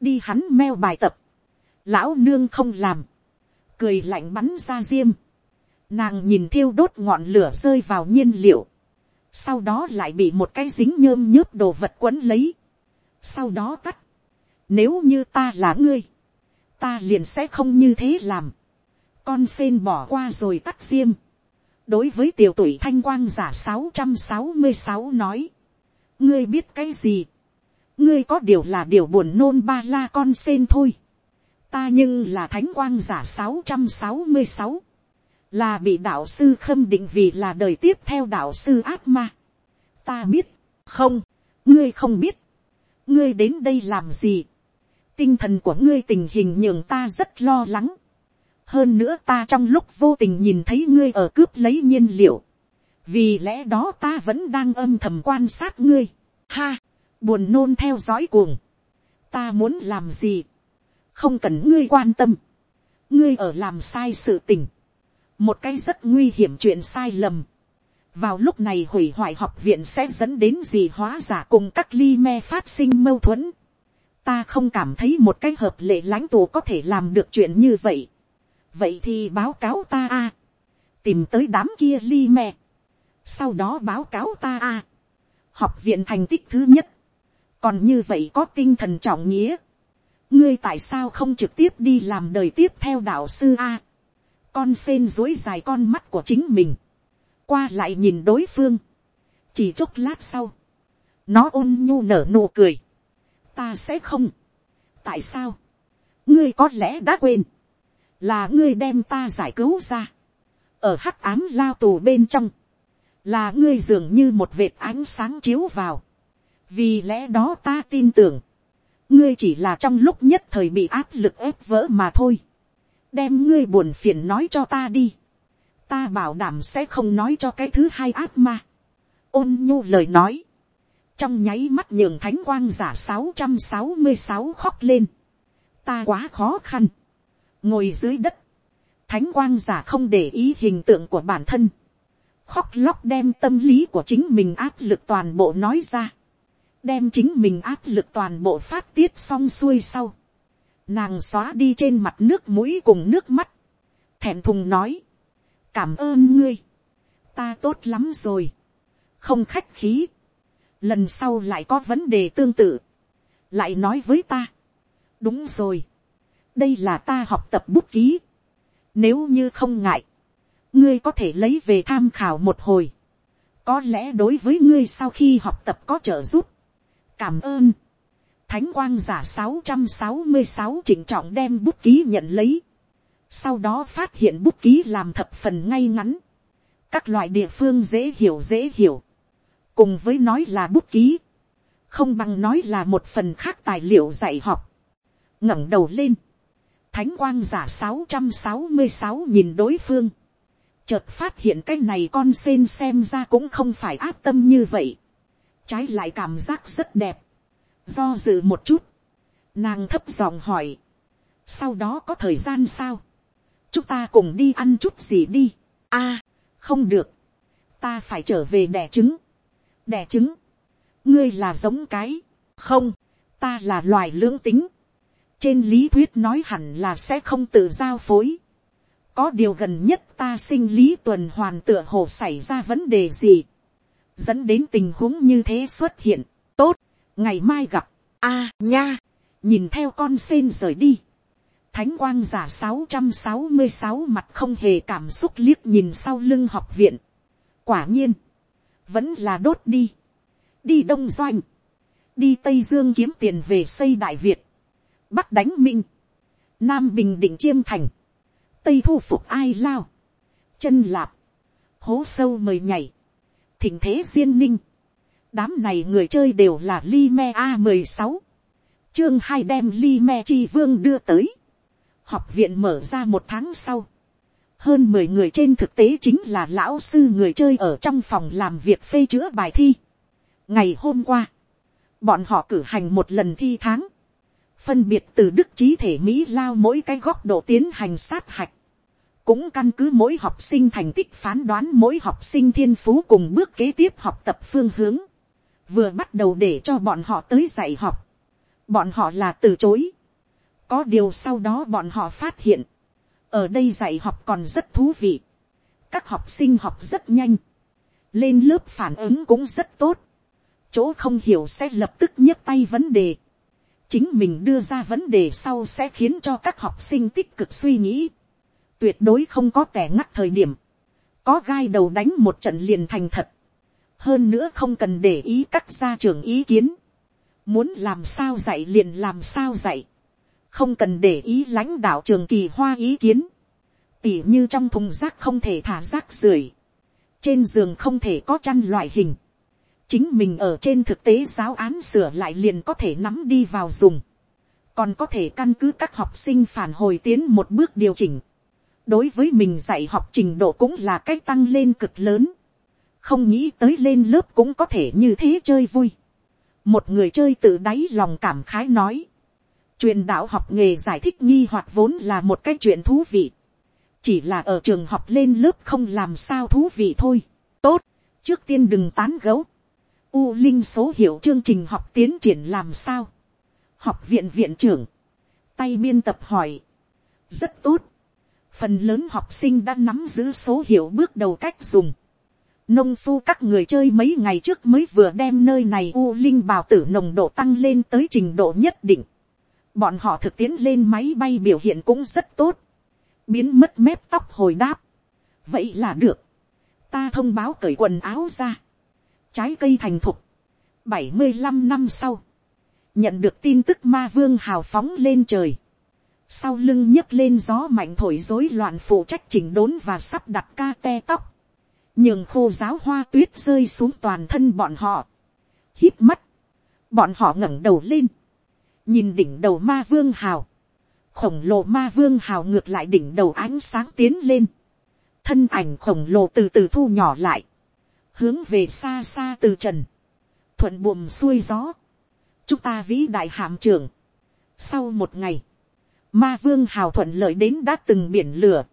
[SPEAKER 1] đi hắn meo bài tập, lão nương không làm, cười lạnh bắn ra diêm, nàng nhìn thiêu đốt ngọn lửa rơi vào nhiên liệu, sau đó lại bị một cái dính nhơm nhớp đồ vật quấn lấy, sau đó tắt, nếu như ta là ngươi, ta liền sẽ không như thế làm, con sen bỏ qua rồi tắt diêm, đối với tiểu tuổi thanh quang giả sáu trăm sáu mươi sáu nói, ngươi biết cái gì, ngươi có điều là điều buồn nôn ba la con sen thôi, ta nhưng là thánh quang giả sáu trăm sáu mươi sáu, là bị đạo sư khâm định vì là đời tiếp theo đạo sư ác ma. ta biết, không, ngươi không biết, ngươi đến đây làm gì, tinh thần của ngươi tình hình nhường ta rất lo lắng, hơn nữa ta trong lúc vô tình nhìn thấy ngươi ở cướp lấy nhiên liệu, vì lẽ đó ta vẫn đang âm thầm quan sát ngươi, ha, buồn nôn theo dõi cuồng, ta muốn làm gì, không cần ngươi quan tâm, ngươi ở làm sai sự tình, một cái rất nguy hiểm chuyện sai lầm, vào lúc này hủy hoại học viện sẽ dẫn đến gì hóa giả cùng các ly me phát sinh mâu thuẫn, ta không cảm thấy một cái hợp lệ lãnh tù có thể làm được chuyện như vậy, vậy thì báo cáo ta a, tìm tới đám kia ly mẹ. Sau đó báo cáo ta a, học viện thành tích thứ nhất, còn như vậy có tinh thần trọng nghĩa, ngươi tại sao không trực tiếp đi làm đời tiếp theo đạo sư a, con sen dối dài con mắt của chính mình, qua lại nhìn đối phương, chỉ chốc lát sau, nó ôn nhu nở nụ cười, ta sẽ không, tại sao, ngươi có lẽ đã quên, là ngươi đem ta giải cứu ra, ở hắc ám lao tù bên trong, là ngươi dường như một vệt ánh sáng chiếu vào, vì lẽ đó ta tin tưởng, ngươi chỉ là trong lúc nhất thời bị áp lực ép vỡ mà thôi, đem ngươi buồn phiền nói cho ta đi, ta bảo đảm sẽ không nói cho cái thứ hai ác ma, ôn nhu lời nói, trong nháy mắt nhường thánh quang giả sáu trăm sáu mươi sáu khóc lên, ta quá khó khăn, ngồi dưới đất, thánh quang giả không để ý hình tượng của bản thân, khóc lóc đem tâm lý của chính mình áp lực toàn bộ nói ra, đem chính mình áp lực toàn bộ phát tiết xong xuôi sau, nàng xóa đi trên mặt nước mũi cùng nước mắt, thẹn thùng nói, cảm ơn ngươi, ta tốt lắm rồi, không khách khí, lần sau lại có vấn đề tương tự, lại nói với ta, đúng rồi, đây là ta học tập bút ký, nếu như không ngại, ngươi có thể lấy về tham khảo một hồi, có lẽ đối với ngươi sau khi học tập có trợ giúp, cảm ơn, thánh quang giả sáu trăm sáu mươi sáu chỉnh trọng đem bút ký nhận lấy, sau đó phát hiện bút ký làm thập phần ngay ngắn, các loại địa phương dễ hiểu dễ hiểu, cùng với nói là bút ký, không bằng nói là một phần khác tài liệu dạy học, ngẩng đầu lên, thánh quang giả sáu trăm sáu mươi sáu nhìn đối phương, chợt phát hiện cái này con sen xem ra cũng không phải áp tâm như vậy, trái lại cảm giác rất đẹp, do dự một chút, nàng thấp giọng hỏi, sau đó có thời gian sao, chúng ta cùng đi ăn chút gì đi, a, không được, ta phải trở về đẻ trứng, đẻ trứng, ngươi là giống cái, không, ta là loài lưỡng tính, trên lý thuyết nói hẳn là sẽ không tự giao phối, có điều gần nhất ta sinh lý tuần hoàn tựa hồ xảy ra vấn đề gì, dẫn đến tình huống như thế xuất hiện, tốt, ngày mai gặp, a nha, nhìn theo con sen rời đi, thánh quang giả sáu trăm sáu mươi sáu mặt không hề cảm xúc liếc nhìn sau lưng học viện, quả nhiên, vẫn là đốt đi, đi đông doanh, đi tây dương kiếm tiền về xây đại việt, bắc đánh minh, nam bình định chiêm thành, tây thu phục ai lao, chân lạp, hố sâu mời nhảy, thỉnh thế duyên ninh, đám này người chơi đều là li me a mười sáu, chương hai đem li me chi vương đưa tới, học viện mở ra một tháng sau, hơn mười người trên thực tế chính là lão sư người chơi ở trong phòng làm việc phê chữa bài thi. ngày hôm qua, bọn họ cử hành một lần thi tháng, phân biệt từ đức trí thể mỹ lao mỗi cái góc độ tiến hành sát hạch, cũng căn cứ mỗi học sinh thành tích phán đoán mỗi học sinh thiên phú cùng bước kế tiếp học tập phương hướng, vừa bắt đầu để cho bọn họ tới dạy học, bọn họ là từ chối, có điều sau đó bọn họ phát hiện, ở đây dạy học còn rất thú vị, các học sinh học rất nhanh, lên lớp phản ứng cũng rất tốt, chỗ không hiểu sẽ lập tức nhấc tay vấn đề, chính mình đưa ra vấn đề sau sẽ khiến cho các học sinh tích cực suy nghĩ, tuyệt đối không có tẻ ngắt thời điểm, có gai đầu đánh một trận liền thành thật, hơn nữa không cần để ý các gia trưởng ý kiến, muốn làm sao dạy liền làm sao dạy, không cần để ý lãnh đạo trường kỳ hoa ý kiến, tỉ như trong thùng rác không thể thả rác rưởi, trên giường không thể có chăn loại hình, chính mình ở trên thực tế giáo án sửa lại liền có thể nắm đi vào dùng, còn có thể căn cứ các học sinh phản hồi tiến một bước điều chỉnh, đối với mình dạy học trình độ cũng là cách tăng lên cực lớn, không nghĩ tới lên lớp cũng có thể như thế chơi vui, một người chơi tự đáy lòng cảm khái nói, truyền đạo học nghề giải thích nghi hoặc vốn là một cái chuyện thú vị, chỉ là ở trường học lên lớp không làm sao thú vị thôi. tốt, trước tiên đừng tán gấu u linh số hiệu chương trình học tiến triển làm sao. học viện viện trưởng, tay biên tập hỏi, rất tốt. phần lớn học sinh đã nắm giữ số hiệu bước đầu cách dùng. nông phu các người chơi mấy ngày trước mới vừa đem nơi này u linh bào tử nồng độ tăng lên tới trình độ nhất định. bọn họ thực tiến lên máy bay biểu hiện cũng rất tốt biến mất mép tóc hồi đáp. vậy là được. ta thông báo cởi quần áo ra trái cây thành thục. bảy mươi năm năm sau. nhận được tin tức ma vương hào phóng lên trời. sau lưng nhấc lên gió mạnh thổi rối loạn phụ trách chỉnh đốn và sắp đặt ca te tóc. nhường khô giáo hoa tuyết rơi xuống toàn thân bọn họ. hít mắt. bọn họ ngẩng đầu lên. nhìn đỉnh đầu ma vương hào khổng lồ ma vương hào ngược lại đỉnh đầu ánh sáng tiến lên, thân ảnh khổng lồ từ từ thu nhỏ lại, hướng về xa xa từ trần, thuận buồm xuôi gió, chúng ta vĩ đại hạm trưởng. Sau một ngày, ma vương hào thuận lợi đến đã từng biển lửa,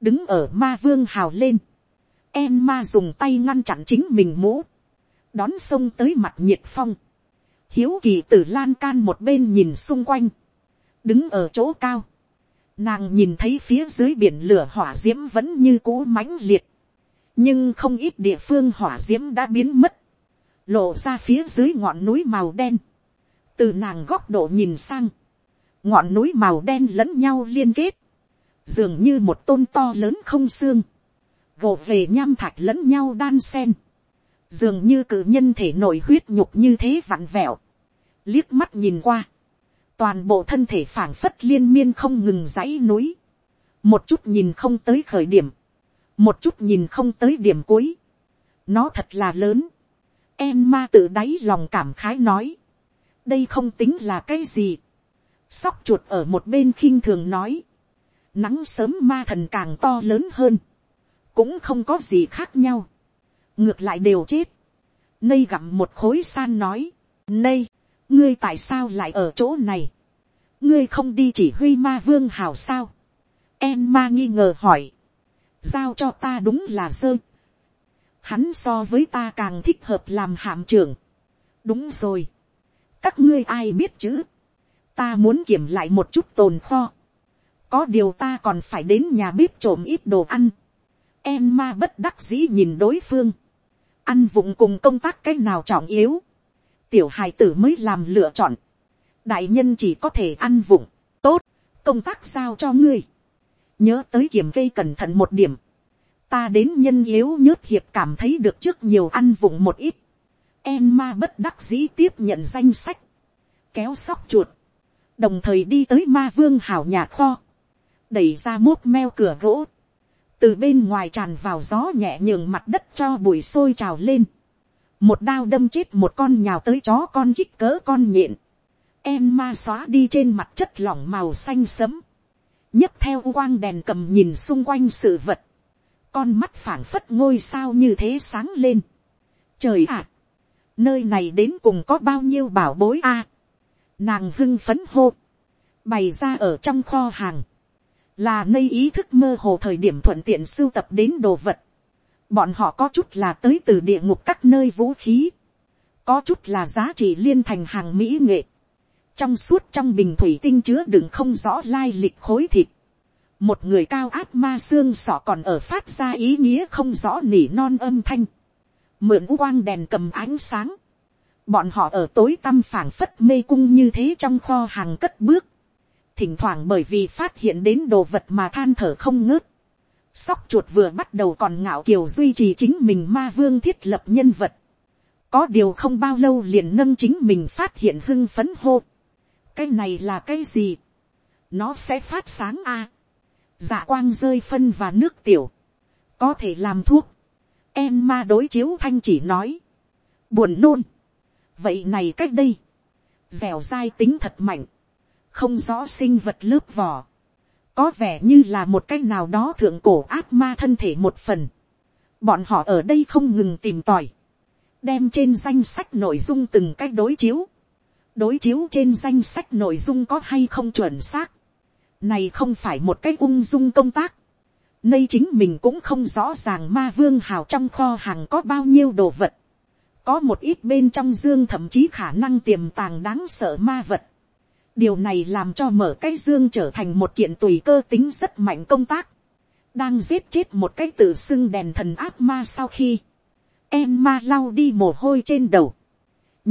[SPEAKER 1] đứng ở ma vương hào lên, em ma dùng tay ngăn chặn chính mình mũ, đón sông tới mặt nhiệt phong, hiếu kỳ tử lan can một bên nhìn xung quanh, đứng ở chỗ cao, nàng nhìn thấy phía dưới biển lửa hỏa d i ễ m vẫn như cũ mãnh liệt, nhưng không ít địa phương hỏa d i ễ m đã biến mất, lộ ra phía dưới ngọn núi màu đen, từ nàng góc độ nhìn sang, ngọn núi màu đen lẫn nhau liên kết, dường như một tôn to lớn không xương, gộ về nham thạch lẫn nhau đan sen, dường như cử nhân thể nổi huyết nhục như thế vặn vẹo, liếc mắt nhìn qua, toàn bộ thân thể phảng phất liên miên không ngừng dãy núi, một chút nhìn không tới khởi điểm, một chút nhìn không tới điểm cuối, nó thật là lớn, em ma tự đáy lòng cảm khái nói, đây không tính là cái gì, sóc chuột ở một bên khinh thường nói, nắng sớm ma thần càng to lớn hơn, cũng không có gì khác nhau, ngược lại đều chết, nây gặm một khối san nói, nây, ngươi tại sao lại ở chỗ này, ngươi không đi chỉ huy ma vương hào sao, em ma nghi ngờ hỏi, giao cho ta đúng là dơ, hắn so với ta càng thích hợp làm hạm trưởng, đúng rồi, các ngươi ai biết chứ, ta muốn kiểm lại một chút tồn kho, có điều ta còn phải đến nhà bếp trộm ít đồ ăn, em ma bất đắc dĩ nhìn đối phương, ăn vụng cùng công tác cái nào trọng yếu, tiểu hài tử mới làm lựa chọn, đại nhân chỉ có thể ăn vụng, tốt, công tác sao cho ngươi, nhớ tới kiểm cây cẩn thận một điểm, ta đến nhân yếu nhớt hiệp cảm thấy được trước nhiều ăn vụng một ít, em ma bất đắc dĩ tiếp nhận danh sách. Kéo sóc chuột. Đồng thời đi tới ma vương hảo nhà kho. Đẩy ra mốt meo cửa gỗ. Từ bên ngoài tràn vào gió nhẹ nhường mặt đất cho bụi sôi trào lên. Một đao đâm chết một con nhào tới chó con kích cỡ con nhện. em ma xóa đi trên mặt chất lỏng màu xanh sấm nhấc theo quang đèn cầm nhìn xung quanh sự vật. Con mắt phảng phất ngôi sao như thế sáng lên. Trời ạ! nơi này đến cùng có bao nhiêu bảo bối a. nàng hưng phấn hô, bày ra ở trong kho hàng, là nơi ý thức mơ hồ thời điểm thuận tiện sưu tập đến đồ vật. bọn họ có chút là tới từ địa ngục các nơi vũ khí, có chút là giá trị liên thành hàng mỹ nghệ, trong suốt trong bình thủy tinh chứa đựng không rõ lai lịch khối thịt, một người cao ác ma xương sọ còn ở phát ra ý nghĩa không rõ nỉ non âm thanh, mượn quang đèn cầm ánh sáng, bọn họ ở tối tăm phảng phất mê cung như thế trong kho hàng cất bước, thỉnh thoảng bởi vì phát hiện đến đồ vật mà than thở không ngớt, sóc chuột vừa bắt đầu còn ngạo kiều duy trì chính mình ma vương thiết lập nhân vật, có điều không bao lâu liền nâng chính mình phát hiện hưng phấn hô, cái này là cái gì, nó sẽ phát sáng a, à. dạ quang rơi phân và nước tiểu, có thể làm thuốc, em ma đối chiếu thanh chỉ nói. Buồn nôn. Vậy này cách đây. Dẻo dai tính thật mạnh. Không rõ sinh vật lớp vỏ. Có vẻ như là một cách nào đó thượng cổ ác ma thân thể một phần. Bọn họ ở đây không ngừng tìm tòi. Đem trên danh sách nội dung từng cách đối chiếu. Đối chiếu trên danh sách nội dung có hay không chuẩn xác. Này không phải một cách ung dung công tác Nay chính mình cũng không rõ ràng ma vương hào trong kho hàng có bao nhiêu đồ vật. Có một ít bên trong dương thậm chí khả năng tiềm tàng đáng sợ ma vật. Điều này làm cho mở cái dương trở thành một kiện tùy cơ tính rất mạnh công tác. Đang giết chết một cái tự xưng đèn thần áp ma sau khi. Em ma lau đi mồ hôi trên đầu.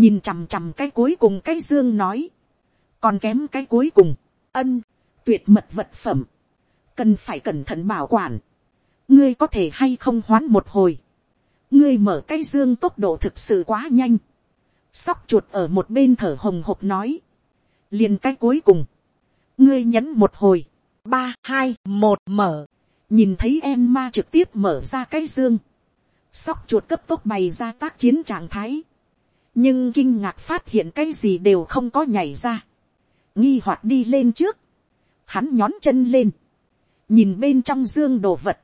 [SPEAKER 1] Nhìn chằm chằm cái cuối cùng cái dương nói. Còn kém cái cuối cùng. Ân. Tuyệt mật vật phẩm. Cần phải cẩn thận bảo quản, ngươi có thể hay không hoán một hồi, ngươi mở cái dương tốc độ thực sự quá nhanh, sóc chuột ở một bên thở hồng hộc nói, liền cái cuối cùng, ngươi nhấn một hồi, ba hai một mở, nhìn thấy em ma trực tiếp mở ra cái dương, sóc chuột cấp tốc bày ra tác chiến trạng thái, nhưng kinh ngạc phát hiện cái gì đều không có nhảy ra, nghi hoạt đi lên trước, hắn nhón chân lên, nhìn bên trong dương đồ vật,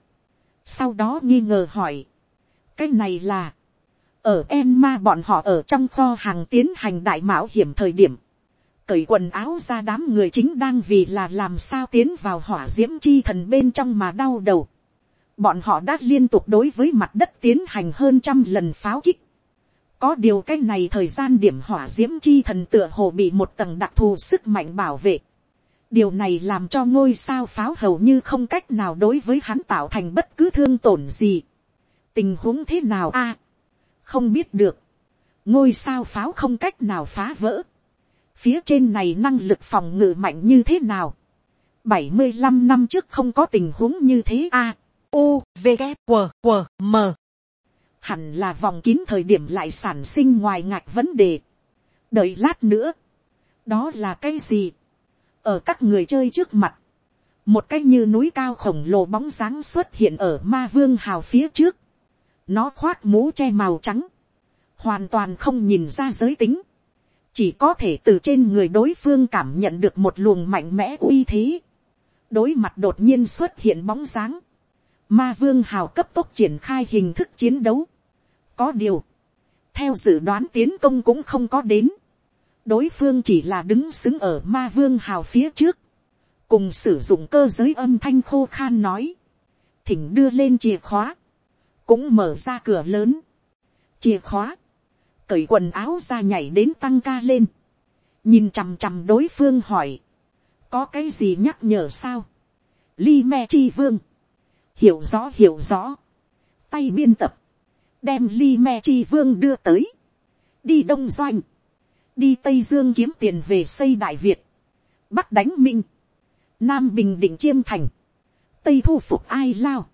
[SPEAKER 1] sau đó nghi ngờ hỏi, cái này là, ở em ma bọn họ ở trong kho hàng tiến hành đại mạo hiểm thời điểm, cởi quần áo ra đám người chính đang vì là làm sao tiến vào hỏa d i ễ m chi thần bên trong mà đau đầu. bọn họ đã liên tục đối với mặt đất tiến hành hơn trăm lần pháo kích có điều cái này thời gian điểm hỏa d i ễ m chi thần tựa hồ bị một tầng đặc thù sức mạnh bảo vệ điều này làm cho ngôi sao pháo hầu như không cách nào đối với hắn tạo thành bất cứ thương tổn gì. tình huống thế nào a, không biết được. ngôi sao pháo không cách nào phá vỡ. phía trên này năng lực phòng ngự mạnh như thế nào. bảy mươi 75 năm trước không có tình huống như thế a. u, v, k, w, w, m hẳn là vòng kín thời điểm lại sản sinh ngoài ngạch vấn đề. đợi lát nữa. đó là cái gì ở các người chơi trước mặt, một cái như núi cao khổng lồ bóng dáng xuất hiện ở ma vương hào phía trước, nó khoác mũ che màu trắng, hoàn toàn không nhìn ra giới tính, chỉ có thể từ trên người đối phương cảm nhận được một luồng mạnh mẽ uy thế, đối mặt đột nhiên xuất hiện bóng dáng, ma vương hào cấp tốc triển khai hình thức chiến đấu, có điều, theo dự đoán tiến công cũng không có đến, đối phương chỉ là đứng xứng ở ma vương hào phía trước, cùng sử dụng cơ giới âm thanh khô khan nói, thỉnh đưa lên chìa khóa, cũng mở ra cửa lớn, chìa khóa, cởi quần áo ra nhảy đến tăng ca lên, nhìn chằm chằm đối phương hỏi, có cái gì nhắc nhở sao, li me chi vương, hiểu rõ hiểu rõ, tay biên tập, đem li me chi vương đưa tới, đi đông doanh, đi tây dương kiếm tiền về xây đại việt, bắc đánh minh, nam bình định chiêm thành, tây thu phục ai lao,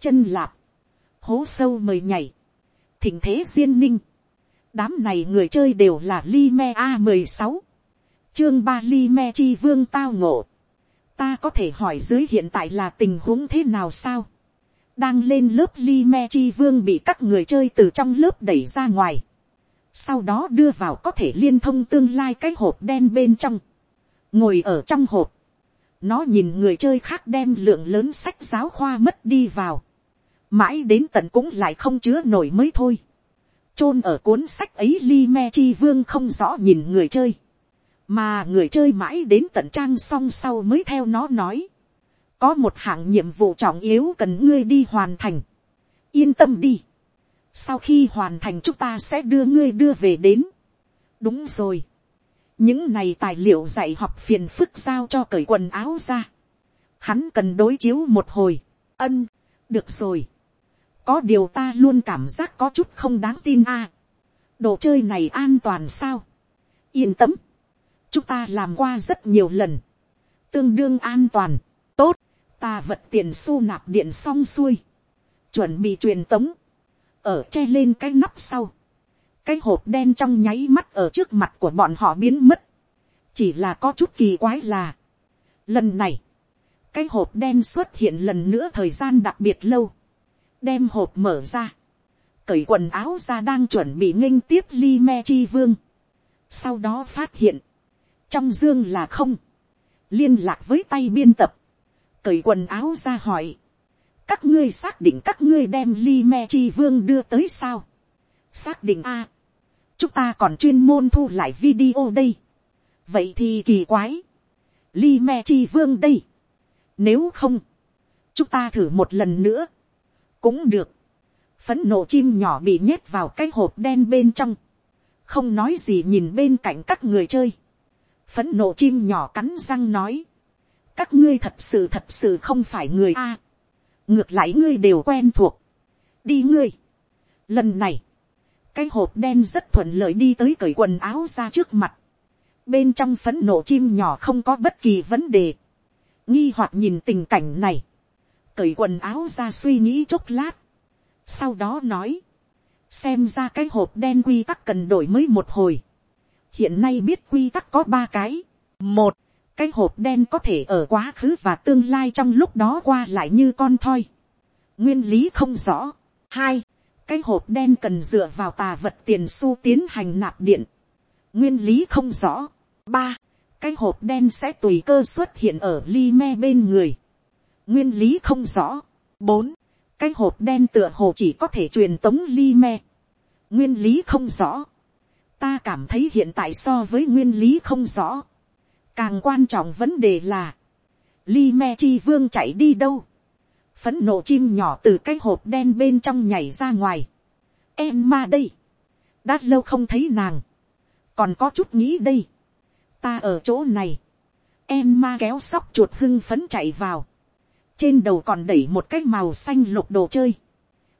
[SPEAKER 1] chân lạp, hố sâu mời nhảy, thỉnh thế duyên ninh, đám này người chơi đều là li me a mười sáu. Chương ba li me chi vương tao ngộ. Ta có thể hỏi dưới hiện tại là tình huống thế nào sao? Đang lên lớp li me chi vương bị các người chơi từ trong lớp đẩy ra ngoài. Sau đó đưa vào có thể liên thông tương lai cái hộp đen bên trong. Ngồi ở trong hộp. Nó nhìn người chơi khác đem lượng lớn sách giáo khoa mất đi vào. Mãi đến tận cũng lại không chứa nổi mới thôi. Chôn ở cuốn sách ấy li me chi vương không rõ nhìn người chơi. Mà người chơi mãi đến tận trang song sau mới theo nó nói, có một hạng nhiệm vụ trọng yếu cần ngươi đi hoàn thành, yên tâm đi, sau khi hoàn thành chúng ta sẽ đưa ngươi đưa về đến, đúng rồi, những này tài liệu dạy học phiền phức giao cho cởi quần áo ra, hắn cần đối chiếu một hồi, ân, được rồi, có điều ta luôn cảm giác có chút không đáng tin a, đồ chơi này an toàn sao, yên tâm, chúng ta làm qua rất nhiều lần, tương đương an toàn, tốt, ta vật tiền su nạp điện xong xuôi, chuẩn bị truyền tống, ở che lên cái nắp sau, cái hộp đen trong nháy mắt ở trước mặt của bọn họ biến mất, chỉ là có chút kỳ quái là, lần này, cái hộp đen xuất hiện lần nữa thời gian đặc biệt lâu, đem hộp mở ra, cởi quần áo ra đang chuẩn bị nghênh tiếp li me chi vương, sau đó phát hiện, trong dương là không, liên lạc với tay biên tập, cởi quần áo ra hỏi, các ngươi xác định các ngươi đem li me chi vương đưa tới sao, xác định a, chúng ta còn chuyên môn thu lại video đây, vậy thì kỳ quái, li me chi vương đây, nếu không, chúng ta thử một lần nữa, cũng được, phấn nộ chim nhỏ bị nhét vào cái hộp đen bên trong, không nói gì nhìn bên cạnh các người chơi, phấn nộ chim nhỏ cắn răng nói, các ngươi thật sự thật sự không phải người a, ngược lại ngươi đều quen thuộc, đi ngươi, lần này, cái hộp đen rất thuận lợi đi tới cởi quần áo ra trước mặt, bên trong phấn nộ chim nhỏ không có bất kỳ vấn đề, nghi hoặc nhìn tình cảnh này, cởi quần áo ra suy nghĩ chốc lát, sau đó nói, xem ra cái hộp đen quy tắc cần đổi mới một hồi, hiện nay biết quy tắc có ba cái. một, cái hộp đen có thể ở quá khứ và tương lai trong lúc đó qua lại như con thoi. nguyên lý không rõ. hai, cái hộp đen cần dựa vào tà vật tiền su tiến hành nạp điện. nguyên lý không rõ. ba, cái hộp đen sẽ tùy cơ xuất hiện ở ly me bên người. nguyên lý không rõ. bốn, cái hộp đen tựa hồ chỉ có thể truyền tống ly me. nguyên lý không rõ ta cảm thấy hiện tại so với nguyên lý không rõ càng quan trọng vấn đề là, li me chi vương chạy đi đâu. phấn nộ chim nhỏ từ cái hộp đen bên trong nhảy ra ngoài. em ma đây. đã lâu không thấy nàng. còn có chút nghĩ đây. ta ở chỗ này. em ma kéo sóc chuột hưng phấn chạy vào. trên đầu còn đẩy một cái màu xanh lục đồ chơi.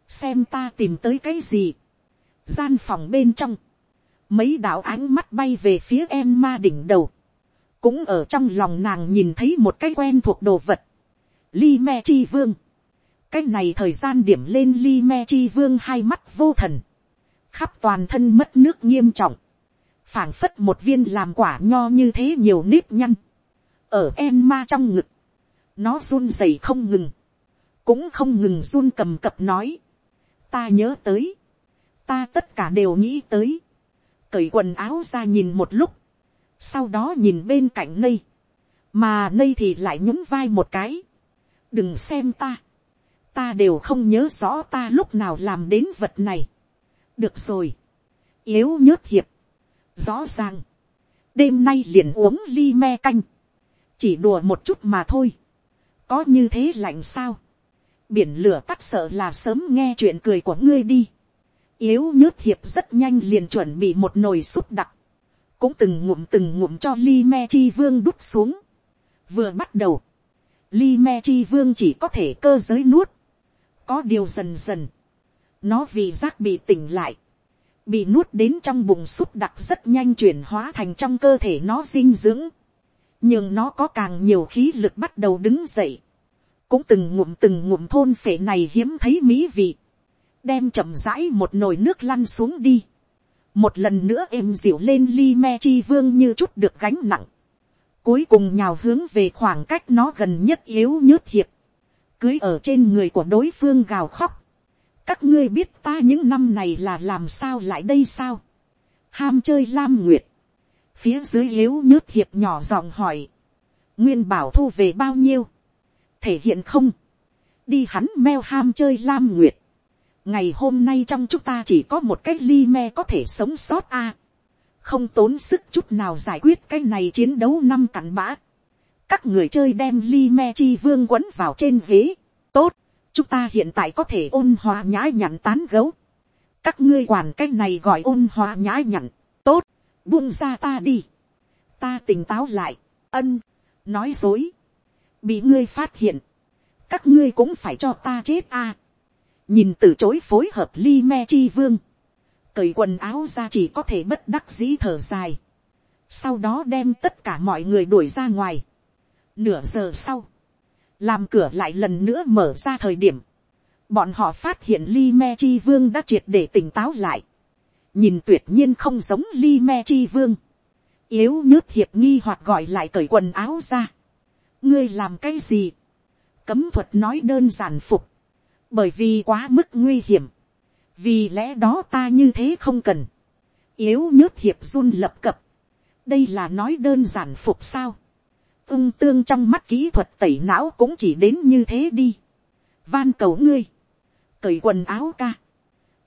[SPEAKER 1] xem ta tìm tới cái gì. gian phòng bên trong mấy đạo ánh mắt bay về phía em ma đỉnh đầu, cũng ở trong lòng nàng nhìn thấy một cái quen thuộc đồ vật, li me chi vương, cái này thời gian điểm lên li me chi vương hai mắt vô thần, khắp toàn thân mất nước nghiêm trọng, phảng phất một viên làm quả nho như thế nhiều nếp nhăn, ở em ma trong ngực, nó run rẩy không ngừng, cũng không ngừng run cầm cập nói, ta nhớ tới, ta tất cả đều nghĩ tới, cởi quần áo ra nhìn một lúc, sau đó nhìn bên cạnh nây, mà nây thì lại nhún vai một cái, đừng xem ta, ta đều không nhớ rõ ta lúc nào làm đến vật này, được rồi, yếu nhớt hiệp, rõ ràng, đêm nay liền uống ly me canh, chỉ đùa một chút mà thôi, có như thế lạnh sao, biển lửa tắt sợ là sớm nghe chuyện cười của ngươi đi, yếu nhớt hiệp rất nhanh liền chuẩn bị một nồi súp đặc, cũng từng ngụm từng ngụm cho li me chi vương đút xuống. vừa bắt đầu, li me chi vương chỉ có thể cơ giới nuốt, có điều dần dần, nó vì giác bị tỉnh lại, bị nuốt đến trong bụng xúc đặc rất nhanh chuyển hóa thành trong cơ thể nó dinh dưỡng, nhưng nó có càng nhiều khí lực bắt đầu đứng dậy, cũng từng ngụm từng ngụm thôn phệ này hiếm thấy mỹ vị, đem chậm rãi một nồi nước lăn xuống đi một lần nữa êm dịu lên ly me chi vương như chút được gánh nặng, cuối cùng nhào hướng về khoảng cách nó gần nhất yếu nhớt hiệp, cưới ở trên người của đối phương gào khóc, các ngươi biết ta những năm này là làm sao lại đây sao, ham chơi lam nguyệt, phía dưới yếu nhớt hiệp nhỏ giọng hỏi, nguyên bảo thu về bao nhiêu, thể hiện không, đi hắn meo ham chơi lam nguyệt, ngày hôm nay trong chúng ta chỉ có một cái ly me có thể sống sót a, không tốn sức chút nào giải quyết cái này chiến đấu năm cặn bã, các người chơi đem ly me chi vương quấn vào trên ghế, tốt, chúng ta hiện tại có thể ôn hòa nhã nhặn tán gấu, các ngươi quản cái này gọi ôn hòa nhã nhặn, tốt, buông ra ta đi, ta tỉnh táo lại, ân, nói dối, bị ngươi phát hiện, các ngươi cũng phải cho ta chết a, nhìn từ chối phối hợp ly me chi vương, cởi quần áo ra chỉ có thể bất đắc dĩ thở dài, sau đó đem tất cả mọi người đuổi ra ngoài. Nửa giờ sau, làm cửa lại lần nữa mở ra thời điểm, bọn họ phát hiện Li Me Chi Vương đã triệt để tỉnh táo lại, nhìn tuyệt nhiên không giống Li Me Chi Vương, yếu nhớt hiệp nghi hoặc gọi lại cởi quần áo ra. ngươi làm cái gì, cấm thuật nói đơn giản phục, bởi vì quá mức nguy hiểm, vì lẽ đó ta như thế không cần, yếu nhớt hiệp run lập cập, đây là nói đơn giản phục sao, ung tương trong mắt kỹ thuật tẩy não cũng chỉ đến như thế đi, van cầu ngươi, cởi quần áo ca,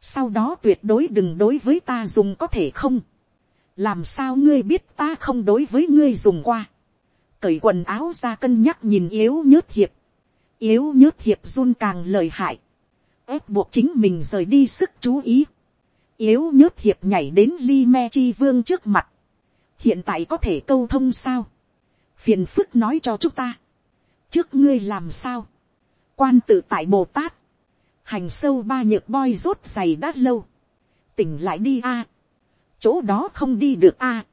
[SPEAKER 1] sau đó tuyệt đối đừng đối với ta dùng có thể không, làm sao ngươi biết ta không đối với ngươi dùng qua, cởi quần áo ra cân nhắc nhìn yếu nhớt hiệp, yếu nhớt hiệp run càng lời hại, ép buộc chính mình rời đi sức chú ý, yếu nhớt hiệp nhảy đến li me chi vương trước mặt, hiện tại có thể câu thông sao, phiền phức nói cho chúng ta, trước ngươi làm sao, quan tự tại bồ tát, hành sâu ba nhược boi rốt giày đã lâu, tỉnh lại đi a, chỗ đó không đi được a,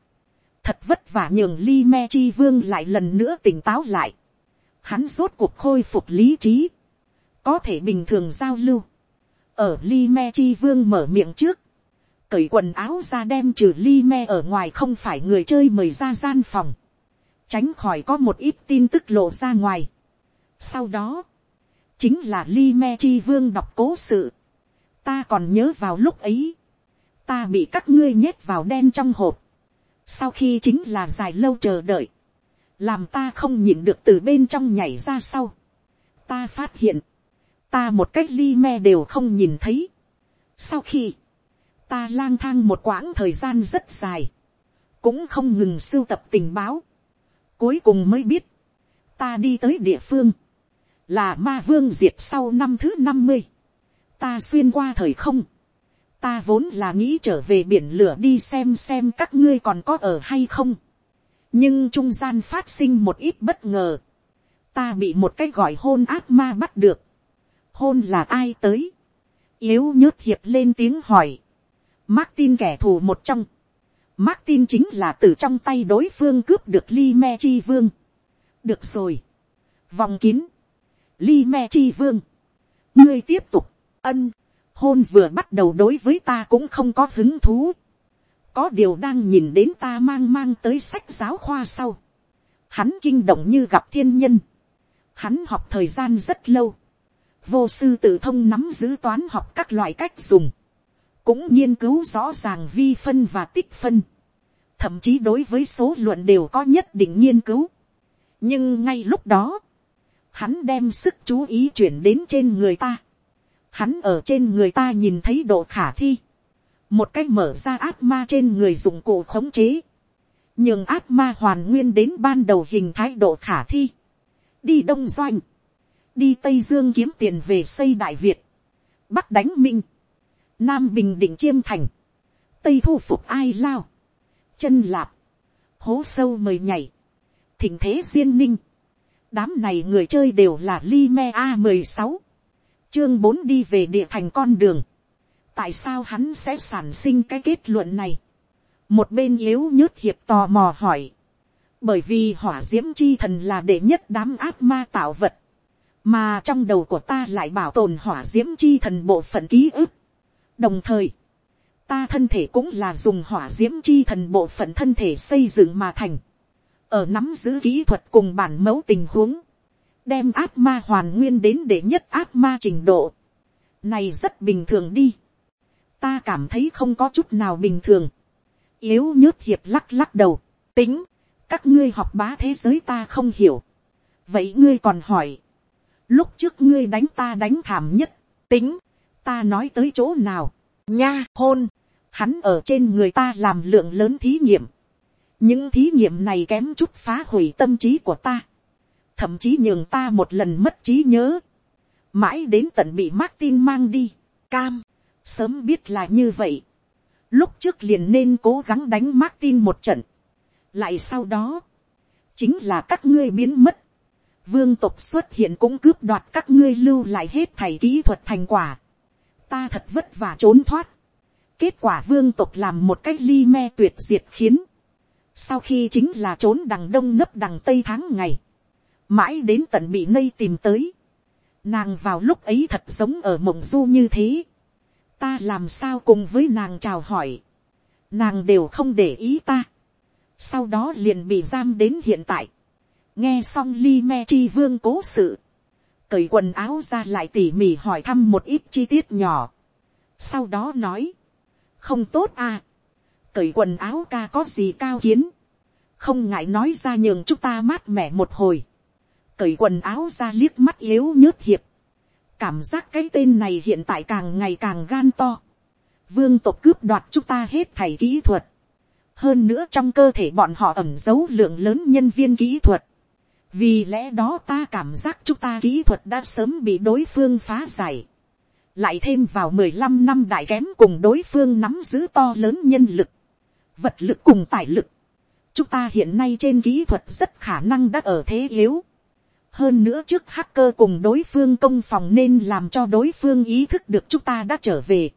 [SPEAKER 1] thật vất vả nhường li me chi vương lại lần nữa tỉnh táo lại, hắn rốt cuộc khôi phục lý trí, có thể bình thường giao lưu, ở li me chi vương mở miệng trước, cởi quần áo ra đem trừ li me ở ngoài không phải người chơi mời ra gian phòng, tránh khỏi có một ít tin tức lộ ra ngoài. Sau đó, chính là li me chi vương đọc cố sự, ta còn nhớ vào lúc ấy, ta bị các ngươi nhét vào đen trong hộp, sau khi chính là dài lâu chờ đợi, làm ta không nhìn được từ bên trong nhảy ra sau, ta phát hiện, ta một cách ly me đều không nhìn thấy. Sau khi, ta lang thang một quãng thời gian rất dài, cũng không ngừng sưu tập tình báo, cuối cùng mới biết, ta đi tới địa phương, là ma vương diệt sau năm thứ năm mươi, ta xuyên qua thời không, ta vốn là nghĩ trở về biển lửa đi xem xem các ngươi còn có ở hay không, nhưng trung gian phát sinh một ít bất ngờ, ta bị một cái gọi hôn ác ma bắt được, hôn là ai tới, yếu nhớt hiệp lên tiếng hỏi, Martin kẻ thù một trong, Martin chính là từ trong tay đối phương cướp được Li Me Chi Vương. Được rồi. Vòng kín. Li Me Chi Vương. Ngươi tiếp tục. Ân. Hôn vừa bắt đầu đối với ta cũng không có hứng thú. Có điều đang nhìn đến ta mang mang tới sách giáo khoa sau. Hắn kinh động như gặp thiên nhân. Hắn học thời gian rất lâu vô sư tự thông nắm giữ toán học các loại cách dùng, cũng nghiên cứu rõ ràng vi phân và tích phân, thậm chí đối với số luận đều có nhất định nghiên cứu. nhưng ngay lúc đó, hắn đem sức chú ý chuyển đến trên người ta, hắn ở trên người ta nhìn thấy độ khả thi, một cách mở ra ác ma trên người dụng cụ khống chế, nhưng ác ma hoàn nguyên đến ban đầu hình thái độ khả thi, đi đông doanh, đi tây dương kiếm tiền về xây đại việt, bắc đánh minh, nam bình định chiêm thành, tây thu phục ai lao, chân lạp, hố sâu mời nhảy, thỉnh thế duyên ninh, đám này người chơi đều là li me a mười sáu, chương bốn đi về địa thành con đường, tại sao hắn sẽ sản sinh cái kết luận này, một bên yếu nhớt hiệp tò mò hỏi, bởi vì hỏa d i ễ m chi thần là đệ nhất đám ác ma tạo vật, mà trong đầu của ta lại bảo tồn hỏa d i ễ m chi thần bộ phận ký ức. đồng thời, ta thân thể cũng là dùng hỏa d i ễ m chi thần bộ phận thân thể xây dựng mà thành, ở nắm giữ kỹ thuật cùng bản mẫu tình huống, đem ác ma hoàn nguyên đến để nhất ác ma trình độ, này rất bình thường đi, ta cảm thấy không có chút nào bình thường, yếu nhớt hiệp lắc lắc đầu, tính, các ngươi học bá thế giới ta không hiểu, vậy ngươi còn hỏi, lúc trước ngươi đánh ta đánh thảm nhất, tính, ta nói tới chỗ nào, nha hôn, hắn ở trên người ta làm lượng lớn thí nghiệm, những thí nghiệm này kém chút phá hủy tâm trí của ta, thậm chí nhường ta một lần mất trí nhớ, mãi đến tận bị Martin mang đi, cam, sớm biết là như vậy, lúc trước liền nên cố gắng đánh Martin một trận, lại sau đó, chính là các ngươi biến mất, vương tục xuất hiện cũng cướp đoạt các ngươi lưu lại hết thầy kỹ thuật thành quả, ta thật vất vả trốn thoát, Kết quả vương tộc làm một cách ly me tuyệt diệt khiến. Sau khi chính là trốn đằng đông nấp đằng tây tháng ngày. Mãi đến tận bị nây tìm tới. Nàng vào lúc ấy thật giống ở mộng du như thế. Ta làm sao cùng với nàng chào hỏi. Nàng đều không để ý ta. Sau đó liền bị giam đến hiện tại. Nghe xong ly me chi vương cố sự. Cởi quần áo ra lại tỉ mỉ hỏi thăm một ít chi tiết nhỏ. Sau đó nói không tốt à. cởi quần áo ca có gì cao kiến. không ngại nói ra nhường chúng ta mát mẻ một hồi. cởi quần áo ra liếc mắt yếu nhớt hiệp cảm giác cái tên này hiện tại càng ngày càng gan to. vương tộc cướp đoạt chúng ta hết thầy kỹ thuật. hơn nữa trong cơ thể bọn họ ẩm giấu lượng lớn nhân viên kỹ thuật. vì lẽ đó ta cảm giác chúng ta kỹ thuật đã sớm bị đối phương phá giải lại thêm vào mười lăm năm đại kém cùng đối phương nắm giữ to lớn nhân lực, vật lực cùng tài lực. chúng ta hiện nay trên kỹ thuật rất khả năng đã ở thế yếu hơn nữa trước hacker cùng đối phương công phòng nên làm cho đối phương ý thức được chúng ta đã trở về.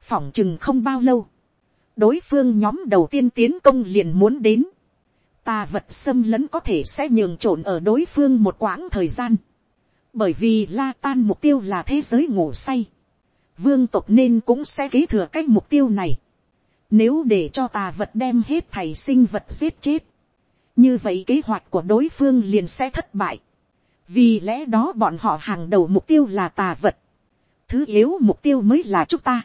[SPEAKER 1] phỏng chừng không bao lâu. đối phương nhóm đầu tiên tiến công liền muốn đến. ta vật xâm lấn có thể sẽ nhường trộn ở đối phương một quãng thời gian bởi vì la tan mục tiêu là thế giới ngủ say, vương tộc nên cũng sẽ kế thừa cái mục tiêu này. Nếu để cho tà vật đem hết thầy sinh vật giết chết, như vậy kế hoạch của đối phương liền sẽ thất bại vì lẽ đó bọn họ hàng đầu mục tiêu là tà vật, thứ yếu mục tiêu mới là chúng ta.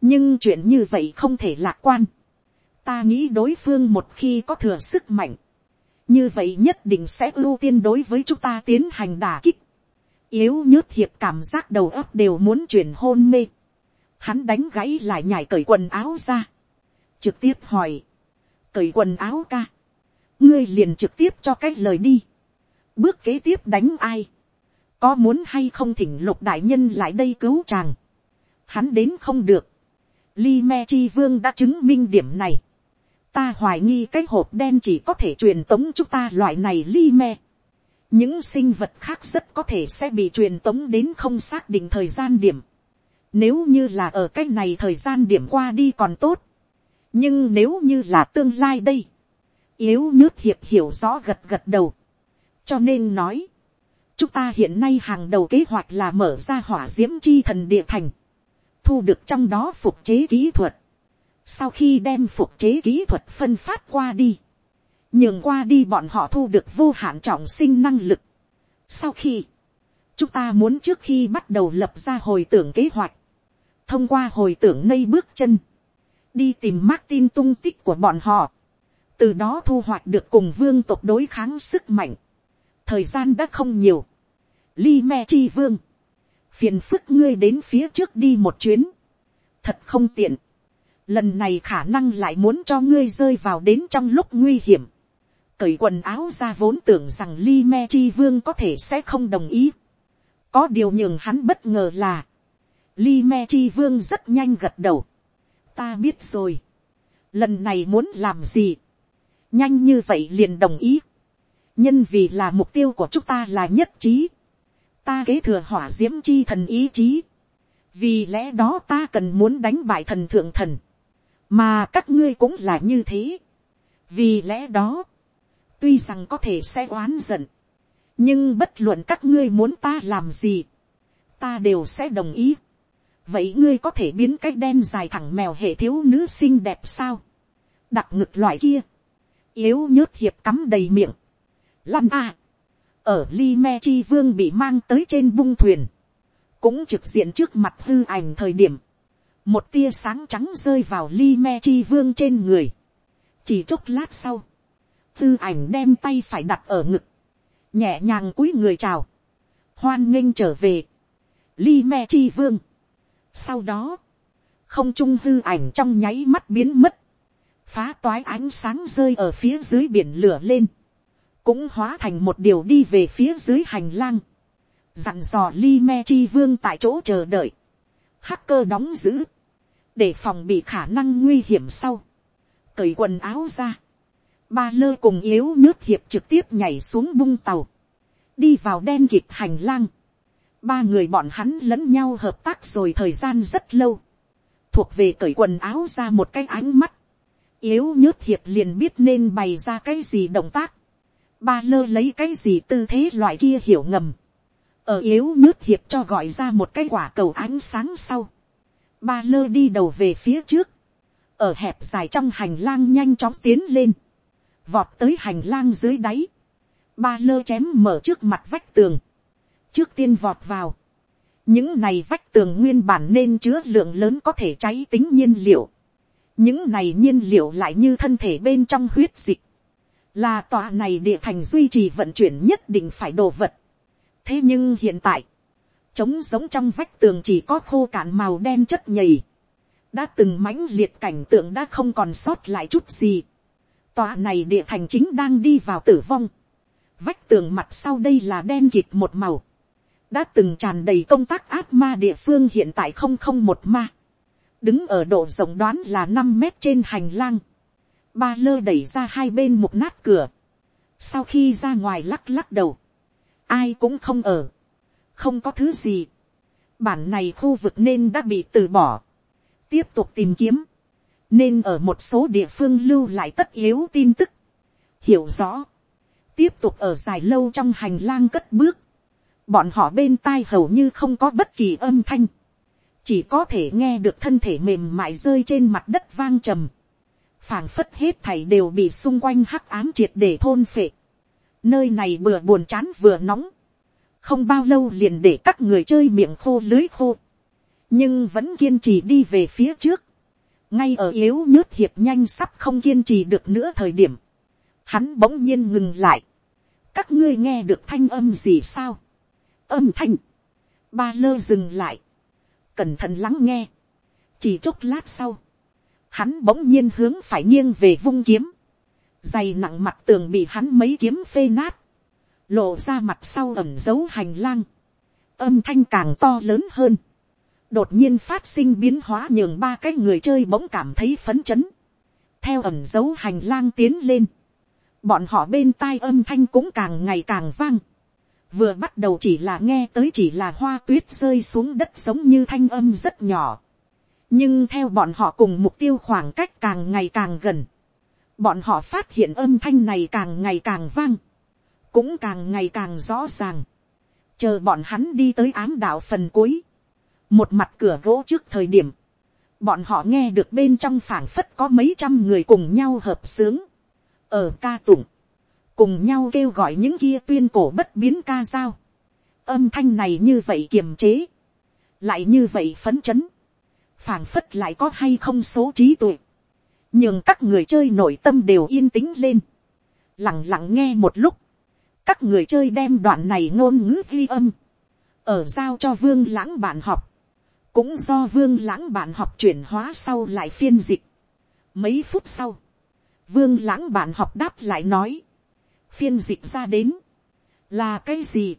[SPEAKER 1] nhưng chuyện như vậy không thể lạc quan. ta nghĩ đối phương một khi có thừa sức mạnh, như vậy nhất định sẽ ưu tiên đối với chúng ta tiến hành đả kích yếu nhớt hiệp cảm giác đầu óc đều muốn chuyển hôn mê. Hắn đánh gãy lại nhảy cởi quần áo ra. Trực tiếp hỏi. Cởi quần áo ca. Ngươi liền trực tiếp cho cái lời đi. Bước kế tiếp đánh ai. Có muốn hay không thỉnh lục đại nhân lại đây cứu chàng. Hắn đến không được. Li Me Chi Vương đã chứng minh điểm này. Ta hoài nghi cái hộp đen chỉ có thể truyền tống chúng ta loại này Li Me những sinh vật khác rất có thể sẽ bị truyền tống đến không xác định thời gian điểm. Nếu như là ở cái này thời gian điểm qua đi còn tốt. nhưng nếu như là tương lai đây, yếu nhớt hiệp hiểu rõ gật gật đầu cho nên nói, chúng ta hiện nay hàng đầu kế hoạch là mở ra hỏa d i ễ m chi thần địa thành, thu được trong đó phục chế kỹ thuật. sau khi đem phục chế kỹ thuật phân phát qua đi, nhường qua đi bọn họ thu được vô hạn trọng sinh năng lực. Sau khi, chúng ta muốn trước khi bắt đầu lập ra hồi tưởng kế hoạch, thông qua hồi tưởng nây bước chân, đi tìm Martin tung tích của bọn họ, từ đó thu hoạch được cùng vương tộc đối kháng sức mạnh thời gian đã không nhiều, li me chi vương, phiền phức ngươi đến phía trước đi một chuyến, thật không tiện, lần này khả năng lại muốn cho ngươi rơi vào đến trong lúc nguy hiểm, cởi quần áo ra vốn tưởng rằng Li Me Chi Vương có thể sẽ không đồng ý. Có điều nhường hắn bất ngờ là, Li Me Chi Vương rất nhanh gật đầu. Ta biết rồi. Lần này muốn làm gì? Nhanh như vậy liền đồng ý. Nhân vì là mục tiêu của chúng ta là nhất trí. Ta kế thừa hỏa diễm chi thần ý chí. Vì lẽ đó ta cần muốn đánh bại thần thượng thần. Mà các ngươi cũng là như thế. Vì lẽ đó tuy rằng có thể sẽ oán giận, nhưng bất luận các ngươi muốn ta làm gì, ta đều sẽ đồng ý. vậy ngươi có thể biến cái đen dài thẳng mèo hệ thiếu nữ xinh đẹp sao, đặt ngực loại kia, yếu nhớt hiệp cắm đầy miệng, lăn a, ở ly me chi vương bị mang tới trên bung thuyền, cũng trực diện trước mặt hư ảnh thời điểm, một tia sáng trắng rơi vào ly me chi vương trên người, chỉ chốc lát sau, hư ảnh đem tay phải đặt ở ngực, nhẹ nhàng cúi người chào, hoan nghênh trở về, ly me chi vương. Sau đó, không trung hư ảnh trong nháy mắt biến mất, phá toái ánh sáng rơi ở phía dưới biển lửa lên, cũng hóa thành một điều đi về phía dưới hành lang, dặn dò li me chi vương tại chỗ chờ đợi, hacker đóng giữ, để phòng bị khả năng nguy hiểm sau, cởi quần áo ra, ba lơ cùng yếu nước hiệp trực tiếp nhảy xuống bung tàu, đi vào đen kịt hành lang, ba người bọn hắn lẫn nhau hợp tác rồi thời gian rất lâu, thuộc về cởi quần áo ra một cái ánh mắt, yếu nhớt hiệp liền biết nên bày ra cái gì động tác, ba lơ lấy cái gì tư thế loại kia hiểu ngầm, ở yếu nước hiệp cho gọi ra một cái quả cầu ánh sáng sau, ba lơ đi đầu về phía trước, ở hẹp dài trong hành lang nhanh chóng tiến lên, vọt tới hành lang dưới đáy, ba lơ chém mở trước mặt vách tường, trước tiên vọt vào, những này vách tường nguyên bản nên chứa lượng lớn có thể cháy tính nhiên liệu, những này nhiên liệu lại như thân thể bên trong huyết dịch, là tòa này địa thành duy trì vận chuyển nhất định phải đồ vật. thế nhưng hiện tại, trống giống trong vách tường chỉ có khô cạn màu đen chất nhầy, đã từng mãnh liệt cảnh tượng đã không còn sót lại chút gì. tòa này địa thành chính đang đi vào tử vong, vách tường mặt sau đây là đen kịt một màu, đã từng tràn đầy công tác át ma địa phương hiện tại không không một ma, đứng ở độ rộng đoán là năm mét trên hành lang, ba lơ đẩy ra hai bên một nát cửa, sau khi ra ngoài lắc lắc đầu, ai cũng không ở, không có thứ gì, bản này khu vực nên đã bị từ bỏ, tiếp tục tìm kiếm, nên ở một số địa phương lưu lại tất yếu tin tức, hiểu rõ, tiếp tục ở dài lâu trong hành lang cất bước, bọn họ bên tai hầu như không có bất kỳ âm thanh, chỉ có thể nghe được thân thể mềm mại rơi trên mặt đất vang trầm, phảng phất hết thảy đều bị xung quanh hắc ám triệt để thôn phệ, nơi này vừa buồn chán vừa nóng, không bao lâu liền để các người chơi miệng khô lưới khô, nhưng vẫn kiên trì đi về phía trước, ngay ở yếu nhớt hiệp nhanh sắp không kiên trì được nữa thời điểm, hắn bỗng nhiên ngừng lại, các ngươi nghe được thanh âm gì sao, âm thanh, ba lơ dừng lại, cẩn thận lắng nghe, chỉ chốc lát sau, hắn bỗng nhiên hướng phải nghiêng về vung kiếm, dày nặng mặt tường bị hắn mấy kiếm phê nát, lộ ra mặt sau ẩm dấu hành lang, âm thanh càng to lớn hơn, đột nhiên phát sinh biến hóa nhường ba cái người chơi bỗng cảm thấy phấn chấn, theo ẩm dấu hành lang tiến lên, bọn họ bên tai âm thanh cũng càng ngày càng vang, vừa bắt đầu chỉ là nghe tới chỉ là hoa tuyết rơi xuống đất giống như thanh âm rất nhỏ, nhưng theo bọn họ cùng mục tiêu khoảng cách càng ngày càng gần, bọn họ phát hiện âm thanh này càng ngày càng vang, cũng càng ngày càng rõ ràng, chờ bọn hắn đi tới ám đạo phần cuối, một mặt cửa gỗ trước thời điểm, bọn họ nghe được bên trong phảng phất có mấy trăm người cùng nhau hợp sướng, ở ca tụng, cùng nhau kêu gọi những kia tuyên cổ bất biến ca dao. âm thanh này như vậy kiềm chế, lại như vậy phấn chấn, phảng phất lại có hay không số trí tuệ, nhưng các người chơi nội tâm đều yên tĩnh lên, lặng lặng nghe một lúc, các người chơi đem đoạn này ngôn ngữ ghi âm, ở giao cho vương lãng bạn học, cũng do vương lãng bạn học chuyển hóa sau lại phiên dịch. Mấy phút sau, vương lãng bạn học đáp lại nói, phiên dịch ra đến, là cái gì,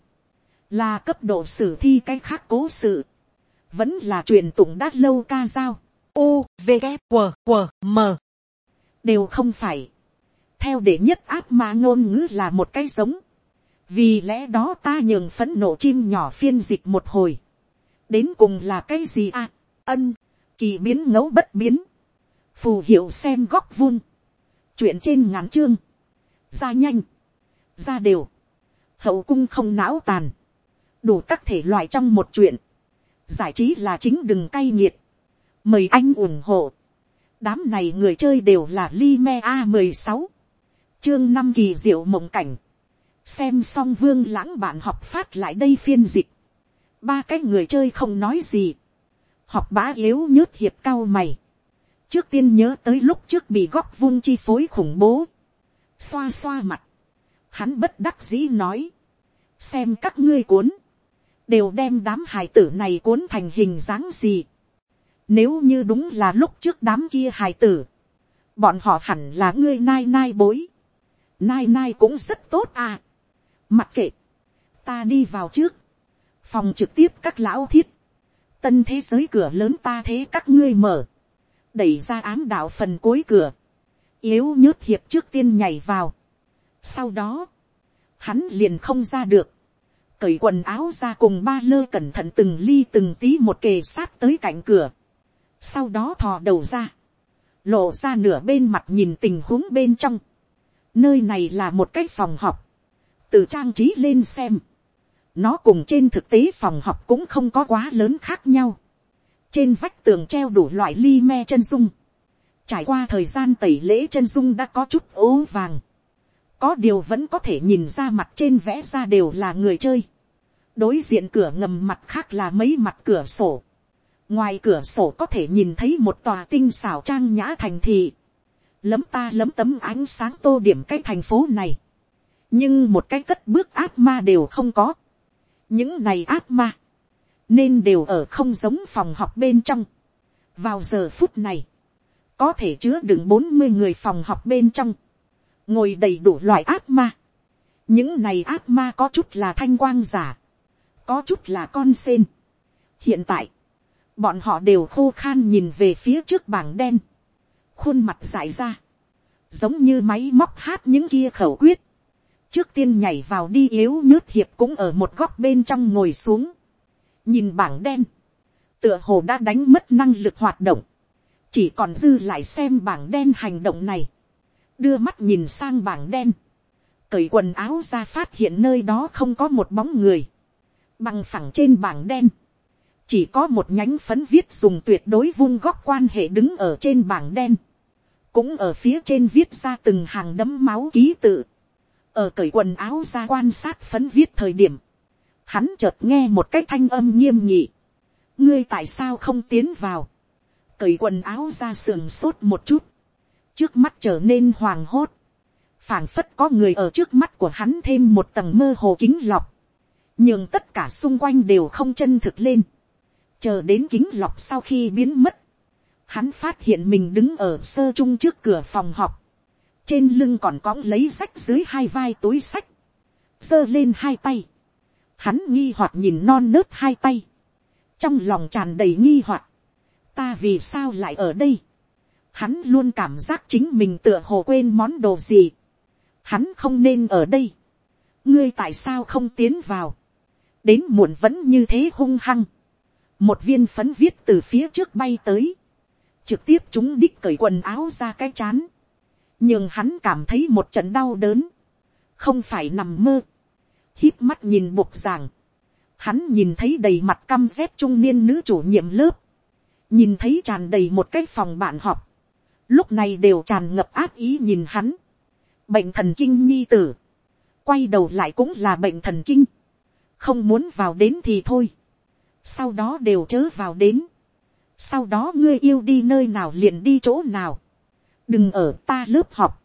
[SPEAKER 1] là cấp độ sử thi cái khác cố sự, vẫn là truyền tụng đã lâu ca dao, u, v, k, q, q, m, đều không phải, theo để nhất áp ma ngôn ngữ là một cái giống, vì lẽ đó ta nhường phấn nộ chim nhỏ phiên dịch một hồi, đến cùng là cái gì à, ân, kỳ biến ngẫu bất biến, phù hiệu xem góc vun, chuyện trên ngắn chương, ra nhanh, ra đều, hậu cung không não tàn, đủ các thể loại trong một chuyện, giải trí là chính đừng cay nghiệt, mời anh ủng hộ, đám này người chơi đều là Lime a mười sáu, chương năm kỳ diệu mộng cảnh, xem xong vương lãng bạn học phát lại đây phiên dịch, ba cái người chơi không nói gì, học bá yếu nhớt hiệp cao mày, trước tiên nhớ tới lúc trước bị góc vung chi phối khủng bố, xoa xoa mặt, hắn bất đắc dĩ nói, xem các ngươi cuốn, đều đem đám hài tử này cuốn thành hình dáng gì. Nếu như đúng là lúc trước đám kia hài tử, bọn họ hẳn là ngươi nai nai bối. Nai nai cũng rất tốt à. Mặc kệ, ta đi vào trước, phòng trực tiếp các lão thiết, tân thế giới cửa lớn ta thế các ngươi mở, đẩy ra ám đạo phần cuối cửa, yếu nhớt hiệp trước tiên nhảy vào. Sau đó, hắn liền không ra được, cởi quần áo ra cùng ba lơ cẩn thận từng ly từng tí một kề sát tới cạnh cửa, sau đó thò đầu ra, lộ ra nửa bên mặt nhìn tình huống bên trong, nơi này là một cái phòng học. Từ trang trí lên xem, nó cùng trên thực tế phòng học cũng không có quá lớn khác nhau, trên vách tường treo đủ loại ly me chân dung, trải qua thời gian tẩy lễ chân dung đã có chút ố vàng, có điều vẫn có thể nhìn ra mặt trên vẽ ra đều là người chơi. đối diện cửa ngầm mặt khác là mấy mặt cửa sổ. ngoài cửa sổ có thể nhìn thấy một tòa tinh xảo trang nhã thành thị. lấm ta lấm tấm ánh sáng tô điểm cái thành phố này. nhưng một cái cất bước ác ma đều không có. những này ác ma, nên đều ở không giống phòng học bên trong. vào giờ phút này, có thể chứa đựng bốn mươi người phòng học bên trong ngồi đầy đủ loại ác ma. những này ác ma có chút là thanh quang giả, có chút là con sen. hiện tại, bọn họ đều khô khan nhìn về phía trước bảng đen, khuôn mặt dại ra, giống như máy móc hát những kia khẩu quyết. trước tiên nhảy vào đi yếu nhớt hiệp cũng ở một góc bên trong ngồi xuống, nhìn bảng đen, tựa hồ đã đánh mất năng lực hoạt động, chỉ còn dư lại xem bảng đen hành động này, đưa mắt nhìn sang bảng đen, cởi quần áo ra phát hiện nơi đó không có một bóng người, bằng phẳng trên bảng đen, chỉ có một nhánh phấn viết dùng tuyệt đối vung góc quan hệ đứng ở trên bảng đen, cũng ở phía trên viết ra từng hàng đấm máu ký tự, ở cởi quần áo ra quan sát phấn viết thời điểm, hắn chợt nghe một cái thanh âm nghiêm nhị, ngươi tại sao không tiến vào, cởi quần áo ra sườn sốt một chút, trước mắt trở nên hoàng hốt, phảng phất có người ở trước mắt của hắn thêm một tầng mơ hồ kính lọc, nhưng tất cả xung quanh đều không chân thực lên, chờ đến kính lọc sau khi biến mất, hắn phát hiện mình đứng ở sơ trung trước cửa phòng học, trên lưng còn cõng lấy sách dưới hai vai túi sách, giơ lên hai tay, hắn nghi hoặc nhìn non nớt hai tay, trong lòng tràn đầy nghi hoặc, ta vì sao lại ở đây, hắn luôn cảm giác chính mình tựa hồ quên món đồ gì. Hắn không nên ở đây. ngươi tại sao không tiến vào. đến muộn vẫn như thế hung hăng. một viên phấn viết từ phía trước bay tới. trực tiếp chúng đích cởi quần áo ra cái chán. nhưng hắn cảm thấy một trận đau đớn. không phải nằm mơ. hít mắt nhìn buộc giảng. hắn nhìn thấy đầy mặt căm dép trung niên nữ chủ nhiệm lớp. nhìn thấy tràn đầy một cái phòng bạn họp lúc này đều tràn ngập áp ý nhìn hắn, bệnh thần kinh nhi tử, quay đầu lại cũng là bệnh thần kinh, không muốn vào đến thì thôi, sau đó đều chớ vào đến, sau đó ngươi yêu đi nơi nào liền đi chỗ nào, đừng ở ta lớp học,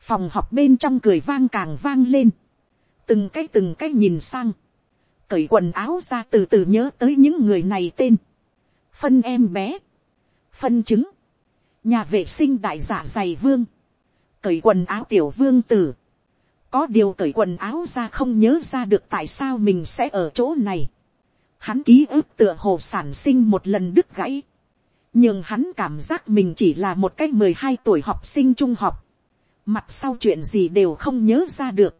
[SPEAKER 1] phòng học bên trong cười vang càng vang lên, từng cái từng cái nhìn sang, cởi quần áo ra từ từ nhớ tới những người này tên, phân em bé, phân chứng, nhà vệ sinh đại giả dày vương, cởi quần áo tiểu vương tử, có điều cởi quần áo ra không nhớ ra được tại sao mình sẽ ở chỗ này. Hắn ký ức tựa hồ sản sinh một lần đứt gãy. Nhưng hắn cảm giác mình chỉ là một cái mười hai tuổi học sinh trung học. Mặt sau chuyện gì đều không nhớ ra được.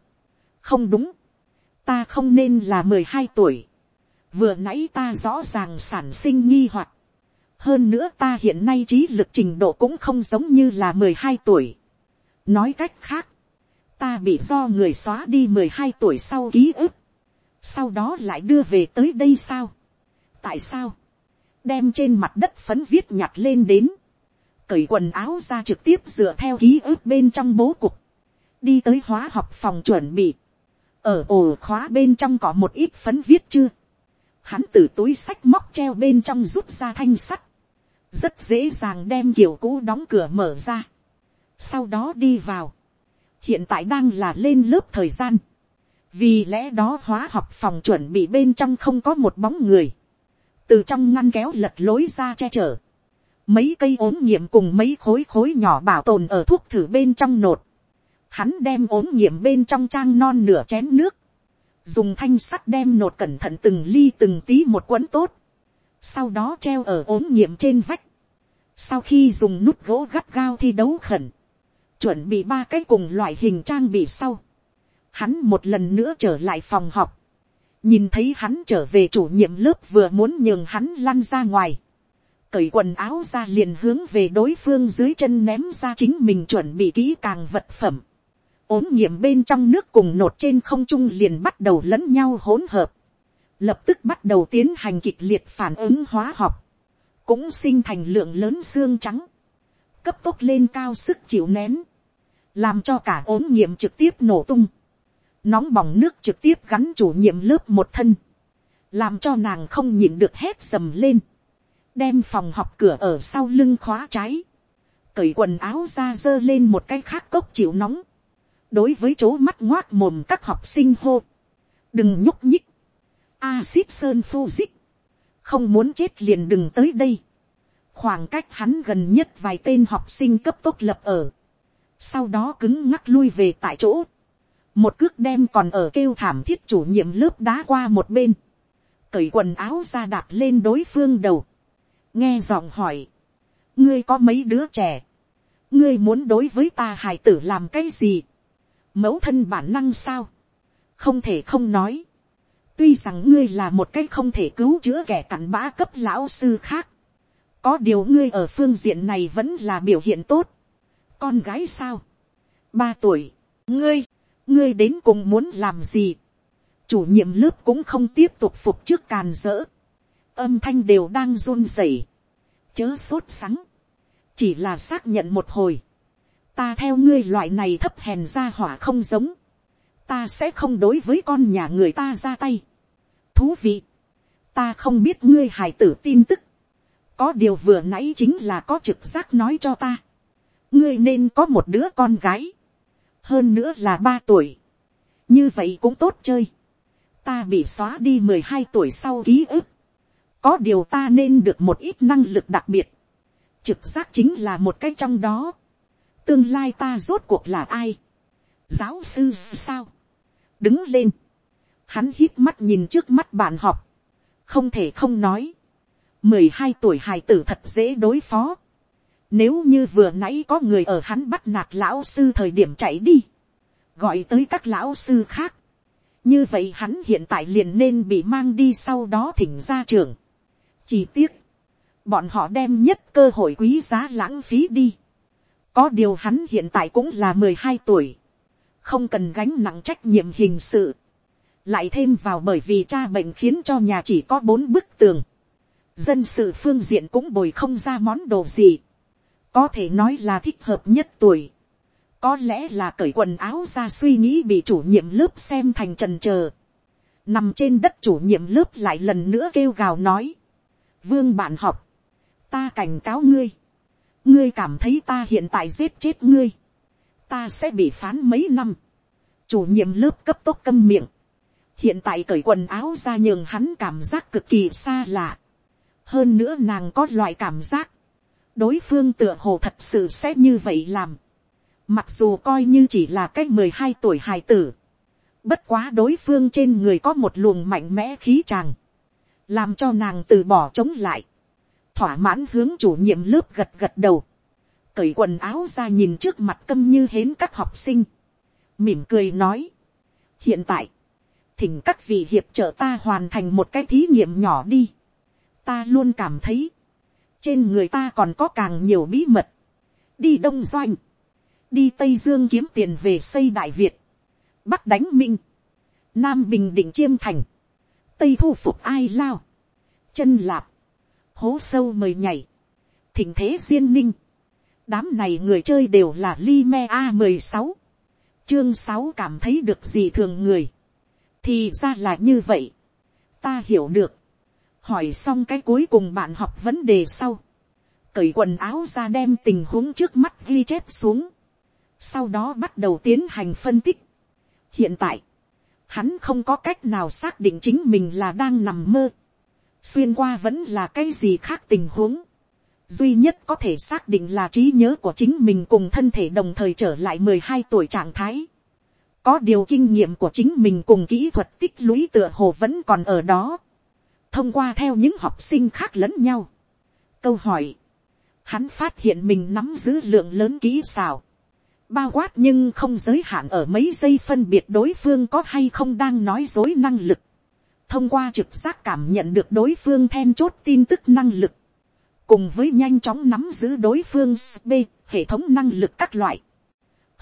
[SPEAKER 1] Không đúng. Ta không nên là mười hai tuổi. Vừa nãy ta rõ ràng sản sinh nghi hoặc hơn nữa ta hiện nay trí lực trình độ cũng không giống như là mười hai tuổi. nói cách khác, ta bị do người xóa đi mười hai tuổi sau ký ức, sau đó lại đưa về tới đây sao. tại sao, đem trên mặt đất phấn viết nhặt lên đến, cởi quần áo ra trực tiếp dựa theo ký ức bên trong bố cục, đi tới hóa học phòng chuẩn bị, ở ổ khóa bên trong có một ít phấn viết chưa, hắn từ túi sách móc treo bên trong rút ra thanh sắt, rất dễ dàng đem kiểu cũ đóng cửa mở ra, sau đó đi vào, hiện tại đang là lên lớp thời gian, vì lẽ đó hóa học phòng chuẩn bị bên trong không có một bóng người, từ trong ngăn kéo lật lối ra che chở, mấy cây ốm nghiệm cùng mấy khối khối nhỏ bảo tồn ở thuốc thử bên trong nột, hắn đem ốm nghiệm bên trong trang non nửa chén nước, dùng thanh sắt đem nột cẩn thận từng ly từng tí một quấn tốt, sau đó treo ở ốm nghiệm trên vách, sau khi dùng nút gỗ gắt gao thi đấu khẩn, chuẩn bị ba cái cùng loại hình trang bị sau, hắn một lần nữa trở lại phòng học, nhìn thấy hắn trở về chủ nhiệm lớp vừa muốn nhường hắn lăn ra ngoài, cởi quần áo ra liền hướng về đối phương dưới chân ném ra chính mình chuẩn bị kỹ càng vật phẩm, ốm nghiệm bên trong nước cùng nột trên không trung liền bắt đầu lẫn nhau hỗn hợp, lập tức bắt đầu tiến hành kịch liệt phản ứng hóa học, cũng sinh thành lượng lớn xương trắng, cấp tốc lên cao sức chịu nén, làm cho cả ốm nghiệm trực tiếp nổ tung, nóng bỏng nước trực tiếp gắn chủ nhiệm lớp một thân, làm cho nàng không nhịn được hét sầm lên, đem phòng học cửa ở sau lưng khóa trái, cởi quần áo ra dơ lên một cái khác cốc chịu nóng, đối với chỗ mắt ngoác mồm các học sinh hô, đừng nhúc nhích, Axit sơn phu dích, không muốn chết liền đừng tới đây, khoảng cách hắn gần nhất vài tên học sinh cấp tốc lập ở, sau đó cứng ngắc lui về tại chỗ, một cước đem còn ở kêu thảm thiết chủ nhiệm lớp đá qua một bên, cởi quần áo ra đạp lên đối phương đầu, nghe giọng hỏi, ngươi có mấy đứa trẻ, ngươi muốn đối với ta hài tử làm cái gì, mẫu thân bản năng sao, không thể không nói, tuy rằng ngươi là một cái không thể cứu chữa kẻ cặn bã cấp lão sư khác, có điều ngươi ở phương diện này vẫn là biểu hiện tốt, con gái sao, ba tuổi, ngươi, ngươi đến cùng muốn làm gì, chủ nhiệm lớp cũng không tiếp tục phục trước càn rỡ, âm thanh đều đang run rẩy, chớ sốt sắng, chỉ là xác nhận một hồi, ta theo ngươi loại này thấp hèn ra hỏa không giống, ta sẽ không đối với con nhà người ta ra tay thú vị, ta không biết ngươi hài tử tin tức, có điều vừa nãy chính là có trực giác nói cho ta, ngươi nên có một đứa con gái, hơn nữa là ba tuổi, như vậy cũng tốt chơi, ta bị xóa đi mười hai tuổi sau ký ức, có điều ta nên được một ít năng lực đặc biệt, trực giác chính là một cái trong đó, tương lai ta rốt cuộc là ai, giáo sư sao, đứng lên, hắn hít mắt nhìn trước mắt bạn học, không thể không nói, mười hai tuổi hài tử thật dễ đối phó, nếu như vừa nãy có người ở hắn bắt nạt lão sư thời điểm chạy đi, gọi tới các lão sư khác, như vậy hắn hiện tại liền nên bị mang đi sau đó thỉnh ra trường. Chỉ tiếc, bọn họ đem nhất cơ hội quý giá lãng phí đi. Có điều hắn hiện tại cũng là mười hai tuổi, không cần gánh nặng trách nhiệm hình sự. Lại thêm vào bởi vì cha bệnh khiến cho nhà chỉ có bốn bức tường. Dân sự phương diện cũng bồi không ra món đồ gì. Có thể nói là thích hợp nhất tuổi. Có lẽ là cởi quần áo ra suy nghĩ bị chủ nhiệm lớp xem thành trần trờ. Nằm trên đất chủ nhiệm lớp lại lần nữa kêu gào nói. Vương bạn học. Ta cảnh cáo ngươi ngươi cảm thấy ta hiện tại giết chết ngươi, ta sẽ bị phán mấy năm, chủ nhiệm lớp cấp tốc câm miệng, hiện tại cởi quần áo ra nhường hắn cảm giác cực kỳ xa lạ, hơn nữa nàng có loại cảm giác, đối phương tựa hồ thật sự sẽ như vậy làm, mặc dù coi như chỉ là cái mười hai tuổi hài tử, bất quá đối phương trên người có một luồng mạnh mẽ khí tràng, làm cho nàng từ bỏ chống lại, thỏa mãn hướng chủ nhiệm lớp gật gật đầu, cởi quần áo ra nhìn trước mặt câm như hến các học sinh, mỉm cười nói, hiện tại, thỉnh các vị hiệp trợ ta hoàn thành một cái thí nghiệm nhỏ đi, ta luôn cảm thấy, trên người ta còn có càng nhiều bí mật, đi đông doanh, đi tây dương kiếm tiền về xây đại việt, bắc đánh minh, nam bình định chiêm thành, tây thu phục ai lao, chân lạp, hố sâu mời nhảy, thỉnh thế duyên ninh, đám này người chơi đều là li me a mười sáu, chương sáu cảm thấy được gì thường người, thì ra là như vậy, ta hiểu được, hỏi xong cái cuối cùng bạn học vấn đề sau, cởi quần áo ra đem tình huống trước mắt ghi chép xuống, sau đó bắt đầu tiến hành phân tích. hiện tại, hắn không có cách nào xác định chính mình là đang nằm mơ, xuyên qua vẫn là cái gì khác tình huống, duy nhất có thể xác định là trí nhớ của chính mình cùng thân thể đồng thời trở lại mười hai tuổi trạng thái có điều kinh nghiệm của chính mình cùng kỹ thuật tích lũy tựa hồ vẫn còn ở đó. thông qua theo những học sinh khác lẫn nhau. câu hỏi, hắn phát hiện mình nắm giữ lượng lớn kỹ xào. bao quát nhưng không giới hạn ở mấy giây phân biệt đối phương có hay không đang nói dối năng lực. thông qua trực giác cảm nhận được đối phương then chốt tin tức năng lực cùng với nhanh chóng nắm giữ đối phương SB, hệ thống năng lực các loại,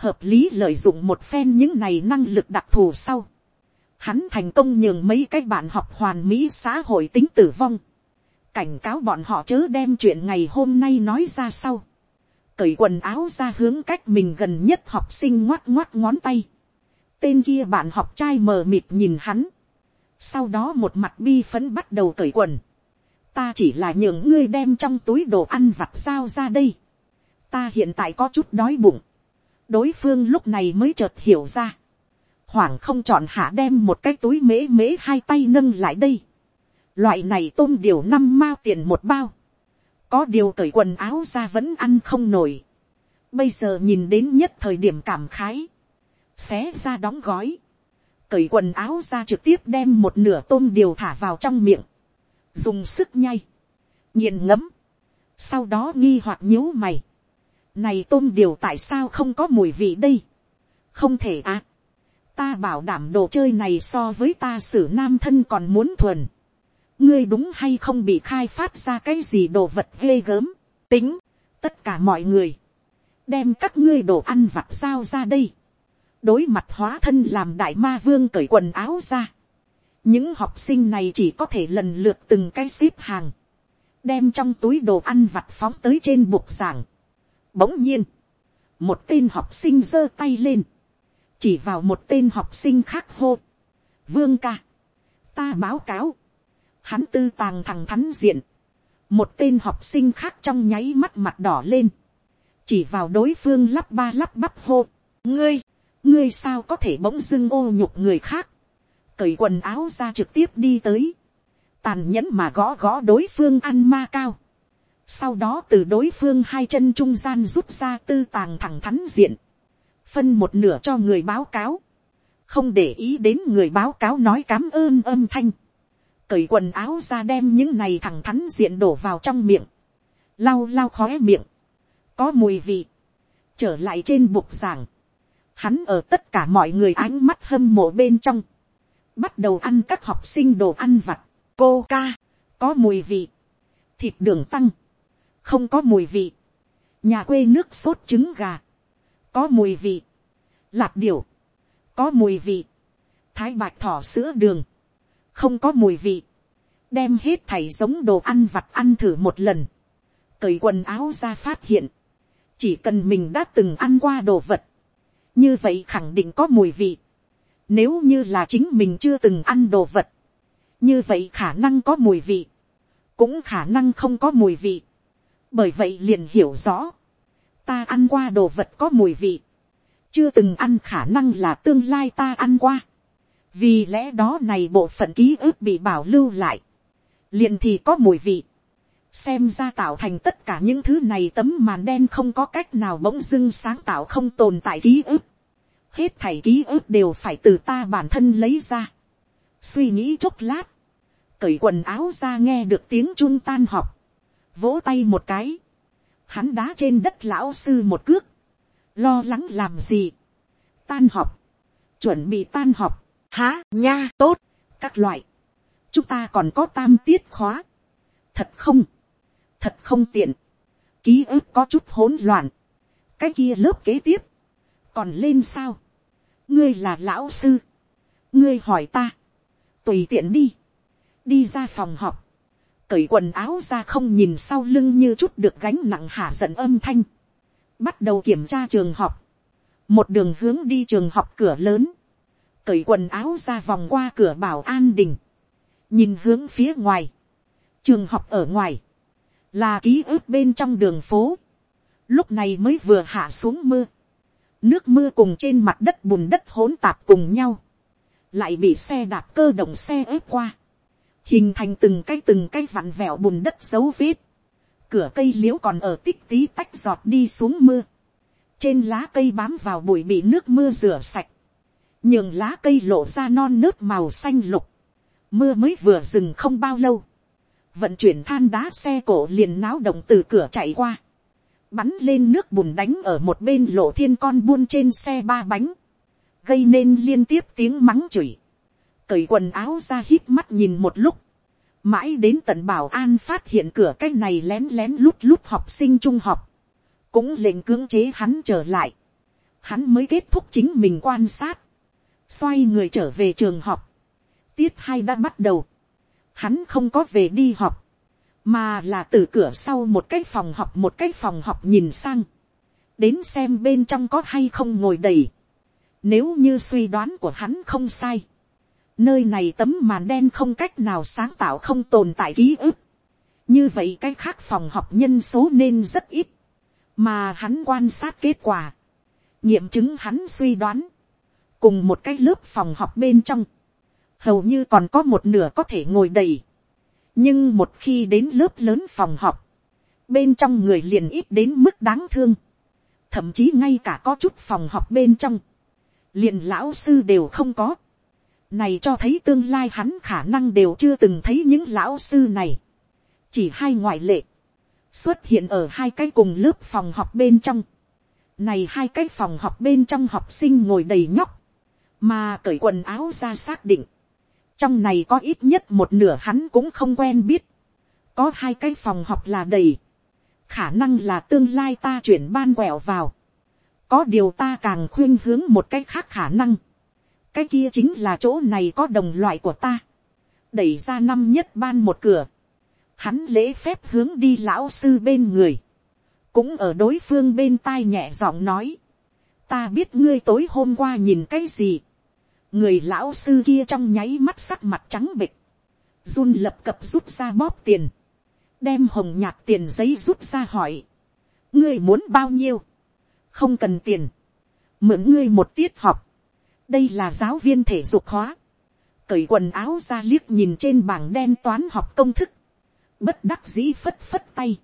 [SPEAKER 1] hợp lý lợi dụng một phen những này năng lực đặc thù sau, hắn thành công nhường mấy cái bạn học hoàn mỹ xã hội tính tử vong, cảnh cáo bọn họ chớ đem chuyện ngày hôm nay nói ra sau, cởi quần áo ra hướng cách mình gần nhất học sinh ngoắt ngoắt ngón tay, tên kia bạn học trai mờ mịt nhìn hắn, sau đó một mặt bi phấn bắt đầu cởi quần, ta chỉ là nhường ngươi đem trong túi đồ ăn vặt sao ra đây. ta hiện tại có chút đói bụng đối phương lúc này mới chợt hiểu ra. hoảng không chọn hạ đem một cái túi mễ mễ hai tay nâng lại đây. loại này tôm điều năm mao tiền một bao. có điều cởi quần áo ra vẫn ăn không nổi. bây giờ nhìn đến nhất thời điểm cảm khái. xé ra đóng gói. cởi quần áo ra trực tiếp đem một nửa tôm điều thả vào trong miệng dùng sức nhai, nghiền ngấm, sau đó nghi hoặc nhíu mày, này tôm điều tại sao không có mùi vị đây, không thể à, ta bảo đảm đồ chơi này so với ta xử nam thân còn muốn thuần, ngươi đúng hay không bị khai phát ra cái gì đồ vật ghê gớm, tính, tất cả mọi người, đem các ngươi đồ ăn vặt sao ra đây, đối mặt hóa thân làm đại ma vương cởi quần áo ra, những học sinh này chỉ có thể lần lượt từng cái xếp hàng, đem trong túi đồ ăn vặt phóng tới trên bục giảng. Bỗng nhiên, một tên học sinh giơ tay lên, chỉ vào một tên học sinh khác hô. Vương ca, ta báo cáo, hắn tư tàng thằng thắn diện, một tên học sinh khác trong nháy mắt mặt đỏ lên, chỉ vào đối phương lắp ba lắp bắp hô. ngươi, ngươi sao có thể bỗng dưng ô nhục người khác, cởi quần áo ra trực tiếp đi tới, tàn nhẫn mà gõ gõ đối phương ăn ma cao, sau đó từ đối phương hai chân trung gian rút ra tư tàng thẳng thắn diện, phân một nửa cho người báo cáo, không để ý đến người báo cáo nói cám ơn âm thanh, cởi quần áo ra đem những này thẳng thắn diện đổ vào trong miệng, lau lau khóe miệng, có mùi vị, trở lại trên bục giảng, hắn ở tất cả mọi người ánh mắt hâm mộ bên trong, bắt đầu ăn các học sinh đồ ăn vặt, cô ca, có mùi vị, thịt đường tăng, không có mùi vị, nhà quê nước sốt trứng gà, có mùi vị, lạp điều, có mùi vị, thái bạch thỏ sữa đường, không có mùi vị, đem hết thảy giống đồ ăn vặt ăn thử một lần, cởi quần áo ra phát hiện, chỉ cần mình đã từng ăn qua đồ vật, như vậy khẳng định có mùi vị, nếu như là chính mình chưa từng ăn đồ vật. Như vậy khả năng có mùi vị. Cũng khả năng không có mùi vị. Bởi vậy liền hiểu rõ. Ta ăn qua đồ vật có mùi vị. Chưa từng ăn khả năng là tương lai ta ăn qua. Vì lẽ đó này bộ phận ký ức bị bảo lưu lại. Liền thì có mùi vị xem ra tạo thành tất cả những thứ này tấm màn đen không có cách nào bỗng dưng sáng tạo không tồn tại ký ức hết thảy ký ức đều phải từ ta bản thân lấy ra. suy nghĩ chốc lát, cởi quần áo ra nghe được tiếng chun tan học, vỗ tay một cái, hắn đá trên đất lão sư một cước, lo lắng làm gì, tan học, chuẩn bị tan học, há nha tốt, các loại, chúng ta còn có tam tiết khóa, thật không, thật không tiện, ký ức có chút hỗn loạn, cái kia lớp kế tiếp, còn lên sao, ngươi là lão sư, ngươi hỏi ta, tùy tiện đi, đi ra phòng học, cởi quần áo ra không nhìn sau lưng như chút được gánh nặng hạ giận âm thanh, bắt đầu kiểm tra trường học, một đường hướng đi trường học cửa lớn, cởi quần áo ra vòng qua cửa bảo an đình, nhìn hướng phía ngoài, trường học ở ngoài, là ký ức bên trong đường phố, lúc này mới vừa hạ xuống mưa, nước mưa cùng trên mặt đất bùn đất hỗn tạp cùng nhau, lại bị xe đạp cơ động xe ép qua, hình thành từng cái từng cái vặn vẹo bùn đất dấu vết, cửa cây l i ễ u còn ở tích tí tách giọt đi xuống mưa, trên lá cây bám vào bụi bị nước mưa rửa sạch, nhường lá cây lộ ra non nước màu xanh lục, mưa mới vừa dừng không bao lâu, vận chuyển than đá xe cổ liền náo động từ cửa chạy qua, bắn lên nước bùn đánh ở một bên lộ thiên con buôn trên xe ba bánh, gây nên liên tiếp tiếng mắng chửi, cởi quần áo ra hít mắt nhìn một lúc, mãi đến tận bảo an phát hiện cửa cái này lén lén lút lút học sinh trung học, cũng lệnh cưỡng chế hắn trở lại, hắn mới kết thúc chính mình quan sát, xoay người trở về trường học, tiết hai đã bắt đầu, hắn không có về đi học, mà là từ cửa sau một cái phòng học một cái phòng học nhìn sang, đến xem bên trong có hay không ngồi đầy, nếu như suy đoán của hắn không sai, Nơi này tấm màn đen không cách nào sáng tạo không tồn tại ký ức. Như vậy cái khác phòng học nhân số nên rất ít. Mà hắn quan sát kết quả. Nghiệm chứng hắn suy đoán. Cùng một cái lớp phòng học bên trong. Hầu như còn có một nửa có thể ngồi đầy. Nhưng một khi đến lớp lớn phòng học. Bên trong người liền ít đến mức đáng thương. Thậm chí ngay cả có chút phòng học bên trong. Liền lão sư đều không có này cho thấy tương lai hắn khả năng đều chưa từng thấy những lão sư này. Chỉ hai ngoại lệ. Xuất hiện ở hai cái cùng lớp phòng học bên trong. Này hai cái phòng học bên trong học sinh ngồi đầy nhóc. Mà cởi quần áo ra xác định. Trong này có ít nhất một nửa hắn cũng không quen biết. Có hai cái phòng học là đầy. Khả năng là tương lai ta chuyển ban quẹo vào. Có điều ta càng khuyên hướng một cái khác khả năng cái kia chính là chỗ này có đồng loại của ta, đẩy ra năm nhất ban một cửa, hắn lễ phép hướng đi lão sư bên người, cũng ở đối phương bên tai nhẹ giọng nói, ta biết ngươi tối hôm qua nhìn cái gì, người lão sư kia trong nháy mắt sắc mặt trắng bịch, run lập cập rút ra bóp tiền, đem hồng nhạt tiền giấy rút ra hỏi, ngươi muốn bao nhiêu, không cần tiền, mượn ngươi một tiết học, đây là giáo viên thể dục hóa, cởi quần áo ra liếc nhìn trên bảng đen toán học công thức, bất đắc dĩ phất phất tay,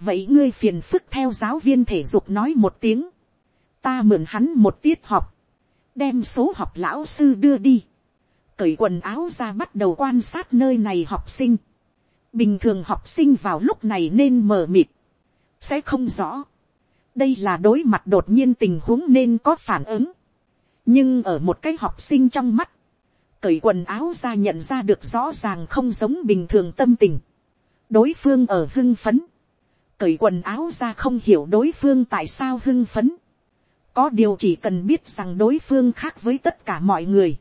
[SPEAKER 1] vậy ngươi phiền phức theo giáo viên thể dục nói một tiếng, ta mượn hắn một tiết học, đem số học lão sư đưa đi, cởi quần áo ra bắt đầu quan sát nơi này học sinh, bình thường học sinh vào lúc này nên mờ mịt, sẽ không rõ, đây là đối mặt đột nhiên tình huống nên có phản ứng, nhưng ở một cái học sinh trong mắt, cởi quần áo ra nhận ra được rõ ràng không giống bình thường tâm tình. đối phương ở hưng phấn, cởi quần áo ra không hiểu đối phương tại sao hưng phấn. có điều chỉ cần biết rằng đối phương khác với tất cả mọi người.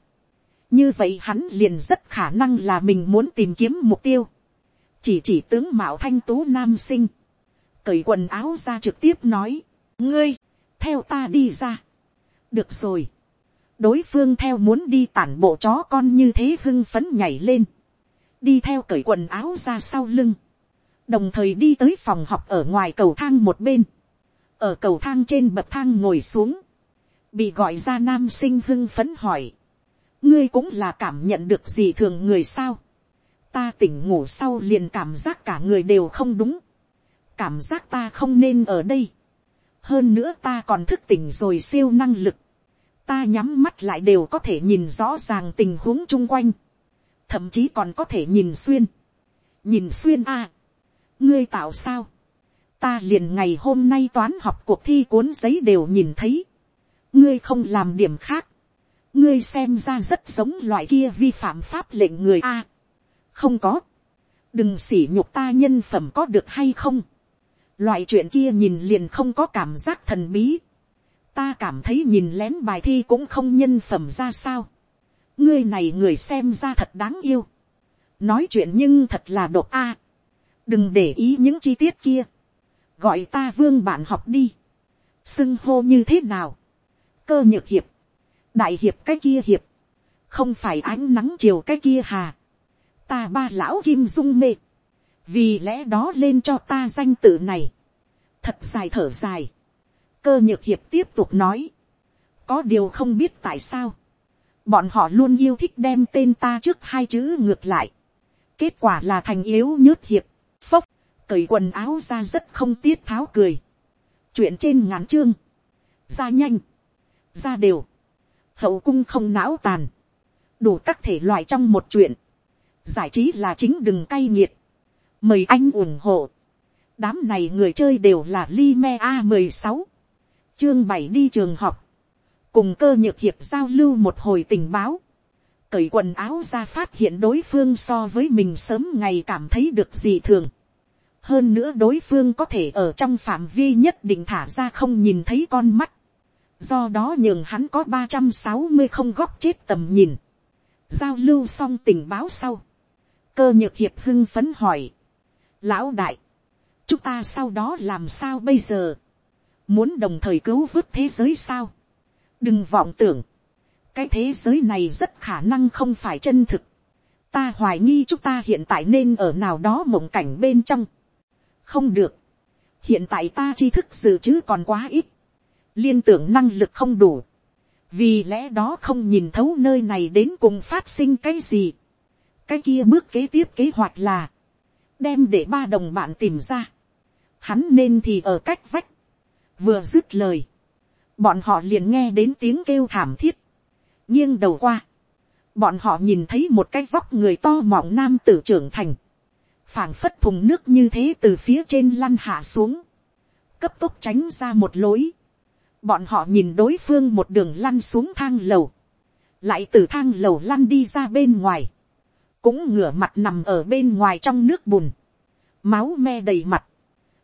[SPEAKER 1] như vậy hắn liền rất khả năng là mình muốn tìm kiếm mục tiêu. chỉ chỉ tướng mạo thanh tú nam sinh. cởi quần áo ra trực tiếp nói, ngươi, theo ta đi ra. được rồi đối phương theo muốn đi tản bộ chó con như thế hưng phấn nhảy lên, đi theo cởi quần áo ra sau lưng, đồng thời đi tới phòng học ở ngoài cầu thang một bên, ở cầu thang trên bậc thang ngồi xuống, bị gọi ra nam sinh hưng phấn hỏi, ngươi cũng là cảm nhận được gì thường người sao, ta tỉnh ngủ sau liền cảm giác cả người đều không đúng, cảm giác ta không nên ở đây, hơn nữa ta còn thức tỉnh rồi siêu năng lực, ta nhắm mắt lại đều có thể nhìn rõ ràng tình huống chung quanh, thậm chí còn có thể nhìn xuyên, nhìn xuyên a, ngươi tạo sao, ta liền ngày hôm nay toán học cuộc thi cuốn giấy đều nhìn thấy, ngươi không làm điểm khác, ngươi xem ra rất giống loại kia vi phạm pháp lệnh người a, không có, đừng xỉ nhục ta nhân phẩm có được hay không, loại chuyện kia nhìn liền không có cảm giác thần bí, ta cảm thấy nhìn lén bài thi cũng không nhân phẩm ra sao. ngươi này người xem ra thật đáng yêu. nói chuyện nhưng thật là độc a. đừng để ý những chi tiết kia, gọi ta vương bạn học đi, xưng hô như thế nào, cơ nhược hiệp, đại hiệp cái kia hiệp, không phải ánh nắng chiều cái kia hà, ta ba lão kim dung mê, vì lẽ đó lên cho ta danh tự này, thật dài thở dài, cơ nhược hiệp tiếp tục nói, có điều không biết tại sao, bọn họ luôn yêu thích đem tên ta trước hai chữ ngược lại, kết quả là thành yếu nhớt hiệp, phốc, cởi quần áo ra rất không tiết tháo cười, chuyện trên ngắn chương, ra nhanh, ra đều, hậu cung không não tàn, đủ các thể loại trong một chuyện, giải trí là chính đừng cay nghiệt, mời anh ủng hộ, đám này người chơi đều là li me a mười sáu, chương bảy đi trường học, cùng cơ nhược hiệp giao lưu một hồi tình báo, cởi quần áo ra phát hiện đối phương so với mình sớm ngày cảm thấy được gì thường. hơn nữa đối phương có thể ở trong phạm vi nhất định thả ra không nhìn thấy con mắt. do đó nhường hắn có ba trăm sáu mươi không góc chết tầm nhìn. giao lưu xong tình báo sau. cơ nhược hiệp hưng phấn hỏi. lão đại, chúng ta sau đó làm sao bây giờ muốn đồng thời cứu vớt thế giới sao. đừng vọng tưởng cái thế giới này rất khả năng không phải chân thực. ta hoài nghi chúng ta hiện tại nên ở nào đó mộng cảnh bên trong. không được. hiện tại ta tri thức dự trữ còn quá ít. liên tưởng năng lực không đủ. vì lẽ đó không nhìn thấu nơi này đến cùng phát sinh cái gì. cái kia bước kế tiếp kế hoạch là, đem để ba đồng bạn tìm ra. hắn nên thì ở cách vách vừa dứt lời, bọn họ liền nghe đến tiếng kêu thảm thiết. Nghiêng đầu qua, bọn họ nhìn thấy một cái vóc người to mọng nam tử trưởng thành, phảng phất thùng nước như thế từ phía trên lăn hạ xuống, cấp tốc tránh ra một lối, bọn họ nhìn đối phương một đường lăn xuống thang lầu, lại từ thang lầu lăn đi ra bên ngoài, cũng ngửa mặt nằm ở bên ngoài trong nước bùn, máu me đầy mặt.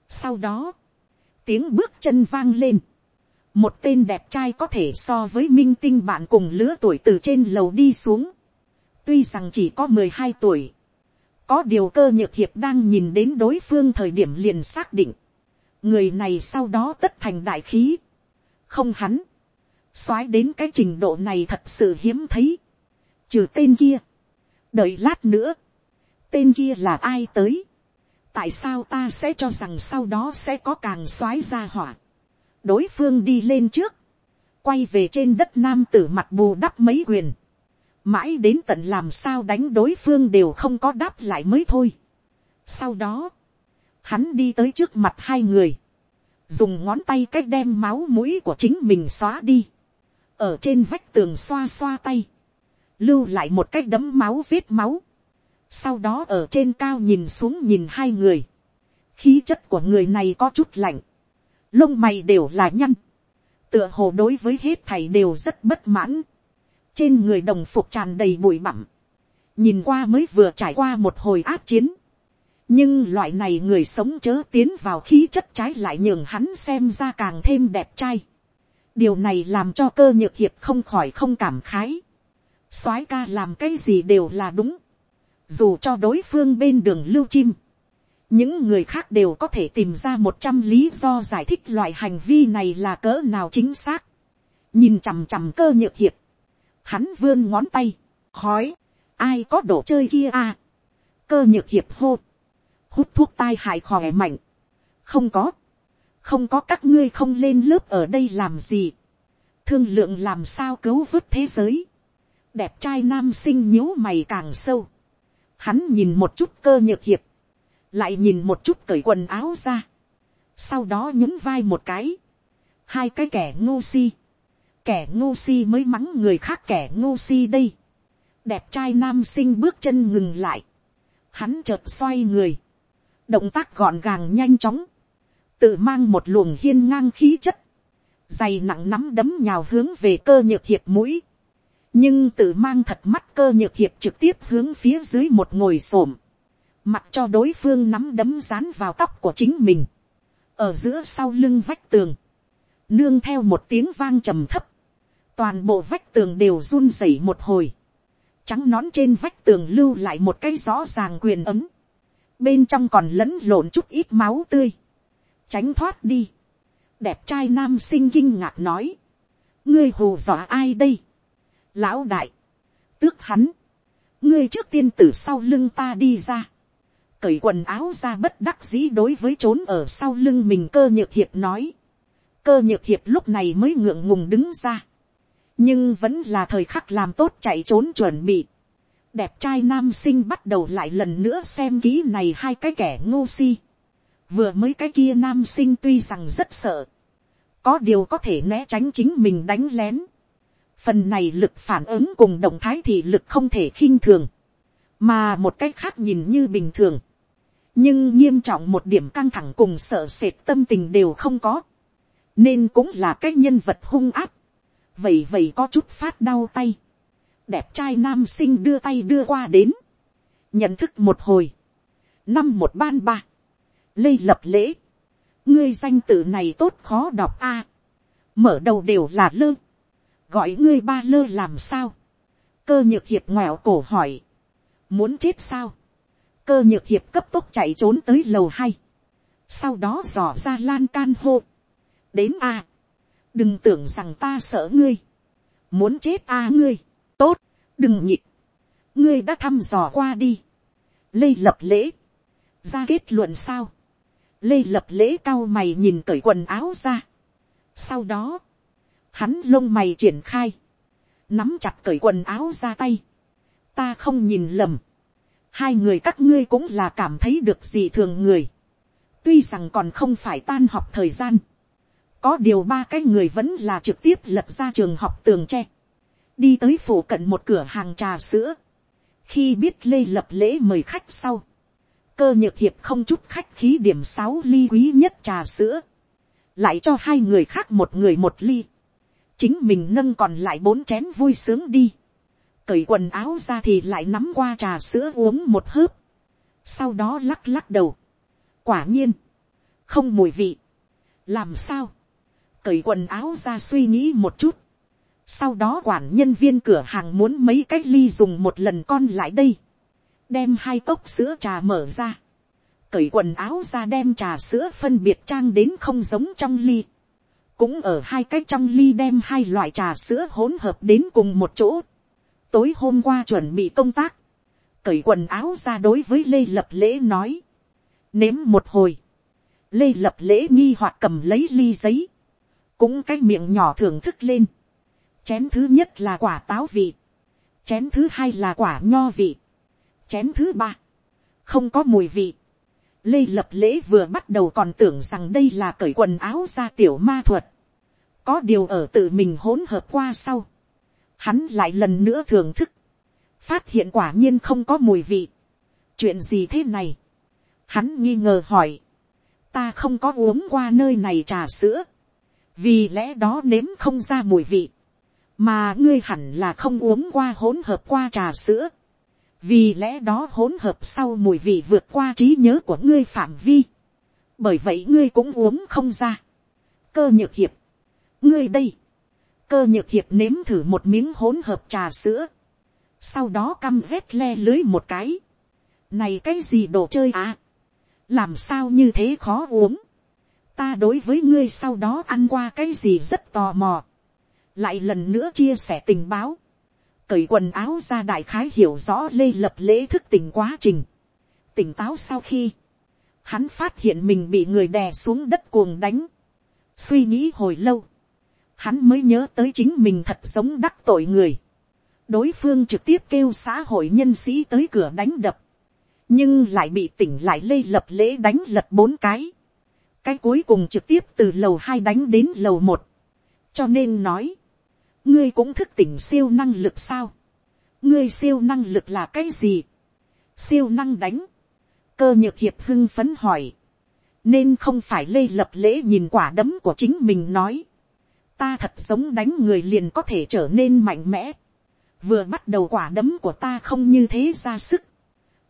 [SPEAKER 1] Sau đó, tiếng bước chân vang lên, một tên đẹp trai có thể so với minh tinh bạn cùng lứa tuổi từ trên lầu đi xuống. tuy rằng chỉ có mười hai tuổi. có điều cơ nhược hiệp đang nhìn đến đối phương thời điểm liền xác định. người này sau đó tất thành đại khí. không hắn. soái đến cái trình độ này thật sự hiếm thấy. trừ tên kia. đợi lát nữa. tên kia là ai tới tại sao ta sẽ cho rằng sau đó sẽ có càng soái ra hỏa? Đối phương đi lên trước, quay về trên đất nam tử mặt bù đắp mấy quyền, mãi đến tận làm sao đánh đối phương đều không có đáp lại mới thôi. sau đó, hắn đi tới trước mặt hai người, dùng ngón tay cách đem máu mũi của chính mình xóa đi, ở trên vách tường xoa xoa tay, lưu lại một cách đấm máu vết máu, sau đó ở trên cao nhìn xuống nhìn hai người, khí chất của người này có chút lạnh, lông mày đều là nhăn, tựa hồ đối với hết thầy đều rất bất mãn, trên người đồng phục tràn đầy bụi bặm, nhìn qua mới vừa trải qua một hồi áp chiến, nhưng loại này người sống chớ tiến vào khí chất trái lại nhường hắn xem ra càng thêm đẹp trai. điều này làm cho cơ nhược hiệp không khỏi không cảm khái. soái ca làm cái gì đều là đúng dù cho đối phương bên đường lưu chim, những người khác đều có thể tìm ra một trăm lý do giải thích loại hành vi này là cỡ nào chính xác. nhìn chằm chằm cơ nhược hiệp, hắn vươn ngón tay, khói, ai có đồ chơi kia à. cơ nhược hiệp hô, hút thuốc tai hại khỏe mạnh, không có, không có các ngươi không lên lớp ở đây làm gì, thương lượng làm sao cứu vớt thế giới, đẹp trai nam sinh nhíu mày càng sâu, hắn nhìn một chút cơ nhược hiệp, lại nhìn một chút cởi quần áo ra, sau đó nhún vai một cái, hai cái kẻ ngu si, kẻ ngu si mới mắng người khác kẻ ngu si đây, đẹp trai nam sinh bước chân ngừng lại, hắn chợt xoay người, động tác gọn gàng nhanh chóng, tự mang một luồng hiên ngang khí chất, dày nặng nắm đấm nhào hướng về cơ nhược hiệp mũi, nhưng tự mang thật mắt cơ nhược hiệp trực tiếp hướng phía dưới một ngồi s ổ m mặc cho đối phương nắm đấm dán vào tóc của chính mình, ở giữa sau lưng vách tường, nương theo một tiếng vang trầm thấp, toàn bộ vách tường đều run rẩy một hồi, trắng nón trên vách tường lưu lại một cái rõ ràng quyền ấm, bên trong còn lẫn lộn chút ít máu tươi, tránh thoát đi, đẹp trai nam sinh kinh ngạc nói, ngươi hù dọa ai đây, lão đại, tước hắn, ngươi trước tiên từ sau lưng ta đi ra, cởi quần áo ra bất đắc dĩ đối với trốn ở sau lưng mình cơ nhược hiệp nói, cơ nhược hiệp lúc này mới ngượng ngùng đứng ra, nhưng vẫn là thời khắc làm tốt chạy trốn chuẩn bị, đẹp trai nam sinh bắt đầu lại lần nữa xem kỹ này hai cái kẻ ngô si. Vừa mới cái kia nam sinh tuy rằng rất sợ. Có điều có thể né tránh chính mình đánh lén. Phần này lực phản ứng cùng động thái thì lực không thể khinh thường. Mà một cách khác nhìn như bình thường. Nhưng nghiêm trọng một điểm căng thẳng cùng sợ sệt tâm tình đều không có. Nên cũng là cái nhân vật hung áp. Vậy vậy có chút phát đau tay đẹp trai nam sinh đưa tay đưa qua đến, nhận thức một hồi, năm một ban ba, lê lập lễ, ngươi danh tự này tốt khó đọc a, mở đầu đều là lơ, gọi ngươi ba lơ làm sao, cơ nhược hiệp ngoẹo cổ hỏi, muốn chết sao, cơ nhược hiệp cấp tốc chạy trốn tới lầu hai, sau đó dò ra lan can hô, đến a, đừng tưởng rằng ta sợ ngươi, muốn chết a ngươi, tốt, đừng nhịp, ngươi đã thăm dò qua đi, lê lập lễ, ra kết luận sao, lê lập lễ cao mày nhìn cởi quần áo ra, sau đó, hắn lông mày triển khai, nắm chặt cởi quần áo ra tay, ta không nhìn lầm, hai người các ngươi cũng là cảm thấy được gì thường người, tuy rằng còn không phải tan học thời gian, có điều ba cái người vẫn là trực tiếp lật ra trường học tường tre, đi tới phủ cận một cửa hàng trà sữa, khi biết lê lập lễ mời khách sau, cơ nhược hiệp không chút khách khí điểm sáu ly quý nhất trà sữa, lại cho hai người khác một người một ly, chính mình nâng còn lại bốn chén vui sướng đi, cởi quần áo ra thì lại nắm qua trà sữa uống một hớp, sau đó lắc lắc đầu, quả nhiên, không mùi vị, làm sao, cởi quần áo ra suy nghĩ một chút, sau đó quản nhân viên cửa hàng muốn mấy cái ly dùng một lần con lại đây. Đem hai cốc sữa trà mở ra. Cởi quần áo ra đem trà sữa phân biệt trang đến không giống trong ly. Cũng ở hai cái trong ly đem hai loại trà sữa hỗn hợp đến cùng một chỗ. Tối hôm qua chuẩn bị công tác. Cởi quần áo ra đối với Lê Lập Lễ nói. Nếm một hồi. Lê Lập Lễ nghi hoặc cầm lấy ly giấy. Cũng cái miệng nhỏ thưởng thức lên Chén thứ nhất là quả táo vị. Chén thứ hai là quả nho vị. Chén thứ ba. Không có mùi vị. Lê Lập Lễ vừa bắt đầu còn tưởng rằng đây là cởi quần áo ra tiểu ma thuật. Có điều ở tự mình hỗn hợp qua sau. Hắn lại lần nữa thưởng thức. Phát hiện quả nhiên không có mùi vị. Chuyện gì thế này? Hắn nghi ngờ hỏi. Ta không có uống qua nơi này trà sữa. Vì lẽ đó nếm không ra mùi vị mà ngươi hẳn là không uống qua hỗn hợp qua trà sữa, vì lẽ đó hỗn hợp sau mùi vị vượt qua trí nhớ của ngươi phạm vi, bởi vậy ngươi cũng uống không ra. cơ nhược hiệp, ngươi đây, cơ nhược hiệp nếm thử một miếng hỗn hợp trà sữa, sau đó căm vét le lưới một cái, này cái gì đồ chơi à, làm sao như thế khó uống, ta đối với ngươi sau đó ăn qua cái gì rất tò mò, lại lần nữa chia sẻ tình báo, cởi quần áo ra đại khái hiểu rõ lê lập lễ thức tỉnh quá trình. tỉnh táo sau khi, hắn phát hiện mình bị người đè xuống đất cuồng đánh. suy nghĩ hồi lâu, hắn mới nhớ tới chính mình thật giống đắc tội người. đối phương trực tiếp kêu xã hội nhân sĩ tới cửa đánh đập, nhưng lại bị tỉnh lại lê lập lễ đánh lật bốn cái. cái cuối cùng trực tiếp từ lầu hai đánh đến lầu một. cho nên nói, ngươi cũng thức tỉnh siêu năng lực sao, ngươi siêu năng lực là cái gì, siêu năng đánh, cơ nhược hiệp hưng phấn hỏi, nên không phải lê lập lễ nhìn quả đấm của chính mình nói, ta thật sống đánh người liền có thể trở nên mạnh mẽ, vừa bắt đầu quả đấm của ta không như thế ra sức,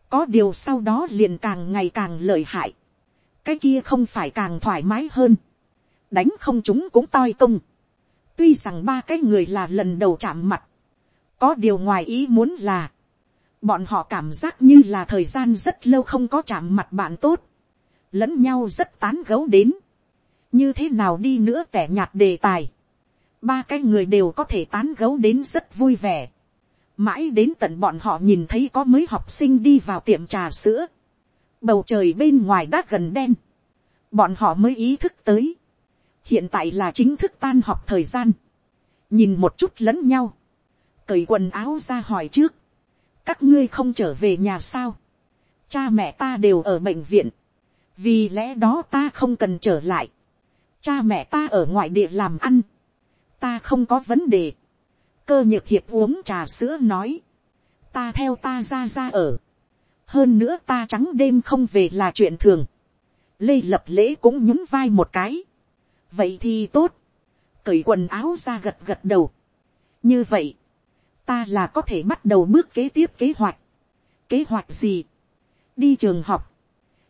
[SPEAKER 1] có điều sau đó liền càng ngày càng lợi hại, cái kia không phải càng thoải mái hơn, đánh không chúng cũng toi công, Tuy rằng ba cái người là lần đầu chạm mặt. Có điều ngoài ý muốn là. bọn họ cảm giác như là thời gian rất lâu không có chạm mặt bạn tốt, lẫn nhau rất tán gấu đến, như thế nào đi nữa tẻ nhạt đề tài, ba cái người đều có thể tán gấu đến rất vui vẻ, mãi đến tận bọn họ nhìn thấy có mấy học sinh đi vào tiệm trà sữa, bầu trời bên ngoài đã gần đen, bọn họ mới ý thức tới, hiện tại là chính thức tan học thời gian, nhìn một chút lẫn nhau, cởi quần áo ra hỏi trước, các ngươi không trở về nhà sao, cha mẹ ta đều ở bệnh viện, vì lẽ đó ta không cần trở lại, cha mẹ ta ở ngoại địa làm ăn, ta không có vấn đề, cơ nhược hiệp uống trà sữa nói, ta theo ta ra ra ở, hơn nữa ta trắng đêm không về là chuyện thường, lê lập lễ cũng nhún vai một cái, vậy thì tốt, cởi quần áo ra gật gật đầu, như vậy, ta là có thể bắt đầu bước kế tiếp kế hoạch, kế hoạch gì, đi trường học,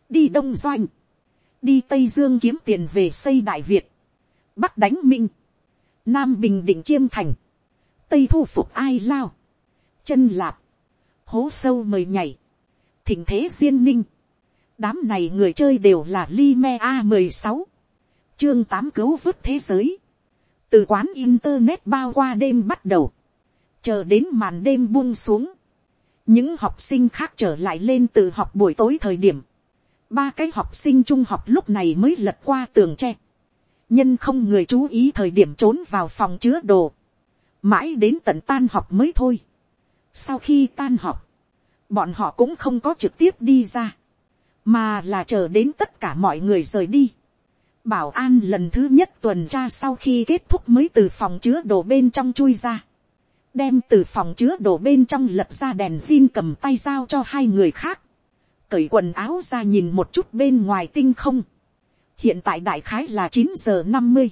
[SPEAKER 1] đi đông doanh, đi tây dương kiếm tiền về xây đại việt, bắc đánh minh, nam bình định chiêm thành, tây thu phục ai lao, chân lạp, hố sâu mời nhảy, thỉnh thế duyên ninh, đám này người chơi đều là li me a mười sáu, chương tám cứu vớt thế giới, từ quán internet bao qua đêm bắt đầu, chờ đến màn đêm buông xuống, những học sinh khác trở lại lên từ học buổi tối thời điểm, ba cái học sinh trung học lúc này mới lật qua tường tre, nhân không người chú ý thời điểm trốn vào phòng chứa đồ, mãi đến tận tan học mới thôi. sau khi tan học, bọn họ cũng không có trực tiếp đi ra, mà là chờ đến tất cả mọi người rời đi bảo an lần thứ nhất tuần tra sau khi kết thúc mới từ phòng chứa đồ bên trong chui ra, đem từ phòng chứa đồ bên trong lật ra đèn pin cầm tay giao cho hai người khác, cởi quần áo ra nhìn một chút bên ngoài tinh không, hiện tại đại khái là chín giờ năm mươi,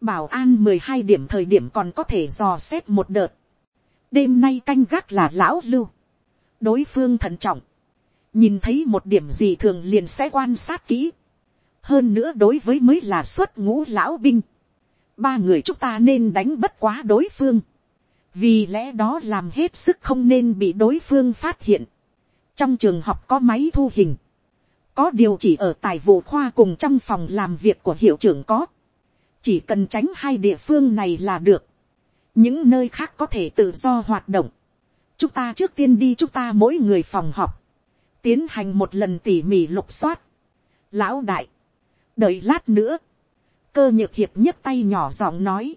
[SPEAKER 1] bảo an mười hai điểm thời điểm còn có thể dò xét một đợt, đêm nay canh gác là lão lưu, đối phương thận trọng, nhìn thấy một điểm gì thường liền sẽ quan sát kỹ, hơn nữa đối với mới là xuất ngũ lão binh, ba người chúng ta nên đánh bất quá đối phương, vì lẽ đó làm hết sức không nên bị đối phương phát hiện. trong trường học có máy thu hình, có điều chỉ ở tài vụ khoa cùng trong phòng làm việc của hiệu trưởng có, chỉ cần tránh hai địa phương này là được, những nơi khác có thể tự do hoạt động, chúng ta trước tiên đi chúng ta mỗi người phòng học. Tiến hành một lần tỉ mỉ lục soát. Lão đại, đợi lát nữa, cơ nhược hiệp nhấc tay nhỏ giọng nói,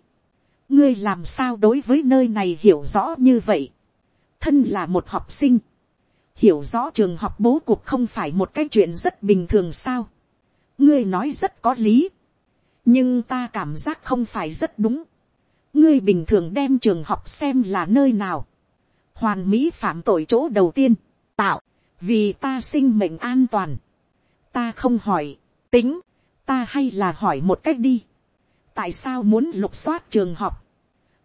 [SPEAKER 1] ngươi làm sao đối với nơi này hiểu rõ như vậy, thân là một học sinh, hiểu rõ trường học bố cục không phải một cái chuyện rất bình thường sao, ngươi nói rất có lý, nhưng ta cảm giác không phải rất đúng, ngươi bình thường đem trường học xem là nơi nào, hoàn mỹ phạm tội chỗ đầu tiên, tạo, vì ta sinh mệnh an toàn, ta không hỏi, tính, ta hay là hỏi một cách đi, tại sao muốn lục soát trường học,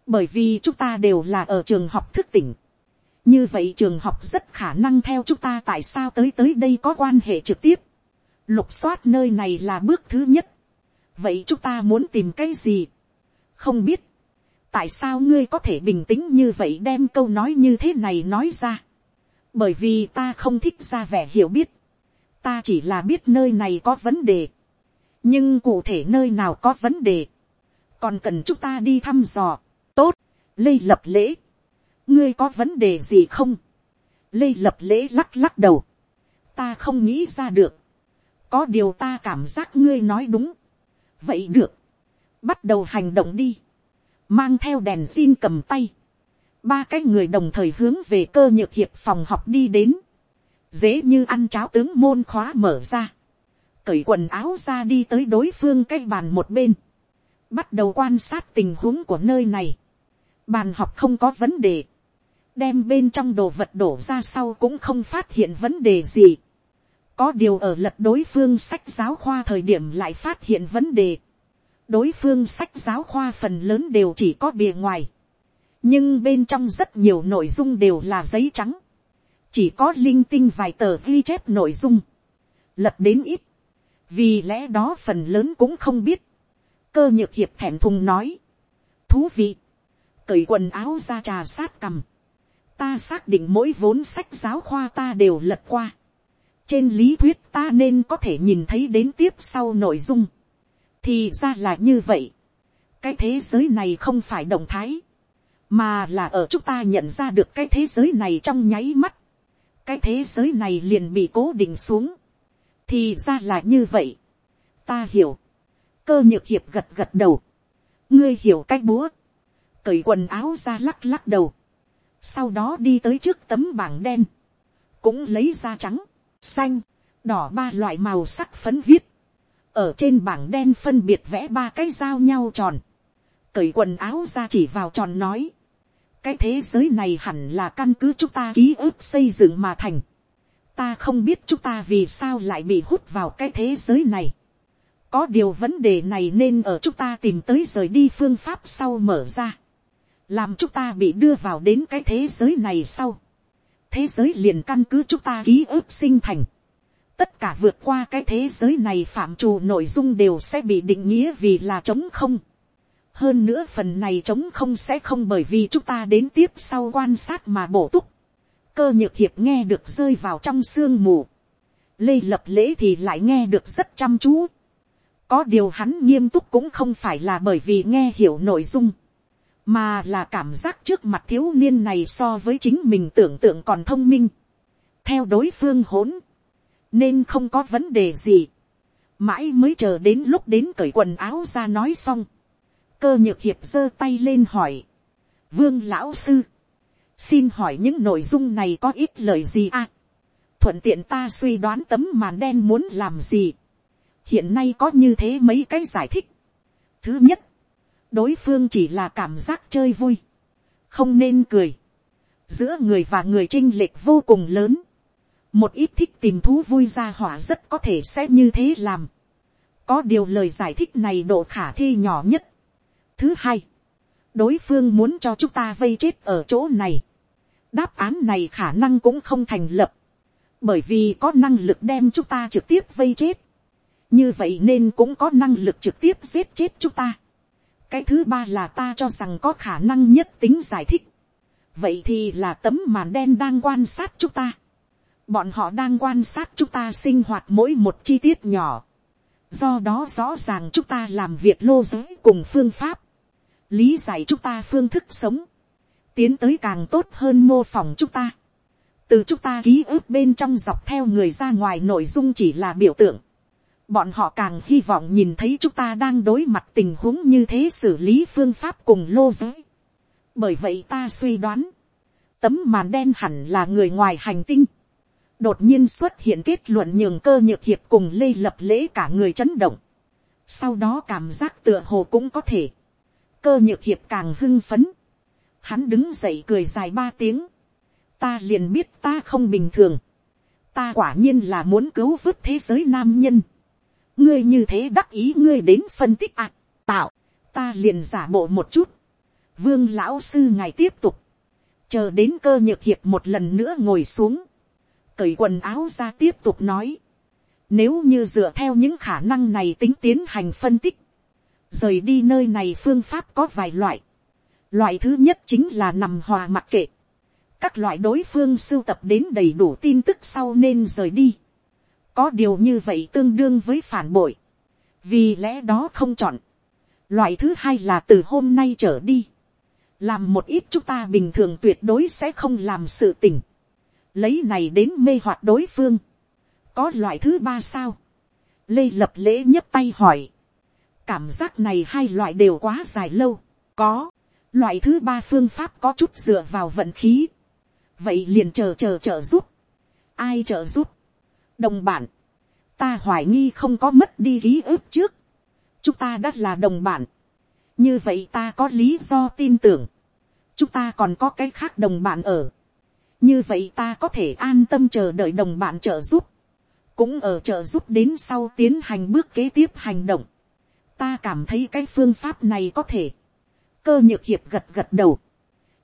[SPEAKER 1] bởi vì chúng ta đều là ở trường học thức tỉnh, như vậy trường học rất khả năng theo chúng ta tại sao tới tới đây có quan hệ trực tiếp, lục soát nơi này là bước thứ nhất, vậy chúng ta muốn tìm cái gì, không biết, tại sao ngươi có thể bình tĩnh như vậy đem câu nói như thế này nói ra, bởi vì ta không thích ra vẻ hiểu biết, ta chỉ là biết nơi này có vấn đề, nhưng cụ thể nơi nào có vấn đề, còn cần chúng ta đi thăm dò, tốt, lê lập lễ, ngươi có vấn đề gì không, lê lập lễ lắc lắc đầu, ta không nghĩ ra được, có điều ta cảm giác ngươi nói đúng, vậy được, bắt đầu hành động đi, mang theo đèn xin cầm tay, ba cái người đồng thời hướng về cơ nhược hiệp phòng học đi đến, dễ như ăn cháo tướng môn khóa mở ra, cởi quần áo ra đi tới đối phương cái bàn một bên, bắt đầu quan sát tình huống của nơi này, bàn học không có vấn đề, đem bên trong đồ vật đổ ra sau cũng không phát hiện vấn đề gì, có điều ở lật đối phương sách giáo khoa thời điểm lại phát hiện vấn đề, đối phương sách giáo khoa phần lớn đều chỉ có bìa ngoài, nhưng bên trong rất nhiều nội dung đều là giấy trắng, chỉ có linh tinh vài tờ ghi chép nội dung, lật đến ít, vì lẽ đó phần lớn cũng không biết, cơ nhược hiệp thẹn thùng nói, thú vị, cởi quần áo ra trà sát cầm, ta xác định mỗi vốn sách giáo khoa ta đều lật qua. trên lý thuyết ta nên có thể nhìn thấy đến tiếp sau nội dung. thì ra là như vậy. cái thế giới này không phải động thái, mà là ở chúng ta nhận ra được cái thế giới này trong nháy mắt. cái thế giới này liền bị cố định xuống thì ra là như vậy. ta hiểu. cơ nhược hiệp gật gật đầu. ngươi hiểu cái búa. cởi quần áo ra lắc lắc đầu sau đó đi tới trước tấm bảng đen, cũng lấy ra trắng, xanh, đỏ ba loại màu sắc phấn viết, ở trên bảng đen phân biệt vẽ ba cái dao nhau tròn, cởi quần áo ra chỉ vào tròn nói, cái thế giới này hẳn là căn cứ chúng ta ký ức xây dựng mà thành, ta không biết chúng ta vì sao lại bị hút vào cái thế giới này, có điều vấn đề này nên ở chúng ta tìm tới rời đi phương pháp sau mở ra làm chúng ta bị đưa vào đến cái thế giới này sau, thế giới liền căn cứ chúng ta ký ức sinh thành, tất cả vượt qua cái thế giới này phạm trù nội dung đều sẽ bị định nghĩa vì là trống không. hơn nữa phần này trống không sẽ không bởi vì chúng ta đến tiếp sau quan sát mà bổ túc cơ nhược hiệp nghe được rơi vào trong sương mù. lê lập lễ thì lại nghe được rất chăm chú. có điều hắn nghiêm túc cũng không phải là bởi vì nghe hiểu nội dung mà là cảm giác trước mặt thiếu niên này so với chính mình tưởng tượng còn thông minh, theo đối phương hỗn, nên không có vấn đề gì, mãi mới chờ đến lúc đến cởi quần áo ra nói xong, cơ nhược hiệp giơ tay lên hỏi, vương lão sư, xin hỏi những nội dung này có ít lời gì à, thuận tiện ta suy đoán tấm màn đen muốn làm gì, hiện nay có như thế mấy cái giải thích, thứ nhất, đối phương chỉ là cảm giác chơi vui, không nên cười, giữa người và người chinh lệch vô cùng lớn, một ít thích tìm thú vui ra hỏa rất có thể sẽ như thế làm, có điều lời giải thích này độ khả thi nhỏ nhất. thứ hai, đối phương muốn cho chúng ta vây chết ở chỗ này, đáp án này khả năng cũng không thành lập, bởi vì có năng lực đem chúng ta trực tiếp vây chết, như vậy nên cũng có năng lực trực tiếp giết chết chúng ta cái thứ ba là ta cho rằng có khả năng nhất tính giải thích. vậy thì là tấm màn đen đang quan sát chúng ta. bọn họ đang quan sát chúng ta sinh hoạt mỗi một chi tiết nhỏ. do đó rõ ràng chúng ta làm việc lô giới cùng phương pháp lý giải chúng ta phương thức sống. tiến tới càng tốt hơn mô phỏng chúng ta. từ chúng ta ký ức bên trong dọc theo người ra ngoài nội dung chỉ là biểu tượng bọn họ càng hy vọng nhìn thấy chúng ta đang đối mặt tình huống như thế xử lý phương pháp cùng lô giới. bởi vậy ta suy đoán, tấm màn đen hẳn là người ngoài hành tinh. đột nhiên xuất hiện kết luận nhường cơ nhược hiệp cùng lê lập lễ cả người chấn động. sau đó cảm giác tựa hồ cũng có thể cơ nhược hiệp càng hưng phấn. hắn đứng dậy cười dài ba tiếng. ta liền biết ta không bình thường. ta quả nhiên là muốn cứu vớt thế giới nam nhân ngươi như thế đắc ý ngươi đến phân tích ạ, tạo, ta liền giả bộ một chút. vương lão sư ngài tiếp tục, chờ đến cơ nhược hiệp một lần nữa ngồi xuống, cởi quần áo ra tiếp tục nói, nếu như dựa theo những khả năng này tính tiến hành phân tích, rời đi nơi này phương pháp có vài loại. Loại thứ nhất chính là nằm hòa mặc kệ. Các loại đối phương sưu tập đến đầy đủ tin tức sau nên rời đi có điều như vậy tương đương với phản bội, vì lẽ đó không chọn. loại thứ hai là từ hôm nay trở đi, làm một ít chúng ta bình thường tuyệt đối sẽ không làm sự tình, lấy này đến mê hoặc đối phương. có loại thứ ba sao, lê lập lễ nhấp tay hỏi, cảm giác này hai loại đều quá dài lâu, có, loại thứ ba phương pháp có chút dựa vào vận khí, vậy liền chờ chờ trợ giúp, ai trợ giúp, đồng bản, ta hoài nghi không có mất đi ký ức trước, chúng ta đã là đồng bản, như vậy ta có lý do tin tưởng, chúng ta còn có cái khác đồng bạn ở, như vậy ta có thể an tâm chờ đợi đồng bạn trợ giúp, cũng ở trợ giúp đến sau tiến hành bước kế tiếp hành động, ta cảm thấy cái phương pháp này có thể, cơ nhược hiệp gật gật đầu,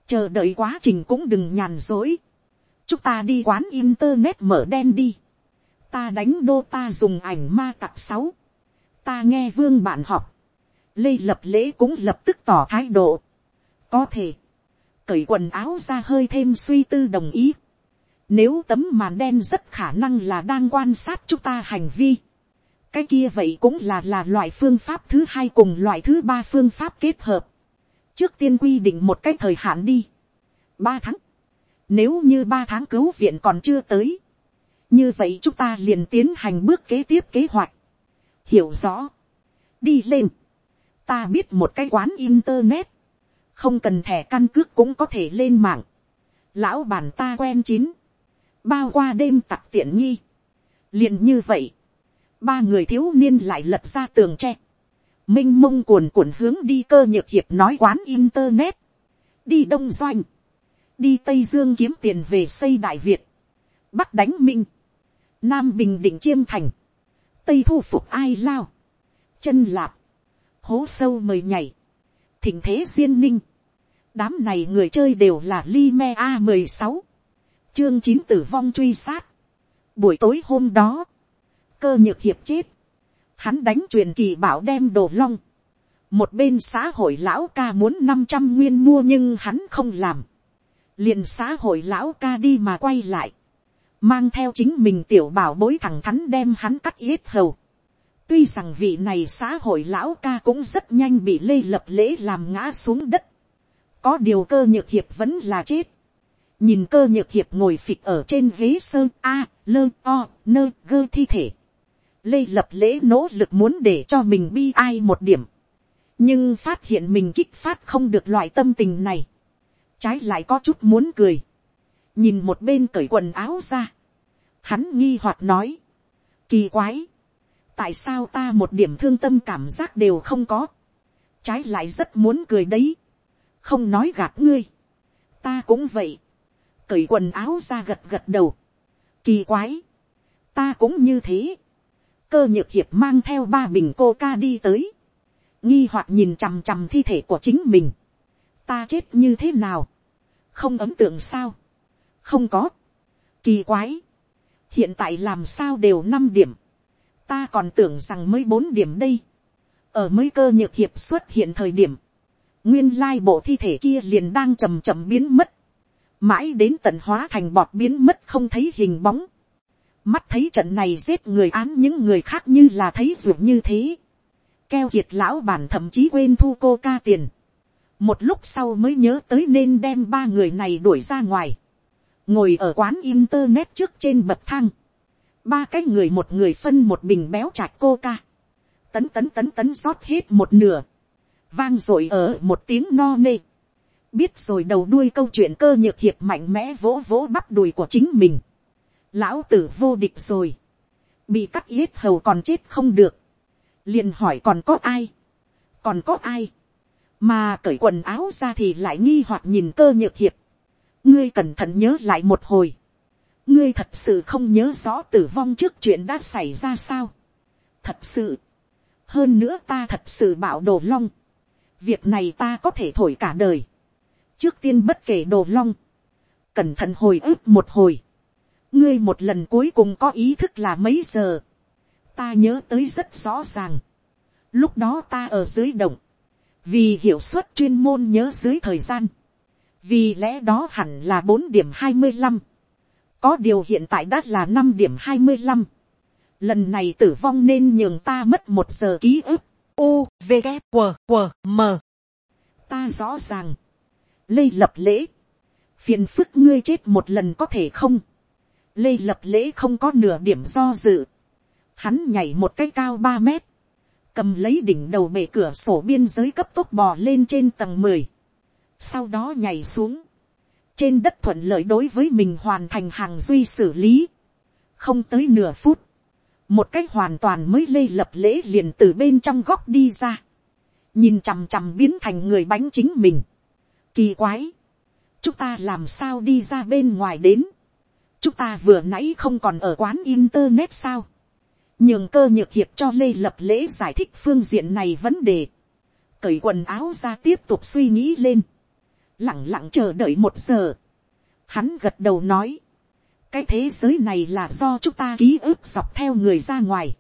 [SPEAKER 1] chờ đợi quá trình cũng đừng nhàn dối, chúng ta đi quán internet mở đen đi, ta đánh đô ta dùng ảnh ma tặc sáu, ta nghe vương bạn họp, lê lập lễ cũng lập tức tỏ thái độ, có thể, cởi quần áo ra hơi thêm suy tư đồng ý. Nếu tấm màn đen rất khả năng là đang quan sát chúng ta hành vi. Cái kia vậy cũng là là loại phương pháp thứ hai cùng loại thứ ba phương pháp kết hợp. Trước tiên quy định một cái thời hạn đi. Ba tháng. Nếu như ba tháng cứu viện còn chưa tới. Như vậy chúng ta liền tiến hành bước kế tiếp kế hoạch. Hiểu rõ. Đi lên. Ta biết một cái quán internet. Không cần thẻ căn cước cũng có thể lên mạng. Lão bản ta quen chín bao qua đêm tặc tiện nghi. liền như vậy, ba người thiếu niên lại lật ra tường tre, m i n h mông cuồn cuộn hướng đi cơ nhược hiệp nói quán internet, đi đông doanh, đi tây dương kiếm tiền về xây đại việt, bắc đánh minh, nam bình định chiêm thành, tây thu phục ai lao, chân lạp, hố sâu mời nhảy, thỉnh thế duyên ninh, đám này người chơi đều là li me a mười sáu, chương chín tử vong truy sát. buổi tối hôm đó, cơ nhược hiệp chết, hắn đánh truyền kỳ bảo đem đồ long, một bên xã hội lão ca muốn năm trăm nguyên mua nhưng hắn không làm, liền xã hội lão ca đi mà quay lại, mang theo chính mình tiểu bảo bối thẳng thắn đem hắn cắt yết hầu. tuy rằng vị này xã hội lão ca cũng rất nhanh bị lê lập lễ làm ngã xuống đất, có điều cơ nhược hiệp vẫn là chết, nhìn cơ nhược hiệp ngồi phịch ở trên ghế sơn a, lơ o, nơ gơ thi thể. Lê lập lễ nỗ lực muốn để cho mình bi ai một điểm. Nhưng phát hiện mình kích phát không được loại tâm tình này. Trái lại có chút muốn cười. Nhìn một bên cởi quần áo ra. Hắn nghi hoặc nói. Kỳ quái. Tại sao ta một điểm thương tâm cảm giác đều không có. Trái lại rất muốn cười đấy. Không nói gạt ngươi. Ta cũng vậy cởi quần áo ra gật gật đầu. Kỳ quái. Ta cũng như thế. Cơ nhược hiệp mang theo ba bình coca đi tới. Nghi hoặc nhìn chằm chằm thi thể của chính mình. Ta chết như thế nào? Không ấm tượng sao? Không có. Kỳ quái. Hiện tại làm sao đều năm điểm. Ta còn tưởng rằng mới bốn điểm đây. Ở mới cơ nhược hiệp xuất hiện thời điểm. Nguyên lai bộ thi thể kia liền đang chầm chậm biến mất mãi đến tận hóa thành bọt biến mất không thấy hình bóng mắt thấy trận này giết người án những người khác như là thấy ruột như thế. keo kiệt lão bản thậm chí quên thu cô ca tiền. một lúc sau mới nhớ tới nên đem ba người này đuổi ra ngoài. ngồi ở quán internet trước trên bậc thang. ba cái người một người phân một bình béo chạch cô ca. tấn tấn tấn tấn rót hết một nửa. vang rồi ở một tiếng no nê biết rồi đầu đuôi câu chuyện cơ nhược hiệp mạnh mẽ vỗ vỗ bắp đùi của chính mình lão tử vô địch rồi. bị cắt yết hầu còn chết không được. liền hỏi còn có ai. còn có ai. mà cởi quần áo ra thì lại nghi hoặc nhìn cơ nhược hiệp. ngươi cẩn thận nhớ lại một hồi. ngươi thật sự không nhớ rõ tử vong trước chuyện đã xảy ra sao. thật sự. hơn nữa ta thật sự bảo đồ long. việc này ta có thể thổi cả đời trước tiên bất kể đồ long, cẩn thận hồi ức một hồi, ngươi một lần cuối cùng có ý thức là mấy giờ, ta nhớ tới rất rõ ràng, lúc đó ta ở dưới động, vì hiệu suất chuyên môn nhớ dưới thời gian, vì lẽ đó hẳn là bốn điểm hai mươi năm, có điều hiện tại đã là năm điểm hai mươi năm, lần này tử vong nên nhường ta mất một giờ ký ức, u v g q q m. Ta rõ ràng, lây lập lễ, phiền phức ngươi chết một lần có thể không, lê lập lễ không có nửa điểm do dự, hắn nhảy một cái cao ba mét, cầm lấy đỉnh đầu bể cửa sổ biên giới cấp tốc bò lên trên tầng mười, sau đó nhảy xuống, trên đất thuận lợi đối với mình hoàn thành hàng duy xử lý, không tới nửa phút, một cách hoàn toàn mới lê lập lễ liền từ bên trong góc đi ra, nhìn chằm chằm biến thành người bánh chính mình, Kỳ quái. Chúng ta làm sao đi ra bên ngoài đến. Chúng ta vừa nãy không còn ở quán internet sao. Nhường cơ nhược hiệp cho Lê Lập Lễ giải thích phương diện này vấn đề. Cởi quần áo ra tiếp tục suy nghĩ lên. Lặng lặng chờ đợi một giờ. Hắn gật đầu nói. Cái thế giới này là do chúng ta ký ức dọc theo người ra ngoài.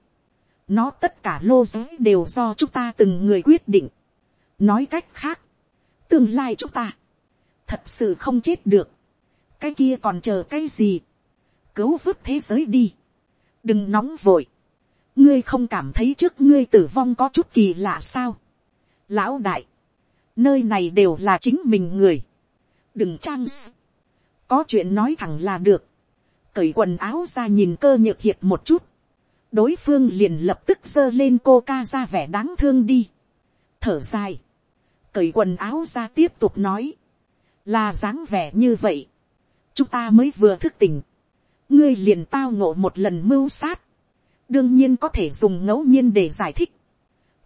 [SPEAKER 1] Nó tất cả lô giới đều do chúng ta từng người quyết định. Nói cách khác tương lai chúng ta, thật sự không chết được, cái kia còn chờ cái gì, cứu vớt thế giới đi, đừng nóng vội, ngươi không cảm thấy trước ngươi tử vong có chút kỳ lạ sao, lão đại, nơi này đều là chính mình người, đừng trang có chuyện nói thẳng là được, cởi quần áo ra nhìn cơ nhược hiệt một chút, đối phương liền lập tức giơ lên cô ca ra vẻ đáng thương đi, thở dài, cởi quần áo ra tiếp tục nói, là dáng vẻ như vậy, chúng ta mới vừa thức tỉnh, ngươi liền tao ngộ một lần mưu sát, đương nhiên có thể dùng ngẫu nhiên để giải thích,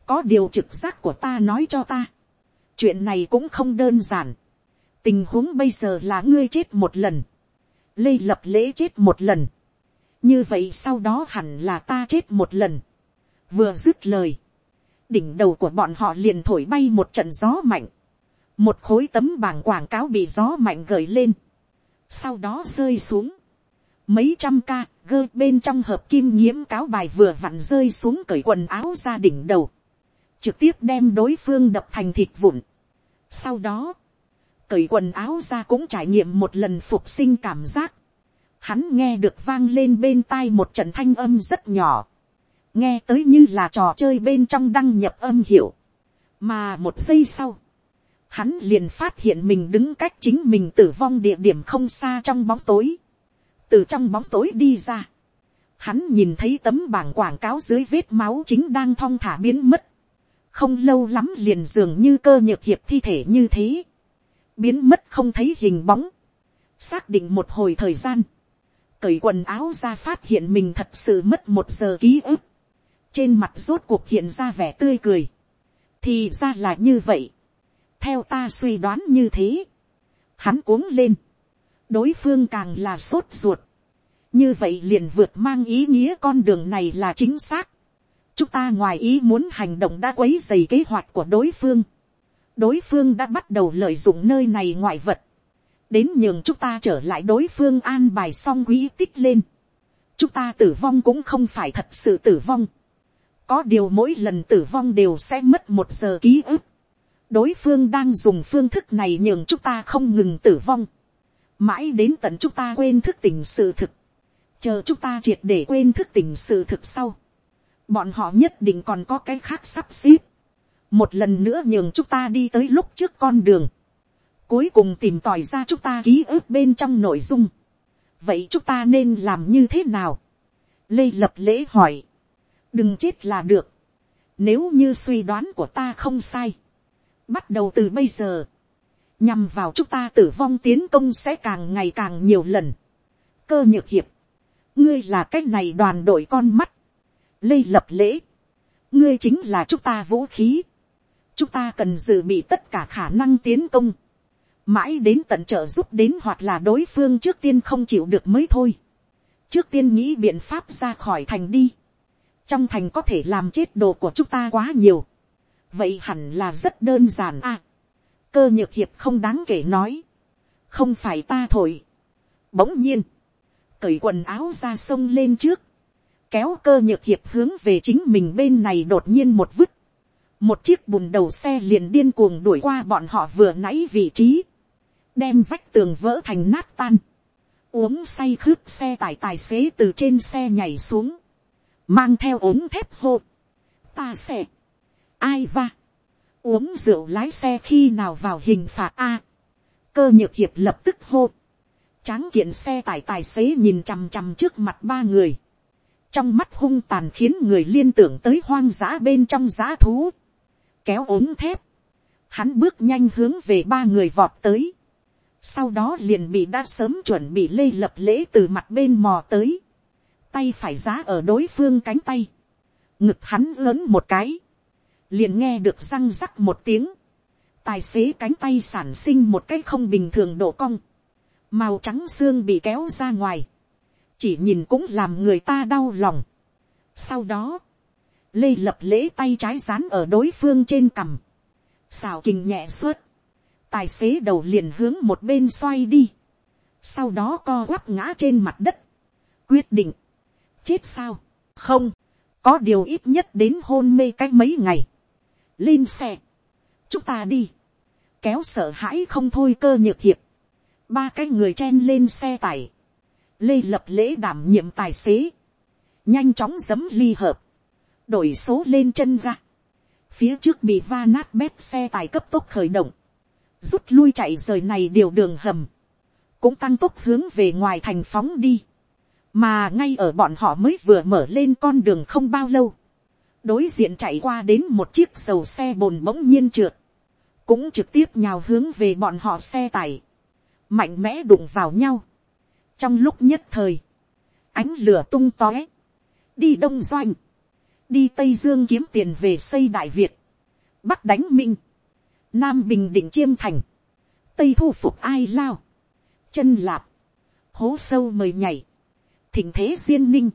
[SPEAKER 1] có điều trực giác của ta nói cho ta, chuyện này cũng không đơn giản, tình huống bây giờ là ngươi chết một lần, lê lập lễ chết một lần, như vậy sau đó hẳn là ta chết một lần, vừa dứt lời, đỉnh đầu của bọn họ liền thổi bay một trận gió mạnh, một khối tấm bảng quảng cáo bị gió mạnh gởi lên, sau đó rơi xuống, mấy trăm ca gơ bên trong hợp kim nhiễm cáo bài vừa vặn rơi xuống cởi quần áo ra đỉnh đầu, trực tiếp đem đối phương đập thành thịt vụn. Sau đó, cởi quần áo ra cũng trải nghiệm một lần phục sinh cảm giác. Hắn nghe được vang lên bên tai một trận thanh âm rất nhỏ. Nghe tới như là trò chơi bên trong đăng nhập âm hiệu. Mà một giây sau, hắn liền phát hiện mình đứng cách chính mình tử vong địa điểm không xa trong bóng tối. Từ trong bóng tối đi ra. Hắn nhìn thấy tấm bảng quảng cáo dưới vết máu chính đang thong thả biến mất. Không lâu lắm liền dường như cơ nhược hiệp thi thể như thế. Biến mất không thấy hình bóng, xác định một hồi thời gian, cởi quần áo ra phát hiện mình thật sự mất một giờ ký ức, trên mặt rốt cuộc hiện ra vẻ tươi cười, thì ra là như vậy, theo ta suy đoán như thế, hắn cuống lên, đối phương càng là sốt ruột, như vậy liền vượt mang ý nghĩa con đường này là chính xác, chúng ta ngoài ý muốn hành động đã quấy dày kế hoạch của đối phương, đối phương đã bắt đầu lợi dụng nơi này ngoại vật, đến nhường chúng ta trở lại đối phương an bài xong quỹ tích lên. chúng ta tử vong cũng không phải thật sự tử vong. có điều mỗi lần tử vong đều sẽ mất một giờ ký ức. đối phương đang dùng phương thức này nhường chúng ta không ngừng tử vong mãi đến tận chúng ta quên thức tỉnh sự thực. chờ chúng ta triệt để quên thức tỉnh sự thực sau. bọn họ nhất định còn có cái khác sắp xếp một lần nữa nhường chúng ta đi tới lúc trước con đường, cuối cùng tìm tòi ra chúng ta ký ức bên trong nội dung. vậy chúng ta nên làm như thế nào. lê lập lễ hỏi, đừng chết là được, nếu như suy đoán của ta không sai, bắt đầu từ bây giờ, nhằm vào chúng ta tử vong tiến công sẽ càng ngày càng nhiều lần. cơ nhược hiệp, ngươi là cái này đoàn đội con mắt, lê lập lễ, ngươi chính là chúng ta vũ khí, chúng ta cần dự bị tất cả khả năng tiến công, mãi đến tận trợ giúp đến hoặc là đối phương trước tiên không chịu được mới thôi, trước tiên nghĩ biện pháp ra khỏi thành đi, trong thành có thể làm chết đồ của chúng ta quá nhiều, vậy hẳn là rất đơn giản à, cơ nhược hiệp không đáng kể nói, không phải ta thổi, bỗng nhiên, cởi quần áo ra sông lên trước, kéo cơ nhược hiệp hướng về chính mình bên này đột nhiên một vứt, một chiếc bùn đầu xe liền điên cuồng đuổi qua bọn họ vừa nãy vị trí, đem vách tường vỡ thành nát tan, uống say khướp xe tải tài xế từ trên xe nhảy xuống, mang theo ống thép hô, ta xe, ai va, uống rượu lái xe khi nào vào hình phạt a, cơ nhược hiệp lập tức hô, tráng kiện xe tải tài xế nhìn chằm chằm trước mặt ba người, trong mắt hung tàn khiến người liên tưởng tới hoang dã bên trong giá thú. Kéo ốm thép, hắn bước nhanh hướng về ba người vọt tới, sau đó liền bị đã sớm chuẩn bị lê lập lễ từ mặt bên mò tới, tay phải giá ở đối phương cánh tay, ngực hắn lớn một cái, liền nghe được răng rắc một tiếng, tài xế cánh tay sản sinh một cái không bình thường độ cong, màu trắng xương bị kéo ra ngoài, chỉ nhìn cũng làm người ta đau lòng. Sau đó, lê lập lễ tay trái dán ở đối phương trên cằm, xào kình nhẹ suốt, tài xế đầu liền hướng một bên xoay đi, sau đó co quắp ngã trên mặt đất, quyết định, chết sao, không, có điều ít nhất đến hôn mê cách mấy ngày, lên xe, chúng ta đi, kéo sợ hãi không thôi cơ nhược hiệp, ba cái người chen lên xe tải, lê lập lễ đảm nhiệm tài xế, nhanh chóng dấm ly hợp, đổi số lên chân ga, phía trước bị va nát bét xe tải cấp tốc khởi động, rút lui chạy rời này điều đường hầm, cũng tăng tốc hướng về ngoài thành phóng đi, mà ngay ở bọn họ mới vừa mở lên con đường không bao lâu, đối diện chạy qua đến một chiếc dầu xe bồn bỗng nhiên trượt, cũng trực tiếp nhào hướng về bọn họ xe tải, mạnh mẽ đụng vào nhau. trong lúc nhất thời, ánh lửa tung tóe, đi đông doanh, đi tây dương kiếm tiền về xây đại việt, bắc đánh minh, nam bình định chiêm thành, tây thu phục ai lao, chân lạp, hố sâu mời nhảy, thỉnh thế duyên ninh,